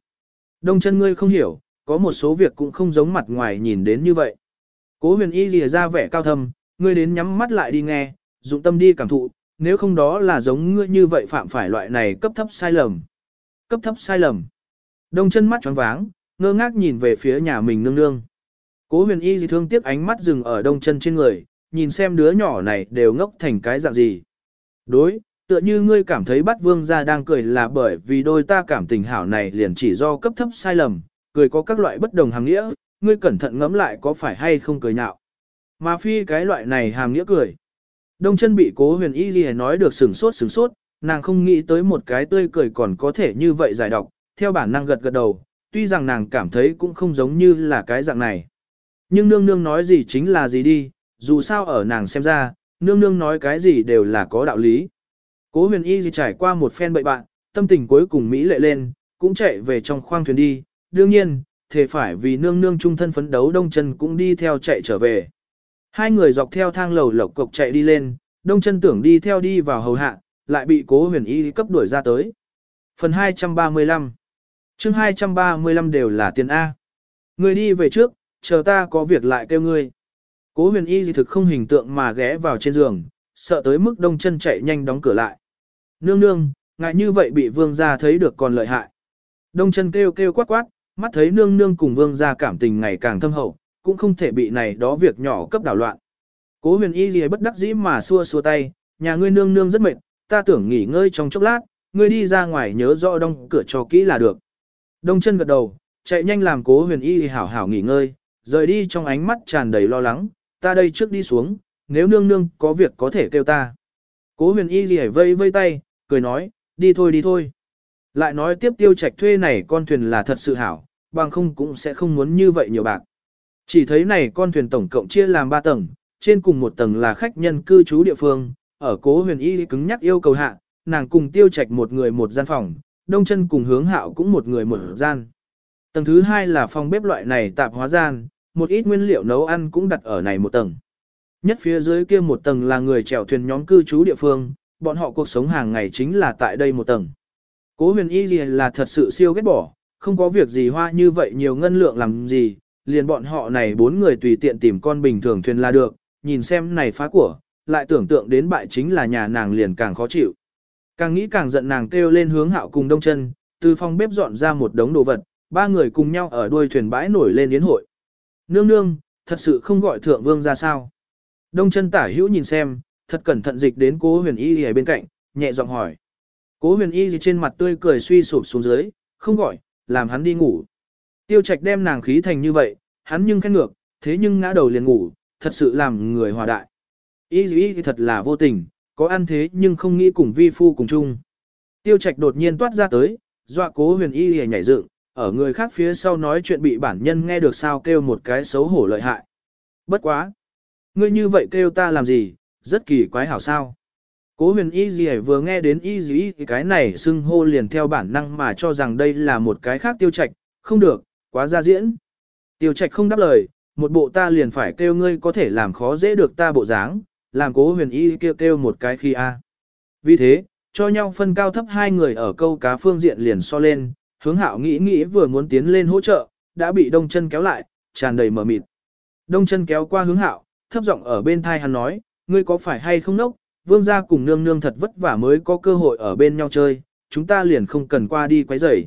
Đông chân ngươi không hiểu, có một số việc cũng không giống mặt ngoài nhìn đến như vậy. Cố huyền y lìa ra vẻ cao thâm, ngươi đến nhắm mắt lại đi nghe, dụng tâm đi cảm thụ, nếu không đó là giống ngươi như vậy phạm phải loại này cấp thấp sai lầm. Cấp thấp sai lầm. Đông chân mắt tròn váng, ngơ ngác nhìn về phía nhà mình nương nương. Cố huyền y gì thương tiếc ánh mắt dừng ở đông chân trên người, nhìn xem đứa nhỏ này đều ngốc thành cái dạng gì. Đối, tựa như ngươi cảm thấy bắt vương gia đang cười là bởi vì đôi ta cảm tình hảo này liền chỉ do cấp thấp sai lầm, cười có các loại bất đồng hàng nghĩa, ngươi cẩn thận ngẫm lại có phải hay không cười nhạo. Mà phi cái loại này hàm nghĩa cười. Đông chân bị cố huyền y gì nói được sừng sốt sừng sốt, nàng không nghĩ tới một cái tươi cười còn có thể như vậy giải độc, theo bản năng gật gật đầu, tuy rằng nàng cảm thấy cũng không giống như là cái dạng này. Nhưng nương nương nói gì chính là gì đi, dù sao ở nàng xem ra, nương nương nói cái gì đều là có đạo lý. Cố huyền y gì trải qua một phen bậy bạn, tâm tình cuối cùng Mỹ lệ lên, cũng chạy về trong khoang thuyền đi, đương nhiên, thề phải vì nương nương trung thân phấn đấu đông chân cũng đi theo chạy trở về. Hai người dọc theo thang lầu lộc cộc chạy đi lên, đông chân tưởng đi theo đi vào hầu hạ, lại bị cố huyền y cấp đuổi ra tới. Phần 235 chương 235 đều là tiền A. Người đi về trước, chờ ta có việc lại kêu ngươi. Cố huyền y gì thực không hình tượng mà ghé vào trên giường, sợ tới mức đông chân chạy nhanh đóng cửa lại. Nương nương, ngại như vậy bị vương gia thấy được còn lợi hại. Đông chân kêu kêu quát quát, mắt thấy nương nương cùng vương gia cảm tình ngày càng thâm hậu, cũng không thể bị này đó việc nhỏ cấp đảo loạn. Cố huyền y gì bất đắc dĩ mà xua xua tay, nhà ngươi nương nương rất mệt, ta tưởng nghỉ ngơi trong chốc lát, ngươi đi ra ngoài nhớ rõ đóng cửa cho kỹ là được. Đông chân gật đầu, chạy nhanh làm cố huyền y hảo hảo nghỉ ngơi, rời đi trong ánh mắt tràn đầy lo lắng, ta đây trước đi xuống, nếu nương nương có việc có thể kêu ta. Cố huyền y gì vây vây tay, cười nói, đi thôi đi thôi. Lại nói tiếp tiêu trạch thuê này con thuyền là thật sự hảo, bằng không cũng sẽ không muốn như vậy nhiều bạc. Chỉ thấy này con thuyền tổng cộng chia làm 3 tầng, trên cùng một tầng là khách nhân cư trú địa phương, ở cố huyền y cứng nhắc yêu cầu hạ, nàng cùng tiêu trạch một người một gian phòng, đông chân cùng hướng hạo cũng một người một gian. Tầng thứ hai là phòng bếp loại này tạp hóa gian, một ít nguyên liệu nấu ăn cũng đặt ở này một tầng. Nhất phía dưới kia một tầng là người chèo thuyền nhóm cư trú địa phương, bọn họ cuộc sống hàng ngày chính là tại đây một tầng. Cố huyền y là thật sự siêu ghét bỏ, không có việc gì hoa như vậy nhiều ngân lượng làm gì, liền bọn họ này bốn người tùy tiện tìm con bình thường thuyền là được, nhìn xem này phá của, lại tưởng tượng đến bại chính là nhà nàng liền càng khó chịu. Càng nghĩ càng giận nàng kêu lên hướng hạo cùng đông chân, từ phòng bếp dọn ra một đống đồ vật, ba người cùng nhau ở đuôi thuyền bãi nổi lên yến hội. Nương nương, thật sự không gọi thượng vương ra sao. Đông chân tả hữu nhìn xem, thật cẩn thận dịch đến cố huyền y ở bên cạnh, nhẹ giọng hỏi. Cố huyền y trên mặt tươi cười suy sụp xuống dưới, không gọi, làm hắn đi ngủ. Tiêu trạch đem nàng khí thành như vậy, hắn nhưng khen ngược, thế nhưng ngã đầu liền ngủ, thật sự làm người hòa đại. Y dì thì thật là vô tình, có ăn thế nhưng không nghĩ cùng vi phu cùng chung. Tiêu trạch đột nhiên toát ra tới, dọa cố huyền y hề nhảy dựng, ở người khác phía sau nói chuyện bị bản nhân nghe được sao kêu một cái xấu hổ lợi hại. Bất quá. Ngươi như vậy kêu ta làm gì, rất kỳ quái hảo sao. Cố huyền y gì vừa nghe đến y gì cái này xưng hô liền theo bản năng mà cho rằng đây là một cái khác tiêu trạch, không được, quá ra diễn. Tiêu trạch không đáp lời, một bộ ta liền phải kêu ngươi có thể làm khó dễ được ta bộ dáng, làm cố huyền y kêu kêu một cái khi a. Vì thế, cho nhau phân cao thấp hai người ở câu cá phương diện liền so lên, hướng hạo nghĩ nghĩ vừa muốn tiến lên hỗ trợ, đã bị đông chân kéo lại, tràn đầy mở mịt. Đông chân kéo qua hướng hạo, thấp giọng ở bên thai hắn nói, ngươi có phải hay không nốc, vương gia cùng nương nương thật vất vả mới có cơ hội ở bên nhau chơi, chúng ta liền không cần qua đi quấy rầy.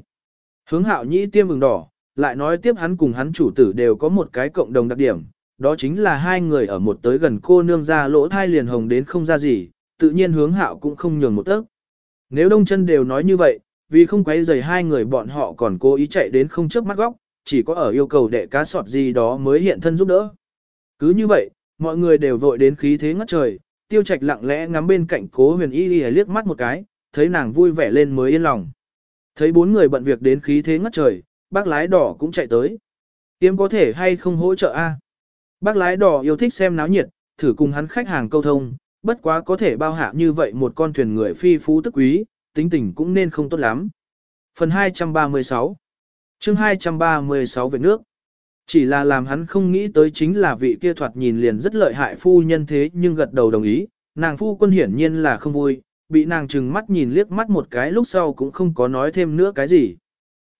Hướng hạo nhĩ tiêm ửng đỏ, lại nói tiếp hắn cùng hắn chủ tử đều có một cái cộng đồng đặc điểm, đó chính là hai người ở một tới gần cô nương ra lỗ thai liền hồng đến không ra gì, tự nhiên hướng hạo cũng không nhường một tấc. Nếu đông chân đều nói như vậy, vì không quấy rầy hai người bọn họ còn cố ý chạy đến không trước mắt góc, chỉ có ở yêu cầu đệ cá sọt gì đó mới hiện thân giúp đỡ. Cứ như vậy, mọi người đều vội đến khí thế ngất trời, tiêu trạch lặng lẽ ngắm bên cạnh cố huyền y y liếc mắt một cái, thấy nàng vui vẻ lên mới yên lòng. Thấy bốn người bận việc đến khí thế ngất trời, bác lái đỏ cũng chạy tới. Tiêm có thể hay không hỗ trợ a? Bác lái đỏ yêu thích xem náo nhiệt, thử cùng hắn khách hàng câu thông, bất quá có thể bao hạ như vậy một con thuyền người phi phú tức quý, tính tình cũng nên không tốt lắm. Phần 236 chương 236 về nước Chỉ là làm hắn không nghĩ tới chính là vị kia thoạt nhìn liền rất lợi hại phu nhân thế nhưng gật đầu đồng ý, nàng phu quân hiển nhiên là không vui, bị nàng trừng mắt nhìn liếc mắt một cái lúc sau cũng không có nói thêm nữa cái gì.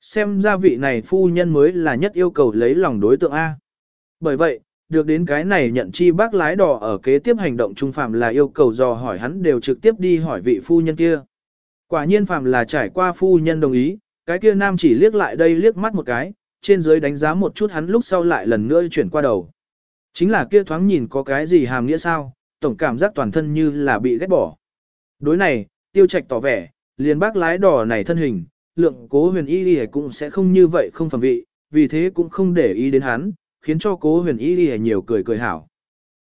Xem ra vị này phu nhân mới là nhất yêu cầu lấy lòng đối tượng A. Bởi vậy, được đến cái này nhận chi bác lái đò ở kế tiếp hành động trung phạm là yêu cầu dò hỏi hắn đều trực tiếp đi hỏi vị phu nhân kia. Quả nhiên phạm là trải qua phu nhân đồng ý, cái kia nam chỉ liếc lại đây liếc mắt một cái, trên dưới đánh giá một chút hắn lúc sau lại lần nữa chuyển qua đầu. Chính là kia thoáng nhìn có cái gì hàm nghĩa sao, tổng cảm giác toàn thân như là bị ghét bỏ. Đối này, tiêu trạch tỏ vẻ, liền bác lái đỏ này thân hình, lượng cố huyền y đi cũng sẽ không như vậy không phẩm vị, vì thế cũng không để ý đến hắn, khiến cho cố huyền y Lìa nhiều cười cười hảo.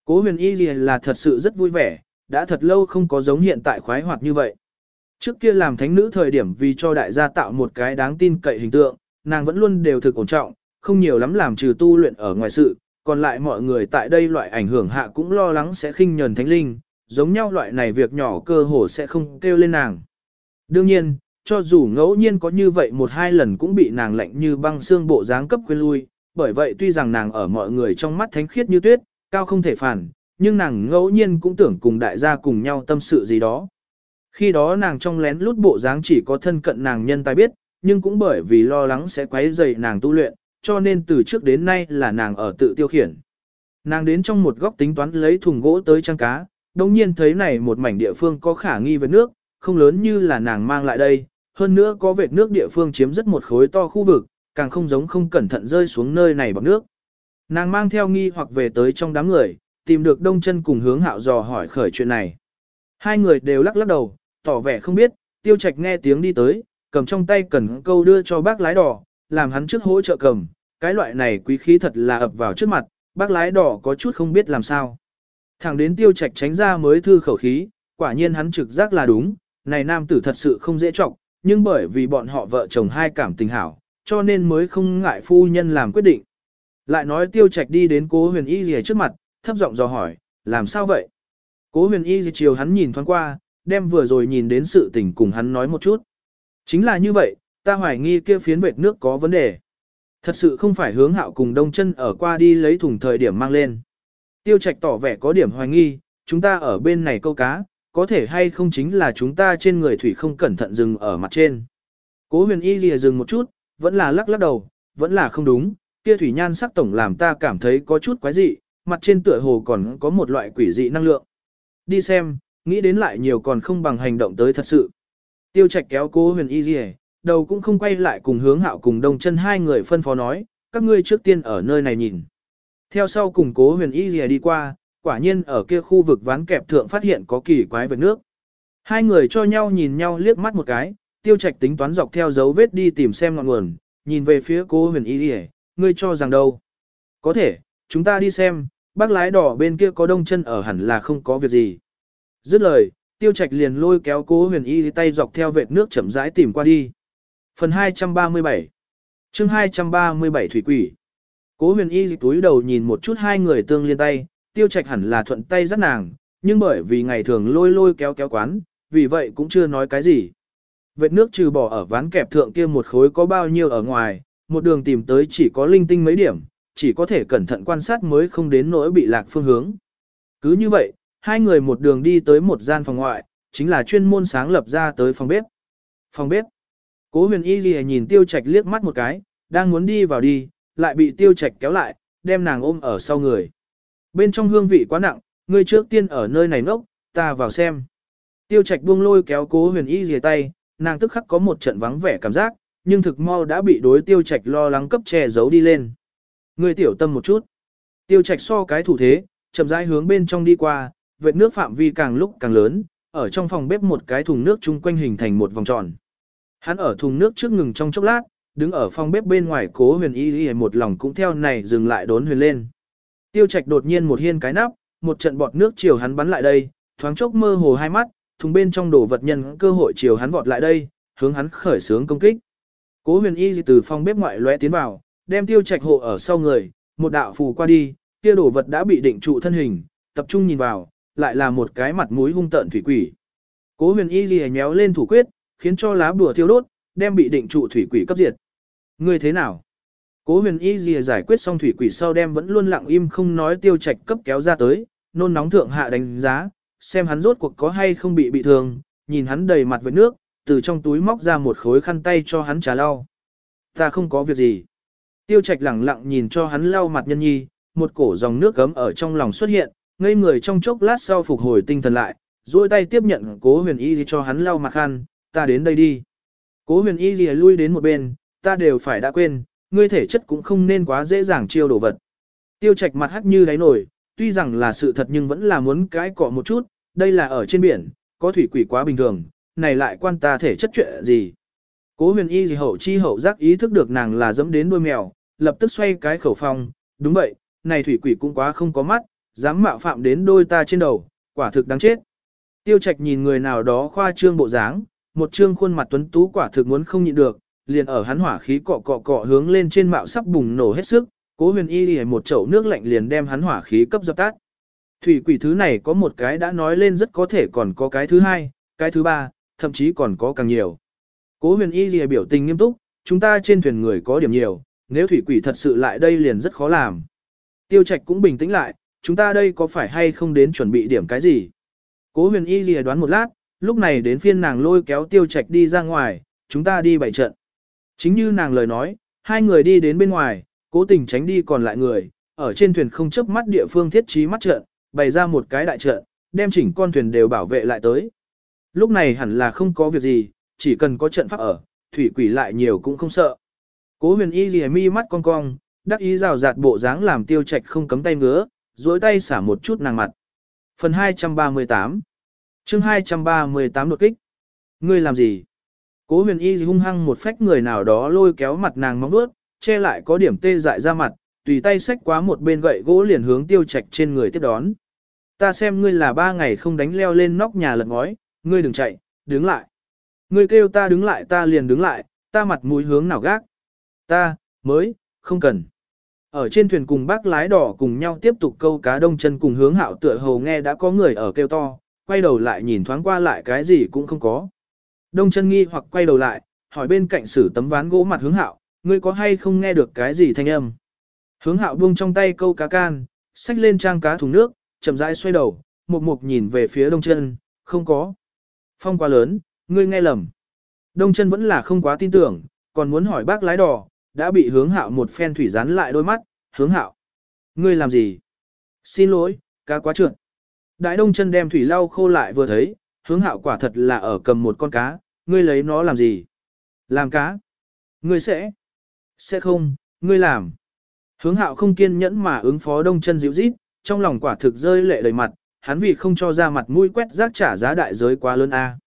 Cố huyền y Lìa là thật sự rất vui vẻ, đã thật lâu không có giống hiện tại khoái hoạt như vậy. Trước kia làm thánh nữ thời điểm vì cho đại gia tạo một cái đáng tin cậy hình tượng, nàng vẫn luôn đều thực ổn trọng, không nhiều lắm làm trừ tu luyện ở ngoài sự, còn lại mọi người tại đây loại ảnh hưởng hạ cũng lo lắng sẽ khinh nhờn thánh linh, giống nhau loại này việc nhỏ cơ hồ sẽ không kêu lên nàng. Đương nhiên, cho dù ngẫu nhiên có như vậy một hai lần cũng bị nàng lạnh như băng xương bộ dáng cấp quên lui, bởi vậy tuy rằng nàng ở mọi người trong mắt thánh khiết như tuyết, cao không thể phản, nhưng nàng ngẫu nhiên cũng tưởng cùng đại gia cùng nhau tâm sự gì đó. Khi đó nàng trong lén lút bộ dáng chỉ có thân cận nàng nhân tài biết, nhưng cũng bởi vì lo lắng sẽ quấy rầy nàng tu luyện, cho nên từ trước đến nay là nàng ở tự tiêu khiển. Nàng đến trong một góc tính toán lấy thùng gỗ tới trang cá, đồng nhiên thấy này một mảnh địa phương có khả nghi với nước, không lớn như là nàng mang lại đây, hơn nữa có vệt nước địa phương chiếm rất một khối to khu vực, càng không giống không cẩn thận rơi xuống nơi này bằng nước. Nàng mang theo nghi hoặc về tới trong đám người, tìm được đông chân cùng hướng hạo dò hỏi khởi chuyện này. Hai người đều lắc lắc đầu, tỏ vẻ không biết, tiêu trạch nghe tiếng đi tới, cầm trong tay cần câu đưa cho bác lái đỏ, làm hắn trước hỗ trợ cầm, cái loại này quý khí thật là ập vào trước mặt, bác lái đỏ có chút không biết làm sao. Thẳng đến tiêu trạch tránh ra mới thư khẩu khí, quả nhiên hắn trực giác là đúng, này nam tử thật sự không dễ trọng, nhưng bởi vì bọn họ vợ chồng hai cảm tình hảo, cho nên mới không ngại phu nhân làm quyết định. Lại nói tiêu trạch đi đến cố huyền y gì trước mặt, thấp giọng dò hỏi, làm sao vậy? Cố huyền y gì chiều hắn nhìn thoáng qua, đem vừa rồi nhìn đến sự tình cùng hắn nói một chút. Chính là như vậy, ta hoài nghi kia phiến vệt nước có vấn đề. Thật sự không phải hướng hạo cùng đông chân ở qua đi lấy thùng thời điểm mang lên. Tiêu trạch tỏ vẻ có điểm hoài nghi, chúng ta ở bên này câu cá, có thể hay không chính là chúng ta trên người thủy không cẩn thận dừng ở mặt trên. Cố huyền y lìa dừng một chút, vẫn là lắc lắc đầu, vẫn là không đúng, kia thủy nhan sắc tổng làm ta cảm thấy có chút quái dị, mặt trên tựa hồ còn có một loại quỷ dị năng lượng. Đi xem, nghĩ đến lại nhiều còn không bằng hành động tới thật sự. Tiêu Trạch kéo cố huyền y lìa, đầu cũng không quay lại cùng hướng hạo cùng đông chân hai người phân phó nói, các ngươi trước tiên ở nơi này nhìn. Theo sau cùng cố huyền y lìa đi qua, quả nhiên ở kia khu vực ván kẹp thượng phát hiện có kỳ quái vật nước. Hai người cho nhau nhìn nhau liếc mắt một cái, tiêu trạch tính toán dọc theo dấu vết đi tìm xem ngọn nguồn, nhìn về phía cố huyền y đi ngươi cho rằng đâu. Có thể, chúng ta đi xem, bác lái đỏ bên kia có đông chân ở hẳn là không có việc gì. Dứt lời, tiêu trạch liền lôi kéo cố huyền y tay dọc theo vệt nước chậm rãi tìm qua đi. Phần 237 chương 237 Thủy Quỷ Cố huyền y túi đầu nhìn một chút hai người tương liên tay, tiêu trạch hẳn là thuận tay dắt nàng, nhưng bởi vì ngày thường lôi lôi kéo kéo quán, vì vậy cũng chưa nói cái gì. Vệt nước trừ bỏ ở ván kẹp thượng kia một khối có bao nhiêu ở ngoài, một đường tìm tới chỉ có linh tinh mấy điểm, chỉ có thể cẩn thận quan sát mới không đến nỗi bị lạc phương hướng. Cứ như vậy, hai người một đường đi tới một gian phòng ngoại, chính là chuyên môn sáng lập ra tới phòng bếp. Phòng bếp. Cố huyền y gì nhìn tiêu trạch liếc mắt một cái, đang muốn đi vào đi, lại bị tiêu trạch kéo lại, đem nàng ôm ở sau người. Bên trong hương vị quá nặng, ngươi trước tiên ở nơi này nốc, ta vào xem. Tiêu trạch buông lôi kéo cố huyền y gì tay, nàng tức khắc có một trận vắng vẻ cảm giác, nhưng thực mau đã bị đối tiêu trạch lo lắng cấp che giấu đi lên. Ngươi tiểu tâm một chút. Tiêu trạch so cái thủ thế, chậm rãi hướng bên trong đi qua, vệt nước phạm vi càng lúc càng lớn, ở trong phòng bếp một cái thùng nước chung quanh hình thành một vòng tròn. Hắn ở thùng nước trước ngừng trong chốc lát, đứng ở phòng bếp bên ngoài cố huyền y y một lòng cũng theo này dừng lại đốn huyền lên. Tiêu trạch đột nhiên một hiên cái nắp, một trận bọt nước chiều hắn bắn lại đây, thoáng chốc mơ hồ hai mắt, thùng bên trong đổ vật nhân cơ hội chiều hắn vọt lại đây, hướng hắn khởi sướng công kích. Cố huyền y từ phòng bếp ngoại lóe tiến vào, đem tiêu trạch hộ ở sau người, một đạo phù qua đi, kia đổ vật đã bị định trụ thân hình, tập trung nhìn vào, lại là một cái mặt mũi hung tợn thủy quỷ. Cố huyền y lìa nhéo lên thủ quyết, khiến cho lá bùa thiêu đốt, đem bị định trụ thủy quỷ cấp diệt. Ngươi thế nào? Cố huyền y lìa giải quyết xong thủy quỷ sau đem vẫn luôn lặng im không nói tiêu trạch cấp kéo ra tới, nôn nóng thượng hạ đánh giá, xem hắn rốt cuộc có hay không bị bị thương, nhìn hắn đầy mặt với nước, từ trong túi móc ra một khối khăn tay cho hắn trà lau. Ta không có việc gì. Tiêu trạch lẳng lặng nhìn cho hắn lau mặt nhân nhi, một cổ dòng nước gấm ở trong lòng xuất hiện, ngây người trong chốc lát sau phục hồi tinh thần lại, duỗi tay tiếp nhận cố huyền y cho hắn lau mặt khăn, ta đến đây đi. Cố huyền y lìa lui đến một bên, ta đều phải đã quên, ngươi thể chất cũng không nên quá dễ dàng chiêu đồ vật. Tiêu trạch mặt hắc như đáy nổi, tuy rằng là sự thật nhưng vẫn là muốn cái cọ một chút, đây là ở trên biển, có thủy quỷ quá bình thường, này lại quan ta thể chất chuyện gì. Cố huyền y gì hậu chi hậu giác ý thức được nàng là dẫm đến đuôi mèo, lập tức xoay cái khẩu phong, đúng vậy, này thủy quỷ cũng quá không có mắt, dám mạo phạm đến đôi ta trên đầu, quả thực đáng chết. Tiêu trạch nhìn người nào đó khoa trương bộ dáng, một trương khuôn mặt tuấn tú quả thực muốn không nhịn được, liền ở hắn hỏa khí cọ cọ cọ hướng lên trên mạo sắp bùng nổ hết sức, cố huyền y lìa một chậu nước lạnh liền đem hắn hỏa khí cấp dập tắt. Thủy quỷ thứ này có một cái đã nói lên rất có thể còn có cái thứ hai, cái thứ ba, thậm chí còn có càng nhiều. Cố huyền y lìa biểu tình nghiêm túc, chúng ta trên thuyền người có điểm nhiều, nếu thủy quỷ thật sự lại đây liền rất khó làm. Tiêu trạch cũng bình tĩnh lại, chúng ta đây có phải hay không đến chuẩn bị điểm cái gì? Cố huyền y lìa đoán một lát, lúc này đến phiên nàng lôi kéo tiêu trạch đi ra ngoài, chúng ta đi bảy trận. Chính như nàng lời nói, hai người đi đến bên ngoài, cố tình tránh đi còn lại người, ở trên thuyền không chấp mắt địa phương thiết trí mắt trận, bày ra một cái đại trận, đem chỉnh con thuyền đều bảo vệ lại tới. Lúc này hẳn là không có việc gì, chỉ cần có trận pháp ở, thủy quỷ lại nhiều cũng không sợ. Cố huyền y lìa mi mắt cong cong, đắc ý rào rạt bộ dáng làm tiêu trạch không cấm tay ngứa, duỗi tay xả một chút nàng mặt. Phần 238 chương 238 đột kích. Ngươi làm gì? Cố huyền y hung hăng một phách người nào đó lôi kéo mặt nàng mong đuốt, che lại có điểm tê dại ra mặt, tùy tay xách quá một bên gậy gỗ liền hướng tiêu trạch trên người tiếp đón. Ta xem ngươi là ba ngày không đánh leo lên nóc nhà lật ngói, ngươi đừng chạy, đứng lại. Ngươi kêu ta đứng lại ta liền đứng lại, ta mặt mũi hướng nào gác. Ta, mới, không cần. Ở trên thuyền cùng bác lái đỏ cùng nhau tiếp tục câu cá đông chân cùng hướng hạo tựa hầu nghe đã có người ở kêu to, quay đầu lại nhìn thoáng qua lại cái gì cũng không có. Đông chân nghi hoặc quay đầu lại, hỏi bên cạnh sử tấm ván gỗ mặt hướng hạo, ngươi có hay không nghe được cái gì thanh âm. Hướng hạo buông trong tay câu cá can, xách lên trang cá thùng nước, chậm rãi xoay đầu, một mục nhìn về phía đông chân, không có. Phong quá lớn, ngươi nghe lầm. Đông chân vẫn là không quá tin tưởng, còn muốn hỏi bác lái đò, đã bị hướng hạo một phen thủy rán lại đôi mắt, hướng hạo. Ngươi làm gì? Xin lỗi, cá quá trượt. Đại đông chân đem thủy lau khô lại vừa thấy, hướng hạo quả thật là ở cầm một con cá, ngươi lấy nó làm gì? Làm cá. Ngươi sẽ? Sẽ không, ngươi làm. Hướng hạo không kiên nhẫn mà ứng phó đông chân dịu rít, trong lòng quả thực rơi lệ đầy mặt, hắn vì không cho ra mặt mũi quét rác trả giá đại giới quá lớn a.